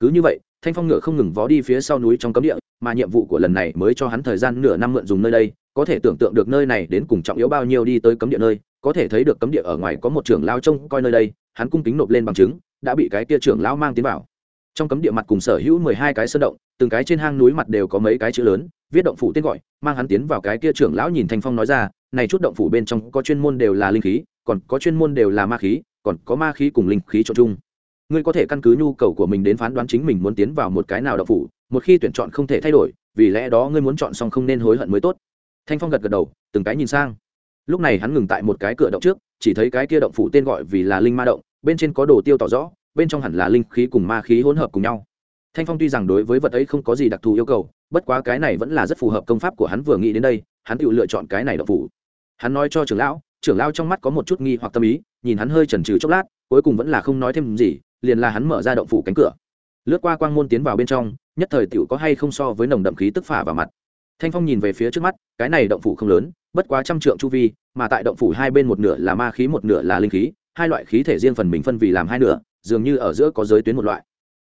Speaker 1: Cứ như vậy thanh phong ngựa không ngừng vó đi phía sau núi trong cấm địa, mà nhiệm vụ của lần này mới cho hắn thời gian nửa năm mượn dùng nơi đây, có thể tưởng tượng được nơi này đến cùng trọng yếu bao nhiêu đi tới cấm địa nơi, có thể thấy được cấm địa ở ngoài có một trưởng lao trông coi nơi đây, hắn cung kính nộp lên bằng chứng, đã bị cái kia trưởng lao mang tiến vào. Trong cấm địa mặt cùng sở hữu mười hai cái sơn động, từng cái trên hang núi mặt đều có mấy cái chữ lớn, viết động phủ tên gọi, mang hắn tiến vào cái kia trưởng lão nhìn thanh phong nói ra, này chút động phủ bên trong có chuyên môn đều là linh khí, còn có chuyên môn đều là ma khí, còn có ma khí cùng linh khí trộn chung ngươi có thể căn cứ nhu cầu của mình đến phán đoán chính mình muốn tiến vào một cái nào động phủ, một khi tuyển chọn không thể thay đổi, vì lẽ đó ngươi muốn chọn xong không nên hối hận mới tốt. Thanh phong gật gật đầu, từng cái nhìn sang. Lúc này hắn ngừng tại một cái cửa động trước, chỉ thấy cái kia động phủ tên gọi vì là linh ma động, bên trên có đồ tiêu tỏ rõ, bên trong hẳn là linh khí cùng ma khí hỗn hợp cùng nhau. Thanh phong tuy rằng đối với vật ấy không có gì đặc thù yêu cầu, bất quá cái này vẫn là rất phù hợp công pháp của hắn vừa nghĩ đến đây, hắn tự lựa chọn cái này động phủ. Hắn nói cho trưởng lão trưởng lão trong mắt có một chút nghi hoặc tâm ý, nhìn hắn hơi chần chừ chốc lát, cuối cùng vẫn là không nói thêm gì liền là hắn mở ra động phủ cánh cửa. Lướt qua quang môn tiến vào bên trong, nhất thời tiểu có hay không so với nồng đậm khí tức phả vào mặt. Thanh phong nhìn về phía trước mắt, cái này động phủ không lớn, bất quá trăm trượng chu vi, mà tại động phủ hai bên một nửa là ma khí, một nửa là linh khí, hai loại khí thể riêng phần mình phân vì làm hai nửa, dường như ở giữa có giới tuyến một loại.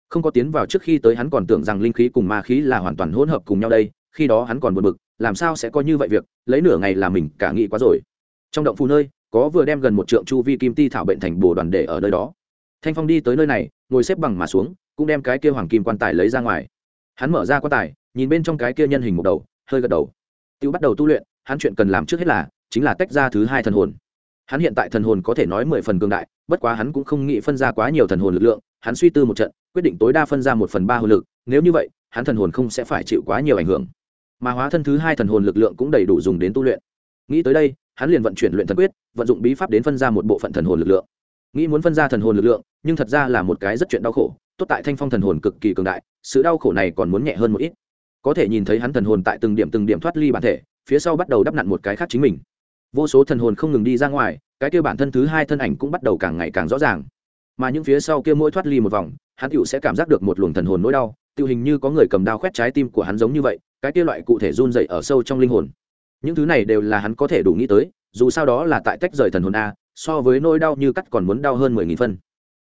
Speaker 1: Không có tiến vào trước khi tới hắn còn tưởng rằng linh khí cùng ma khí là hoàn toàn hỗn hợp cùng nhau đây, khi đó hắn còn buồn bực, làm sao sẽ có như vậy việc, lấy nửa ngày là mình cả nghĩ quá rồi. Trong động phủ nơi, có vừa đem gần một trượng chu vi kim ti thảo bệnh thành bồ đoàn để ở nơi đó thanh phong đi tới nơi này, ngồi xếp bằng mà xuống, cũng đem cái kia hoàng kim quan tài lấy ra ngoài. Hắn mở ra quan tài, nhìn bên trong cái kia nhân hình một đầu, hơi gật đầu. Tiêu bắt đầu tu luyện, hắn chuyện cần làm trước hết là, chính là tách ra thứ hai thần hồn. Hắn hiện tại thần hồn có thể nói mười phần cường đại, bất quá hắn cũng không nghĩ phân ra quá nhiều thần hồn lực lượng, hắn suy tư một trận, quyết định tối đa phân ra một phần ba hồn lực, nếu như vậy, hắn thần hồn không sẽ phải chịu quá nhiều ảnh hưởng. Mà hóa thân thứ hai thần hồn lực lượng cũng đầy đủ dùng đến tu luyện. Nghĩ tới đây, hắn liền vận chuyển luyện thần quyết, vận dụng bí pháp đến phân ra một bộ phận thần hồn lực lượng nghĩ muốn phân ra thần hồn lực lượng, nhưng thật ra là một cái rất chuyện đau khổ. Tốt tại thanh phong thần hồn cực kỳ cường đại, sự đau khổ này còn muốn nhẹ hơn một ít. Có thể nhìn thấy hắn thần hồn tại từng điểm từng điểm thoát ly bản thể, phía sau bắt đầu đắp nặn một cái khác chính mình. Vô số thần hồn không ngừng đi ra ngoài, cái kia bản thân thứ hai thân ảnh cũng bắt đầu càng ngày càng rõ ràng. Mà những phía sau kia mỗi thoát ly một vòng, hắn tựu sẽ cảm giác được một luồng thần hồn nỗi đau tự hình như có người cầm đao khoét trái tim của hắn giống như vậy, cái kia loại cụ thể run dậy ở sâu trong linh hồn. Những thứ này đều là hắn có thể đủ nghĩ tới, dù sao đó là tại tách rời thần hồn a so với nỗi đau như cắt còn muốn đau hơn mười nghìn phân.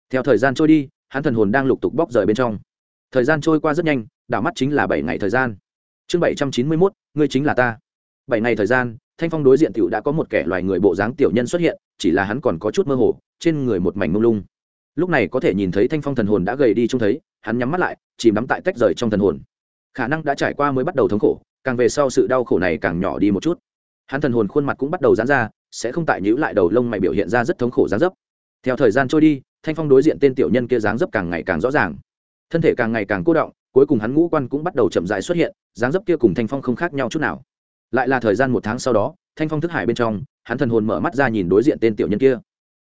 Speaker 1: Theo thời gian trôi đi, hắn thần hồn đang lục tục bóc rời bên trong. Thời gian trôi qua rất nhanh, đảo mắt chính là bảy ngày thời gian. Chương bảy trăm chín mươi mốt, ngươi chính là ta. Bảy ngày thời gian, thanh phong đối diện t i ể u đã có một kẻ loài người bộ dáng tiểu nhân xuất hiện, chỉ là hắn còn có chút mơ hồ, trên người một mảnh mông lung. Lúc này có thể nhìn thấy thanh phong thần hồn đã gầy đi trông thấy, hắn nhắm mắt lại, chìm đắm tại tách rời trong thần hồn. Khả năng đã trải qua mới bắt đầu thống khổ, càng về sau sự đau khổ này càng nhỏ đi một chút. Hắn thần hồn khuôn mặt cũng bắt đầu dán ra sẽ không tại nhíu lại đầu lông mày biểu hiện ra rất thống khổ dáng dấp. Theo thời gian trôi đi, thanh phong đối diện tên tiểu nhân kia dáng dấp càng ngày càng rõ ràng. Thân thể càng ngày càng cô động, cuối cùng hắn ngũ quan cũng bắt đầu chậm dại xuất hiện, dáng dấp kia cùng thanh phong không khác nhau chút nào. Lại là thời gian một tháng sau đó, thanh phong thức hải bên trong, hắn thần hồn mở mắt ra nhìn đối diện tên tiểu nhân kia.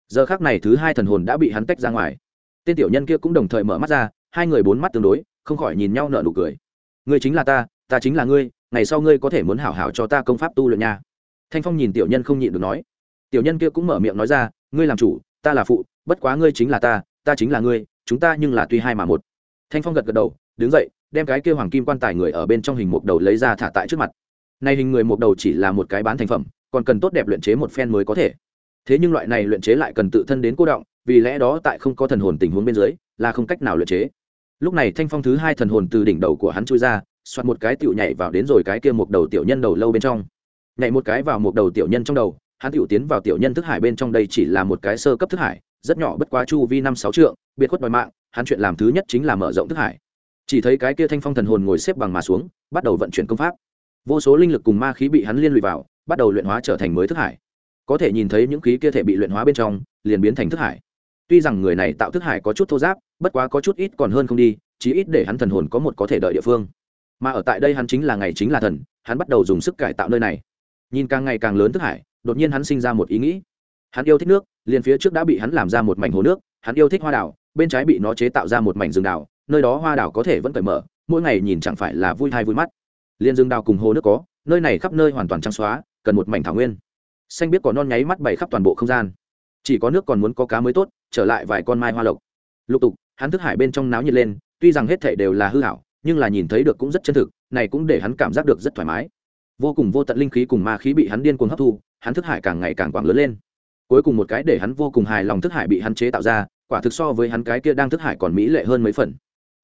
Speaker 1: Giờ khác này thứ hai thần hồn đã bị hắn tách ra ngoài. Tên tiểu nhân kia cũng đồng thời mở mắt ra, hai người bốn mắt tương đối, không khỏi nhìn nhau nở nụ cười. Ngươi chính là ta ta chính là ngươi, ngày sau ngươi có thể muốn hảo hảo cho ta công pháp tu luyện nha thanh phong nhìn tiểu nhân không nhịn được nói. Tiểu nhân kia cũng mở miệng nói ra, ngươi làm chủ, ta là phụ, bất quá ngươi chính là ta ta chính là ngươi, chúng ta nhưng là tuy hai mà một. Thanh phong gật gật đầu, đứng dậy, đem cái kia hoàng kim quan tài người ở bên trong hình mục đầu lấy ra thả tại trước mặt. Nay hình người mục đầu chỉ là một cái bán thành phẩm, còn cần tốt đẹp luyện chế một phen mới có thể. Thế nhưng loại này luyện chế lại cần tự thân đến cô động, vì lẽ đó tại không có thần hồn tình huống bên dưới, là không cách nào luyện chế. Lúc này thanh phong thứ hai thần hồn từ đỉnh đầu của hắn chui ra xoát một cái tựu nhảy vào đến rồi cái kia một đầu tiểu nhân đầu lâu bên trong nhảy một cái vào một đầu tiểu nhân trong đầu, hắn tiểu tiến vào tiểu nhân thức hải bên trong đây chỉ là một cái sơ cấp thức hải, rất nhỏ bất quá chu vi năm sáu trượng, biệt khuất đòi mạng, hắn chuyện làm thứ nhất chính là mở rộng thức hải. Chỉ thấy cái kia thanh phong thần hồn ngồi xếp bằng mà xuống, bắt đầu vận chuyển công pháp. Vô số linh lực cùng ma khí bị hắn liên lụy vào, bắt đầu luyện hóa trở thành mới thức hải. Có thể nhìn thấy những khí kia thể bị luyện hóa bên trong, liền biến thành thức hải. Tuy rằng người này tạo thức hải có chút thô giáp, bất quá có chút ít còn hơn không đi, chí ít để hắn thần hồn có một có thể đợi địa phương. Mà ở tại đây hắn chính là ngày chính là thần, hắn bắt đầu dùng sức cải tạo nơi này nhìn càng ngày càng lớn thức hải, đột nhiên hắn sinh ra một ý nghĩ. Hắn yêu thích nước, liền phía trước đã bị hắn làm ra một mảnh hồ nước, hắn yêu thích hoa đảo, bên trái bị nó chế tạo ra một mảnh rừng đảo, nơi đó hoa đảo có thể vẫn cởi mở, mỗi ngày nhìn chẳng phải là vui hay vui mắt. Liền rừng đào cùng hồ nước có, nơi này khắp nơi hoàn toàn trắng xóa, cần một mảnh thảo nguyên. Xanh biết có non nháy mắt bày khắp toàn bộ không gian. Chỉ có nước còn muốn có cá mới tốt, trở lại vài con mai hoa lộc. Lục tục, hắn thức hải bên trong náo nhiệt lên, tuy rằng hết thể đều là hư hảo nhưng là nhìn thấy được cũng rất chân thực, này cũng để hắn cảm giác được rất thoải mái vô cùng vô tận linh khí cùng ma khí bị hắn điên cuồng hấp thu, hắn thức hải càng ngày càng quảng lớn lên. Cuối cùng một cái để hắn vô cùng hài lòng thức hải bị hắn chế tạo ra, quả thực so với hắn cái kia đang thức hải còn mỹ lệ hơn mấy phần.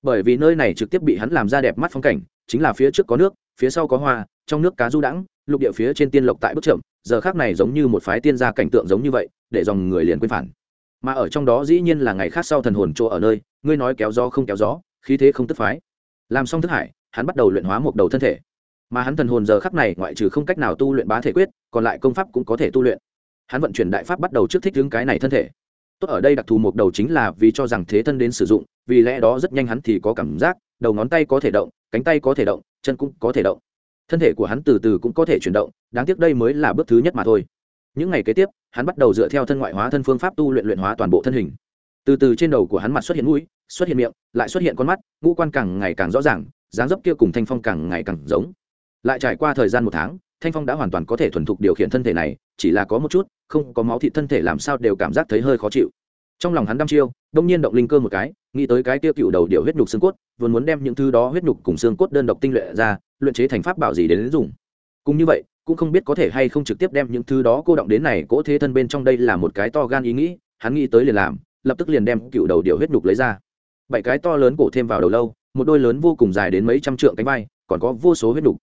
Speaker 1: Bởi vì nơi này trực tiếp bị hắn làm ra đẹp mắt phong cảnh, chính là phía trước có nước, phía sau có hoa, trong nước cá du đãng, lục địa phía trên tiên lộc tại bức chậm, giờ khác này giống như một phái tiên gia cảnh tượng giống như vậy, để dòng người liền quên phản. Mà ở trong đó dĩ nhiên là ngày khác sau thần hồn chỗ ở nơi, ngươi nói kéo gió không kéo gió, khí thế không tức phái. Làm xong thức hải, hắn bắt đầu luyện hóa một đầu thân thể mà hắn thần hồn giờ khắc này ngoại trừ không cách nào tu luyện bá thể quyết, còn lại công pháp cũng có thể tu luyện. Hắn vận chuyển đại pháp bắt đầu trước thích hướng cái này thân thể. Tốt ở đây đặc thù một đầu chính là vì cho rằng thế thân đến sử dụng, vì lẽ đó rất nhanh hắn thì có cảm giác, đầu ngón tay có thể động, cánh tay có thể động, chân cũng có thể động. Thân thể của hắn từ từ cũng có thể chuyển động, đáng tiếc đây mới là bước thứ nhất mà thôi. Những ngày kế tiếp, hắn bắt đầu dựa theo thân ngoại hóa thân phương pháp tu luyện luyện hóa toàn bộ thân hình. Từ từ trên đầu của hắn mặt xuất hiện mũi, xuất hiện miệng, lại xuất hiện con mắt, ngũ quan càng ngày càng rõ ràng, dáng dấp kia cùng thanh phong càng ngày càng giống lại trải qua thời gian một tháng thanh phong đã hoàn toàn có thể thuần thục điều khiển thân thể này chỉ là có một chút không có máu thịt thân thể làm sao đều cảm giác thấy hơi khó chịu. Trong lòng hắn đăm chiêu đông nhiên động linh cơ một cái nghĩ tới cái tiêu cựu đầu điệu huyết nhục xương cốt vốn muốn đem những thứ đó huyết nhục cùng xương cốt đơn độc tinh luyện ra luyện chế thành pháp bảo gì đến, đến dùng. Cũng như vậy cũng không biết có thể hay không trực tiếp đem những thứ đó cô động đến này cỗ thế thân bên trong đây là một cái to gan ý nghĩ hắn nghĩ tới liền làm lập tức liền đem cựu đầu điệu huyết nhục lấy ra. Bảy cái to lớn cổ thêm vào đầu lâu một đôi lớn vô cùng dài đến mấy trăm trượng cánh vai còn có vô số huyết nhục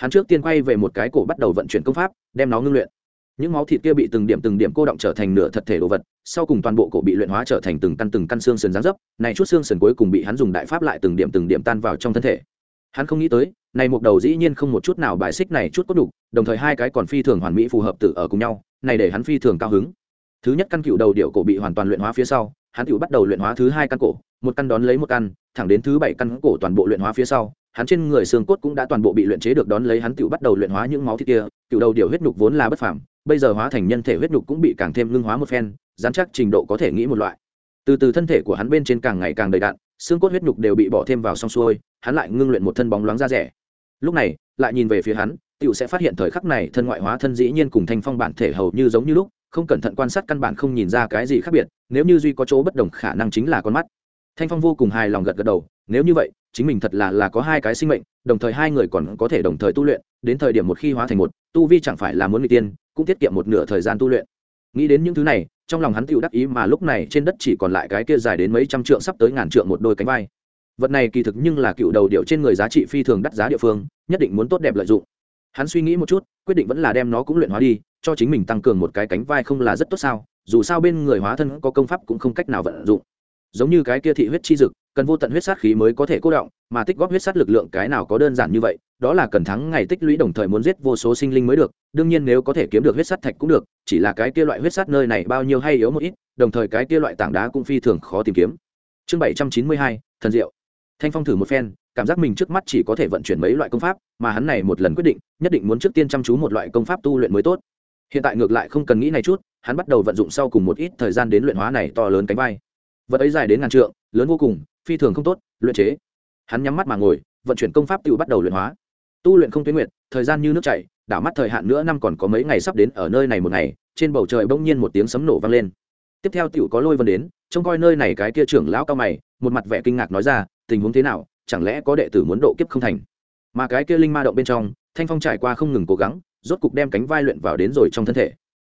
Speaker 1: hắn trước tiên quay về một cái cổ bắt đầu vận chuyển công pháp, đem nó ngưng luyện. Những máu thịt kia bị từng điểm từng điểm cô động trở thành nửa thật thể đồ vật, sau cùng toàn bộ cổ bị luyện hóa trở thành từng căn từng căn xương sườn giáng dấp, này chút xương sườn cuối cùng bị hắn dùng đại pháp lại từng điểm từng điểm tan vào trong thân thể. Hắn không nghĩ tới, này một đầu dĩ nhiên không một chút nào bài xích này chút có đủ đồng thời hai cái còn phi thường hoàn mỹ phù hợp tự ở cùng nhau, này để hắn phi thường cao hứng. Thứ nhất căn cựu đầu điệu cổ bị hoàn toàn luyện hóa phía sau, hắn tự bắt đầu luyện hóa thứ hai căn cổ, một căn đón lấy một căn, thẳng đến thứ bảy căn cổ toàn bộ luyện hóa phía sau hắn trên người xương cốt cũng đã toàn bộ bị luyện chế được đón lấy hắn cựu bắt đầu luyện hóa những máu thịt kia cựu đầu điều huyết nhục vốn là bất phàm, bây giờ hóa thành nhân thể huyết nhục cũng bị càng thêm ngưng hóa một phen dán chắc trình độ có thể nghĩ một loại. Từ từ thân thể của hắn bên trên càng ngày càng đầy đạn xương cốt huyết nhục đều bị bỏ thêm vào xong xuôi, hắn lại ngưng luyện một thân bóng loáng da rẻ. Lúc này, lại nhìn về phía hắn tựu sẽ phát hiện thời khắc này thân ngoại hóa thân dĩ nhiên cùng thanh phong bản thể hầu như giống như lúc, không cẩn thận quan sát căn bản không nhìn ra cái gì khác biệt, nếu như duy có chỗ bất đồng khả năng chính là con mắt. Thanh phong vô cùng hài lòng gật gật đầu nếu như vậy, chính mình thật là là có hai cái sinh mệnh, đồng thời hai người còn có thể đồng thời tu luyện, đến thời điểm một khi hóa thành một, tu vi chẳng phải là muốn người tiên, cũng tiết kiệm một nửa thời gian tu luyện. Nghĩ đến những thứ này, trong lòng hắn tựu đắc ý mà lúc này trên đất chỉ còn lại cái kia dài đến mấy trăm trượng sắp tới ngàn trượng một đôi cánh vai. Vật này kỳ thực nhưng là cựu đầu điệu trên người giá trị phi thường đắt giá địa phương, nhất định muốn tốt đẹp lợi dụng. Hắn suy nghĩ một chút, quyết định vẫn là đem nó cũng luyện hóa đi, cho chính mình tăng cường một cái cánh vai không là rất tốt sao, dù sao bên người hóa thân có công pháp cũng không cách nào vận dụng. Giống như cái kia thị huyết chi dực cần vô tận huyết sát khí mới có thể cố động, mà tích góp huyết sát lực lượng cái nào có đơn giản như vậy, đó là cần thắng ngày tích lũy đồng thời muốn giết vô số sinh linh mới được, đương nhiên nếu có thể kiếm được huyết sát thạch cũng được, chỉ là cái kia loại huyết sát nơi này bao nhiêu hay yếu một ít, đồng thời cái kia loại tảng đá cũng phi thường khó tìm kiếm. Chương bảy trăm chín mươi hai, thần diệu. Thanh phong thử một phen, cảm giác mình trước mắt chỉ có thể vận chuyển mấy loại công pháp, mà hắn này một lần quyết định, nhất định muốn trước tiên chăm chú một loại công pháp tu luyện mới tốt. Hiện tại ngược lại không cần nghĩ này chút, hắn bắt đầu vận dụng sau cùng một ít thời gian đến luyện hóa này to lớn cánh vai. Vật ấy dài đến ngàn trượng, lớn vô cùng phi thường không tốt, luyện chế. Hắn nhắm mắt mà ngồi, vận chuyển công pháp tự bắt đầu luyện hóa. Tu luyện không tuyến nguyện thời gian như nước chảy, đảo mắt thời hạn nữa năm còn có mấy ngày sắp đến ở nơi này một ngày, trên bầu trời bỗng nhiên một tiếng sấm nổ vang lên. Tiếp theo tiểu có lôi vân đến, trông coi nơi này cái kia trưởng lão cao mày, một mặt vẻ kinh ngạc nói ra, tình huống thế nào, chẳng lẽ có đệ tử muốn độ kiếp không thành? Mà cái kia linh ma động bên trong, thanh phong trải qua không ngừng cố gắng, rốt cục đem cánh vai luyện vào đến rồi trong thân thể.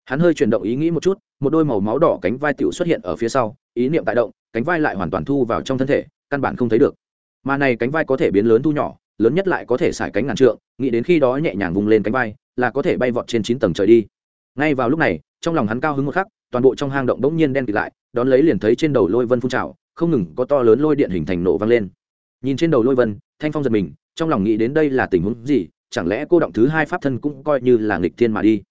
Speaker 1: Hắn hơi chuyển động ý nghĩ một chút, một đôi màu máu đỏ cánh vai tiểu xuất hiện ở phía sau, ý niệm tại động cánh vai lại hoàn toàn thu vào trong thân thể, căn bản không thấy được. Mà này cánh vai có thể biến lớn thu nhỏ, lớn nhất lại có thể xài cánh ngàn trượng, nghĩ đến khi đó nhẹ nhàng vùng lên cánh vai, là có thể bay vọt trên chín tầng trời đi. Ngay vào lúc này, trong lòng hắn cao hứng một khắc, toàn bộ trong hang động bỗng nhiên đen kịt lại, đón lấy liền thấy trên đầu lôi vân phun trào, không ngừng có to lớn lôi điện hình thành nổ vang lên. Nhìn trên đầu lôi vân, thanh phong giật mình, trong lòng nghĩ đến đây là tình huống gì, chẳng lẽ cô động thứ hai pháp thân cũng coi như là nghịch thiên mà đi.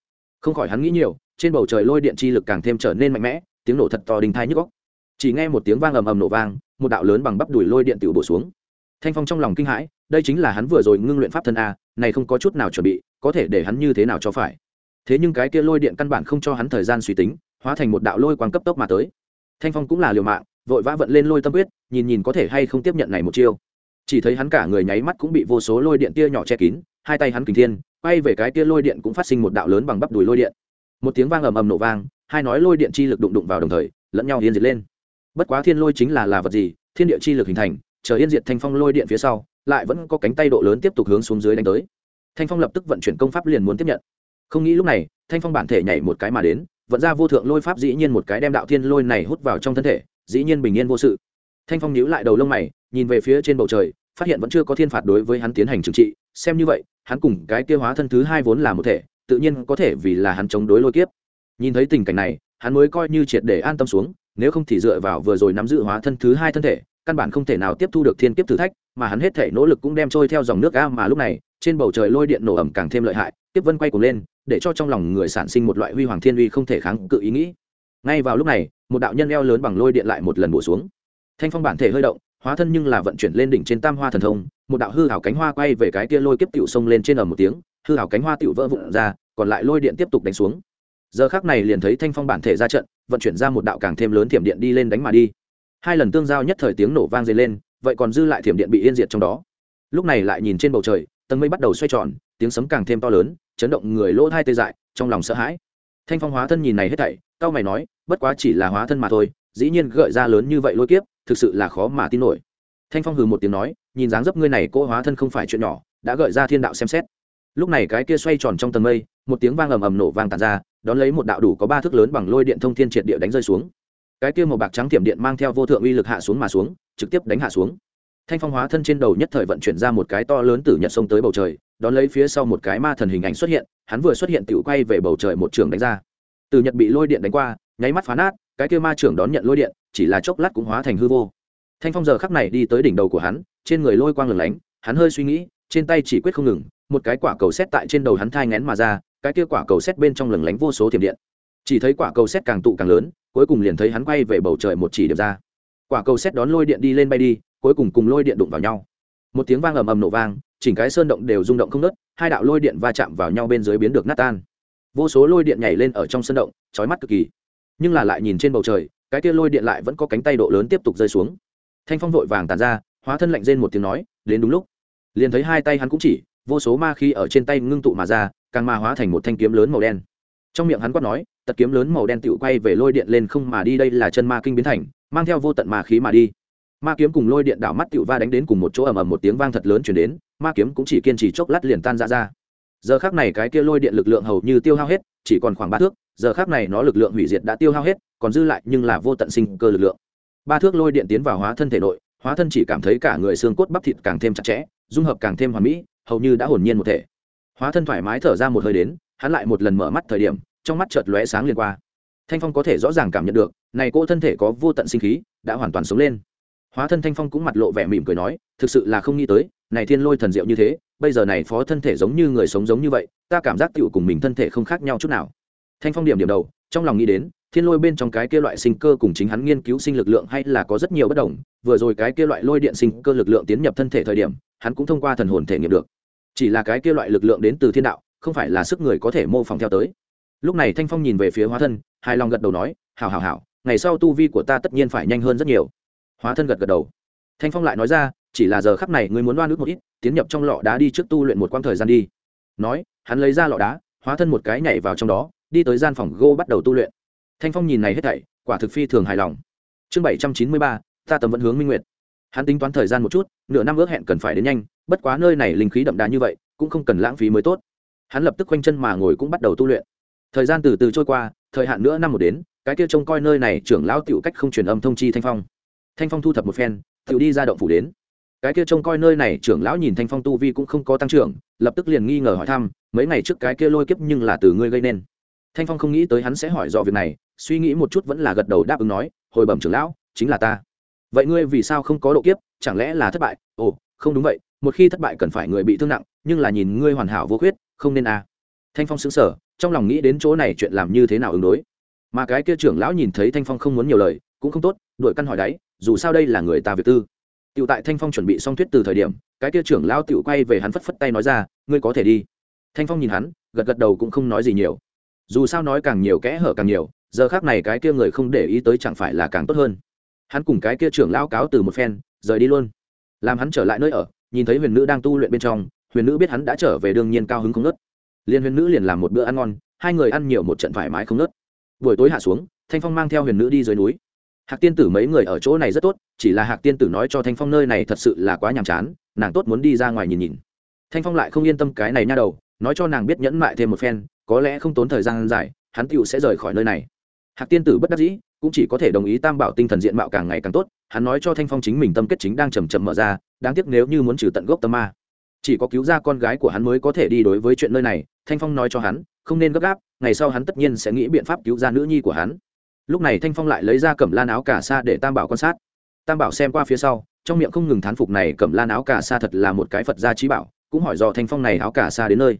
Speaker 1: Không khỏi hắn nghĩ nhiều, trên bầu trời lôi điện chi lực càng thêm trở nên mạnh mẽ, tiếng nổ thật to đình thai nhức góc chỉ nghe một tiếng vang ầm ầm nổ vang, một đạo lớn bằng bắp đùi lôi điện tử bổ xuống. Thanh phong trong lòng kinh hãi, đây chính là hắn vừa rồi ngưng luyện pháp thân a, này không có chút nào chuẩn bị, có thể để hắn như thế nào cho phải. Thế nhưng cái kia lôi điện căn bản không cho hắn thời gian suy tính, hóa thành một đạo lôi quang cấp tốc mà tới. Thanh phong cũng là liều mạng, vội vã vận lên lôi tâm quyết, nhìn nhìn có thể hay không tiếp nhận này một chiêu. Chỉ thấy hắn cả người nháy mắt cũng bị vô số lôi điện tia nhỏ che kín, hai tay hắn kình thiên, quay về cái tia lôi điện cũng phát sinh một đạo lớn bằng bắp đùi lôi điện. Một tiếng vang ầm ầm nổ vang, hai nói lôi điện chi lực đụng đụng vào đồng thời, lẫn nhau yên dịch lên bất quá thiên lôi chính là là vật gì, thiên địa chi lực hình thành, chờ yên diệt thanh phong lôi điện phía sau, lại vẫn có cánh tay độ lớn tiếp tục hướng xuống dưới đánh tới. Thanh phong lập tức vận chuyển công pháp liền muốn tiếp nhận. Không nghĩ lúc này, thanh phong bản thể nhảy một cái mà đến, vận ra vô thượng lôi pháp dĩ nhiên một cái đem đạo thiên lôi này hút vào trong thân thể, dĩ nhiên bình yên vô sự. Thanh phong nhíu lại đầu lông mày, nhìn về phía trên bầu trời, phát hiện vẫn chưa có thiên phạt đối với hắn tiến hành trừng trị, xem như vậy, hắn cùng cái kia hóa thân thứ hai vốn là một thể, tự nhiên có thể vì là hắn chống đối lôi kiếp. Nhìn thấy tình cảnh này, hắn mới coi như triệt để an tâm xuống nếu không thì dựa vào vừa rồi nắm giữ hóa thân thứ hai thân thể, căn bản không thể nào tiếp thu được thiên kiếp thử thách, mà hắn hết thể nỗ lực cũng đem trôi theo dòng nước ga mà lúc này, trên bầu trời lôi điện nổ ẩm càng thêm lợi hại tiếp vân quay cuồng lên, để cho trong lòng người sản sinh một loại huy hoàng thiên uy không thể kháng cự ý nghĩ. Ngay vào lúc này, một đạo nhân eo lớn bằng lôi điện lại một lần bổ xuống. Thanh phong bản thể hơi động, hóa thân nhưng là vận chuyển lên đỉnh trên tam hoa thần thông, một đạo hư hảo cánh hoa quay về cái kia lôi kiếp tiểu sông lên trên ở một tiếng, hư hảo cánh hoa tiểu vỡ vụn ra, còn lại lôi điện tiếp tục đánh xuống. Giờ khác này liền thấy thanh phong bản thể ra trận vận chuyển ra một đạo càng thêm lớn thiểm điện đi lên đánh mà đi. Hai lần tương giao nhất thời tiếng nổ vang dày lên, vậy còn dư lại thiểm điện bị yên diệt trong đó. Lúc này lại nhìn trên bầu trời, tầng mây bắt đầu xoay tròn, tiếng sấm càng thêm to lớn, chấn động người lỗ hai tê dại, trong lòng sợ hãi. Thanh phong hóa thân nhìn này hết thảy cao mày nói, bất quá chỉ là hóa thân mà thôi, dĩ nhiên gợi ra lớn như vậy lôi kiếp, thực sự là khó mà tin nổi. Thanh phong hừ một tiếng nói, nhìn dáng dấp ngươi này cỗ hóa thân không phải chuyện nhỏ, đã gợi ra thiên đạo xem xét. Lúc này cái kia xoay tròn trong tầng mây, một tiếng vang ầm ầm nổ vang tàn ra đón lấy một đạo đủ có ba thước lớn bằng lôi điện thông thiên triệt địa đánh rơi xuống. Cái kia màu bạc trắng thiểm điện mang theo vô thượng uy lực hạ xuống mà xuống, trực tiếp đánh hạ xuống. Thanh phong hóa thân trên đầu nhất thời vận chuyển ra một cái to lớn từ nhật sông tới bầu trời, đón lấy phía sau một cái ma thần hình ảnh xuất hiện, hắn vừa xuất hiện tự quay về bầu trời một trường đánh ra. Từ nhật bị lôi điện đánh qua, nháy mắt phá nát, cái kia ma trưởng đón nhận lôi điện, chỉ là chốc lát cũng hóa thành hư vô. Thanh phong giờ khắc này đi tới đỉnh đầu của hắn, trên người lôi quang lửng lánh, hắn hơi suy nghĩ, trên tay chỉ quyết không ngừng, một cái quả cầu xét tại trên đầu hắn thai ngén mà ra cái kia quả cầu xét bên trong lửng lánh vô số thiểm điện. Chỉ thấy quả cầu xét càng tụ càng lớn, cuối cùng liền thấy hắn quay về bầu trời một chỉ điểm ra. Quả cầu xét đón lôi điện đi lên bay đi, cuối cùng cùng lôi điện đụng vào nhau. Một tiếng vang ầm ầm nổ vang, chỉnh cái sơn động đều rung động không nớt hai đạo lôi điện va chạm vào nhau bên dưới biến được nát tan. Vô số lôi điện nhảy lên ở trong sơn động trói mắt cực kỳ. Nhưng là lại nhìn trên bầu trời, cái kia lôi điện lại vẫn có cánh tay độ lớn tiếp tục rơi xuống. Thanh phong vội vàng tàn ra, hóa thân lạnh rên một tiếng nói, đến đúng lúc. Liền thấy hai tay hắn cũng chỉ, vô số ma khí ở trên tay ngưng tụ mà ra càng ma hóa thành một thanh kiếm lớn màu đen. Trong miệng hắn quát nói, tật kiếm lớn màu đen tựu quay về lôi điện lên không mà đi, đây là chân ma kinh biến thành, mang theo vô tận ma khí mà đi. Ma kiếm cùng lôi điện đảo mắt tựu va đánh đến cùng một chỗ ầm ầm một tiếng vang thật lớn chuyển đến, ma kiếm cũng chỉ kiên trì chốc lát liền tan ra ra. Giờ khác này cái kia lôi điện lực lượng hầu như tiêu hao hết, chỉ còn khoảng ba thước, giờ khác này nó lực lượng hủy diệt đã tiêu hao hết, còn dư lại nhưng là vô tận sinh cơ lực lượng. Ba thước lôi điện tiến vào hóa thân thể nội, hóa thân chỉ cảm thấy cả người xương cốt bắp thịt càng thêm chặt chẽ, dung hợp càng thêm hoàn mỹ, hầu như đã hồn nhiên một thể hóa thân thoải mái thở ra một hơi đến, hắn lại một lần mở mắt thời điểm, trong mắt chợt lóe sáng liền qua. Thanh phong có thể rõ ràng cảm nhận được, này cô thân thể có vô tận sinh khí, đã hoàn toàn sống lên. Hóa thân thanh phong cũng mặt lộ vẻ mỉm cười nói, thực sự là không nghĩ tới, này thiên lôi thần diệu như thế, bây giờ này phó thân thể giống như người sống giống như vậy, ta cảm giác tựu cùng mình thân thể không khác nhau chút nào. Thanh phong điểm điểm đầu, trong lòng nghĩ đến, thiên lôi bên trong cái kia loại sinh cơ cùng chính hắn nghiên cứu sinh lực lượng hay là có rất nhiều bất đồng, vừa rồi cái kia loại lôi điện sinh cơ lực lượng tiến nhập thân thể thời điểm, hắn cũng thông qua thần hồn thể nghiệm được chỉ là cái kia loại lực lượng đến từ thiên đạo, không phải là sức người có thể mô phỏng theo tới. Lúc này thanh phong nhìn về phía hóa thân, hài lòng gật đầu nói hào hào hào ngày sau tu vi của ta tất nhiên phải nhanh hơn rất nhiều. Hóa thân gật gật đầu. Thanh phong lại nói ra, chỉ là giờ khắc này ngươi muốn đoan ước một ít, tiến nhập trong lọ đá đi trước tu luyện một quãng thời gian đi. Nói, hắn lấy ra lọ đá, hóa thân một cái nhảy vào trong đó, đi tới gian phòng gô bắt đầu tu luyện. Thanh phong nhìn này hết thảy, quả thực phi thường hài lòng. Chương bảy trăm chín mươi ba, ta tầm vẫn hướng minh nguyệt hắn tính toán thời gian một chút, nửa năm ước hẹn cần phải đến nhanh, bất quá nơi này linh khí đậm đà như vậy, cũng không cần lãng phí mới tốt. Hắn lập tức quanh chân mà ngồi cũng bắt đầu tu luyện. Thời gian từ từ trôi qua, thời hạn nữa năm một đến, cái kia trông coi nơi này trưởng lão tiểu cách không truyền âm thông chi thanh phong. Thanh phong thu thập một phen, tiểu đi ra động phủ đến. Cái kia trông coi nơi này trưởng lão nhìn thanh phong tu vi cũng không có tăng trưởng, lập tức liền nghi ngờ hỏi thăm, mấy ngày trước cái kia lôi kiếp nhưng là từ ngươi gây nên. Thanh phong không nghĩ tới hắn sẽ hỏi rõ việc này, suy nghĩ một chút vẫn là gật đầu đáp ứng nói, hồi bẩm trưởng lão, chính là ta vậy ngươi vì sao không có độ kiếp? Chẳng lẽ là thất bại? Ồ, không đúng vậy. Một khi thất bại cần phải người bị thương nặng, nhưng là nhìn ngươi hoàn hảo vô khuyết, không nên à. thanh phong xứng sở trong lòng nghĩ đến chỗ này chuyện làm như thế nào ứng đối. Mà cái kia trưởng lão nhìn thấy thanh phong không muốn nhiều lời, cũng không tốt đội căn hỏi đáy, dù sao đây là người ta việc tư. Tựu tại thanh phong chuẩn bị xong thuyết từ thời điểm, cái kia trưởng lão tựu quay về hắn phất phất tay nói ra, ngươi có thể đi. Thanh phong nhìn hắn, gật gật đầu cũng không nói gì nhiều. Dù sao nói càng nhiều kẽ hở càng nhiều, giờ khác này cái kia người không để ý tới chẳng phải là càng tốt hơn hắn cùng cái kia trưởng lão cáo từ một phen, rời đi luôn. Làm hắn trở lại nơi ở, nhìn thấy huyền nữ đang tu luyện bên trong, huyền nữ biết hắn đã trở về đương nhiên cao hứng không nớt liên huyền nữ liền làm một bữa ăn ngon, hai người ăn nhiều một trận thoải mái không nớt buổi tối hạ xuống, thanh phong mang theo huyền nữ đi dưới núi. Hạc tiên tử mấy người ở chỗ này rất tốt, chỉ là hạc tiên tử nói cho thanh phong nơi này thật sự là quá nhàm chán, nàng tốt muốn đi ra ngoài nhìn nhìn. Thanh phong lại không yên tâm cái này nha đầu, nói cho nàng biết nhẫn mại thêm một phen, có lẽ không tốn thời gian dài, hắn tựu sẽ rời khỏi nơi này. Hạc tiên tử bất đắc dĩ cũng chỉ có thể đồng ý tam bảo tinh thần diện mạo càng ngày càng tốt, hắn nói cho thanh phong chính mình tâm kết chính đang chầm chậm mở ra, đáng tiếc nếu như muốn trừ tận gốc tâm ma. Chỉ có cứu ra con gái của hắn mới có thể đi đối với chuyện nơi này, thanh phong nói cho hắn, không nên gấp gáp, ngày sau hắn tất nhiên sẽ nghĩ biện pháp cứu ra nữ nhi của hắn. Lúc này thanh phong lại lấy ra cẩm lan áo cả xa để tam bảo quan sát. Tam bảo xem qua phía sau, trong miệng không ngừng thán phục này cầm lan áo cà sa thật là một cái phật gia trí bảo, cũng hỏi do thanh phong này áo cà sa đến nơi.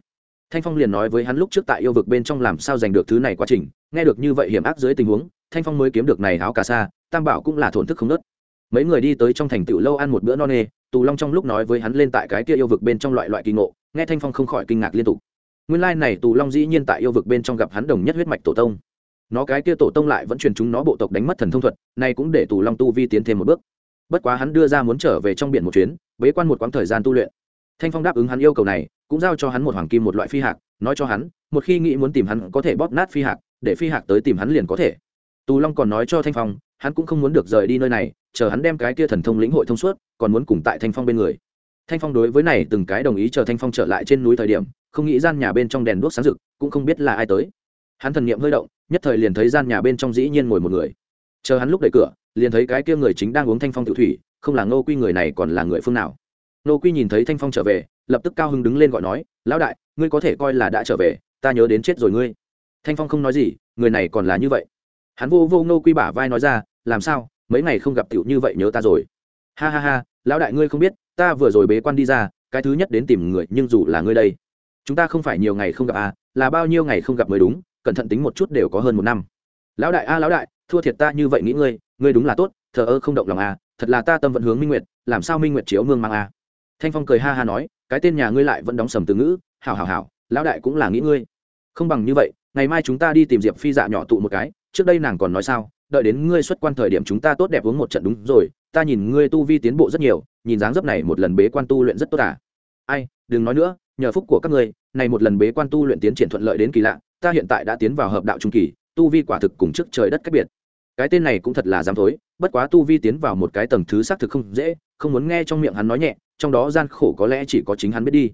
Speaker 1: Thanh phong liền nói với hắn lúc trước tại yêu vực bên trong làm sao giành được thứ này quá trình, nghe được như vậy hiểm ác dưới tình huống thanh phong mới kiếm được này áo cà sa, tam bảo cũng là thổn thức không nớt. Mấy người đi tới trong thành tựu lâu ăn một bữa no nê, tù long trong lúc nói với hắn lên tại cái kia yêu vực bên trong loại loại kỳ ngộ, nghe thanh phong không khỏi kinh ngạc liên tục. Nguyên lai này tù long dĩ nhiên tại yêu vực bên trong gặp hắn đồng nhất huyết mạch tổ tông. Nó cái kia tổ tông lại vẫn truyền chúng nó bộ tộc đánh mất thần thông thuật này cũng để tù long tu vi tiến thêm một bước. Bất quá hắn đưa ra muốn trở về trong biển một chuyến, bế quan một quãng thời gian tu luyện. Thanh phong đáp ứng hắn yêu cầu này, cũng giao cho hắn một hoàng kim một loại phi hạc, nói cho hắn, một khi nghĩ muốn tìm hắn có thể bóp nát phi hạc, để phi hạc tới tìm hắn liền có thể tù long còn nói cho thanh phong, hắn cũng không muốn được rời đi nơi này, chờ hắn đem cái kia thần thông lĩnh hội thông suốt, còn muốn cùng tại thanh phong bên người. Thanh phong đối với này từng cái đồng ý chờ thanh phong trở lại trên núi thời điểm, không nghĩ gian nhà bên trong đèn đuốc sáng rực, cũng không biết là ai tới. Hắn thần niệm hơi động, nhất thời liền thấy gian nhà bên trong dĩ nhiên ngồi một người. Chờ hắn lúc đẩy cửa, liền thấy cái kia người chính đang uống thanh phong tự thủy, không là ngô quy người này còn là người phương nào. Ngô quy nhìn thấy thanh phong trở về, lập tức cao hứng đứng lên gọi nói, lão đại, ngươi có thể coi là đã trở về, ta nhớ đến chết rồi ngươi. Thanh phong không nói gì, người này còn là như vậy hắn vô vô nô quy bả vai nói ra, làm sao? Mấy ngày không gặp tiểu như vậy nhớ ta rồi. Ha ha ha, lão đại ngươi không biết, ta vừa rồi bế quan đi ra, cái thứ nhất đến tìm người, nhưng dù là ngươi đây, chúng ta không phải nhiều ngày không gặp à là bao nhiêu ngày không gặp mới đúng, cẩn thận tính một chút đều có hơn một năm. Lão đại, a, lão đại, thua thiệt ta như vậy nghĩ ngươi ngươi đúng là tốt, thờ ơ không động lòng à thật là ta tâm vẫn hướng minh nguyệt, làm sao minh nguyệt chiếu mương mang à? Thanh phong cười ha ha nói, cái tên nhà ngươi lại vẫn đóng sầm từ ngữ, hảo hảo hảo, lão đại cũng là nghĩ ngươi. Không bằng như vậy, ngày mai chúng ta đi tìm diệp phi dạ nhỏ tụ một cái trước đây nàng còn nói sao, đợi đến ngươi xuất quan thời điểm chúng ta tốt đẹp uống một trận đúng rồi, ta nhìn ngươi tu vi tiến bộ rất nhiều, nhìn dáng dấp này một lần bế quan tu luyện rất tốt à. Ai, đừng nói nữa, nhờ phúc của các ngươi, này một lần bế quan tu luyện tiến triển thuận lợi đến kỳ lạ, ta hiện tại đã tiến vào hợp đạo trung kỳ, tu vi quả thực cùng trước trời đất cách biệt. Cái tên này cũng thật là dám thối, bất quá tu vi tiến vào một cái tầng thứ xác thực không dễ, không muốn nghe trong miệng hắn nói nhẹ, trong đó gian khổ có lẽ chỉ có chính hắn biết đi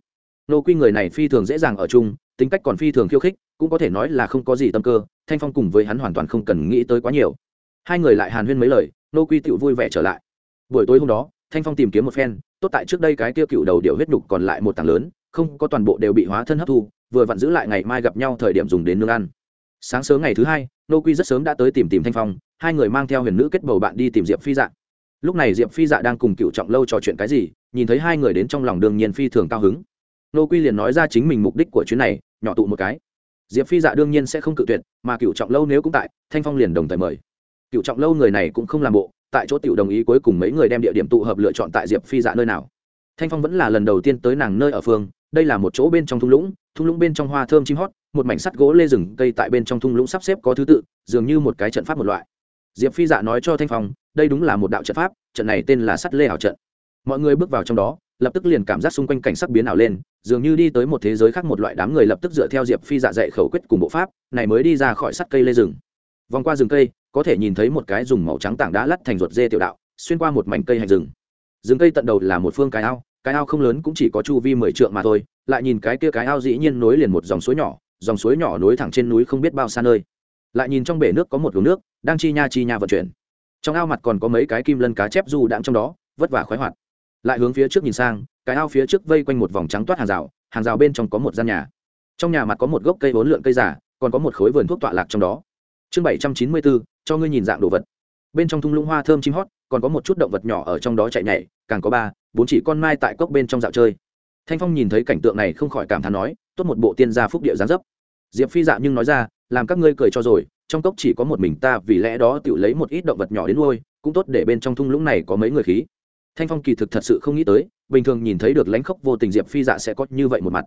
Speaker 1: nô quy người này phi thường dễ dàng ở chung, tính cách còn phi thường khiêu khích, cũng có thể nói là không có gì tâm cơ, thanh phong cùng với hắn hoàn toàn không cần nghĩ tới quá nhiều. Hai người lại hàn huyên mấy lời, nô quy tựu vui vẻ trở lại. Buổi tối hôm đó, thanh phong tìm kiếm một phen, tốt tại trước đây cái tiêu cựu đầu điệu huyết nhục còn lại một tảng lớn, không có toàn bộ đều bị hóa thân hấp thu, vừa vặn giữ lại ngày mai gặp nhau thời điểm dùng đến nương ăn. Sáng sớm ngày thứ hai, nô quy rất sớm đã tới tìm tìm thanh phong, hai người mang theo huyền nữ kết bầu bạn đi tìm diệp phi dạ. Lúc này diệp phi dạ đang cùng cựu trọng lâu trò chuyện cái gì, nhìn thấy hai người đến trong lòng đương nhiên phi thường cao hứng nô quy liền nói ra chính mình mục đích của chuyến này, nhỏ tụ một cái. Diệp phi dạ đương nhiên sẽ không cự tuyệt, mà cựu trọng lâu nếu cũng tại, thanh phong liền đồng thời mời. Cựu trọng lâu người này cũng không làm bộ, tại chỗ tiểu đồng ý cuối cùng mấy người đem địa điểm tụ hợp lựa chọn tại diệp phi dạ nơi nào. Thanh phong vẫn là lần đầu tiên tới nàng nơi ở phương, đây là một chỗ bên trong thung lũng thung lũng bên trong hoa thơm chim hót, một mảnh sắt gỗ lê rừng, cây tại bên trong thung lũng sắp xếp có thứ tự, dường như một cái trận pháp một loại. Diệp phi dạ nói cho thanh phong, đây đúng là một đạo trận pháp, trận này tên là sắt lê hảo trận. Mọi người bước vào trong đó lập tức liền cảm giác xung quanh cảnh sắc biến ảo lên, dường như đi tới một thế giới khác một loại đám người lập tức dựa theo diệp phi dạ dạy khẩu quyết cùng bộ pháp, này mới đi ra khỏi sắt cây lê rừng. Vòng qua rừng cây, có thể nhìn thấy một cái dùng màu trắng tảng đá lắt thành ruột dê tiểu đạo, xuyên qua một mảnh cây hành rừng. Rừng cây tận đầu là một phương cái ao cái ao không lớn cũng chỉ có chu vi mười trượng mà thôi, lại nhìn cái kia cái ao dĩ nhiên nối liền một dòng suối nhỏ, dòng suối nhỏ nối thẳng trên núi không biết bao xa nơi. Lại nhìn trong bể nước có một luồng nước, đang chi nha chi nha vận chuyển. Trong ao mặt còn có mấy cái kim lân cá chép du đạm trong đó, vất vả khoái hoạt lại hướng phía trước nhìn sang, cái ao phía trước vây quanh một vòng trắng toát hàng rào hàng rào bên trong có một gian nhà. Trong nhà mặt có một gốc cây vốn lượn cây giả còn có một khối vườn thuốc tọa lạc trong đó. Chương bảy trăm chín mươi bốn cho ngươi nhìn dạng đồ vật. Bên trong thung lũng hoa thơm chim hót, còn có một chút động vật nhỏ ở trong đó chạy nhảy, càng có ba, bốn chỉ con mai tại cốc bên trong dạo chơi. Thanh phong nhìn thấy cảnh tượng này không khỏi cảm thán nói, tốt một bộ tiên gia phúc địa gián dấp. Diệp phi dạ nhưng nói ra, làm các ngươi cười cho rồi, trong cốc chỉ có một mình ta, vì lẽ đó tự lấy một ít động vật nhỏ đến nuôi, cũng tốt để bên trong thung lũng này có mấy người khí thanh phong kỳ thực thật sự không nghĩ tới, bình thường nhìn thấy được lãnh khốc vô tình diệp phi dạ sẽ có như vậy một mặt.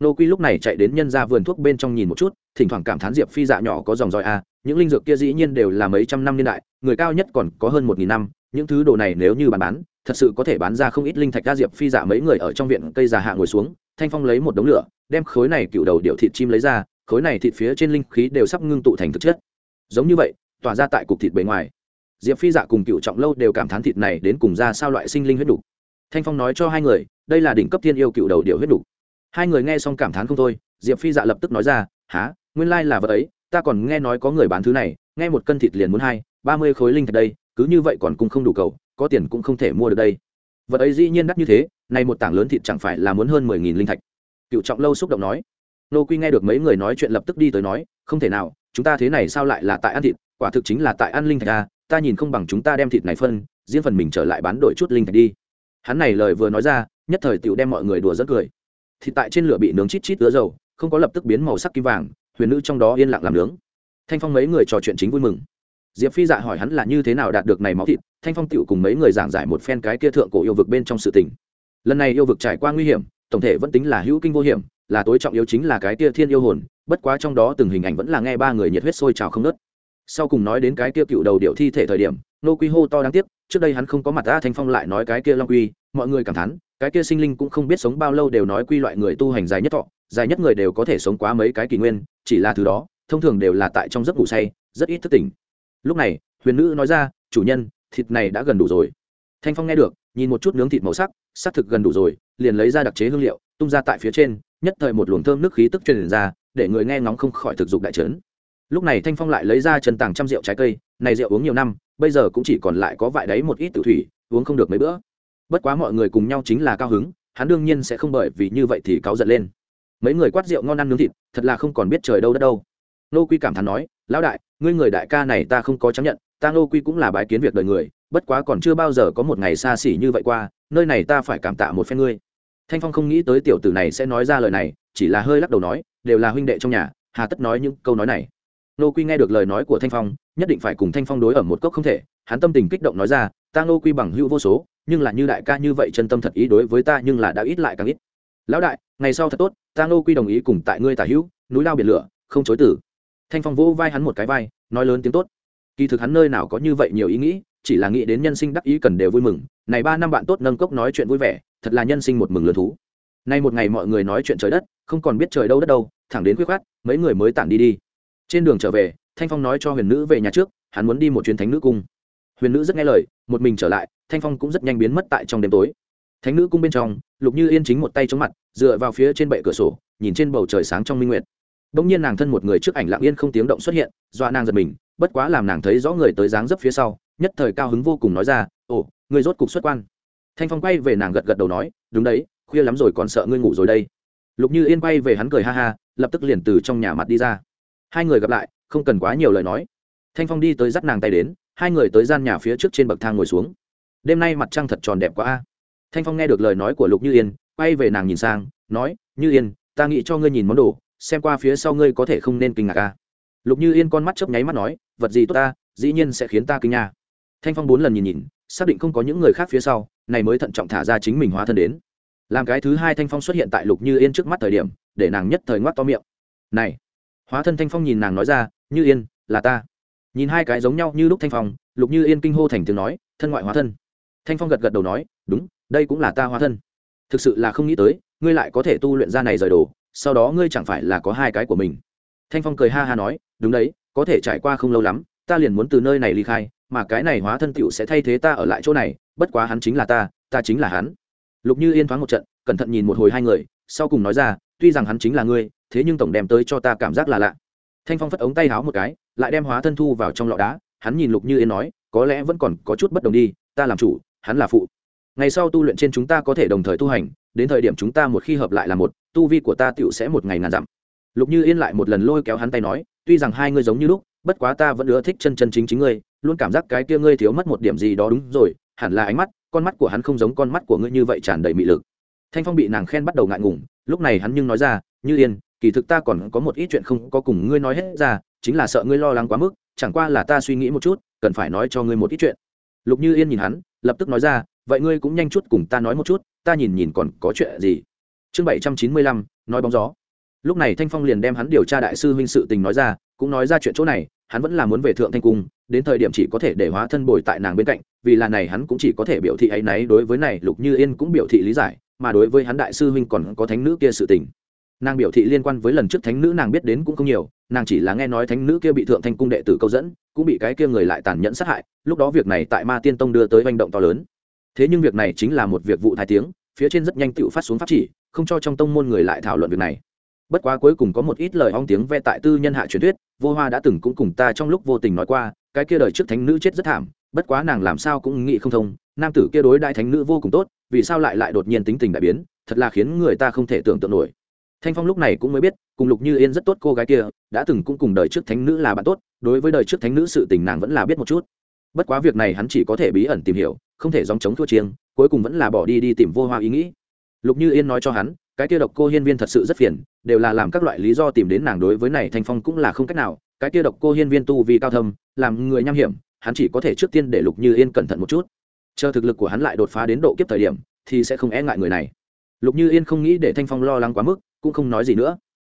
Speaker 1: Nô quy lúc này chạy đến nhân ra vườn thuốc bên trong nhìn một chút, thỉnh thoảng cảm thán diệp phi dạ nhỏ có dòng dòi a à, những linh dược kia dĩ nhiên đều là mấy trăm năm niên đại, người cao nhất còn có hơn một nghìn năm, những thứ đồ này nếu như bán bán, thật sự có thể bán ra không ít linh thạch, ra diệp phi dạ mấy người ở trong viện cây già hạ ngồi xuống, thanh phong lấy một đống lửa, đem khối này cựu đầu điệu thịt chim lấy ra, khối này thịt phía trên linh khí đều sắp ngưng tụ thành thực chất. Giống như vậy, tỏa ra tại cục thịt bề ngoài diệp phi dạ cùng cựu trọng lâu đều cảm thán thịt này đến cùng ra sao loại sinh linh huyết đục. Thanh phong nói cho hai người, đây là đỉnh cấp thiên yêu cựu đầu điệu huyết đục. Hai người nghe xong cảm thán không thôi, diệp phi dạ lập tức nói ra há nguyên lai là vật ấy, ta còn nghe nói có người bán thứ này, nghe một cân thịt liền muốn hai, ba mươi khối linh thạch đây, cứ như vậy còn cũng không đủ cầu, có tiền cũng không thể mua được đây. Vật ấy dĩ nhiên đắt như thế, nay một tảng lớn thịt chẳng phải là muốn hơn mười nghìn linh thạch. Cựu trọng lâu xúc động nói. Nô quy nghe được mấy người nói chuyện lập tức đi tới nói, không thể nào, chúng ta thế này sao lại là tại ăn thịt, quả thực chính là tại ăn linh thạch à ta nhìn không bằng chúng ta đem thịt này phân, riêng phần mình trở lại bán đổi chút linh thạch đi. Hắn này lời vừa nói ra, nhất thời tựu đem mọi người đùa rất cười. Thịt tại trên lửa bị nướng chít chít ứa dầu, không có lập tức biến màu sắc kim vàng, huyền nữ trong đó yên lặng làm nướng. Thanh phong mấy người trò chuyện chính vui mừng. Diệp phi dạ hỏi hắn là như thế nào đạt được này máu thịt, thanh phong tựu cùng mấy người giảng giải một phen cái kia thượng cổ yêu vực bên trong sự tình. Lần này yêu vực trải qua nguy hiểm, tổng thể vẫn tính là hữu kinh vô hiểm, là tối trọng yếu chính là cái kia thiên yêu hồn, bất quá trong đó từng hình ảnh vẫn là nghe ba người nhiệt huyết sôi trào không nớt sau cùng nói đến cái kia cựu đầu điệu thi thể thời điểm nô quy hô to đáng tiếc, trước đây hắn không có mặt ta thanh phong lại nói cái kia long quy, mọi người cảm thán, cái kia sinh linh cũng không biết sống bao lâu đều nói quy loại người tu hành dài nhất thọ, dài nhất người đều có thể sống quá mấy cái kỷ nguyên, chỉ là thứ đó, thông thường đều là tại trong giấc ngủ say, rất ít thức tỉnh. Lúc này, huyền nữ nói ra, chủ nhân, thịt này đã gần đủ rồi. Thanh phong nghe được, nhìn một chút nướng thịt màu sắc, xác thực gần đủ rồi, liền lấy ra đặc chế hương liệu, tung ra tại phía trên, nhất thời một luồng thơm nước khí tức truyền ra, để người nghe ngóng không khỏi thực dụng đại trấn lúc này thanh phong lại lấy ra chân tàng trăm rượu trái cây, này rượu uống nhiều năm, bây giờ cũng chỉ còn lại có vại đấy một ít tự thủy, uống không được mấy bữa. Bất quá mọi người cùng nhau chính là cao hứng, hắn đương nhiên sẽ không bởi vì như vậy thì cáu giận lên. Mấy người quát rượu ngon ăn nướng thịt, thật là không còn biết trời đâu đất đâu. Nô quy cảm thán nói, lão đại, ngươi người đại ca này ta không có chấp nhận, ta nô quy cũng là bái kiến việc đời người, bất quá còn chưa bao giờ có một ngày xa xỉ như vậy qua, nơi này ta phải cảm tạ một phen ngươi. Thanh phong không nghĩ tới tiểu tử này sẽ nói ra lời này, chỉ là hơi lắc đầu nói, đều là huynh đệ trong nhà, hà tất nói những câu nói này nô quy nghe được lời nói của thanh phong, nhất định phải cùng thanh phong đối ở một cốc không thể. Hắn tâm tình kích động nói ra, ta nô quy bằng hữu vô số, nhưng là như đại ca như vậy chân tâm thật ý đối với ta nhưng là đã ít lại càng ít. Lão đại, ngày sau thật tốt, ta nô quy đồng ý cùng tại ngươi tả hữu, núi lao biển lửa, không chối tử thanh phong vỗ vai hắn một cái vai, nói lớn tiếng tốt. Kỳ thực hắn nơi nào có như vậy nhiều ý nghĩ, chỉ là nghĩ đến nhân sinh đắc ý cần đều vui mừng. Này ba năm bạn tốt nâng cốc nói chuyện vui vẻ, thật là nhân sinh một mừng lớn thú. Nay một ngày mọi người nói chuyện trời đất, không còn biết trời đâu đất đâu, thẳng đến khuyết khát mấy người mới tản đi đi trên đường trở về, thanh phong nói cho huyền nữ về nhà trước, hắn muốn đi một chuyến thánh nữ cung. Huyền nữ rất nghe lời, một mình trở lại, thanh phong cũng rất nhanh biến mất tại trong đêm tối. Thánh nữ cung bên trong, lục như yên chính một tay chống mặt, dựa vào phía trên bệ cửa sổ, nhìn trên bầu trời sáng trong minh nguyệt. Bỗng nhiên nàng thân một người trước ảnh lặng yên không tiếng động xuất hiện, dọa nàng giật mình, bất quá làm nàng thấy rõ người tới dáng dấp phía sau, nhất thời cao hứng vô cùng nói ra, ồ, người rốt cục xuất quan. Thanh phong quay về nàng gật gật đầu nói, đúng đấy, khuya lắm rồi còn sợ ngươi ngủ rồi đây. Lục như yên quay về hắn cười ha ha, lập tức liền từ trong nhà mặt đi ra hai người gặp lại, không cần quá nhiều lời nói. Thanh phong đi tới dắt nàng tay đến, hai người tới gian nhà phía trước trên bậc thang ngồi xuống. Đêm nay mặt trăng thật tròn đẹp quá a. Thanh phong nghe được lời nói của lục như yên, quay về nàng nhìn sang, nói, như yên, ta nghĩ cho ngươi nhìn món đồ, xem qua phía sau ngươi có thể không nên kinh ngạc a. Lục như yên con mắt chớp nháy mắt nói, vật gì tốt ta, dĩ nhiên sẽ khiến ta kinh nha. Thanh phong bốn lần nhìn nhìn, xác định không có những người khác phía sau, này mới thận trọng thả ra chính mình hóa thân đến. Làm cái thứ hai thanh phong xuất hiện tại lục như yên trước mắt thời điểm, để nàng nhất thời ngoắt to miệng. Này hóa thân thanh phong nhìn nàng nói ra, như yên, là ta. Nhìn hai cái giống nhau như lúc thanh phong, lục như yên kinh hô thành tiếng nói, thân ngoại hóa thân. Thanh phong gật gật đầu nói, đúng, đây cũng là ta hóa thân. Thực sự là không nghĩ tới, ngươi lại có thể tu luyện ra này rời đồ, sau đó ngươi chẳng phải là có hai cái của mình. Thanh phong cười ha ha nói, đúng đấy, có thể trải qua không lâu lắm, ta liền muốn từ nơi này ly khai, mà cái này hóa thân tựu sẽ thay thế ta ở lại chỗ này, bất quá hắn chính là ta ta chính là hắn. Lục như yên thoáng một trận, cẩn thận nhìn một hồi hai người, sau cùng nói ra, tuy rằng hắn chính là ngươi thế nhưng tổng đem tới cho ta cảm giác là lạ. Thanh phong phất ống tay háo một cái, lại đem hóa thân thu vào trong lọ đá, hắn nhìn lục như yên nói, có lẽ vẫn còn có chút bất đồng đi, ta làm chủ, hắn là phụ. Ngày sau tu luyện trên chúng ta có thể đồng thời tu hành, đến thời điểm chúng ta một khi hợp lại là một, tu vi của ta tựu sẽ một ngày ngàn dặm. Lục như yên lại một lần lôi kéo hắn tay nói, tuy rằng hai ngươi giống như lúc, bất quá ta vẫn ưa thích chân chân chính chính ngươi, luôn cảm giác cái kia ngươi thiếu mất một điểm gì đó đúng rồi, hẳn là ánh mắt, con mắt của hắn không giống con mắt của ngươi như vậy tràn đầy mị lực. Thanh phong bị nàng khen bắt đầu ngại ngùng, lúc này hắn nhưng nói ra, như yên kỳ thực ta còn có một ít chuyện không có cùng ngươi nói hết ra, chính là sợ ngươi lo lắng quá mức, chẳng qua là ta suy nghĩ một chút, cần phải nói cho ngươi một ít chuyện. Lục như yên nhìn hắn, lập tức nói ra, vậy ngươi cũng nhanh chút cùng ta nói một chút, ta nhìn nhìn còn có chuyện gì. Chương bảy trăm chín mươi lăm, nói bóng gió. Lúc này thanh phong liền đem hắn điều tra đại sư huynh sự tình nói ra, cũng nói ra chuyện chỗ này, hắn vẫn là muốn về thượng thanh cung, đến thời điểm chỉ có thể để hóa thân bồi tại nàng bên cạnh, vì là này hắn cũng chỉ có thể biểu thị ấy náy đối với này lục như yên cũng biểu thị lý giải, mà đối với hắn đại sư huynh còn có thánh nữ kia sự tình nàng biểu thị liên quan với lần trước thánh nữ nàng biết đến cũng không nhiều, nàng chỉ là nghe nói thánh nữ kia bị thượng thanh cung đệ tử câu dẫn, cũng bị cái kia người lại tàn nhẫn sát hại, lúc đó việc này tại ma tiên tông đưa tới manh động to lớn. Thế nhưng việc này chính là một việc vụ thái tiếng, phía trên rất nhanh tự phát xuống pháp chỉ, không cho trong tông môn người lại thảo luận việc này. Bất quá cuối cùng có một ít lời ong tiếng ve tại tư nhân hạ truyền thuyết, vô hoa đã từng cũng cùng ta trong lúc vô tình nói qua, cái kia đời trước thánh nữ chết rất thảm, bất quá nàng làm sao cũng nghĩ không thông, nam tử kia đối đại thánh nữ vô cùng tốt, vì sao lại lại đột nhiên tính tình đại biến, thật là khiến người ta không thể tưởng tượng nổi thanh phong lúc này cũng mới biết, cùng lục như yên rất tốt cô gái kia, đã từng cũng cùng đời trước thánh nữ là bạn tốt, đối với đời trước thánh nữ sự tình nàng vẫn là biết một chút. Bất quá việc này hắn chỉ có thể bí ẩn tìm hiểu, không thể dòng chống thua chiêng, cuối cùng vẫn là bỏ đi đi tìm vô hoa ý nghĩ. Lục như yên nói cho hắn, cái kia độc cô hiên viên thật sự rất phiền, đều là làm các loại lý do tìm đến nàng đối với này thanh phong cũng là không cách nào, cái kia độc cô hiên viên tu vì cao thâm, làm người nham hiểm, hắn chỉ có thể trước tiên để lục như yên cẩn thận một chút. Chờ thực lực của hắn lại đột phá đến độ kiếp thời điểm, thì sẽ không e ngại người này. Lục như yên không nghĩ để thanh phong lo lắng quá mức cũng không nói gì nữa.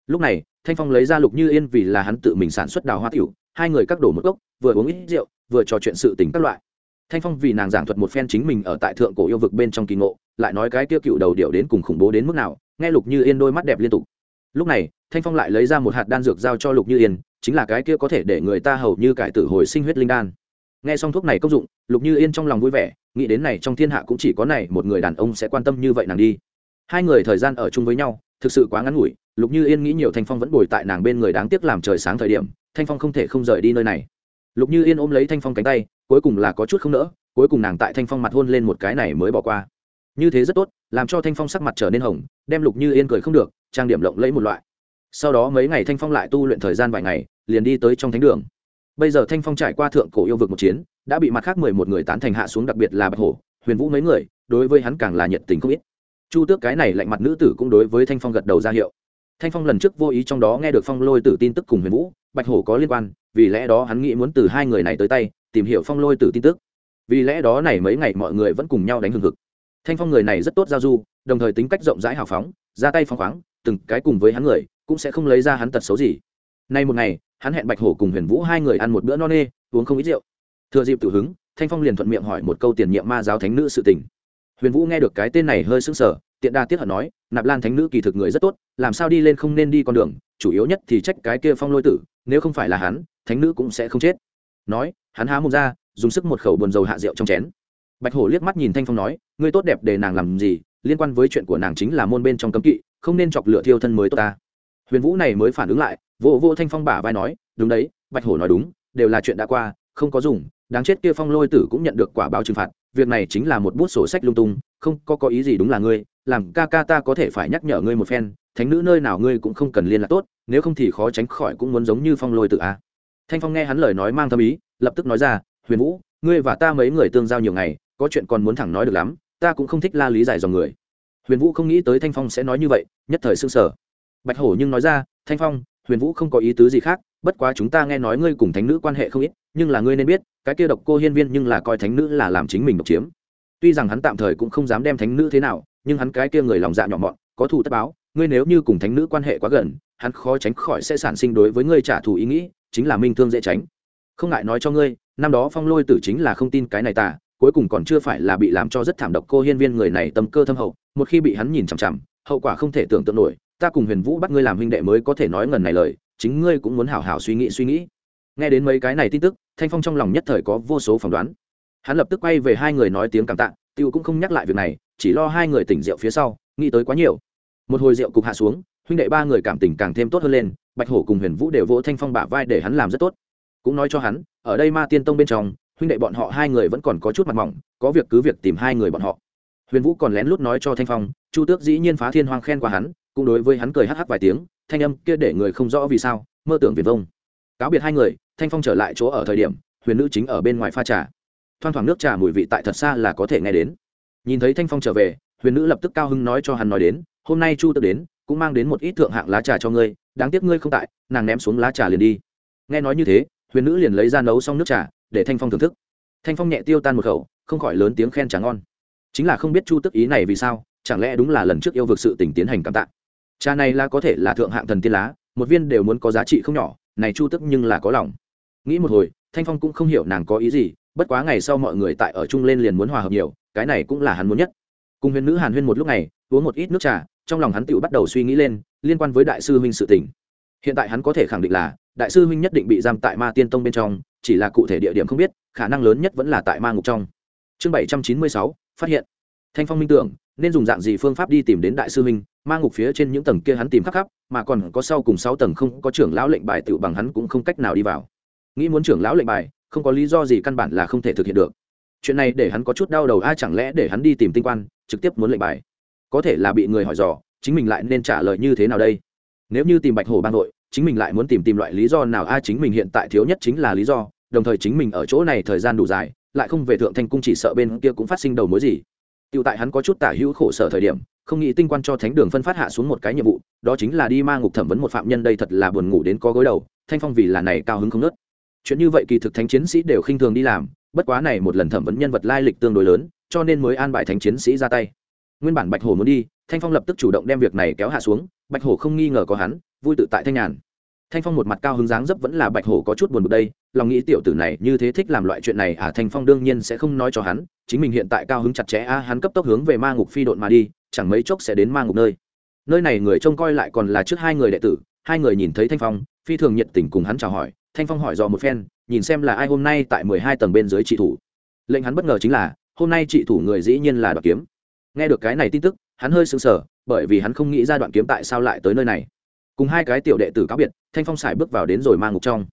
Speaker 1: Lúc này, thanh phong lấy ra lục như yên vì là hắn tự mình sản xuất đào hoa tiểu, hai người các đổ một gốc, vừa uống ít rượu, vừa trò chuyện sự tình các loại. Thanh phong vì nàng giảng thuật một phen chính mình ở tại thượng cổ yêu vực bên trong kỳ ngộ, lại nói cái kia cựu đầu điệu đến cùng khủng bố đến mức nào, nghe lục như yên đôi mắt đẹp liên tục. Lúc này, thanh phong lại lấy ra một hạt đan dược giao cho lục như yên, chính là cái kia có thể để người ta hầu như cải tử hồi sinh huyết linh đan. Nghe xong thuốc này công dụng, lục như yên trong lòng vui vẻ, nghĩ đến này trong thiên hạ cũng chỉ có này, một người đàn ông sẽ quan tâm như vậy nàng đi. Hai người thời gian ở chung với nhau thực sự quá ngắn ngủi, lục như yên nghĩ nhiều thanh phong vẫn bồi tại nàng bên người đáng tiếc làm trời sáng thời điểm, thanh phong không thể không rời đi nơi này. Lục như yên ôm lấy thanh phong cánh tay, cuối cùng là có chút không nỡ, cuối cùng nàng tại thanh phong mặt hôn lên một cái này mới bỏ qua. Như thế rất tốt, làm cho thanh phong sắc mặt trở nên hồng, đem lục như yên cười không được, trang điểm lộng lẫy một loại. Sau đó mấy ngày thanh phong lại tu luyện thời gian vài ngày, liền đi tới trong thánh đường. Bây giờ thanh phong trải qua thượng cổ yêu vực một chiến, đã bị mặt khác mười một người tán thành hạ xuống đặc biệt là bạch hổ, huyền vũ mấy người, đối với hắn càng là nhiệt tình không ít chu tước cái này lạnh mặt nữ tử cũng đối với thanh phong gật đầu ra hiệu. Thanh phong lần trước vô ý trong đó nghe được phong lôi tử tin tức cùng huyền vũ, bạch hổ có liên quan, vì lẽ đó hắn nghĩ muốn từ hai người này tới tay, tìm hiểu phong lôi tử tin tức. Vì lẽ đó này mấy ngày mọi người vẫn cùng nhau đánh hừng hực. Thanh phong người này rất tốt giao du, đồng thời tính cách rộng rãi hào phóng, ra tay phóng khoáng, từng cái cùng với hắn người, cũng sẽ không lấy ra hắn tật xấu gì. Nay một ngày, hắn hẹn bạch hổ cùng huyền vũ hai người ăn một bữa no nê, uống không ít rượu. Thừa dịp tự hứng, thanh phong liền thuận miệng hỏi một câu tiền nhiệm ma giáo thánh nữ sự tình huyền vũ nghe được cái tên này hơi sững sờ, tiện đa tiết hận nói, nạp lan thánh nữ kỳ thực người rất tốt, làm sao đi lên không nên đi con đường, chủ yếu nhất thì trách cái kia phong lôi tử, nếu không phải là hắn, thánh nữ cũng sẽ không chết. Nói, hắn há mồm ra, dùng sức một khẩu buồn dầu hạ rượu trong chén. Bạch hổ liếc mắt nhìn thanh phong nói, ngươi tốt đẹp để nàng làm gì, liên quan với chuyện của nàng chính là môn bên trong cấm kỵ, không nên chọc lửa thiêu thân mới tốt ta. Huyền vũ này mới phản ứng lại vô vô thanh phong bả vai nói, đúng đấy, bạch hổ nói đúng, đều là chuyện đã qua, không có dùng, đáng chết kia phong lôi tử cũng nhận được quả báo trừng phạt việc này chính là một bút sổ sách lung tung, không có có ý gì đúng là ngươi, làm ca ca ta có thể phải nhắc nhở ngươi một phen, thánh nữ nơi nào ngươi cũng không cần liên lạc tốt, nếu không thì khó tránh khỏi cũng muốn giống như phong lôi tự a. Thanh phong nghe hắn lời nói mang tâm ý, lập tức nói ra, huyền vũ, ngươi và ta mấy người tương giao nhiều ngày, có chuyện còn muốn thẳng nói được lắm, ta cũng không thích la lý giải dòng người. Huyền vũ không nghĩ tới thanh phong sẽ nói như vậy, nhất thời s ư n g sở bạch hổ nhưng nói ra, thanh phong, huyền vũ không có ý tứ gì khác, bất quá chúng ta nghe nói ngươi cùng thánh nữ quan hệ không ít, nhưng là ngươi nên biết cái kia độc cô hiên viên nhưng là coi thánh nữ là làm chính mình độc chiếm. Tuy rằng hắn tạm thời cũng không dám đem thánh nữ thế nào, nhưng hắn cái kia người lòng dạ nhỏ mọn, có thù tất báo, ngươi nếu như cùng thánh nữ quan hệ quá gần, hắn khó tránh khỏi sẽ sản sinh đối với ngươi trả thù ý nghĩ, chính là minh thương dễ tránh. Không ngại nói cho ngươi, năm đó phong lôi tử chính là không tin cái này tả cuối cùng còn chưa phải là bị làm cho rất thảm độc cô hiên viên người này tâm cơ thâm hậu, một khi bị hắn nhìn chằm chằm, hậu quả không thể tưởng tượng nổi, ta cùng huyền vũ bắt ngươi làm huynh đệ mới có thể nói ngần này lời, chính ngươi cũng muốn hảo hảo suy nghĩ suy nghĩ nghe đến mấy cái này tin tức, thanh phong trong lòng nhất thời có vô số phỏng đoán. Hắn lập tức quay về hai người nói tiếng cảm tạ, tiêu cũng không nhắc lại việc này, chỉ lo hai người tỉnh rượu phía sau, nghĩ tới quá nhiều. Một hồi rượu cục hạ xuống, huynh đệ ba người cảm tình càng thêm tốt hơn lên, bạch hổ cùng huyền vũ đều vỗ thanh phong bả vai để hắn làm rất tốt. Cũng nói cho hắn, ở đây ma tiên tông bên trong, huynh đệ bọn họ hai người vẫn còn có chút mặt mỏng, có việc cứ việc tìm hai người bọn họ. Huyền vũ còn lén lút nói cho thanh phong, chu tước dĩ nhiên phá thiên hoang khen qua hắn, cũng đối với hắn cười hắc hắc vài tiếng, thanh âm kia để người không rõ vì sao, mơ tưởng viền vông. Cáo biệt hai người thanh phong trở lại chỗ ở thời điểm, huyền nữ chính ở bên ngoài pha trà. Thoang thoảng nước trà mùi vị tại thật xa là có thể nghe đến. Nhìn thấy thanh phong trở về, huyền nữ lập tức cao hưng nói cho hắn nói đến, hôm nay chu tức đến, cũng mang đến một ít thượng hạng lá trà cho ngươi, đáng tiếc ngươi không tại, nàng ném xuống lá trà liền đi. Nghe nói như thế, huyền nữ liền lấy ra nấu xong nước trà, để thanh phong thưởng thức. Thanh phong nhẹ tiêu tan một khẩu, không khỏi lớn tiếng khen trà ngon. Chính là không biết chu tức ý này vì sao, chẳng lẽ đúng là lần trước yêu vực sự tỉnh tiến hành cảm tạ? Trà này là có thể là thượng hạng thần tiên lá, một viên đều muốn có giá trị không nhỏ, này chu tức nhưng là có lòng nghĩ một hồi, thanh phong cũng không hiểu nàng có ý gì, bất quá ngày sau mọi người tại ở chung lên liền muốn hòa hợp nhiều, cái này cũng là hắn muốn nhất. Cùng huyền nữ hàn huyên một lúc này, uống một ít nước trà, trong lòng hắn tự bắt đầu suy nghĩ lên, liên quan với đại sư huynh sự tình. Hiện tại hắn có thể khẳng định là, đại sư huynh nhất định bị giam tại ma tiên tông bên trong, chỉ là cụ thể địa điểm không biết, khả năng lớn nhất vẫn là tại ma ngục trong. Chương bảy trăm chín mươi sáu, phát hiện. Thanh phong minh tưởng, nên dùng dạng gì phương pháp đi tìm đến đại sư huynh, ma ngục phía trên những tầng kia hắn tìm khắp khắp, mà còn có sau cùng sáu tầng không có trưởng lão lệnh bài tự bằng hắn cũng không cách nào đi vào nghĩ muốn trưởng lão lệnh bài không có lý do gì căn bản là không thể thực hiện được. Chuyện này để hắn có chút đau đầu ai chẳng lẽ để hắn đi tìm tinh quan trực tiếp muốn lệnh bài? Có thể là bị người hỏi dò chính mình lại nên trả lời như thế nào đây? Nếu như tìm bạch hổ bang nội chính mình lại muốn tìm tìm loại lý do nào a chính mình hiện tại thiếu nhất chính là lý do đồng thời chính mình ở chỗ này thời gian đủ dài lại không về thượng thanh cung chỉ sợ bên kia cũng phát sinh đầu mối gì. Tựu tại hắn có chút tả hữu khổ sở thời điểm, không nghĩ tinh quan cho thánh đường phân phát hạ xuống một cái nhiệm vụ, đó chính là đi ma ngục thẩm vấn một phạm nhân đây thật là buồn ngủ đến có gối đầu, Thanh Phong vì là này cao hứng không nớt. Chuyện như vậy kỳ thực thánh chiến sĩ đều khinh thường đi làm, bất quá này một lần thẩm vấn nhân vật lai lịch tương đối lớn, cho nên mới an bài thánh chiến sĩ ra tay. Nguyên bản Bạch Hổ muốn đi, Thanh Phong lập tức chủ động đem việc này kéo hạ xuống, Bạch Hổ không nghi ngờ có hắn, vui tự tại thanh nhàn. Thanh Phong một mặt cao hứng dáng dấp vẫn là Bạch Hổ có chút buồn bực đây, lòng nghĩ tiểu tử này như thế thích làm loại chuyện này à Thanh Phong đương nhiên sẽ không nói cho hắn, chính mình hiện tại cao hứng chặt chẽ a hắn cấp tốc hướng về ma ngục phi độn mà đi chẳng mấy chốc sẽ đến ma ngục nơi nơi này người trông coi lại còn là trước hai người đệ tử hai người nhìn thấy thanh phong phi thường nhiệt tình cùng hắn chào hỏi thanh phong hỏi dò một phen, nhìn xem là ai hôm nay tại mười hai tầng bên dưới trị thủ. Lệnh hắn bất ngờ chính là, hôm nay trị thủ người dĩ nhiên là đoạn kiếm. Nghe được cái này tin tức, hắn hơi sững sờ, bởi vì hắn không nghĩ ra đoạn kiếm tại sao lại tới nơi này. Cùng hai cái tiểu đệ tử cáo biệt, thanh phong xài bước vào đến rồi mang ngục trong.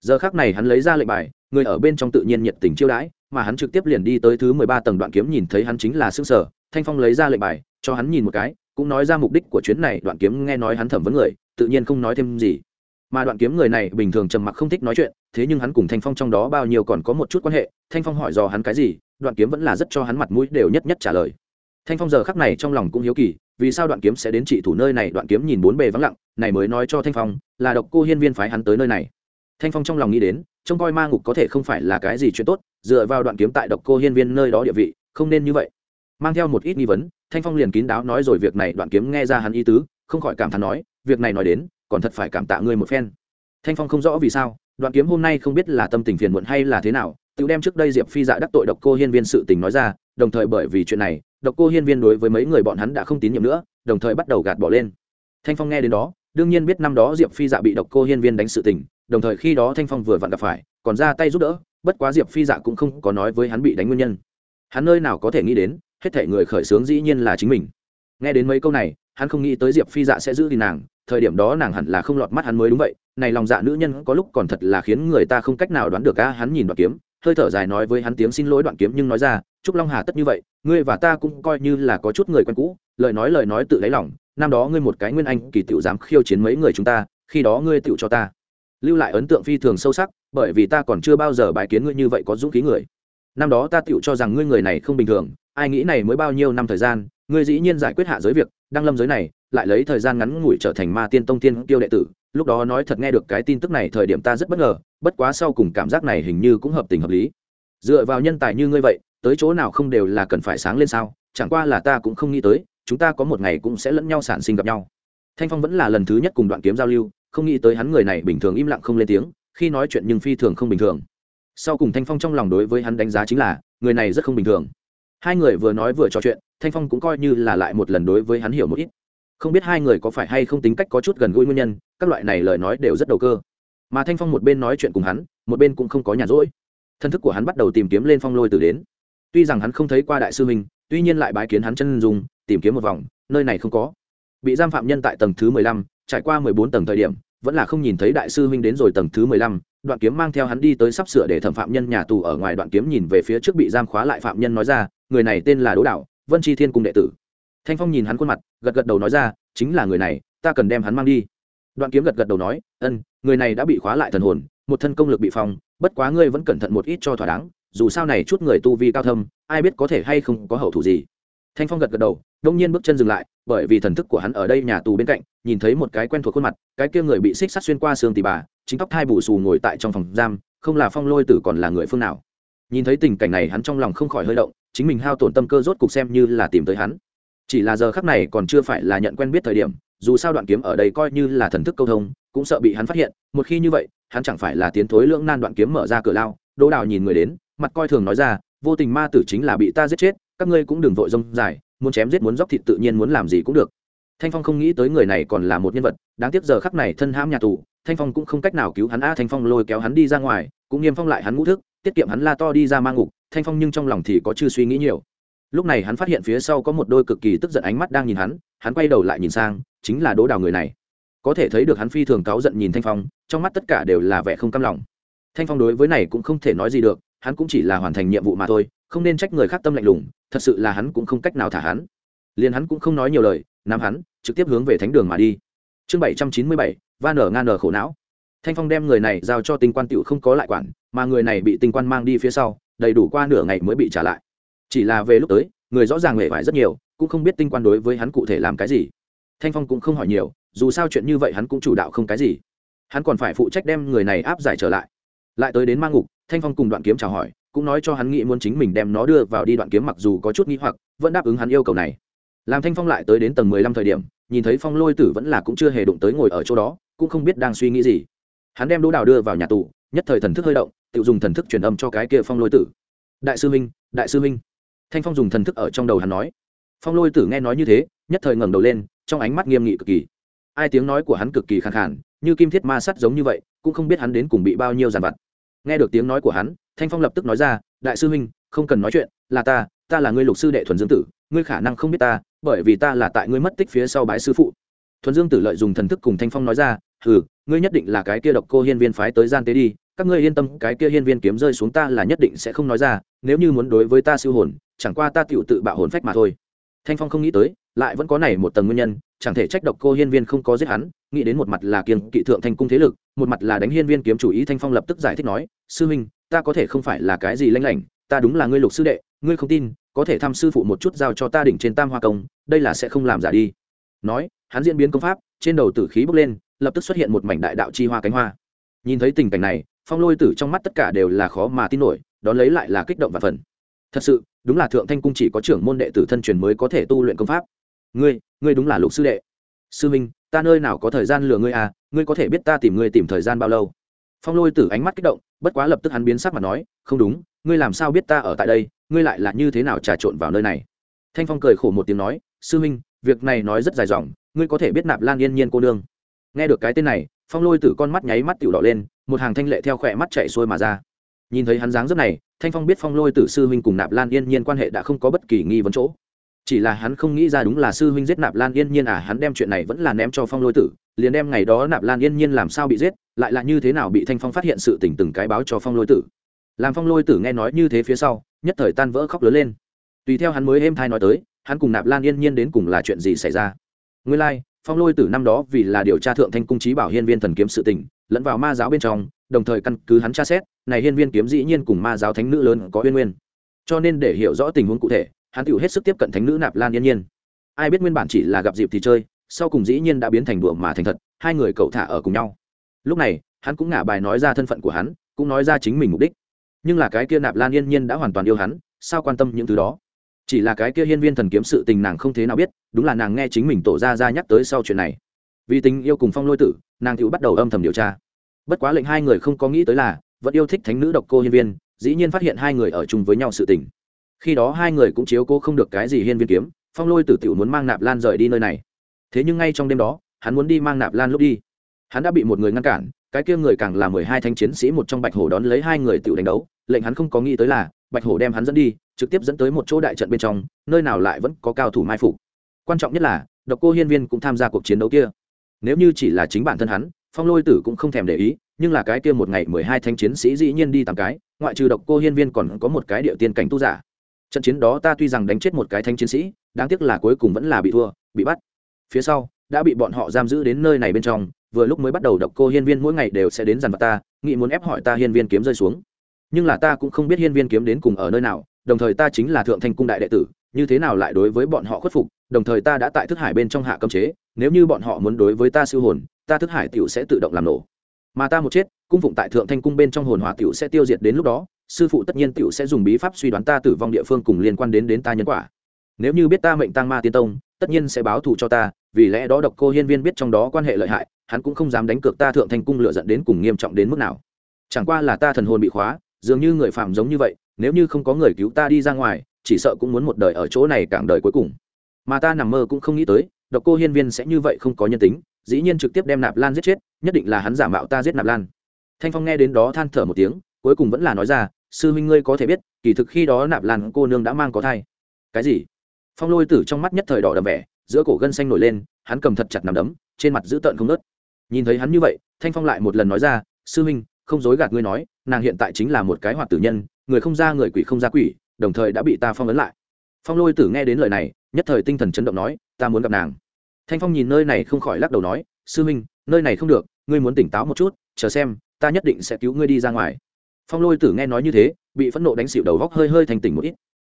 Speaker 1: Giờ khác này hắn lấy ra lệnh bài, người ở bên trong tự nhiên nhiệt tình chiêu đãi, mà hắn trực tiếp liền đi tới thứ mười ba tầng đoạn kiếm nhìn thấy hắn chính là xương sở thanh phong lấy ra lệnh bài, cho hắn nhìn một cái, cũng nói ra mục đích của chuyến này. Đoạn kiếm nghe nói hắn thẩm vấn người, tự nhiên không nói thêm gì mà đoạn kiếm người này bình thường trầm mặc không thích nói chuyện, thế nhưng hắn cùng thanh phong trong đó bao nhiêu còn có một chút quan hệ, thanh phong hỏi dò hắn cái gì, đoạn kiếm vẫn là rất cho hắn mặt mũi đều nhất nhất trả lời. Thanh phong giờ khắc này trong lòng cũng hiếu kỳ, vì sao đoạn kiếm sẽ đến trị thủ nơi này, đoạn kiếm nhìn bốn bề vắng lặng, này mới nói cho thanh phong, là độc cô hiên viên phái hắn tới nơi này. Thanh phong trong lòng nghĩ đến, trông coi ma ngục có thể không phải là cái gì chuyện tốt, dựa vào đoạn kiếm tại độc cô hiên viên nơi đó địa vị, không nên như vậy. Mang theo một ít nghi vấn, thanh phong liền kín đáo nói rồi việc này, đoạn kiếm nghe ra hắn ý tứ, không khỏi cảm thán nói, việc này nói đến còn thật phải cảm tạ ngươi một phen. Thanh phong không rõ vì sao, đoạn kiếm hôm nay không biết là tâm tình phiền muộn hay là thế nào, tự đem trước đây diệp phi dạ đắc tội độc cô hiên viên sự tình nói ra, đồng thời bởi vì chuyện này, độc cô hiên viên đối với mấy người bọn hắn đã không tín nhiệm nữa, đồng thời bắt đầu gạt bỏ lên. Thanh phong nghe đến đó, đương nhiên biết năm đó diệp phi dạ bị độc cô hiên viên đánh sự tình, đồng thời khi đó thanh phong vừa vặn gặp phải, còn ra tay giúp đỡ, bất quá diệp phi dạ cũng không có nói với hắn bị đánh nguyên nhân. Hắn nơi nào có thể nghĩ đến, hết thể người khởi xướng dĩ nhiên là chính mình. Nghe đến mấy câu này hắn không nghĩ tới diệp phi dạ sẽ giữ thì nàng, thời điểm đó nàng hẳn là không lọt mắt hắn mới đúng vậy, này lòng dạ nữ nhân có lúc còn thật là khiến người ta không cách nào đoán được ca hắn nhìn đoạn kiếm, hơi thở dài nói với hắn tiếng xin lỗi đoạn kiếm nhưng nói ra, trúc long hà tất như vậy, ngươi và ta cũng coi như là có chút người quen cũ, lời nói lời nói tự lấy lòng, năm đó ngươi một cái nguyên anh, kỳ tiểu dám khiêu chiến mấy người chúng ta, khi đó ngươi tựu cho ta. Lưu lại ấn tượng phi thường sâu sắc, bởi vì ta còn chưa bao giờ bài kiến ngươi như vậy có dũng khí người. Năm đó ta tựu cho rằng ngươi người này không bình thường ai nghĩ này mới bao nhiêu năm thời gian, ngươi dĩ nhiên giải quyết hạ giới việc, đang lâm giới này, lại lấy thời gian ngắn ngủi trở thành ma tiên tông tiên tiêu đệ tử. Lúc đó nói thật nghe được cái tin tức này thời điểm ta rất bất ngờ, bất quá sau cùng cảm giác này hình như cũng hợp tình hợp lý. Dựa vào nhân tài như ngươi vậy, tới chỗ nào không đều là cần phải sáng lên sao? Chẳng qua là ta cũng không nghĩ tới, chúng ta có một ngày cũng sẽ lẫn nhau sản sinh gặp nhau. Thanh phong vẫn là lần thứ nhất cùng đoạn kiếm giao lưu, không nghĩ tới hắn người này bình thường im lặng không lên tiếng, khi nói chuyện nhưng phi thường không bình thường. Sau cùng thanh phong trong lòng đối với hắn đánh giá chính là, người này rất không bình thường hai người vừa nói vừa trò chuyện, thanh phong cũng coi như là lại một lần đối với hắn hiểu một ít. Không biết hai người có phải hay không tính cách có chút gần gũi nguyên nhân, các loại này lời nói đều rất đầu cơ. Mà thanh phong một bên nói chuyện cùng hắn, một bên cũng không có nhàn rỗi. Thân thức của hắn bắt đầu tìm kiếm lên phong lôi từ đến. Tuy rằng hắn không thấy qua đại sư mình tuy nhiên lại bái kiến hắn chân dùng tìm kiếm một vòng, nơi này không có. Bị giam phạm nhân tại tầng thứ mười lăm, trải qua mười bốn tầng thời điểm, vẫn là không nhìn thấy đại sư huynh đến rồi tầng thứ mười lăm đoạn kiếm mang theo hắn đi tới sắp sửa để thẩm phạm nhân nhà tù ở ngoài đoạn kiếm nhìn về phía trước bị giam khóa lại phạm nhân nói ra, người này tên là đỗ đạo, vân tri thiên cung đệ tử. Thanh phong nhìn hắn khuôn mặt, gật gật đầu nói ra, chính là người này, ta cần đem hắn mang đi. Đoạn kiếm gật gật đầu nói, ân, người này đã bị khóa lại thần hồn, một thân công lực bị phong, bất quá ngươi vẫn cẩn thận một ít cho thỏa đáng, dù sao này chút người tu vi cao thâm, ai biết có thể hay không có hậu thủ gì thanh phong gật gật đầu, đông nhiên bước chân dừng lại, bởi vì thần thức của hắn ở đây nhà tù bên cạnh, nhìn thấy một cái quen thuộc khuôn mặt, cái kia người bị xích sắt xuyên qua xương tì bà, chính tóc thai bù xù ngồi tại trong phòng giam, không là phong lôi tử còn là người phương nào. Nhìn thấy tình cảnh này, hắn trong lòng không khỏi hơi động, chính mình hao tổn tâm cơ rốt cục xem như là tìm tới hắn. Chỉ là giờ khắc này còn chưa phải là nhận quen biết thời điểm, dù sao đoạn kiếm ở đây coi như là thần thức câu thông, cũng sợ bị hắn phát hiện, một khi như vậy, hắn chẳng phải là tiến thối lưỡng nan đoạn kiếm mở ra cửa lao, đỗ đào nhìn người đến, mặt coi thường nói ra, vô tình ma tử chính là bị ta giết chết các ngươi cũng đừng vội rông dài, muốn chém giết muốn dóc thịt tự nhiên muốn làm gì cũng được. Thanh phong không nghĩ tới người này còn là một nhân vật, đáng tiếc giờ khắc này thân hãm nhà tù, thanh phong cũng không cách nào cứu hắn. A, thanh phong lôi kéo hắn đi ra ngoài, cũng nghiêm phong lại hắn ngũ thức, tiết kiệm hắn la to đi ra mang ngục, thanh phong nhưng trong lòng thì có chưa suy nghĩ nhiều. Lúc này hắn phát hiện phía sau có một đôi cực kỳ tức giận ánh mắt đang nhìn hắn hắn quay đầu lại nhìn sang, chính là đỗ đào người này. Có thể thấy được hắn phi thường cáu giận nhìn thanh phong, trong mắt tất cả đều là vẻ không cam lòng. Thanh phong đối với này cũng không thể nói gì được, hắn cũng chỉ là hoàn thành nhiệm vụ mà thôi không nên trách người khác tâm lạnh lùng, thật sự là hắn cũng không cách nào thả hắn. Liền hắn cũng không nói nhiều lời, nắm hắn, trực tiếp hướng về thánh đường mà đi. Chương bảy trăm chín mươi bảy van nở nga nở khổ não. Thanh phong đem người này giao cho tinh quan tựu không có lại quản, mà người này bị tinh quan mang đi phía sau, đầy đủ qua nửa ngày mới bị trả lại. Chỉ là về lúc tới, người rõ ràng hề vải rất nhiều, cũng không biết tinh quan đối với hắn cụ thể làm cái gì. Thanh phong cũng không hỏi nhiều, dù sao chuyện như vậy hắn cũng chủ đạo không cái gì. Hắn còn phải phụ trách đem người này áp giải trở lại. Lại tới đến mang ngục, thanh phong cùng đoạn kiếm chào hỏi cũng nói cho hắn nghĩ muốn chính mình đem nó đưa vào đi đoạn kiếm mặc dù có chút nghĩ hoặc, vẫn đáp ứng hắn yêu cầu này. Làm thanh phong lại tới đến tầng mười lăm thời điểm, nhìn thấy phong lôi tử vẫn là cũng chưa hề đụng tới ngồi ở chỗ đó, cũng không biết đang suy nghĩ gì. Hắn đem đỗ đào đưa vào nhà tù, nhất thời thần thức hơi động, tự dùng thần thức truyền âm cho cái kia phong lôi tử. Đại sư minh đại sư minh thanh phong dùng thần thức ở trong đầu hắn nói. Phong lôi tử nghe nói như thế, nhất thời ngẩng đầu lên, trong ánh mắt nghiêm nghị cực kỳ. Ai tiếng nói của hắn cực kỳ khàn khàn, như kim thiết ma sắt giống như vậy, cũng không biết hắn đến cùng bị bao nhiêu giàn vặt. Nghe được tiếng nói của hắn thanh phong lập tức nói ra, đại sư huynh, không cần nói chuyện, là ta ta là ngươi lục sư đệ thuần dương tử, ngươi khả năng không biết ta, bởi vì ta là tại ngươi mất tích phía sau bãi sư phụ. Thuần dương tử lợi dùng thần thức cùng thanh phong nói ra ừ ngươi nhất định là cái kia độc cô hiên viên phái tới gian tế đi, các ngươi yên tâm, cái kia hiên viên kiếm rơi xuống ta là nhất định sẽ không nói ra, nếu như muốn đối với ta siêu hồn, chẳng qua ta tựu tự bạo hồn phách mà thôi. Thanh phong không nghĩ tới, lại vẫn có này một tầng nguyên nhân, chẳng thể trách độc cô hiên viên không có giết hắn, nghĩ đến một mặt là kiêng kỵ thượng thành cung thế lực, một mặt là đánh hiên viên kiếm chủ ý thanh phong lập tức giải thích nói, sư huynh ta có thể không phải là cái gì lanh lảnh, ta đúng là ngươi lục sư đệ, ngươi không tin, có thể thăm sư phụ một chút giao cho ta đỉnh trên tam hoa công, đây là sẽ không làm giả đi. Nói, hắn diễn biến công pháp, trên đầu tử khí bốc lên, lập tức xuất hiện một mảnh đại đạo chi hoa cánh hoa. Nhìn thấy tình cảnh này, phong lôi tử trong mắt tất cả đều là khó mà tin nổi, đón lấy lại là kích động và phần. Thật sự, đúng là thượng thanh cung chỉ có trưởng môn đệ tử thân truyền mới có thể tu luyện công pháp. Ngươi ngươi đúng là lục sư đệ. Sư minh, ta nơi nào có thời gian lừa ngươi à? Ngươi có thể biết ta tìm ngươi tìm thời gian bao lâu? Phong lôi tử ánh mắt kích động, bất quá lập tức hắn biến sắc mà nói, không đúng, ngươi làm sao biết ta ở tại đây, ngươi lại là như thế nào trà trộn vào nơi này? Thanh phong cười khổ một tiếng nói, sư minh, việc này nói rất dài dòng, ngươi có thể biết nạp lan yên nhiên cô nương. Nghe được cái tên này, phong lôi tử con mắt nháy mắt tiểu đỏ lên, một hàng thanh lệ theo khỏe mắt chạy xuôi mà ra. Nhìn thấy hắn dáng rất này, thanh phong biết phong lôi tử sư huynh cùng nạp lan yên nhiên quan hệ đã không có bất kỳ nghi vấn chỗ chỉ là hắn không nghĩ ra đúng là sư huynh giết nạp lan yên nhiên à hắn đem chuyện này vẫn là ném cho phong lôi tử liền đem ngày đó nạp lan yên nhiên làm sao bị giết lại là như thế nào bị thanh phong phát hiện sự tình từng cái báo cho phong lôi tử. Làm phong lôi tử nghe nói như thế phía sau nhất thời tan vỡ khóc lớn lên. Tùy theo hắn mới êm thai nói tới hắn cùng nạp lan yên nhiên đến cùng là chuyện gì xảy ra? Nguyên lai、like, phong lôi tử năm đó vì là điều tra thượng thanh cung trí bảo hiên viên thần kiếm sự tình lẫn vào ma giáo bên trong đồng thời căn cứ hắn tra xét này hiên viên kiếm dĩ nhiên cùng ma giáo thánh nữ lớn có uyên nguyên. Cho nên để hiểu rõ tình huống cụ thể hắn Tiểu hết sức tiếp cận thánh nữ nạp lan yên nhiên. Ai biết nguyên bản chỉ là gặp dịp thì chơi, sau cùng dĩ nhiên đã biến thành đùa mà thành thật, hai người cậu thả ở cùng nhau. Lúc này, hắn cũng ngả bài nói ra thân phận của hắn, cũng nói ra chính mình mục đích. Nhưng là cái kia nạp lan yên nhiên đã hoàn toàn yêu hắn, sao quan tâm những thứ đó? Chỉ là cái kia hiên viên thần kiếm sự tình nàng không thế nào biết, đúng là nàng nghe chính mình tổ ra ra nhắc tới sau chuyện này. Vì tình yêu cùng phong lôi tử, nàng tự bắt đầu âm thầm điều tra. Bất quá lệnh hai người không có nghĩ tới là, vẫn yêu thích thánh nữ độc cô hiên viên, dĩ nhiên phát hiện hai người ở chung với nhau sự tình khi đó hai người cũng chiếu cô không được cái gì hiên viên kiếm, phong lôi tử tiểu muốn mang nạp lan rời đi nơi này. Thế nhưng ngay trong đêm đó, hắn muốn đi mang nạp lan lúc đi. Hắn đã bị một người ngăn cản, cái kia người càng là mười hai thanh chiến sĩ một trong bạch hổ đón lấy hai người tiểu đánh đấu, lệnh hắn không có nghĩ tới là, bạch hổ đem hắn dẫn đi, trực tiếp dẫn tới một chỗ đại trận bên trong, nơi nào lại vẫn có cao thủ mai phục. Quan trọng nhất là, độc cô hiên viên cũng tham gia cuộc chiến đấu kia. Nếu như chỉ là chính bản thân hắn, phong lôi tử cũng không thèm để ý, nhưng là cái kia một ngày mười hai thanh chiến sĩ dĩ nhiên đi tám cái, ngoại trừ độc cô hiên viên còn có một cái địa tiên cảnh tu giả trận chiến đó ta tuy rằng đánh chết một cái thanh chiến sĩ, đáng tiếc là cuối cùng vẫn là bị thua, bị bắt. Phía sau, đã bị bọn họ giam giữ đến nơi này bên trong, vừa lúc mới bắt đầu độc cô hiên viên mỗi ngày đều sẽ đến dằn vặt ta, nghĩ muốn ép hỏi ta hiên viên kiếm rơi xuống. Nhưng là ta cũng không biết hiên viên kiếm đến cùng ở nơi nào, đồng thời ta chính là thượng thanh cung đại đệ tử, như thế nào lại đối với bọn họ khuất phục, đồng thời ta đã tại thức hải bên trong hạ cấm chế, nếu như bọn họ muốn đối với ta siêu hồn, ta thức hải tiểu sẽ tự động làm nổ. Mà ta một chết, cung phụng tại thượng thanh cung bên trong hồn hỏa tiểu sẽ tiêu diệt đến lúc đó sư phụ tất nhiên tiểu sẽ dùng bí pháp suy đoán ta tử vong địa phương cùng liên quan đến đến ta nhân quả. Nếu như biết ta mệnh tăng ma tiên tông, tất nhiên sẽ báo thù cho ta, vì lẽ đó độc cô hiên viên biết trong đó quan hệ lợi hại, hắn cũng không dám đánh cược ta thượng thành cung lựa dẫn đến cùng nghiêm trọng đến mức nào. Chẳng qua là ta thần hồn bị khóa, dường như người phạm giống như vậy, nếu như không có người cứu ta đi ra ngoài, chỉ sợ cũng muốn một đời ở chỗ này càng đời cuối cùng. Mà ta nằm mơ cũng không nghĩ tới, độc cô hiên viên sẽ như vậy không có nhân tính, dĩ nhiên trực tiếp đem nạp lan giết chết, nhất định là hắn giả mạo ta giết nạp lan. Thanh phong nghe đến đó than thở một tiếng, cuối cùng vẫn là nói ra sư huynh ngươi có thể biết, kỳ thực khi đó nạp lan cô nương đã mang có thai. Cái gì? Phong lôi tử trong mắt nhất thời đỏ đầm vẻ, giữa cổ gân xanh nổi lên, hắn cầm thật chặt nằm đấm, trên mặt dữ tợn không nớt nhìn thấy hắn như vậy, thanh phong lại một lần nói ra, sư huynh, không dối gạt ngươi nói, nàng hiện tại chính là một cái hoạt tử nhân, người không ra người quỷ không ra quỷ, đồng thời đã bị ta phong ấn lại. Phong lôi tử nghe đến lời này, nhất thời tinh thần chấn động nói, ta muốn gặp nàng. Thanh phong nhìn nơi này không khỏi lắc đầu nói, sư huynh, nơi này không được, ngươi muốn tỉnh táo một chút, chờ xem, ta nhất định sẽ cứu ngươi đi ra ngoài phong lôi tử nghe nói như thế, bị phẫn nộ đánh xịu đầu góc hơi hơi thành tỉnh một ít.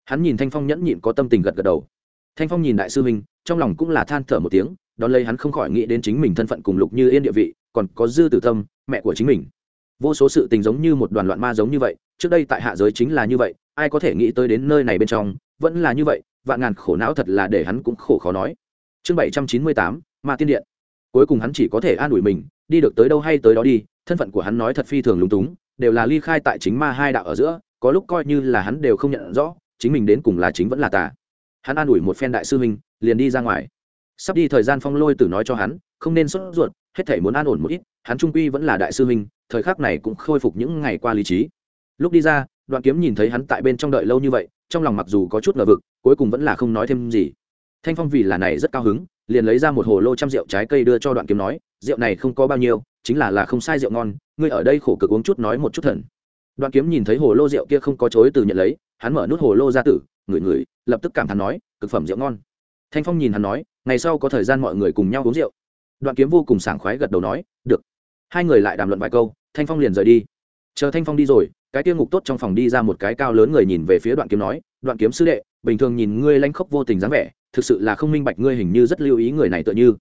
Speaker 1: Hắn nhìn thanh phong nhẫn nhịn có tâm tình gật gật đầu. Thanh phong nhìn đại sư huynh, trong lòng cũng là than thở một tiếng, đón lấy hắn không khỏi nghĩ đến chính mình thân phận cùng lục như yên địa vị, còn có dư tử tâm, mẹ của chính mình. Vô số sự tình giống như một đoàn loạn ma giống như vậy, trước đây tại hạ giới chính là như vậy, ai có thể nghĩ tới đến nơi này bên trong, vẫn là như vậy, vạn ngàn khổ não thật là để hắn cũng khổ khó nói. Chương bảy trăm chín mươi tám, ma tiên điện. Cuối cùng hắn chỉ có thể an ủi mình, đi được tới đâu hay tới đó đi, thân phận của hắn nói thật phi thường lúng túng đều là ly khai tại chính ma hai đạo ở giữa, có lúc coi như là hắn đều không nhận rõ, chính mình đến cùng là chính vẫn là tà. Hắn an ủi một phen đại sư huynh, liền đi ra ngoài. Sắp đi thời gian phong lôi tử nói cho hắn, không nên sốt ruột, hết thể muốn an ổn một ít, hắn trung quy vẫn là đại sư huynh, thời khắc này cũng khôi phục những ngày qua lý trí. Lúc đi ra, đoạn kiếm nhìn thấy hắn tại bên trong đợi lâu như vậy, trong lòng mặc dù có chút ngờ vực, cuối cùng vẫn là không nói thêm gì. Thanh phong vì là này rất cao hứng, liền lấy ra một hồ lô trăm rượu trái cây đưa cho đoạn kiếm nói, rượu này không có bao nhiêu, chính là là không sai rượu ngon ngươi ở đây khổ cực uống chút nói một chút thần. Đoạn kiếm nhìn thấy hồ lô rượu kia không có chối từ nhận lấy, hắn mở nút hồ lô ra tử, ngửi ngửi, lập tức cảm thán nói, cực phẩm rượu ngon. Thanh phong nhìn hắn nói, ngày sau có thời gian mọi người cùng nhau uống rượu. Đoạn kiếm vô cùng sảng khoái gật đầu nói, được. Hai người lại đàm luận vài câu, thanh phong liền rời đi. Chờ thanh phong đi rồi, cái tiêu ngục tốt trong phòng đi ra một cái cao lớn người nhìn về phía đoạn kiếm nói, đoạn kiếm sư đệ, bình thường nhìn ngươi lanh khóc vô tình dáng vẻ, thực sự là không minh bạch ngươi hình như rất lưu ý người này tựa như.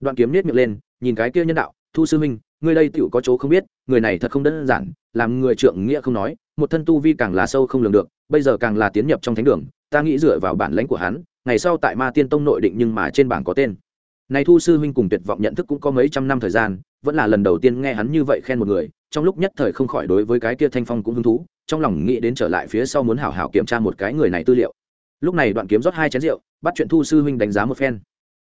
Speaker 1: Đoạn kiếm nết miệng lên, nhìn cái kia nhân đạo, thu sư minh ngươi đây tựu có chỗ không biết, người này thật không đơn giản, làm người trượng nghĩa không nói, một thân tu vi càng là sâu không lường được, bây giờ càng là tiến nhập trong thánh đường, ta nghĩ dựa vào bản lãnh của hắn, ngày sau tại ma tiên tông nội định nhưng mà trên bảng có tên. Này thu sư huynh cùng tuyệt vọng nhận thức cũng có mấy trăm năm thời gian, vẫn là lần đầu tiên nghe hắn như vậy khen một người, trong lúc nhất thời không khỏi đối với cái kia thanh phong cũng hứng thú, trong lòng nghĩ đến trở lại phía sau muốn hảo hảo kiểm tra một cái người này tư liệu. Lúc này đoạn kiếm rót hai chén rượu, bắt chuyện thu sư huynh đánh giá một phen.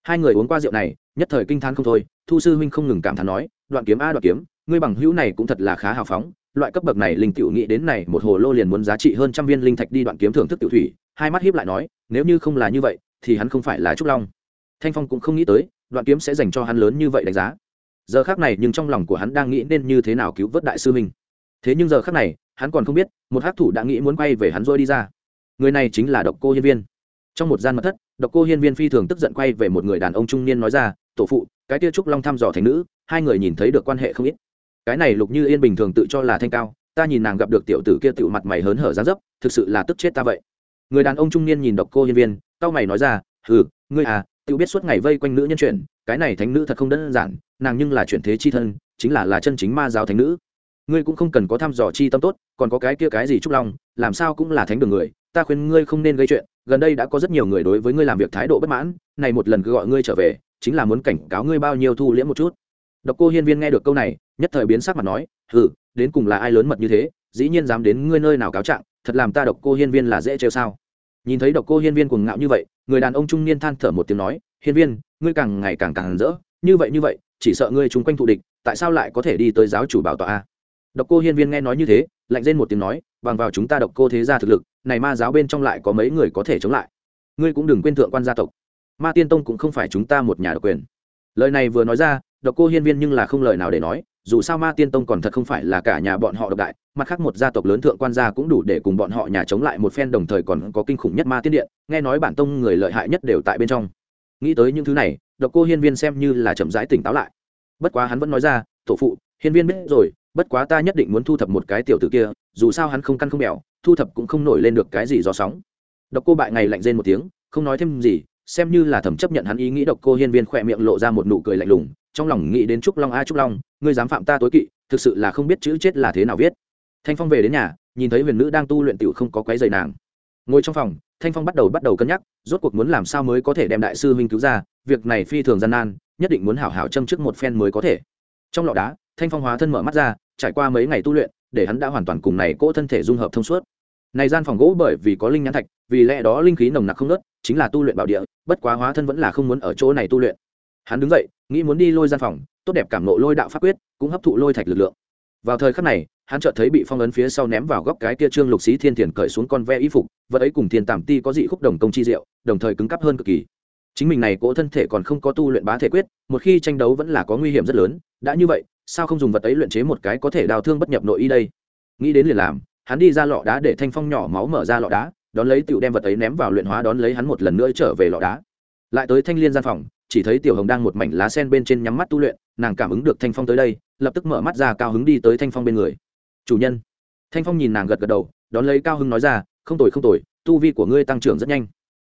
Speaker 1: Hai người uống qua rượu này, nhất thời kinh thán không thôi thu sư huynh không ngừng cảm thán nói, đoạn kiếm a, đoạn kiếm, ngươi bằng hữu này cũng thật là khá hào phóng, loại cấp bậc này linh tiểu nghĩ đến này một hồ lô liền muốn giá trị hơn trăm viên linh thạch đi đoạn kiếm thưởng thức tiểu thủy. Hai mắt hiếp lại nói, nếu như không là như vậy, thì hắn không phải là trúc long. Thanh phong cũng không nghĩ tới, đoạn kiếm sẽ dành cho hắn lớn như vậy đánh giá. Giờ khác này nhưng trong lòng của hắn đang nghĩ nên như thế nào cứu vớt đại sư minh thế nhưng giờ khác này, hắn còn không biết, một hát thủ đã nghĩ muốn quay về hắn rồi đi ra. Người này chính là độc cô hiên viên. Trong một gian mật thất, độc cô hiên viên phi thường tức giận quay về một người đàn ông trung niên nói ra, tổ phụ cái tia trúc long thăm dò thành nữ, hai người nhìn thấy được quan hệ không ít. Cái này lục như yên bình thường tự cho là thanh cao, ta nhìn nàng gặp được tiểu tử kia tựu mặt mày hớn hở ra dấp, thực sự là tức chết ta vậy. Người đàn ông trung niên nhìn độc cô nhân viên cao mày nói ra ừ ngươi à tự biết suốt ngày vây quanh nữ nhân chuyện, cái này thánh nữ thật không đơn giản, nàng nhưng là chuyển thế chi thân, chính là là chân chính ma giáo thánh nữ. Ngươi cũng không cần có thăm dò chi tâm tốt, còn có cái kia cái gì trúc long, làm sao cũng là thánh đường người, ta khuyên ngươi không nên gây chuyện, gần đây đã có rất nhiều người đối với ngươi làm việc thái độ bất mãn, này một lần cứ gọi ngươi trở về chính là muốn cảnh cáo ngươi bao nhiêu thu liễm một chút. Độc cô hiên viên nghe được câu này, nhất thời biến sắc mặt nói, hừ, đến cùng là ai lớn mật như thế, dĩ nhiên dám đến ngươi nơi nào cáo trạng, thật làm ta độc cô hiên viên là dễ trêu sao? Nhìn thấy độc cô hiên viên cuồng ngạo như vậy, người đàn ông trung niên than thở một tiếng nói, hiên viên, ngươi càng ngày càng càng rỡ, như vậy như vậy, chỉ sợ ngươi chung quanh thụ địch, tại sao lại có thể đi tới giáo chủ bảo tọa a? Độc cô hiên viên nghe nói như thế, lạnh lên một tiếng nói, bằng vào chúng ta độc cô thế gia thực lực, này ma giáo bên trong lại có mấy người có thể chống lại. Ngươi cũng đừng quên thượng quan gia tộc ma tiên tông cũng không phải chúng ta một nhà độc quyền. Lời này vừa nói ra, độc cô hiên viên nhưng là không lời nào để nói, dù sao ma tiên tông còn thật không phải là cả nhà bọn họ độc đại, mặt khác một gia tộc lớn thượng quan gia cũng đủ để cùng bọn họ nhà chống lại một phen đồng thời còn có kinh khủng nhất ma tiên điện, nghe nói bản tông người lợi hại nhất đều tại bên trong. Nghĩ tới những thứ này, độc cô hiên viên xem như là chậm rãi tỉnh táo lại. Bất quá hắn vẫn nói ra, tổ phụ, hiên viên biết rồi, bất quá ta nhất định muốn thu thập một cái tiểu tử kia, dù sao hắn không căn không mèo thu thập cũng không nổi lên được cái gì do sóng. Độc cô bại ngày lạnh rên một tiếng, không nói thêm gì xem như là thẩm chấp nhận hắn ý nghĩ độc cô hiên viên khỏe miệng lộ ra một nụ cười lạnh lùng, trong lòng nghĩ đến trúc long a trúc long, ngươi dám phạm ta tối kỵ, thực sự là không biết chữ chết là thế nào viết. Thanh phong về đến nhà, nhìn thấy huyền nữ đang tu luyện tiểu không có quấy dày nàng. Ngồi trong phòng, thanh phong bắt đầu bắt đầu cân nhắc, rốt cuộc muốn làm sao mới có thể đem đại sư huynh cứu ra, việc này phi thường gian nan, nhất định muốn hảo hảo châm trước một phen mới có thể. Trong lọ đá, thanh phong hóa thân mở mắt ra, trải qua mấy ngày tu luyện, để hắn đã hoàn toàn cùng này cỗ thân thể dung hợp thông suốt này gian phòng gỗ bởi vì có linh nhãn thạch, vì lẽ đó linh khí nồng nặc không nớt chính là tu luyện bảo địa, bất quá hóa thân vẫn là không muốn ở chỗ này tu luyện. Hắn đứng dậy, nghĩ muốn đi lôi gian phòng, tốt đẹp cảm nộ lôi đạo pháp quyết, cũng hấp thụ lôi thạch lực lượng. Vào thời khắc này, hắn chợt thấy bị phong ấn phía sau ném vào góc cái kia trương lục xí thiên thiền cởi xuống con ve y phục, vật ấy cùng thiên tàm ti có dị khúc đồng công chi diệu, đồng thời cứng cắp hơn cực kỳ. Chính mình này cỗ thân thể còn không có tu luyện bá thể quyết, một khi tranh đấu vẫn là có nguy hiểm rất lớn, đã như vậy, sao không dùng vật ấy luyện chế một cái có thể đào thương bất nhập nội y đây? Nghĩ đến liền làm hắn đi ra lọ đá để thanh phong nhỏ máu mở ra lọ đá, đón lấy tựu đem vật ấy ném vào luyện hóa, đón lấy hắn một lần nữa trở về lọ đá. Lại tới thanh liên gian phòng, chỉ thấy tiểu hồng đang một mảnh lá sen bên trên nhắm mắt tu luyện, nàng cảm ứng được thanh phong tới đây, lập tức mở mắt ra cao hứng đi tới thanh phong bên người. Chủ nhân. Thanh phong nhìn nàng gật gật đầu, đón lấy cao hứng nói ra, không tồi không tồi, tu vi của ngươi tăng trưởng rất nhanh.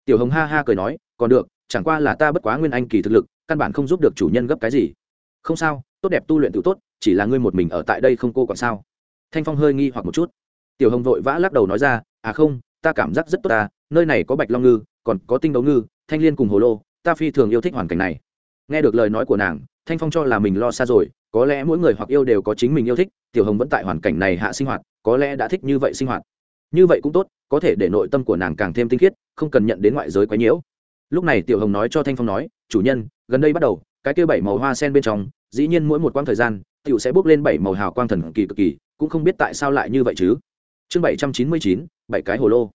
Speaker 1: Tiểu hồng ha ha cười nói, còn được, chẳng qua là ta bất quá nguyên anh kỳ thực lực, căn bản không giúp được chủ nhân gấp cái gì. Không sao, tốt đẹp tu luyện tự tốt, chỉ là ngươi một mình ở tại đây không cô còn sao. Thanh phong hơi nghi hoặc một chút tiểu hồng vội vã lắc đầu nói ra à không, ta cảm giác rất tốt ta, nơi này có bạch long ngư, còn có tinh đấu ngư, thanh liên cùng hồ lô, ta phi thường yêu thích hoàn cảnh này. Nghe được lời nói của nàng, thanh phong cho là mình lo xa rồi, có lẽ mỗi người hoặc yêu đều có chính mình yêu thích, tiểu hồng vẫn tại hoàn cảnh này hạ sinh hoạt, có lẽ đã thích như vậy sinh hoạt. Như vậy cũng tốt, có thể để nội tâm của nàng càng thêm tinh khiết, không cần nhận đến ngoại giới quấy nhiễu. Lúc này tiểu hồng nói cho thanh phong nói, chủ nhân, gần đây bắt đầu, cái kia bảy màu hoa sen bên trong, dĩ nhiên mỗi một quãng thời gian, tiểu sẽ bước lên bảy màu hào quang thần kỳ cực kỳ, cũng không biết tại sao lại như vậy chứ? Chương bảy trăm chín mươi chín, bảy cái hồ lô.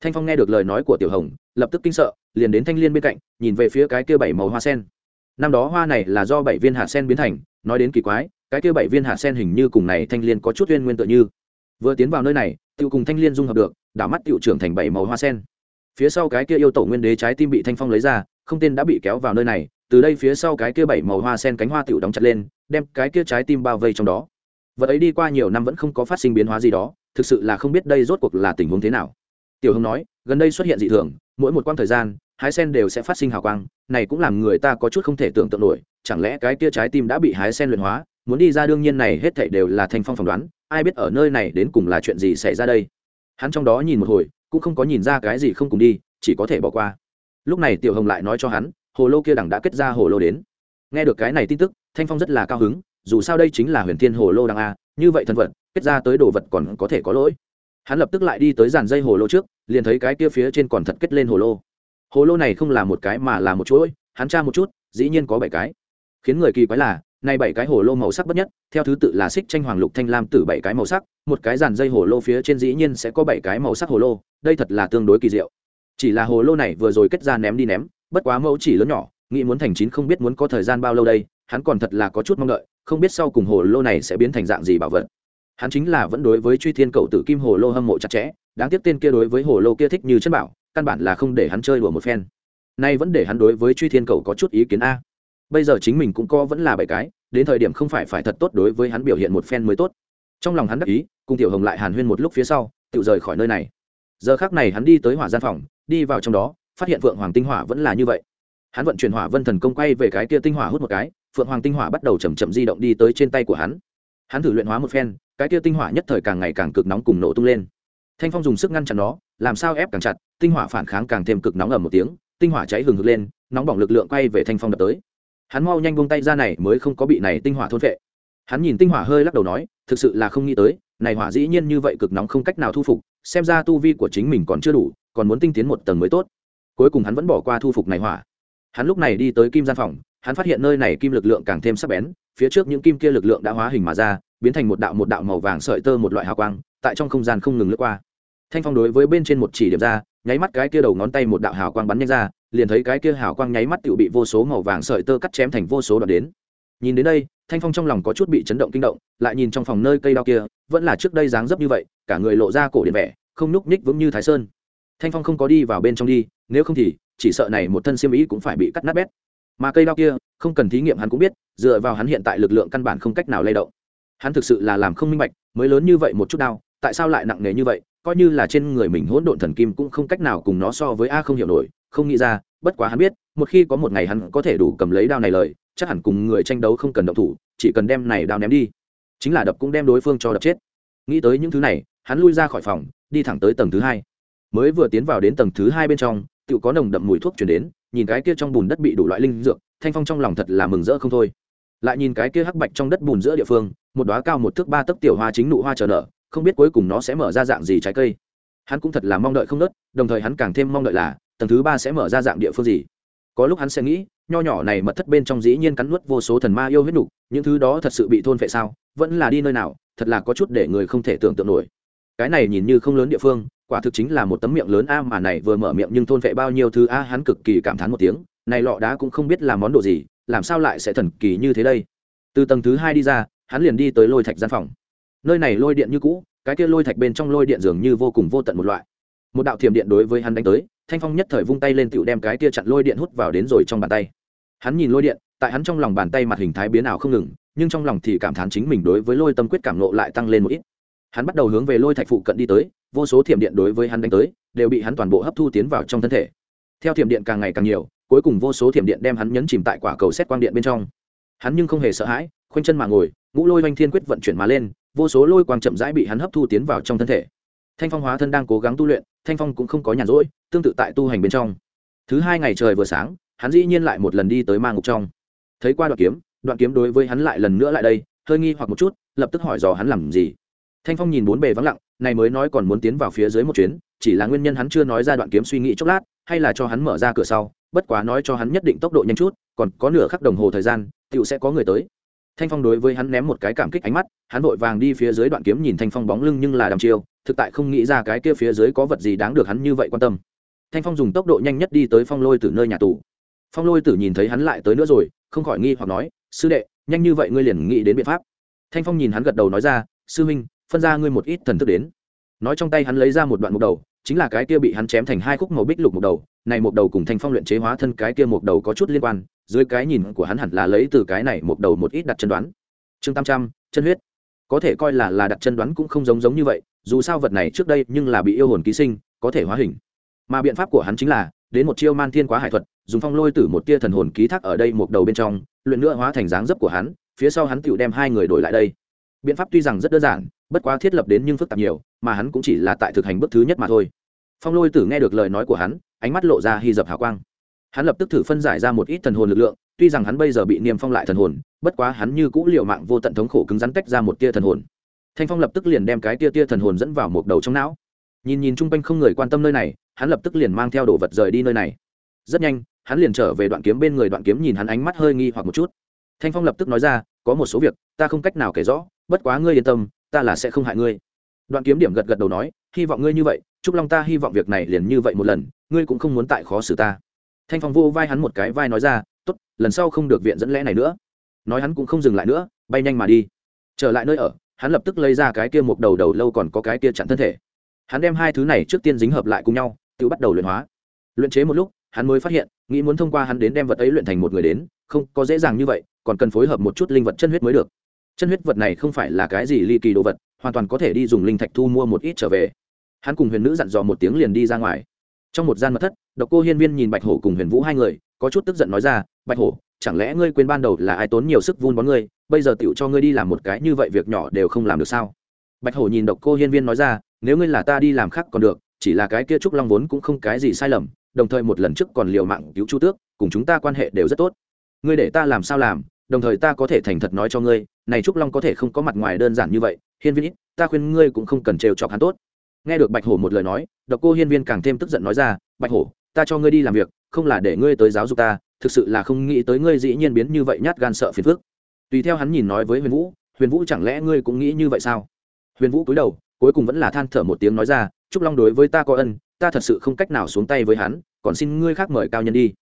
Speaker 1: Thanh phong nghe được lời nói của tiểu hồng, lập tức kinh sợ, liền đến thanh l i ê n bên cạnh, nhìn về phía cái kia bảy màu hoa sen. Năm đó hoa này là do bảy viên hạt sen biến thành, nói đến kỳ quái, cái kia bảy viên hạt sen hình như cùng này thanh l i ê n có chút uyên nguyên tựa như. Vừa tiến vào nơi này tự cùng thanh l i ê n dung hợp được đảo mắt tự trưởng thành bảy màu hoa sen. Phía sau cái kia yêu tổ nguyên đế trái tim bị thanh phong lấy ra, không tên đã bị kéo vào nơi này, từ đây phía sau cái kia bảy màu hoa sen cánh hoa tự đóng chặt lên, đem cái kia trái tim bao vây trong đó. Vật ấy đi qua nhiều năm vẫn không có phát sinh biến hóa gì đó thực sự là không biết đây rốt cuộc là tình huống thế nào. Tiểu hồng nói, gần đây xuất hiện dị thường, mỗi một quãng thời gian, hái sen đều sẽ phát sinh hào quang, này cũng làm người ta có chút không thể tưởng tượng nổi, chẳng lẽ cái kia trái tim đã bị hái sen luyện hóa, muốn đi ra đương nhiên này hết thảy đều là thanh phong phỏng đoán, ai biết ở nơi này đến cùng là chuyện gì xảy ra đây. Hắn trong đó nhìn một hồi, cũng không có nhìn ra cái gì không cùng đi, chỉ có thể bỏ qua. Lúc này tiểu hồng lại nói cho hắn, hồ lô kia đẳng đã kết ra hồ lô đến. Nghe được cái này tin tức, thanh phong rất là cao hứng, dù sao đây chính là huyền thiên hồ lô đằng a như vậy thần vật, kết ra tới đồ vật còn có thể có lỗi. Hắn lập tức lại đi tới dàn dây hồ lô trước, liền thấy cái kia phía trên còn thật kết lên hồ lô. Hồ lô này không là một cái mà là một chuỗi, hắn tra một chút, dĩ nhiên có bảy cái. Khiến người kỳ quái là nay bảy cái hồ lô màu sắc bất nhất, theo thứ tự là xích tranh hoàng lục thanh lam tử bảy cái màu sắc, một cái dàn dây hồ lô phía trên dĩ nhiên sẽ có bảy cái màu sắc hồ lô, đây thật là tương đối kỳ diệu. Chỉ là hồ lô này vừa rồi kết ra ném đi ném, bất quá mẫu chỉ lớn nhỏ, nghĩ muốn thành chín không biết muốn có thời gian bao lâu đây hắn còn thật là có chút mong đợi, không biết sau cùng hồ lô này sẽ biến thành dạng gì bảo vật. Hắn chính là vẫn đối với truy thiên cậu tử kim hồ lô hâm mộ chặt chẽ, đáng tiếc tên kia đối với hồ lô kia thích như chân bảo, căn bản là không để hắn chơi đùa một phen. Nay vẫn để hắn đối với truy thiên cậu có chút ý kiến a. Bây giờ chính mình cũng có vẫn là bảy cái, đến thời điểm không phải phải thật tốt đối với hắn biểu hiện một phen mới tốt. Trong lòng hắn đắc ý, cùng tiểu hồng lại hàn huyên một lúc phía sau, tự rời khỏi nơi này. Giờ khác này hắn đi tới hỏa gian phòng, đi vào trong đó, phát hiện Vượng hoàng tinh hỏa vẫn là như vậy. Hắn vận chuyển hỏa vân thần công quay về cái kia tinh hỏa hút một cái phượng hoàng tinh hỏa bắt đầu chầm chậm di động đi tới trên tay của hắn. Hắn thử luyện hóa một phen, cái kia tinh hỏa nhất thời càng ngày càng cực nóng cùng nổ tung lên. Thanh phong dùng sức ngăn chặn nó, làm sao ép càng chặt, tinh hỏa phản kháng càng thêm cực nóng ở một tiếng, tinh hỏa cháy hừng hực lên, nóng bỏng lực lượng quay về thanh phong đập tới. Hắn mau nhanh buông tay ra này mới không có bị này tinh hỏa thôn vệ hắn nhìn tinh hỏa hơi lắc đầu nói, thực sự là không nghĩ tới, này hỏa dĩ nhiên như vậy cực nóng không cách nào thu phục, xem ra tu vi của chính mình còn chưa đủ, còn muốn tinh tiến một tầng mới tốt. Cuối cùng hắn vẫn bỏ qua thu phục này hỏa. Hắn lúc này đi tới kim gian phòng hắn phát hiện nơi này kim lực lượng càng thêm sắc bén, phía trước những kim kia lực lượng đã hóa hình mà ra, biến thành một đạo một đạo màu vàng sợi tơ một loại hào quang, tại trong không gian không ngừng lướt qua. Thanh phong đối với bên trên một chỉ điểm ra, nháy mắt cái kia đầu ngón tay một đạo hào quang bắn nhanh ra, liền thấy cái kia hào quang nháy mắt tự bị vô số màu vàng sợi tơ cắt chém thành vô số đoạn đến. Nhìn đến đây, thanh phong trong lòng có chút bị chấn động kinh động, lại nhìn trong phòng nơi cây đao kia, vẫn là trước đây dáng dấp như vậy, cả người lộ ra cổ điện vẻ, không núc ních vững như thái sơn. Thanh phong không có đi vào bên trong đi, nếu không thì chỉ sợ này một thân xiêm ý cũng phải bị cắt nát bét mà cây đao kia, không cần thí nghiệm hắn cũng biết, dựa vào hắn hiện tại lực lượng căn bản không cách nào lay động. Hắn thực sự là làm không minh bạch, mới lớn như vậy một chút đao, tại sao lại nặng nề như vậy, coi như là trên người mình hỗn độn thần kim cũng không cách nào cùng nó so với a không hiểu nổi, không nghĩ ra, bất quá hắn biết, một khi có một ngày hắn có thể đủ cầm lấy đao này lời, chắc hẳn cùng người tranh đấu không cần động thủ, chỉ cần đem này đao ném đi. Chính là đập cũng đem đối phương cho đập chết. Nghĩ tới những thứ này, hắn lui ra khỏi phòng, đi thẳng tới tầng thứ hai. Mới vừa tiến vào đến tầng thứ hai bên trong tự có nồng đậm mùi thuốc chuyển đến, nhìn cái kia trong bùn đất bị đủ loại linh dược, thanh phong trong lòng thật là mừng rỡ không thôi. Lại nhìn cái kia hắc bạch trong đất bùn giữa địa phương, một đoá cao một thước ba tấc tiểu hoa chính nụ hoa chờ nở không biết cuối cùng nó sẽ mở ra dạng gì trái cây. Hắn cũng thật là mong đợi không nớt, đồng thời hắn càng thêm mong đợi là, tầng thứ ba sẽ mở ra dạng địa phương gì. Có lúc hắn sẽ nghĩ, nho nhỏ này mật thất bên trong dĩ nhiên cắn nuốt vô số thần ma yêu huyết nục, những thứ đó thật sự bị thôn vệ sao, vẫn là đi nơi nào, thật là có chút để người không thể tưởng tượng nổi. Cái này nhìn như không lớn địa phương quả thực chính là một tấm miệng lớn a mà này vừa mở miệng nhưng thôn vệ bao nhiêu thứ a hắn cực kỳ cảm thán một tiếng, này lọ đá cũng không biết là món đồ gì, làm sao lại sẽ thần kỳ như thế đây? Từ tầng thứ hai đi ra, hắn liền đi tới lôi thạch gian phòng. Nơi này lôi điện như cũ, cái kia lôi thạch bên trong lôi điện dường như vô cùng vô tận một loại. Một đạo thiểm điện đối với hắn đánh tới, thanh phong nhất thời vung tay lên tựu đem cái kia chặn lôi điện hút vào đến rồi trong bàn tay. Hắn nhìn lôi điện, tại hắn trong lòng bàn tay mặt hình thái biến ảo không ngừng, nhưng trong lòng thì cảm thán chính mình đối với lôi tâm quyết cảm nộ lại tăng lên một ít. Hắn bắt đầu hướng về lôi thạch phụ cận đi tới vô số thiểm điện đối với hắn đánh tới, đều bị hắn toàn bộ hấp thu tiến vào trong thân thể. Theo thiểm điện càng ngày càng nhiều, cuối cùng vô số thiểm điện đem hắn nhấn chìm tại quả cầu xét quang điện bên trong. Hắn nhưng không hề sợ hãi, khoanh chân mà ngồi, ngũ lôi oanh thiên quyết vận chuyển mà lên, vô số lôi quang chậm rãi bị hắn hấp thu tiến vào trong thân thể. Thanh phong hóa thân đang cố gắng tu luyện, thanh phong cũng không có nhàn rỗi, tương tự tại tu hành bên trong. Thứ hai ngày trời vừa sáng, hắn dĩ nhiên lại một lần đi tới ma ngục trong. Thấy qua đoạn kiếm đoạn kiếm đối với hắn lại lần nữa lại đây, hơi nghi hoặc một chút, lập tức hỏi dò hắn làm gì thanh phong nhìn bốn bề vắng lặng, này mới nói còn muốn tiến vào phía dưới một chuyến, chỉ là nguyên nhân hắn chưa nói ra đoạn kiếm suy nghĩ chốc lát, hay là cho hắn mở ra cửa sau, bất quá nói cho hắn nhất định tốc độ nhanh chút, còn có nửa khắc đồng hồ thời gian tựu sẽ có người tới. Thanh phong đối với hắn ném một cái cảm kích ánh mắt, hắn vội vàng đi phía dưới đoạn kiếm nhìn thanh phong bóng lưng nhưng là đàm chiêu, thực tại không nghĩ ra cái kia phía dưới có vật gì đáng được hắn như vậy quan tâm. Thanh phong dùng tốc độ nhanh nhất đi tới phong lôi từ nơi nhà tù. Phong lôi tử nhìn thấy hắn lại tới nữa rồi, không khỏi nghi hoặc nói, sư đệ, nhanh như vậy ngươi liền nghĩ đến biện pháp. Thanh phong nhìn hắn gật đầu nói ra, sư huynh phân ra ngươi một ít thần thức đến. Nói trong tay hắn lấy ra một đoạn mục đầu, chính là cái kia bị hắn chém thành hai khúc màu bích lục mục đầu. Này mục đầu cùng thanh phong luyện chế hóa thân cái kia mục đầu có chút liên quan, dưới cái nhìn của hắn hẳn là lấy từ cái này mục đầu một ít đặt chân đoán. Chương tam trăm, chân huyết. Có thể coi là là đặt chân đoán cũng không giống giống như vậy, dù sao vật này trước đây nhưng là bị yêu hồn ký sinh, có thể hóa hình. Mà biện pháp của hắn chính là, đến một chiêu man thiên quá hải thuật, dùng phong lôi tử một tia thần hồn ký thác ở đây một đầu bên trong, luyện nữa hóa thành dáng dấp của hắn, phía sau hắn tựu đem hai người đổi lại đây. Biện pháp tuy rằng rất đơn giản bất quá thiết lập đến nhưng phức tạp nhiều, mà hắn cũng chỉ là tại thực hành bước thứ nhất mà thôi. Phong lôi tử nghe được lời nói của hắn, ánh mắt lộ ra hy dập hào quang. Hắn lập tức thử phân giải ra một ít thần hồn lực lượng, tuy rằng hắn bây giờ bị niêm phong lại thần hồn, bất quá hắn như cũ liệu mạng vô tận thống khổ cứng rắn tách ra một tia thần hồn. Thanh phong lập tức liền đem cái tia tia thần hồn dẫn vào một đầu trong não. Nhìn nhìn chung quanh không người quan tâm nơi này, hắn lập tức liền mang theo đồ vật rời đi nơi này. Rất nhanh, hắn liền trở về đoạn kiếm bên người đoạn kiếm nhìn hắn ánh mắt hơi nghi hoặc một chút. Thanh phong lập tức nói ra, có một số việc, ta không cách nào kể rõ, bất quá ngươi yên tâm ta là sẽ không hại ngươi. Đoạn kiếm điểm gật gật đầu nói, hy vọng ngươi như vậy, chúc long ta hy vọng việc này liền như vậy một lần, ngươi cũng không muốn tại khó xử ta. Thanh phong vô vai hắn một cái vai nói ra t ố t lần sau không được viện dẫn lẽ này nữa. Nói hắn cũng không dừng lại nữa, bay nhanh mà đi. Trở lại nơi ở, hắn lập tức lấy ra cái kia một đầu đầu lâu còn có cái kia chặn thân thể. Hắn đem hai thứ này trước tiên dính hợp lại cùng nhau, tự bắt đầu luyện hóa. Luyện chế một lúc, hắn mới phát hiện, nghĩ muốn thông qua hắn đến đem vật ấy luyện thành một người đến, không có dễ dàng như vậy, còn cần phối hợp một chút linh vật chân huyết mới được chân huyết vật này không phải là cái gì ly kỳ đồ vật, hoàn toàn có thể đi dùng linh thạch thu mua một ít trở về. Hắn cùng huyền nữ dặn dò một tiếng liền đi ra ngoài. Trong một gian mật thất, độc cô hiên viên nhìn bạch hổ cùng huyền vũ hai người, có chút tức giận nói ra, bạch hổ, chẳng lẽ ngươi quên ban đầu là ai tốn nhiều sức vun bón ngươi, bây giờ tựu cho ngươi đi làm một cái như vậy việc nhỏ đều không làm được sao? Bạch hổ nhìn độc cô hiên viên nói ra, nếu ngươi là ta đi làm khác còn được, chỉ là cái kia trúc long vốn cũng không cái gì sai lầm, đồng thời một lần trước còn liều mạng cứu chu tước, cùng chúng ta quan hệ đều rất tốt. Ngươi để ta làm sao làm đồng thời ta có thể thành thật nói cho ngươi, này trúc long có thể không có mặt ngoài đơn giản như vậy, hiên viên ít, ta khuyên ngươi cũng không cần trêu chọc hắn tốt. Nghe được bạch hổ một lời nói, độc cô hiên viên càng thêm tức giận nói ra, bạch hổ, ta cho ngươi đi làm việc, không là để ngươi tới giáo dục ta, thực sự là không nghĩ tới ngươi dĩ nhiên biến như vậy nhát gan sợ phiền phức. Tùy theo hắn nhìn nói với huyền vũ huyền vũ chẳng lẽ ngươi cũng nghĩ như vậy sao? Huyền vũ cúi đầu, cuối cùng vẫn là than thở một tiếng nói ra, trúc long đối với ta có ân, ta thật sự không cách nào xuống tay với hắn, còn xin ngươi khác mời cao nhân đi.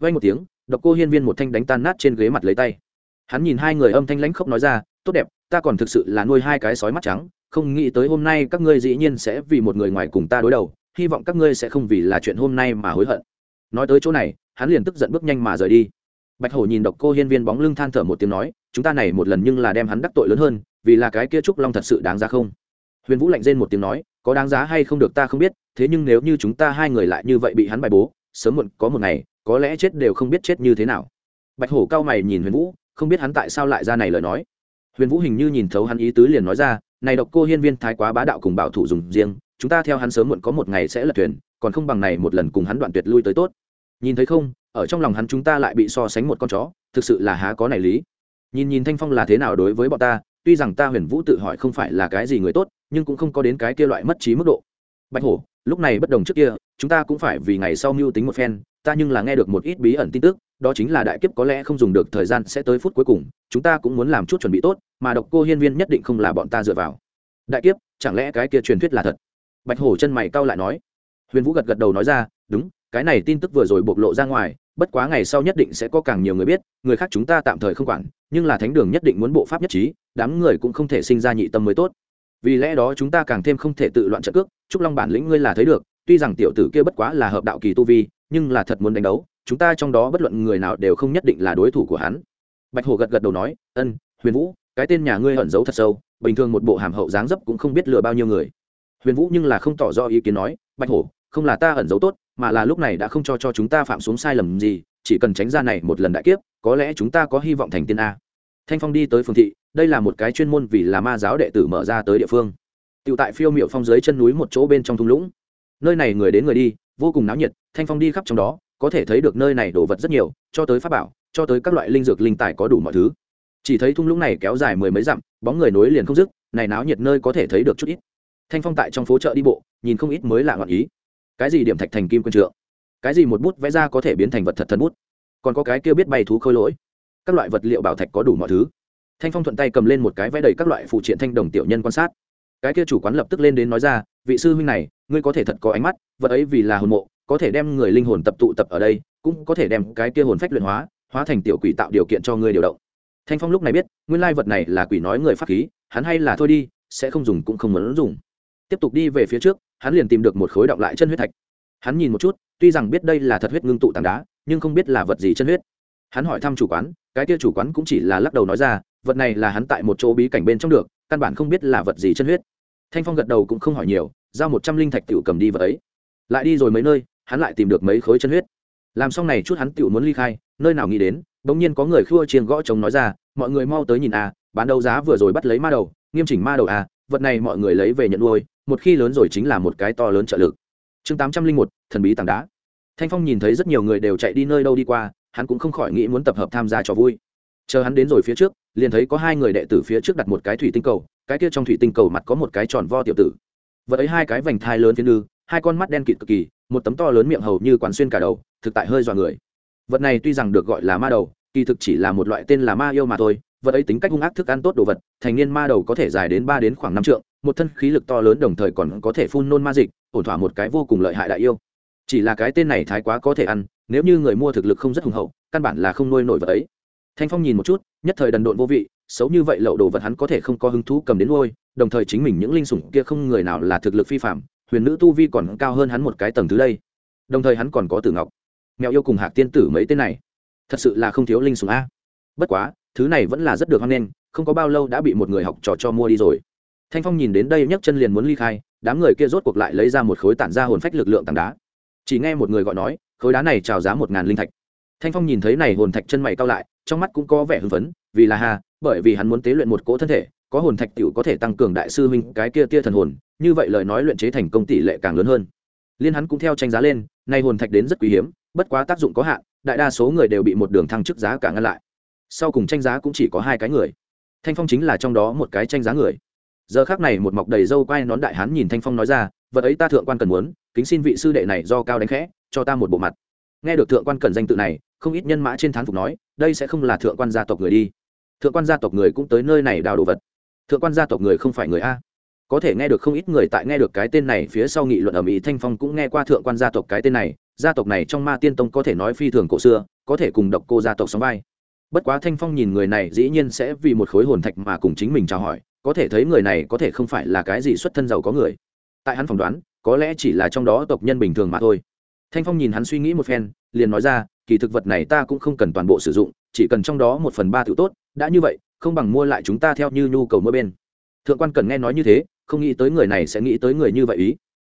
Speaker 1: Vay một tiếng, độc cô hiên viên một thanh đánh tan nát trên ghế mặt lấy tay hắn nhìn hai người âm thanh lãnh khốc nói ra, tốt đẹp, ta còn thực sự là nuôi hai cái sói mắt trắng, không nghĩ tới hôm nay các ngươi dĩ nhiên sẽ vì một người ngoài cùng ta đối đầu, hy vọng các ngươi sẽ không vì là chuyện hôm nay mà hối hận. Nói tới chỗ này, hắn liền tức giận bước nhanh mà rời đi. Bạch hổ nhìn độc cô hiên viên bóng lưng than thở một tiếng nói, chúng ta này một lần nhưng là đem hắn đắc tội lớn hơn, vì là cái kia trúc long thật sự đáng ra không? Huyền vũ lạnh rên một tiếng nói, có đáng giá hay không được ta không biết, thế nhưng nếu như chúng ta hai người lại như vậy bị hắn bài bố, sớm muộn có một ngày, có lẽ chết đều không biết chết như thế nào. Bạch hổ cao mày nhìn huyền vũ không biết hắn tại sao lại ra này lời nói. Huyền vũ hình như nhìn thấu hắn ý tứ liền nói ra, này độc cô hiên viên thái quá bá đạo cùng bảo thủ dùng riêng, chúng ta theo hắn sớm muộn có một ngày sẽ lật thuyền, còn không bằng này một lần cùng hắn đoạn tuyệt lui tới tốt. Nhìn thấy không, ở trong lòng hắn chúng ta lại bị so sánh một con chó, thực sự là há có này lý. Nhìn nhìn thanh phong là thế nào đối với bọn ta, tuy rằng ta huyền vũ tự hỏi không phải là cái gì người tốt, nhưng cũng không có đến cái kia loại mất trí mức độ. Bạch hổ, lúc này bất đồng trước kia, chúng ta cũng phải vì ngày sau mưu tính một phen ta nhưng là nghe được một ít bí ẩn tin tức, đó chính là đại kiếp có lẽ không dùng được thời gian sẽ tới phút cuối cùng, chúng ta cũng muốn làm chút chuẩn bị tốt, mà độc cô hiên viên nhất định không là bọn ta dựa vào. Đại kiếp, chẳng lẽ cái kia truyền thuyết là thật? Bạch hổ chân mày cau lại nói. Huyền vũ gật gật đầu nói ra, đúng, cái này tin tức vừa rồi bộc lộ ra ngoài, bất quá ngày sau nhất định sẽ có càng nhiều người biết, người khác chúng ta tạm thời không quản, nhưng là thánh đường nhất định muốn bộ pháp nhất trí, đám người cũng không thể sinh ra nhị tâm mới tốt. Vì lẽ đó chúng ta càng thêm không thể tự loạn trận cước, trúc long bản lĩnh ngươi là thấy được, tuy rằng tiểu tử kia bất quá là hợp đạo kỳ tu vi nhưng là thật muốn đánh đấu, chúng ta trong đó bất luận người nào đều không nhất định là đối thủ của hắn. Bạch hổ gật gật đầu nói, ân, huyền vũ, cái tên nhà ngươi ẩn giấu thật sâu, bình thường một bộ hàm hậu dáng dấp cũng không biết lừa bao nhiêu người. Huyền vũ nhưng là không tỏ rõ ý kiến nói, bạch hổ, không là ta ẩn giấu tốt, mà là lúc này đã không cho cho chúng ta phạm xuống sai lầm gì, chỉ cần tránh ra này một lần đại kiếp, có lẽ chúng ta có hy vọng thành tiên a. Thanh phong đi tới phường thị, đây là một cái chuyên môn vì là ma giáo đệ tử mở ra tới địa phương. Tựu tại phiêu miệu phong dưới chân núi một chỗ bên trong thung lũng. Nơi này người đến người đi vô cùng náo nhiệt, thanh phong đi khắp trong đó, có thể thấy được nơi này đồ vật rất nhiều, cho tới pháp bảo, cho tới các loại linh dược linh tài có đủ mọi thứ. Chỉ thấy thung lũng này kéo dài mười mấy dặm, bóng người nối liền không dứt, này náo nhiệt nơi có thể thấy được chút ít. Thanh phong tại trong phố chợ đi bộ, nhìn không ít mới lạ ngọn ý. Cái gì điểm thạch thành kim quân trượng? Cái gì một bút vẽ ra có thể biến thành vật thật thần bút? Còn có cái kia biết bay thú khôi lỗi. Các loại vật liệu bảo thạch có đủ mọi thứ. Thanh phong thuận tay cầm lên một cái vẽ đầy các loại phụ triện thanh đồng tiểu nhân quan sát. Cái kia chủ quán lập tức lên đến nói ra, vị sư huynh này, ngươi có thể thật có ánh mắt vật ấy vì là hồn mộ, có thể đem người linh hồn tập tụ tập ở đây, cũng có thể đem cái kia hồn phách luyện hóa hóa thành tiểu quỷ tạo điều kiện cho ngươi điều động. Thanh phong lúc này biết, nguyên lai vật này là quỷ nói người pháp khí, hắn hay là thôi đi, sẽ không dùng cũng không muốn dùng. Tiếp tục đi về phía trước, hắn liền tìm được một khối động lại chân huyết thạch. Hắn nhìn một chút, tuy rằng biết đây là thật huyết ngưng tụ tảng đá, nhưng không biết là vật gì chân huyết. Hắn hỏi thăm chủ quán, cái kia chủ quán cũng chỉ là lắc đầu nói ra, vật này là hắn tại một chỗ bí cảnh bên trong được, căn bản không biết là vật gì chân huyết. Thanh phong gật đầu cũng không hỏi nhiều, giao một trăm linh thạch tiểu cầm đi vật ấy lại đi rồi mấy nơi, hắn lại tìm được mấy khối chân huyết. Làm xong này chút hắn tựu muốn ly khai, nơi nào nghĩ đến, bỗng nhiên có người khua chiên gõ chống nói ra, mọi người mau tới nhìn a, bán đấu giá vừa rồi bắt lấy ma đầu, nghiêm chỉnh ma đầu a, vật này mọi người lấy về nhận nuôi, một khi lớn rồi chính là một cái to lớn trợ lực. Chương tám trăm linh một, thần bí tảng đá. Thanh phong nhìn thấy rất nhiều người đều chạy đi nơi đâu đi qua, hắn cũng không khỏi nghĩ muốn tập hợp tham gia trò vui. Chờ hắn đến rồi phía trước, liền thấy có hai người đệ tử phía trước đặt một cái thủy tinh cầu, cái kia trong thủy tinh cầu mặt có một cái tròn vo tiểu tử. Vật ấy hai cái vành thai lớn phía lư hai con mắt đen kịt cực kỳ, một tấm to lớn miệng hầu như quán xuyên cả đầu, thực tại hơi dọa người. Vật này tuy rằng được gọi là ma đầu, kỳ thực chỉ là một loại tên là ma yêu mà thôi, vật ấy tính cách hung ác thức ăn tốt đồ vật, thành niên ma đầu có thể dài đến ba đến khoảng năm trượng, một thân khí lực to lớn đồng thời còn có thể phun nôn ma dịch, ổn thỏa một cái vô cùng lợi hại đại yêu. Chỉ là cái tên này thái quá có thể ăn, nếu như người mua thực lực không rất hùng hậu, căn bản là không nuôi nổi vật ấy. Thanh phong nhìn một chút, nhất thời đần độn vô vị, xấu như vậy lậu đồ vật hắn có thể không có hứng thú cầm đến nuôi, đồng thời chính mình những linh sủng kia không người nào là thực lực phi phạm huyền nữ tu vi còn cao hơn hắn một cái tầng thứ đây. Đồng thời hắn còn có tử ngọc. Mèo yêu cùng hạc tiên tử mấy tên này, thật sự là không thiếu linh sủng a. Bất quá, thứ này vẫn là rất được hoan nghênh, không có bao lâu đã bị một người học trò cho mua đi rồi. Thanh phong nhìn đến đây nhấc chân liền muốn ly khai, đám người kia rốt cuộc lại lấy ra một khối tản ra hồn phách lực lượng tảng đá. Chỉ nghe một người gọi nói, khối đá này trào giá một ngàn linh thạch. Thanh phong nhìn thấy này hồn thạch chân mày cao lại, trong mắt cũng có vẻ hưng phấn, vì là hà bởi vì hắn muốn tế luyện một cỗ thân thể, có hồn thạch tiểu có thể tăng cường đại sư huynh cái kia tia thần hồn như vậy lời nói luyện chế thành công tỷ lệ càng lớn hơn. Liên hắn cũng theo tranh giá lên, nay hồn thạch đến rất quý hiếm, bất quá tác dụng có hạn, đại đa số người đều bị một đường thăng chức giá cả ngăn lại. Sau cùng tranh giá cũng chỉ có hai cái người. Thanh phong chính là trong đó một cái tranh giá người. Giờ khác này một mọc đầy râu quai nón đại hán nhìn thanh phong nói ra, vật ấy ta thượng quan cần muốn, kính xin vị sư đệ này do cao đánh khẽ, cho ta một bộ mặt. Nghe được thượng quan cần danh tự này, không ít nhân mã trên thán phục nói, đây sẽ không là thượng quan gia tộc người đi. Thượng quan gia tộc người cũng tới nơi này đào đồ vật. Thượng quan gia tộc người không phải người a có thể nghe được không ít người tại nghe được cái tên này phía sau nghị luận ở mỹ thanh phong cũng nghe qua thượng quan gia tộc cái tên này, gia tộc này trong ma tiên tông có thể nói phi thường cổ xưa, có thể cùng độc cô gia tộc sóng vai. Bất quá thanh phong nhìn người này dĩ nhiên sẽ vì một khối hồn thạch mà cùng chính mình chào hỏi, có thể thấy người này có thể không phải là cái gì xuất thân giàu có người. Tại hắn phỏng đoán, có lẽ chỉ là trong đó tộc nhân bình thường mà thôi. Thanh phong nhìn hắn suy nghĩ một phen, liền nói ra, kỳ thực vật này ta cũng không cần toàn bộ sử dụng, chỉ cần trong đó một phần ba tự tốt, đã như vậy, không bằng mua lại chúng ta theo như nhu cầu mỗi bên. Thượng quan cần nghe nói như thế không nghĩ tới người này sẽ nghĩ tới người như vậy ý.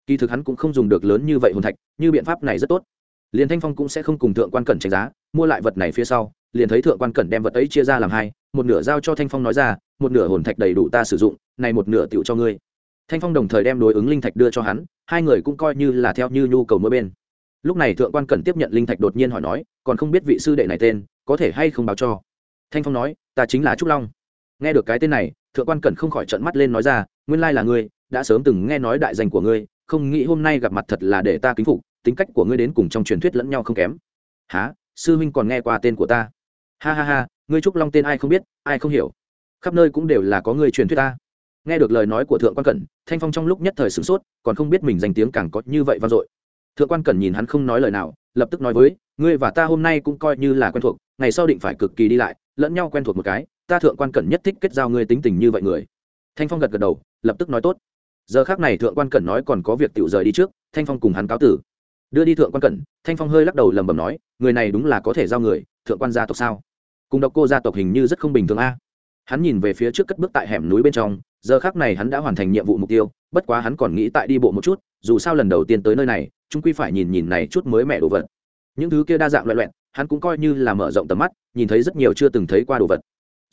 Speaker 1: Kỳ thực hắn cũng không dùng được lớn như vậy hồn thạch, như biện pháp này rất tốt. Liền thanh phong cũng sẽ không cùng thượng quan cẩn tranh giá, mua lại vật này phía sau, liền thấy thượng quan cẩn đem vật ấy chia ra làm hai, một nửa giao cho thanh phong nói ra, một nửa hồn thạch đầy đủ ta sử dụng, này một nửa tựu cho ngươi. Thanh phong đồng thời đem đối ứng linh thạch đưa cho hắn, hai người cũng coi như là theo như nhu cầu mỗi bên. Lúc này thượng quan cẩn tiếp nhận linh thạch đột nhiên hỏi nói, còn không biết vị sư đệ này tên, có thể hay không báo cho? Thanh phong nói, ta chính là trúc long. Nghe được cái tên này, thượng quan cẩn không khỏi trận mắt lên nói ra nguyên lai là ngươi, đã sớm từng nghe nói đại danh của ngươi, không nghĩ hôm nay gặp mặt thật là để ta kính phục, tính cách của ngươi đến cùng trong truyền thuyết lẫn nhau không kém. Há sư huynh còn nghe qua tên của ta? Ha ha ha, ngươi trúc long tên ai không biết, ai không hiểu. Khắp nơi cũng đều là có ngươi truyền thuyết ta. Nghe được lời nói của thượng quan cẩn, thanh phong trong lúc nhất thời sửng sốt, còn không biết mình danh tiếng càng có như vậy vang dội. Thượng quan cẩn nhìn hắn không nói lời nào, lập tức nói với, ngươi và ta hôm nay cũng coi như là quen thuộc, ngày sau định phải cực kỳ đi lại, lẫn nhau quen thuộc một cái, ta thượng quan cẩn nhất thích kết giao ngươi tính tình như vậy người. Thanh phong gật gật đầu lập tức nói tốt. Giờ khác này thượng quan cẩn nói còn có việc tiểu rời đi trước, thanh phong cùng hắn cáo tử. Đưa đi thượng quan cẩn, thanh phong hơi lắc đầu lầm bầm nói, người này đúng là có thể giao người, thượng quan gia tộc sao? Cùng độc cô gia tộc hình như rất không bình thường a. Hắn nhìn về phía trước cất bước tại hẻm núi bên trong, giờ khác này hắn đã hoàn thành nhiệm vụ mục tiêu, bất quá hắn còn nghĩ tại đi bộ một chút, dù sao lần đầu tiên tới nơi này chúng quy phải nhìn nhìn này chút mới mẹ đồ vật. Những thứ kia đa dạng loại loẹn, hắn cũng coi như là mở rộng tầm mắt, nhìn thấy rất nhiều chưa từng thấy qua đồ vật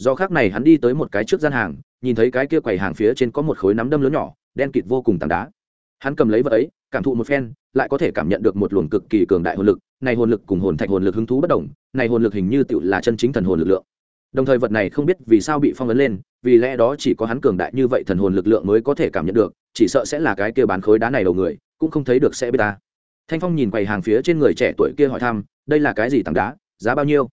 Speaker 1: do khác này hắn đi tới một cái trước gian hàng, nhìn thấy cái kia quầy hàng phía trên có một khối nắm đâm lớn nhỏ, đen kịt vô cùng tảng đá. Hắn cầm lấy vật ấy, cảm thụ một phen, lại có thể cảm nhận được một luồng cực kỳ cường đại hồn lực, này hồn lực cùng hồn thạch hồn lực hứng thú bất đồng, này hồn lực hình như tựu là chân chính thần hồn lực lượng. Đồng thời vật này không biết vì sao bị phong ấn lên, vì lẽ đó chỉ có hắn cường đại như vậy thần hồn lực lượng mới có thể cảm nhận được, chỉ sợ sẽ là cái kia bán khối đá này đầu người, cũng không thấy được sẽ biết ta. Thanh phong nhìn quầy hàng phía trên người trẻ tuổi kia hỏi thăm, đây là cái gì tảng đá, giá bao nhiêu?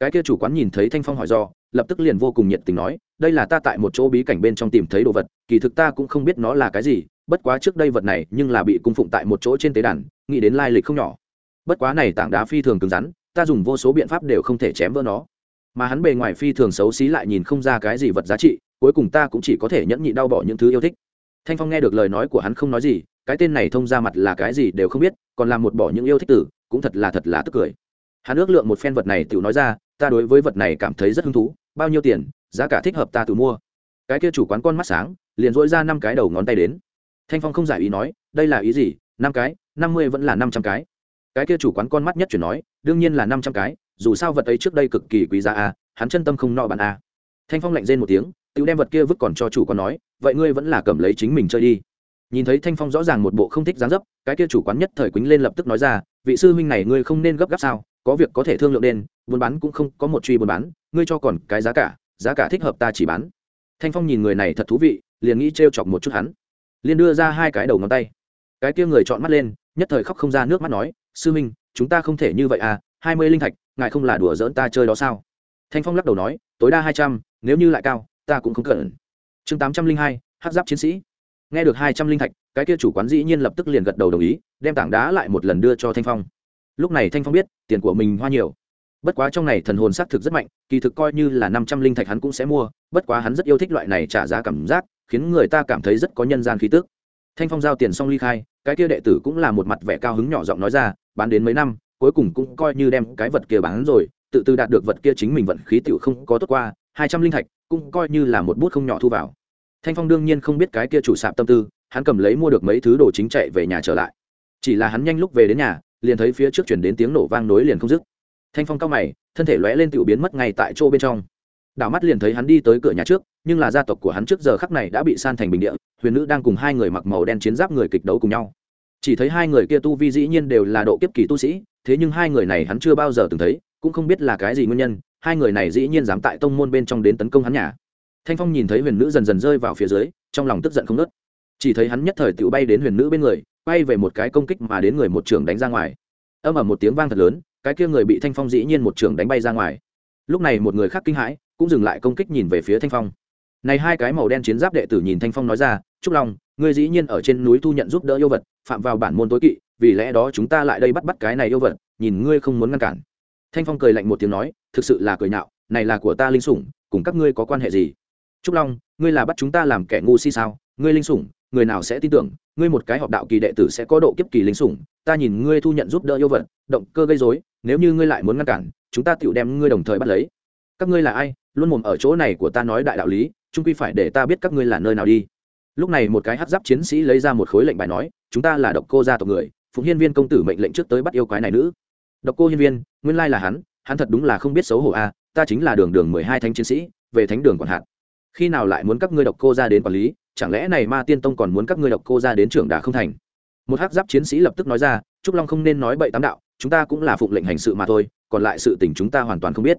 Speaker 1: Cái kia chủ quán nhìn thấy thanh phong hỏi do, lập tức liền vô cùng nhiệt tình nói, đây là ta tại một chỗ bí cảnh bên trong tìm thấy đồ vật, kỳ thực ta cũng không biết nó là cái gì, bất quá trước đây vật này nhưng là bị cung phụng tại một chỗ trên tế đàn, nghĩ đến lai lịch không nhỏ. Bất quá này tảng đá phi thường cứng rắn, ta dùng vô số biện pháp đều không thể chém vỡ nó. Mà hắn bề ngoài phi thường xấu xí lại nhìn không ra cái gì vật giá trị, cuối cùng ta cũng chỉ có thể nhẫn nhị đau bỏ những thứ yêu thích. Thanh phong nghe được lời nói của hắn không nói gì, cái tên này thông ra mặt là cái gì đều không biết, còn làm một bỏ những yêu thích tử, cũng thật là thật là tức cười. Hắn ước lượng một phen vật này tự nói ra ta đối với vật này cảm thấy rất hứng thú, bao nhiêu tiền, giá cả thích hợp ta tự mua. Cái kia chủ quán con mắt sáng, liền dỗi ra năm cái đầu ngón tay đến. Thanh phong không giải ý nói, đây là ý gì, năm cái, năm mươi vẫn là năm trăm cái. Cái kia chủ quán con mắt nhất chuyển nói, đương nhiên là năm trăm cái, dù sao vật ấy trước đây cực kỳ quý giá a hắn chân tâm không no bạn a thanh phong lạnh rên một tiếng tự đem vật kia vứt còn cho chủ quán nói, vậy ngươi vẫn là cầm lấy chính mình chơi đi. Nhìn thấy thanh phong rõ ràng một bộ không thích dáng dấp, cái kia chủ quán nhất thời quýnh lên lập tức nói ra, vị sư huynh này ngươi không nên gấp gáp sao, có việc có thể thương lượng đen buôn bán cũng không có một truy buôn bán ngươi cho còn cái giá cả giá cả thích hợp ta chỉ bán. Thanh phong nhìn người này thật thú vị liền nghĩ trêu chọc một chút hắn. Liền đưa ra hai cái đầu ngón tay. Cái kia người chọn mắt lên nhất thời khóc không ra nước mắt nói sư minh, chúng ta không thể như vậy à hai mươi linh thạch ngài không là đùa dỡn ta chơi đó sao? Thanh phong lắc đầu nói tối đa hai trăm nếu như lại cao ta cũng không cần. Chương tám trăm linh hai hát giáp chiến sĩ. Nghe được hai trăm linh thạch cái kia chủ quán dĩ nhiên lập tức liền gật đầu đồng ý đem tảng đá lại một lần đưa cho thanh phong. Lúc này thanh phong biết tiền của mình hoa nhiều bất quá trong này thần hồn xác thực rất mạnh, kỳ thực coi như là năm trăm linh thạch hắn cũng sẽ mua, bất quá hắn rất yêu thích loại này trả giá cảm giác, khiến người ta cảm thấy rất có nhân gian khí tức. Thanh phong giao tiền xong ly khai, cái kia đệ tử cũng là một mặt vẻ cao hứng nhỏ giọng nói ra, bán đến mấy năm, cuối cùng cũng coi như đem cái vật kia bán rồi, tự từ đạt được vật kia chính mình vận khí tựu không có tốt qua, hai trăm linh thạch cũng coi như là một bút không nhỏ thu vào. Thanh phong đương nhiên không biết cái kia chủ sạp tâm tư, hắn cầm lấy mua được mấy thứ đồ chính chạy về nhà trở lại. Chỉ là hắn nhanh lúc về đến nhà, liền thấy phía trước chuyển đến tiếng nổ vang nối liền không dứt thanh phong cao mày, thân thể lóe lên tự biến mất ngay tại chỗ bên trong. Đảo mắt liền thấy hắn đi tới cửa nhà trước, nhưng là gia tộc của hắn trước giờ khắc này đã bị san thành bình địa, huyền nữ đang cùng hai người mặc màu đen chiến giáp người kịch đấu cùng nhau. Chỉ thấy hai người kia tu vi dĩ nhiên đều là độ kiếp kỳ tu sĩ, thế nhưng hai người này hắn chưa bao giờ từng thấy, cũng không biết là cái gì nguyên nhân, hai người này dĩ nhiên dám tại tông môn bên trong đến tấn công hắn nhà. Thanh phong nhìn thấy huyền nữ dần dần rơi vào phía dưới, trong lòng tức giận không nớt chỉ thấy hắn nhất thời tự bay đến huyền nữ bên người bay về một cái công kích mà đến người một trường đánh ra ngoài. Âm ở một tiếng vang thật lớn cái kia người bị thanh phong dĩ nhiên một trường đánh bay ra ngoài. Lúc này một người khác kinh hãi, cũng dừng lại công kích nhìn về phía thanh phong. Này hai cái màu đen chiến giáp đệ tử nhìn thanh phong nói ra, trúc long, ngươi dĩ nhiên ở trên núi thu nhận giúp đỡ yêu vật, phạm vào bản môn tối kỵ, vì lẽ đó chúng ta lại đây bắt bắt cái này yêu vật, nhìn ngươi không muốn ngăn cản. Thanh phong cười lạnh một tiếng nói, thực sự là cười nhạo, này là của ta linh sủng, cùng các ngươi có quan hệ gì? Trúc long, ngươi là bắt chúng ta làm kẻ ngu si sao? Ngươi linh sủng người nào sẽ tin tưởng, ngươi một cái họp đạo kỳ đệ tử sẽ có độ kiếp kỳ linh sủng, ta nhìn ngươi thu nhận giúp đỡ yêu vật, động cơ gây rối, nếu như ngươi lại muốn ngăn cản, chúng ta tựu đem ngươi đồng thời bắt lấy. Các ngươi là ai? Luôn mồm ở chỗ này của ta nói đại đạo lý trung quy phải để ta biết các ngươi là nơi nào đi. Lúc này một cái hát giáp chiến sĩ lấy ra một khối lệnh bài nói, chúng ta là độc cô gia tộc người phụng hiên viên công tử mệnh lệnh trước tới bắt yêu quái này nữ. Độc cô hiên viên, nguyên lai là hắn hắn thật đúng là không biết xấu hổ a ta chính là đường đường mười hai thánh chiến sĩ, về thánh đường còn hạn. Khi nào lại muốn các ngươi độc cô ra đến quản lý chẳng lẽ này ma tiên tông còn muốn các ngươi độc cô ra đến trưởng đà không thành? Một hắc giáp chiến sĩ lập tức nói ra, trúc long không nên nói bậy tám đạo, chúng ta cũng là phụng lệnh hành sự mà thôi, còn lại sự tình chúng ta hoàn toàn không biết.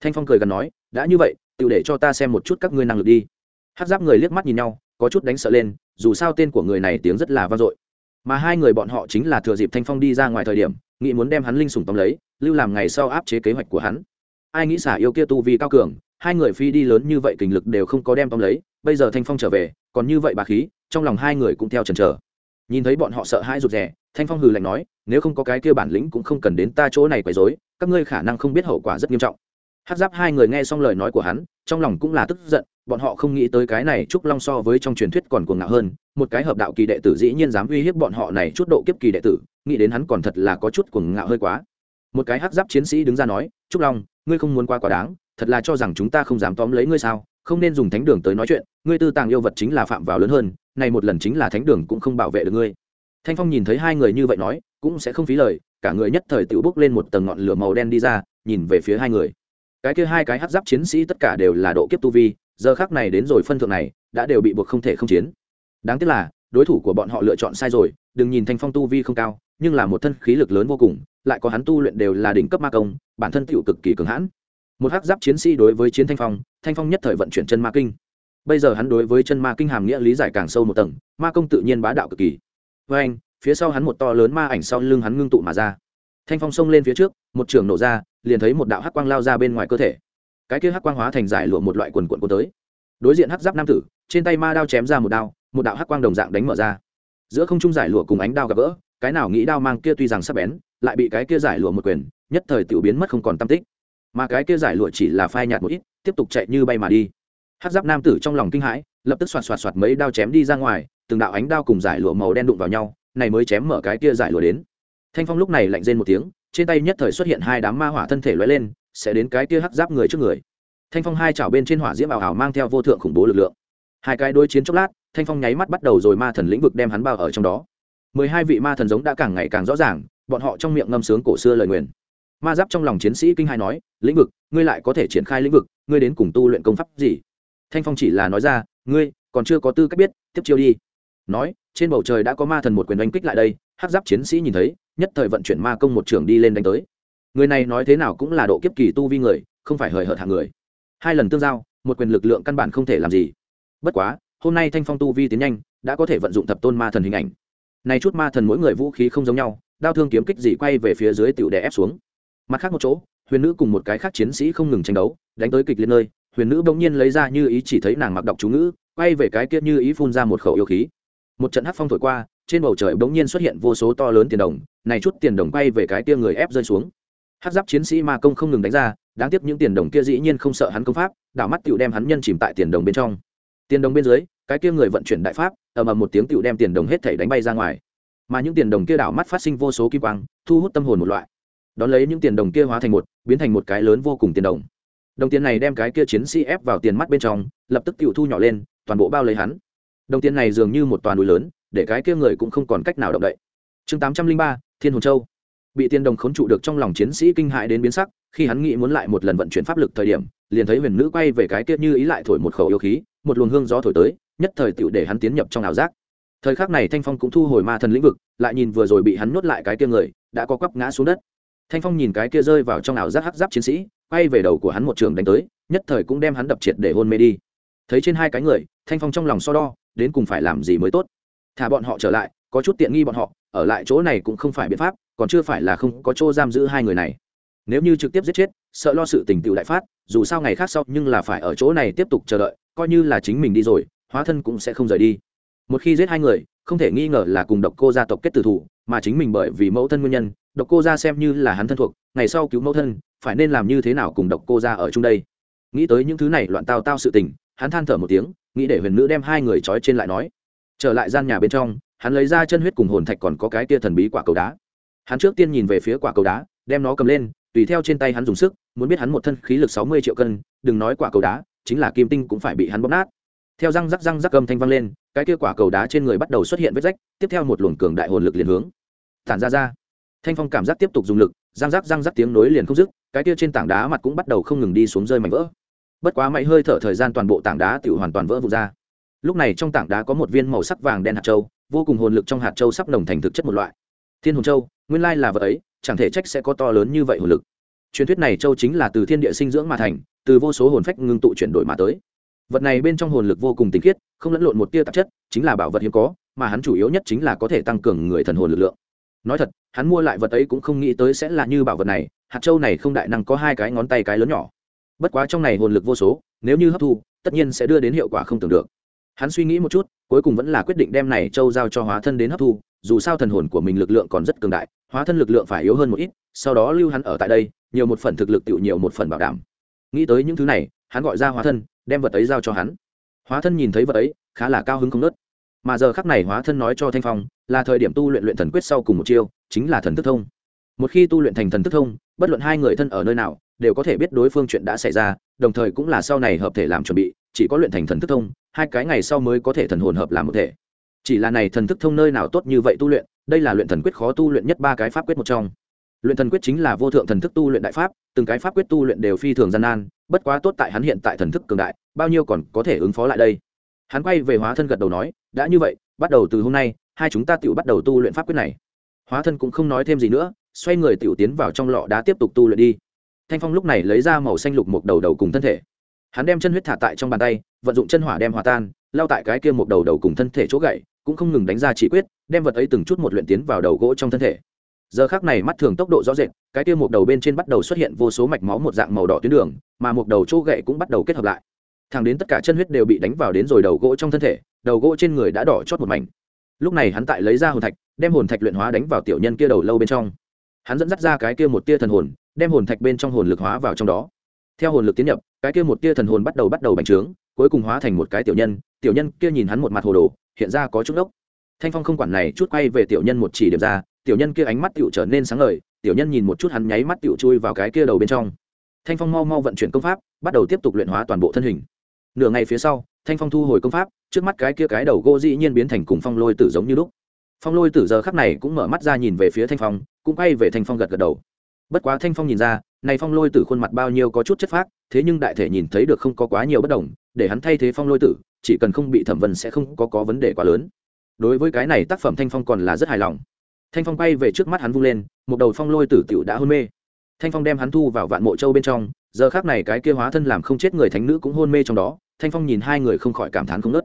Speaker 1: Thanh phong cười gần nói, đã như vậy, tự để cho ta xem một chút các ngươi năng lực đi. Hắc giáp người liếc mắt nhìn nhau, có chút đánh sợ lên, dù sao tên của người này tiếng rất là vang dội. Mà hai người bọn họ chính là thừa dịp thanh phong đi ra ngoài thời điểm, nghĩ muốn đem hắn linh sủng tóm lấy, lưu làm ngày sau áp chế kế hoạch của hắn. Ai nghĩ xả yêu kia tu vi cao cường hai người phi đi lớn như vậy kình lực đều không có đem tóm lấy, bây giờ thanh phong trở về, còn như vậy bà khí, trong lòng hai người cũng theo chần chờ. Nhìn thấy bọn họ sợ hãi rụt rè, thanh phong hừ lạnh nói, nếu không có cái kia bản lĩnh cũng không cần đến ta chỗ này quấy rối, các ngươi khả năng không biết hậu quả rất nghiêm trọng. Hát giáp hai người nghe xong lời nói của hắn, trong lòng cũng là tức giận, bọn họ không nghĩ tới cái này trúc long so với trong truyền thuyết còn cuồng ngạo hơn, một cái hợp đạo kỳ đệ tử dĩ nhiên dám uy hiếp bọn họ này chút độ kiếp kỳ đệ tử, nghĩ đến hắn còn thật là có chút cuồng ngạo hơi quá. Một cái hắc giáp chiến sĩ đứng ra nói, trúc long, ngươi không muốn qua quá đáng thật là cho rằng chúng ta không dám tóm lấy ngươi sao? Không nên dùng thánh đường tới nói chuyện, ngươi tư tàng yêu vật chính là phạm vào lớn hơn, này một lần chính là thánh đường cũng không bảo vệ được ngươi. Thanh phong nhìn thấy hai người như vậy nói, cũng sẽ không phí lời, cả người nhất thời tự bốc lên một tầng ngọn lửa màu đen đi ra, nhìn về phía hai người. Cái kia hai cái hát giáp chiến sĩ tất cả đều là độ kiếp tu vi, giờ khác này đến rồi phân thượng này, đã đều bị buộc không thể không chiến. Đáng tiếc là, đối thủ của bọn họ lựa chọn sai rồi, đừng nhìn thanh phong tu vi không cao, nhưng là một thân khí lực lớn vô cùng, lại có hắn tu luyện đều là đỉnh cấp ma công, bản thân tựu cực kỳ cường hãn một hắc giáp chiến sĩ đối với chiến thanh phong thanh phong nhất thời vận chuyển chân ma kinh. Bây giờ hắn đối với chân ma kinh hàm nghĩa lý giải càng sâu một tầng, ma công tự nhiên bá đạo cực kỳ. Với anh, phía sau hắn một to lớn ma ảnh sau lưng hắn ngưng tụ mà ra. Thanh phong xông lên phía trước, một trường nổ ra, liền thấy một đạo hắc quang lao ra bên ngoài cơ thể. Cái kia hắc quang hóa thành giải lụa một loại quần quần của tới. Đối diện hắc giáp nam tử, trên tay ma đao chém ra một đao, một đạo hắc quang đồng dạng đánh mở ra. Giữa không trung giải lụa cùng ánh đao gặp vỡ cái nào nghĩ đao mang kia tuy rằng sắp bén, lại bị cái kia giải lụa một quyền, nhất thời tiểu biến mất không còn tâm tích mà cái kia giải lụa chỉ là phai nhạt một ít, tiếp tục chạy như bay mà đi. Hát giáp nam tử trong lòng kinh hãi, lập tức xoạt xoạt xoạt mấy đao chém đi ra ngoài, từng đạo ánh đao cùng giải lụa màu đen đụng vào nhau, này mới chém mở cái kia giải lụa đến. Thanh phong lúc này lạnh rên một tiếng, trên tay nhất thời xuất hiện hai đám ma hỏa thân thể lóe lên, sẽ đến cái kia hát giáp người trước người. Thanh phong hai chảo bên trên hỏa diễm ảo ảo mang theo vô thượng khủng bố lực lượng. Hai cái đối chiến chốc lát, thanh phong nháy mắt bắt đầu rồi ma thần lĩnh vực đem hắn bao ở trong đó. Mười hai vị ma thần giống đã càng ngày càng rõ ràng, bọn họ trong miệng ngâm sướng cổ xưa lời nguyền ma giáp trong lòng chiến sĩ kinh hai nói, lĩnh vực, ngươi lại có thể triển khai lĩnh vực, ngươi đến cùng tu luyện công pháp gì? Thanh phong chỉ là nói ra, ngươi, còn chưa có tư cách biết, tiếp chiêu đi. Nói, trên bầu trời đã có ma thần một quyền đánh kích lại đây hát giáp chiến sĩ nhìn thấy, nhất thời vận chuyển ma công một trường đi lên đánh tới. Người này nói thế nào cũng là độ kiếp kỳ tu vi người, không phải hời hợt hạng người. Hai lần tương giao, một quyền lực lượng căn bản không thể làm gì. Bất quá, hôm nay thanh phong tu vi tiến nhanh, đã có thể vận dụng thập tôn ma thần hình ảnh. Này chút ma thần mỗi người vũ khí không giống nhau, đao thương kiếm kích gì quay về phía dưới tiểu đè ép xuống mặt khác một chỗ, huyền nữ cùng một cái khác chiến sĩ không ngừng tranh đấu, đánh tới kịch liệt nơi, huyền nữ bỗng nhiên lấy ra như ý chỉ thấy nàng mặc đọc chú ngữ, quay về cái kia như ý phun ra một khẩu yêu khí. Một trận hát phong thổi qua, trên bầu trời bỗng nhiên xuất hiện vô số to lớn tiền đồng, này chút tiền đồng quay về cái kia người ép rơi xuống. Hát giáp chiến sĩ ma công không ngừng đánh ra, đáng tiếc những tiền đồng kia dĩ nhiên không sợ hắn công pháp, đảo mắt tựu đem hắn nhân chìm tại tiền đồng bên trong. Tiền đồng bên dưới, cái kia người vận chuyển đại pháp, ầm ầm một tiếng tựu đem tiền đồng hết thảy đánh bay ra ngoài. Mà những tiền đồng kia đảo mắt phát sinh vô số kim quang, thu hút tâm hồn một loại đón lấy những tiền đồng kia hóa thành một, biến thành một cái lớn vô cùng tiền đồng. Đồng tiền này đem cái kia chiến sĩ ép vào tiền mắt bên trong, lập tức tựu thu nhỏ lên, toàn bộ bao lấy hắn. Đồng tiền này dường như một toàn núi lớn, để cái kia người cũng không còn cách nào động đậy. Chương tám trăm linh ba, thiên hồn châu. Bị tiền đồng khốn trụ được trong lòng chiến sĩ kinh hại đến biến sắc, khi hắn nghĩ muốn lại một lần vận chuyển pháp lực thời điểm, liền thấy huyền nữ quay về cái kia như ý lại thổi một khẩu yêu khí, một luồng hương gió thổi tới, nhất thời tựu để hắn tiến nhập trong ảo giác. Thời khắc này thanh phong cũng thu hồi ma thần lĩnh vực, lại nhìn vừa rồi bị hắn nuốt lại cái kia người, đã có quắp ngã xuống đất thanh phong nhìn cái kia rơi vào trong ảo giác hắc giáp chiến sĩ, quay về đầu của hắn một trường đánh tới, nhất thời cũng đem hắn đập triệt để hôn mê đi. Thấy trên hai cái người, thanh phong trong lòng so đo, đến cùng phải làm gì mới tốt? Thả bọn họ trở lại, có chút tiện nghi bọn họ, ở lại chỗ này cũng không phải biện pháp, còn chưa phải là không có chỗ giam giữ hai người này. Nếu như trực tiếp giết chết, sợ lo sự tình tựu đại phát, dù sao ngày khác sau nhưng là phải ở chỗ này tiếp tục chờ đợi, coi như là chính mình đi rồi, hóa thân cũng sẽ không rời đi. Một khi giết hai người, không thể nghi ngờ là cùng độc cô gia tộc kết tử thủ mà chính mình bởi vì mẫu thân nguyên nhân, độc cô ra xem như là hắn thân thuộc, ngày sau cứu mẫu thân, phải nên làm như thế nào cùng độc cô ra ở chung đây? Nghĩ tới những thứ này loạn tao tao sự tình, hắn than thở một tiếng, nghĩ để huyền nữ đem hai người trói trên lại nói. Trở lại gian nhà bên trong, hắn lấy ra chân huyết cùng hồn thạch còn có cái kia thần bí quả cầu đá. Hắn trước tiên nhìn về phía quả cầu đá, đem nó cầm lên, tùy theo trên tay hắn dùng sức, muốn biết hắn một thân khí lực sáu mươi triệu cân, đừng nói quả cầu đá, chính là kim tinh cũng phải bị hắn bóp nát theo răng rắc răng rắc cầm thanh vang lên, cái kia quả cầu đá trên người bắt đầu xuất hiện vết rách, tiếp theo một luồng cường đại hồn lực liền hướng. Tản ra ra. Thanh phong cảm giác tiếp tục dùng lực, răng rắc răng rắc tiếng nối liền không dứt, cái kia trên tảng đá mặt cũng bắt đầu không ngừng đi xuống rơi mảnh vỡ. Bất quá mạnh hơi thở thời gian toàn bộ tảng đá tự hoàn toàn vỡ vụt ra. Lúc này trong tảng đá có một viên màu sắc vàng đen hạt châu, vô cùng hồn lực trong hạt châu sắp nồng thành thực chất một loại. Thiên hồn châu, nguyên lai là vợ ấy, chẳng thể trách sẽ có to lớn như vậy hồn lực. Truyền thuyết này châu chính là từ thiên địa sinh dưỡng mà thành, từ vô số hồn phách ngưng tụ chuyển đổi mà tới vật này bên trong hồn lực vô cùng tinh khiết, không lẫn lộn một tia tạp chất, chính là bảo vật hiếm có, mà hắn chủ yếu nhất chính là có thể tăng cường người thần hồn lực lượng. Nói thật, hắn mua lại vật ấy cũng không nghĩ tới sẽ là như bảo vật này, hạt châu này không đại năng có hai cái ngón tay cái lớn nhỏ. Bất quá trong này hồn lực vô số, nếu như hấp thu, tất nhiên sẽ đưa đến hiệu quả không tưởng được. Hắn suy nghĩ một chút, cuối cùng vẫn là quyết định đem này châu giao cho hóa thân đến hấp thu, dù sao thần hồn của mình lực lượng còn rất cường đại, hóa thân lực lượng phải yếu hơn một ít, sau đó lưu hắn ở tại đây, nhiều một phần thực lực tự nhiều một phần bảo đảm. Nghĩ tới những thứ này hắn gọi ra hóa thân, đem vật ấy giao cho hắn. Hóa thân nhìn thấy vật ấy, khá là cao hứng không nớt. Mà giờ khắc này hóa thân nói cho thanh phong, là thời điểm tu luyện luyện thần quyết sau cùng một chiêu, chính là thần thức thông. Một khi tu luyện thành thần thức thông, bất luận hai người thân ở nơi nào, đều có thể biết đối phương chuyện đã xảy ra, đồng thời cũng là sau này hợp thể làm chuẩn bị, chỉ có luyện thành thần thức thông, hai cái ngày sau mới có thể thần hồn hợp làm một thể. Chỉ là này thần thức thông nơi nào tốt như vậy tu luyện, đây là luyện thần quyết khó tu luyện nhất ba cái pháp quyết một trong. Luyện thần quyết chính là vô thượng thần thức tu luyện đại pháp, từng cái pháp quyết tu luyện đều phi thường gian nan bất quá tốt tại hắn hiện tại thần thức cường đại, bao nhiêu còn có thể ứng phó lại đây. Hắn quay về hóa thân gật đầu nói, đã như vậy, bắt đầu từ hôm nay, hai chúng ta tự bắt đầu tu luyện pháp quyết này. Hóa thân cũng không nói thêm gì nữa, xoay người tiểu tiến vào trong lọ đá tiếp tục tu luyện đi. Thanh phong lúc này lấy ra màu xanh lục một đầu đầu cùng thân thể. Hắn đem chân huyết thả tại trong bàn tay, vận dụng chân hỏa đem hòa tan, lao tại cái kia một đầu đầu cùng thân thể chỗ gậy, cũng không ngừng đánh ra chỉ quyết, đem vật ấy từng chút một luyện tiến vào đầu gỗ trong thân thể giờ khác này mắt thường tốc độ rõ rệt, cái kia một đầu bên trên bắt đầu xuất hiện vô số mạch máu một dạng màu đỏ tuyến đường, mà một đầu chỗ gậy cũng bắt đầu kết hợp lại. Thẳng đến tất cả chân huyết đều bị đánh vào đến rồi đầu gỗ trong thân thể, đầu gỗ trên người đã đỏ chót một mảnh. Lúc này hắn tại lấy ra hồn thạch, đem hồn thạch luyện hóa đánh vào tiểu nhân kia đầu lâu bên trong. Hắn dẫn dắt ra cái kia một tia thần hồn, đem hồn thạch bên trong hồn lực hóa vào trong đó. Theo hồn lực tiến nhập, cái kia một tia thần hồn bắt đầu bắt đầu bành trướng, cuối cùng hóa thành một cái tiểu nhân tiểu nhân kia nhìn hắn một mặt hồ đồ, hiện ra có chút ốc thanh phong không quản này, chút quay về tiểu nhân một chỉ điểm ra tiểu nhân kia ánh mắt tựu trở nên sáng ngời, tiểu nhân nhìn một chút hắn nháy mắt tựu chui vào cái kia đầu bên trong. Thanh phong mau mau vận chuyển công pháp, bắt đầu tiếp tục luyện hóa toàn bộ thân hình. Nửa ngày phía sau, thanh phong thu hồi công pháp, trước mắt cái kia cái đầu gỗ dĩ nhiên biến thành cùng phong lôi tử giống như lúc. Phong lôi tử giờ khắc này cũng mở mắt ra nhìn về phía thanh phong, cũng quay về thanh phong gật gật đầu. Bất quá thanh phong nhìn ra, này phong lôi tử khuôn mặt bao nhiêu có chút chất phác, thế nhưng đại thể nhìn thấy được không có quá nhiều bất đồng, để hắn thay thế phong lôi tử, chỉ cần không bị thẩm vấn sẽ không có có vấn đề quá lớn. Đối với cái này tác phẩm thanh phong còn là rất hài lòng thanh phong bay về trước mắt hắn vung lên, một đầu phong lôi tử tiểu đã hôn mê. Thanh phong đem hắn thu vào vạn mộ châu bên trong, giờ khác này cái kia hóa thân làm không chết người thánh nữ cũng hôn mê trong đó, thanh phong nhìn hai người không khỏi cảm thán không nớt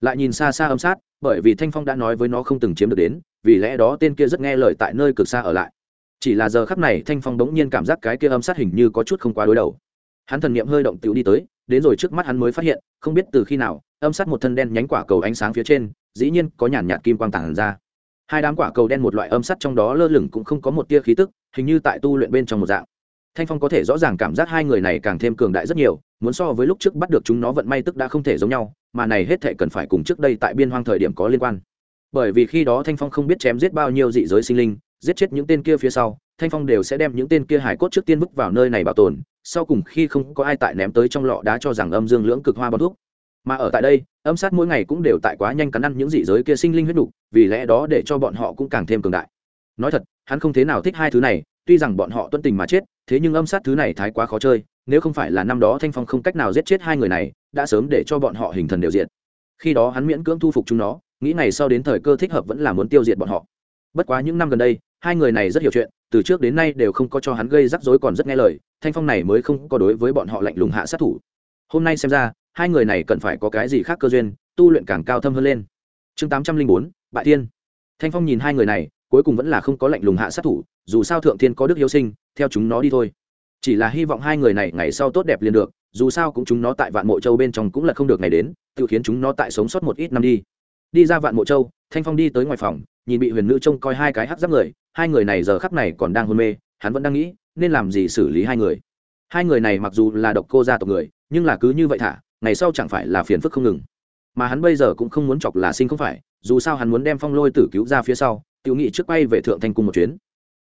Speaker 1: lại nhìn xa xa âm sát, bởi vì thanh phong đã nói với nó không từng chiếm được đến, vì lẽ đó tên kia rất nghe lời tại nơi cực xa ở lại. Chỉ là giờ khắc này thanh phong bỗng nhiên cảm giác cái kia âm sát hình như có chút không quá đối đầu. Hắn thần niệm hơi động tiểu đi tới, đến rồi trước mắt hắn mới phát hiện, không biết từ khi nào, âm sát một thân đen nhánh quả cầu ánh sáng phía trên, dĩ nhiên có nhàn nhạt kim quang tản ra hai đám quả cầu đen một loại âm sắt trong đó lơ lửng cũng không có một tia khí tức, hình như tại tu luyện bên trong một dạng. Thanh phong có thể rõ ràng cảm giác hai người này càng thêm cường đại rất nhiều, muốn so với lúc trước bắt được chúng nó vận may tức đã không thể giống nhau, mà này hết thể cần phải cùng trước đây tại biên hoang thời điểm có liên quan. Bởi vì khi đó thanh phong không biết chém giết bao nhiêu dị giới sinh linh, giết chết những tên kia phía sau, thanh phong đều sẽ đem những tên kia hải cốt trước tiên vứt vào nơi này bảo tồn, sau cùng khi không có ai tại ném tới trong lọ đá cho rằng âm dương lưỡng cực hoa bọt thuốc mà ở tại đây, âm sát mỗi ngày cũng đều tại quá nhanh cắn ăn những dị giới kia sinh linh huyết đủ vì lẽ đó để cho bọn họ cũng càng thêm cường đại. Nói thật, hắn không thế nào thích hai thứ này, tuy rằng bọn họ tuân tình mà chết, thế nhưng âm sát thứ này thái quá khó chơi, nếu không phải là năm đó thanh phong không cách nào giết chết hai người này, đã sớm để cho bọn họ hình thần đều diện khi đó hắn miễn cưỡng thu phục chúng nó, nghĩ ngày sau đến thời cơ thích hợp vẫn là muốn tiêu diệt bọn họ. Bất quá những năm gần đây, hai người này rất hiểu chuyện, từ trước đến nay đều không có cho hắn gây rắc rối còn rất nghe lời, thanh phong này mới không có đối với bọn họ lạnh lùng hạ sát thủ. Hôm nay xem ra hai người này cần phải có cái gì khác cơ duyên, tu luyện càng cao thâm hơn lên. Chương tám trăm linh bốn, bại thiên. Thanh phong nhìn hai người này, cuối cùng vẫn là không có lệnh lùng hạ sát thủ, dù sao thượng thiên có đức yêu sinh, theo chúng nó đi thôi. Chỉ là hy vọng hai người này ngày sau tốt đẹp liền được, dù sao cũng chúng nó tại vạn mộ châu bên trong cũng là không được ngày đến, tự khiến chúng nó tại sống sót một ít năm đi. Đi ra vạn mộ châu, thanh phong đi tới ngoài phòng, nhìn bị huyền nữ trông coi hai cái hắc giáp người, hai người này giờ khắp này còn đang hôn mê, hắn vẫn đang nghĩ, nên làm gì xử lý hai người. Hai người này mặc dù là độc cô gia tộc người, nhưng là cứ như vậy thả ngày sau chẳng phải là phiền phức không ngừng. Mà hắn bây giờ cũng không muốn chọc là sinh không phải, dù sao hắn muốn đem phong lôi tử cứu ra phía sau, tiểu nghị trước bay về thượng thanh cung một chuyến.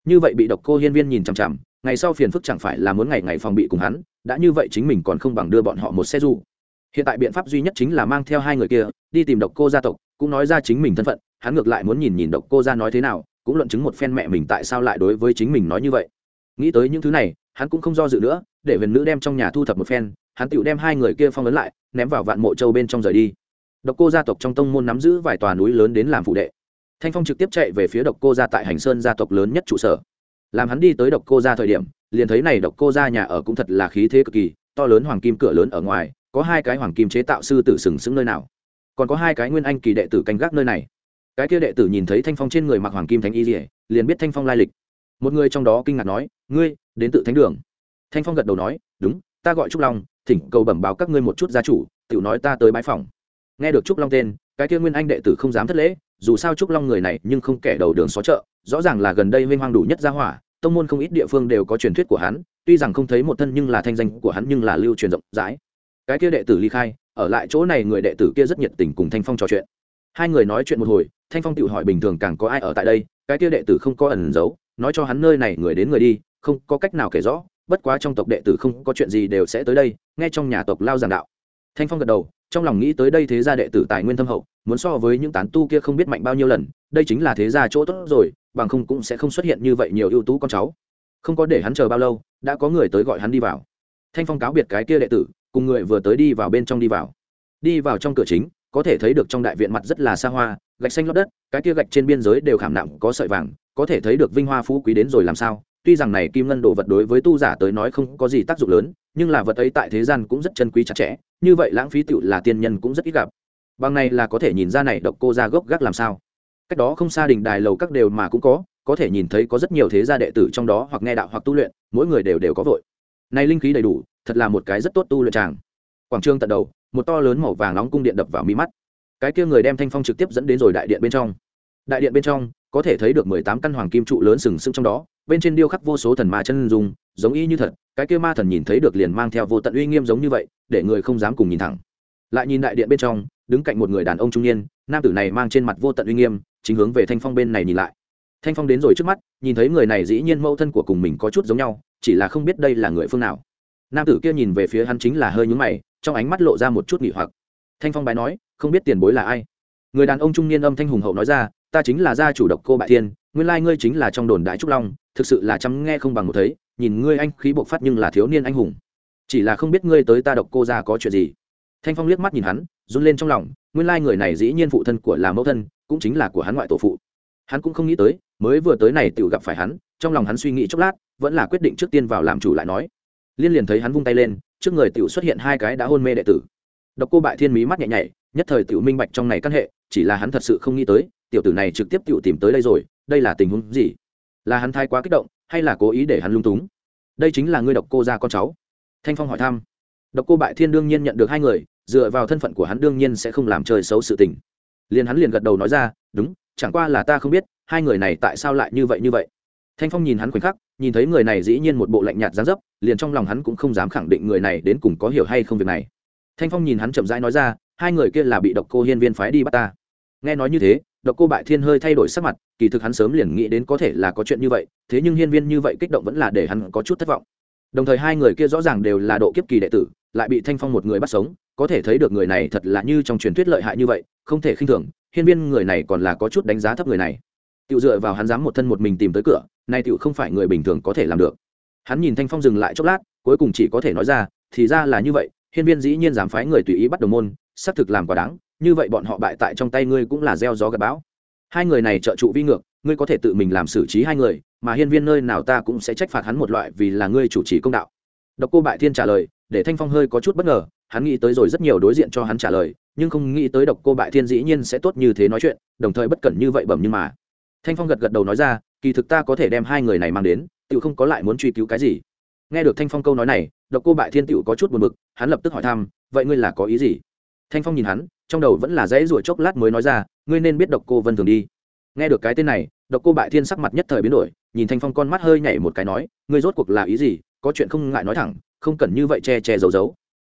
Speaker 1: Như vậy bị độc cô hiên viên nhìn chằm chằm, ngày sau phiền phức chẳng phải là muốn ngày ngày phòng bị cùng hắn, đã như vậy chính mình còn không bằng đưa bọn họ một xe du hiện tại biện pháp duy nhất chính là mang theo hai người kia, đi tìm độc cô gia tộc, cũng nói ra chính mình thân phận, hắn ngược lại muốn nhìn nhìn độc cô gia nói thế nào, cũng luận chứng một phen mẹ mình tại sao lại đối với chính mình nói như vậy. Nghĩ tới những thứ này, hắn cũng không do dự nữa, để huyền nữ đem trong nhà thu thập một phen hắn tựu đem hai người kia phong ấn lại, ném vào vạn mộ châu bên trong rời đi. Độc cô gia tộc trong tông môn nắm giữ vài tòa núi lớn đến làm phụ đệ. Thanh phong trực tiếp chạy về phía độc cô gia tại hành sơn gia tộc lớn nhất trụ sở. Làm hắn đi tới độc cô gia thời điểm, liền thấy này độc cô gia nhà ở cũng thật là khí thế cực kỳ, to lớn hoàng kim cửa lớn ở ngoài, có hai cái hoàng kim chế tạo sư tử sừng sững nơi nào. Còn có hai cái nguyên anh kỳ đệ tử canh gác nơi này. Cái kia đệ tử nhìn thấy thanh phong trên người mặc hoàng kim thánh y rỉa liền biết thanh phong lai lịch. Một người trong đó kinh ngạc nói, ngươi, đến tự thánh đường. Thanh phong gật đầu nói, đúng ta gọi trúc long, thỉnh cầu bẩm báo các ngươi một chút gia chủ tự nói ta tới bãi phòng. Nghe được trúc long tên, cái kia nguyên anh đệ tử không dám thất lễ, dù sao trúc long người này nhưng không kẻ đầu đường xó chợ, rõ ràng là gần đây huynh hoang đủ nhất gia hỏa, tông môn không ít địa phương đều có truyền thuyết của hắn, tuy rằng không thấy một thân nhưng là thanh danh của hắn nhưng là lưu truyền rộng rãi. Cái kia đệ tử ly khai, ở lại chỗ này người đệ tử kia rất nhiệt tình cùng thanh phong trò chuyện. Hai người nói chuyện một hồi, thanh phong tự hỏi bình thường càng có ai ở tại đây, cái kia đệ tử không có ẩn giấu, nói cho hắn nơi này người đến người đi, không có cách nào kể rõ bất quá trong tộc đệ tử không có chuyện gì đều sẽ tới đây, nghe trong nhà tộc lao giảng đạo. Thanh phong gật đầu, trong lòng nghĩ tới đây thế gia đệ tử tài nguyên thâm hậu, muốn so với những tán tu kia không biết mạnh bao nhiêu lần, đây chính là thế gia chỗ tốt rồi, bằng không cũng sẽ không xuất hiện như vậy nhiều ưu tú con cháu. Không có để hắn chờ bao lâu, đã có người tới gọi hắn đi vào. Thanh phong cáo biệt cái kia đệ tử, cùng người vừa tới đi vào bên trong đi vào. Đi vào trong cửa chính, có thể thấy được trong đại viện mặt rất là xa hoa, gạch xanh lót đất, cái kia gạch trên biên giới đều khảm nặng có sợi vàng, có thể thấy được vinh hoa phú quý đến rồi làm sao tuy rằng này kim ngân đồ vật đối với tu giả tới nói không có gì tác dụng lớn, nhưng là vật ấy tại thế gian cũng rất chân quý chặt chẽ, như vậy lãng phí tựu là tiên nhân cũng rất ít gặp. Bằng này là có thể nhìn ra này độc cô ra gốc gác làm sao. Cách đó không xa đình đài lầu các đều mà cũng có có thể nhìn thấy có rất nhiều thế gia đệ tử trong đó hoặc nghe đạo hoặc tu luyện, mỗi người đều đều có vội. Này linh khí đầy đủ, thật là một cái rất tốt tu luyện tràng. Quảng trường tận đầu, một to lớn màu vàng nóng cung điện đập vào mi mắt. Cái kia người đem thanh phong trực tiếp dẫn đến rồi đại điện bên trong. Đại điện bên trong, có thể thấy được mười tám căn hoàng kim trụ lớn sừng sững trong đó bên trên điêu khắc vô số thần ma chân dung, giống y như thật, cái kia ma thần nhìn thấy được liền mang theo vô tận uy nghiêm giống như vậy, để người không dám cùng nhìn thẳng. Lại nhìn đại điện bên trong, đứng cạnh một người đàn ông trung niên, nam tử này mang trên mặt vô tận uy nghiêm, chính hướng về thanh phong bên này nhìn lại. Thanh phong đến rồi trước mắt, nhìn thấy người này dĩ nhiên mẫu thân của cùng mình có chút giống nhau, chỉ là không biết đây là người phương nào. Nam tử kia nhìn về phía hắn chính là hơi nhúng mày, trong ánh mắt lộ ra một chút nghỉ hoặc. Thanh phong bái nói, không biết tiền bối là ai? Người đàn ông trung niên âm thanh hùng hậu nói ra, ta chính là gia chủ độc cô bại thiên, nguyên lai ngươi chính là trong đồn đại trúc long thực sự là chăm nghe không bằng một thấy, nhìn ngươi anh khí bộc phát nhưng là thiếu niên anh hùng. Chỉ là không biết ngươi tới ta độc cô ra có chuyện gì. Thanh phong liếc mắt nhìn hắn, run lên trong lòng, nguyên lai người này dĩ nhiên phụ thân của là mẫu thân, cũng chính là của hắn ngoại tổ phụ. Hắn cũng không nghĩ tới, mới vừa tới này tự gặp phải hắn, trong lòng hắn suy nghĩ chốc lát, vẫn là quyết định trước tiên vào làm chủ lại nói. Liên liền thấy hắn vung tay lên, trước người tiểu xuất hiện hai cái đã hôn mê đệ tử. Độc cô bại thiên mí mắt nhẹ nhảy, nhất thời tiểu minh bạch trong này căn hệ, chỉ là hắn thật sự không nghĩ tới, tiểu tử này trực tiếp tiểu tìm tới đây rồi, đây là tình huống gì? Là hắn thai quá kích động, hay là cố ý để hắn lung túng? Đây chính là ngươi độc cô gia con cháu. Thanh phong hỏi thăm. Độc cô bại thiên đương nhiên nhận được hai người, dựa vào thân phận của hắn đương nhiên sẽ không làm trời xấu sự tình. Liền hắn liền gật đầu nói ra, đúng, chẳng qua là ta không biết, hai người này tại sao lại như vậy như vậy? Thanh phong nhìn hắn khoảnh khắc, nhìn thấy người này dĩ nhiên một bộ lạnh nhạt dáng dấp, liền trong lòng hắn cũng không dám khẳng định người này đến cùng có hiểu hay không việc này. Thanh phong nhìn hắn chậm rãi nói ra, hai người kia là bị độc cô hiên viên phái đi bắt ta. Nghe nói như thế độc cô bại thiên hơi thay đổi sắc mặt, kỳ thực hắn sớm liền nghĩ đến có thể là có chuyện như vậy, thế nhưng hiên viên như vậy kích động vẫn là để hắn có chút thất vọng. Đồng thời hai người kia rõ ràng đều là độ kiếp kỳ đệ tử, lại bị thanh phong một người bắt sống, có thể thấy được người này thật là như trong truyền thuyết lợi hại như vậy, không thể khinh thường, hiên viên người này còn là có chút đánh giá thấp người này. Tự dựa vào hắn dám một thân một mình tìm tới cửa, nay tự không phải người bình thường có thể làm được. Hắn nhìn thanh phong dừng lại chốc lát, cuối cùng chỉ có thể nói ra, thì ra là như vậy, hiên viên dĩ nhiên dám phái người tùy ý bắt đồng môn, xác thực làm quá đáng như vậy bọn họ bại tại trong tay ngươi cũng là gieo gió gặp bão. Hai người này trợ trụ vi ngược, ngươi có thể tự mình làm xử trí hai người, mà hiên viên nơi nào ta cũng sẽ trách phạt hắn một loại vì là ngươi chủ trì công đạo. Độc cô bại thiên trả lời, để thanh phong hơi có chút bất ngờ, hắn nghĩ tới rồi rất nhiều đối diện cho hắn trả lời, nhưng không nghĩ tới độc cô bại thiên dĩ nhiên sẽ tốt như thế nói chuyện, đồng thời bất cẩn như vậy bẩm nhưng mà. Thanh phong gật gật đầu nói ra, kỳ thực ta có thể đem hai người này mang đến tự không có lại muốn truy cứu cái gì. Nghe được thanh phong câu nói này, độc cô bại thiên tựu có chút buồn bực, hắn lập tức hỏi thăm, vậy ngươi là có ý gì? Thanh phong nhìn hắn, trong đầu vẫn là dãy ruổi chốc lát mới nói ra, ngươi nên biết độc cô vân thường đi. Nghe được cái tên này, độc cô bại thiên sắc mặt nhất thời biến đổi, nhìn thanh phong con mắt hơi nhảy một cái nói, ngươi rốt cuộc là ý gì? Có chuyện không ngại nói thẳng, không cần như vậy che che giấu giấu.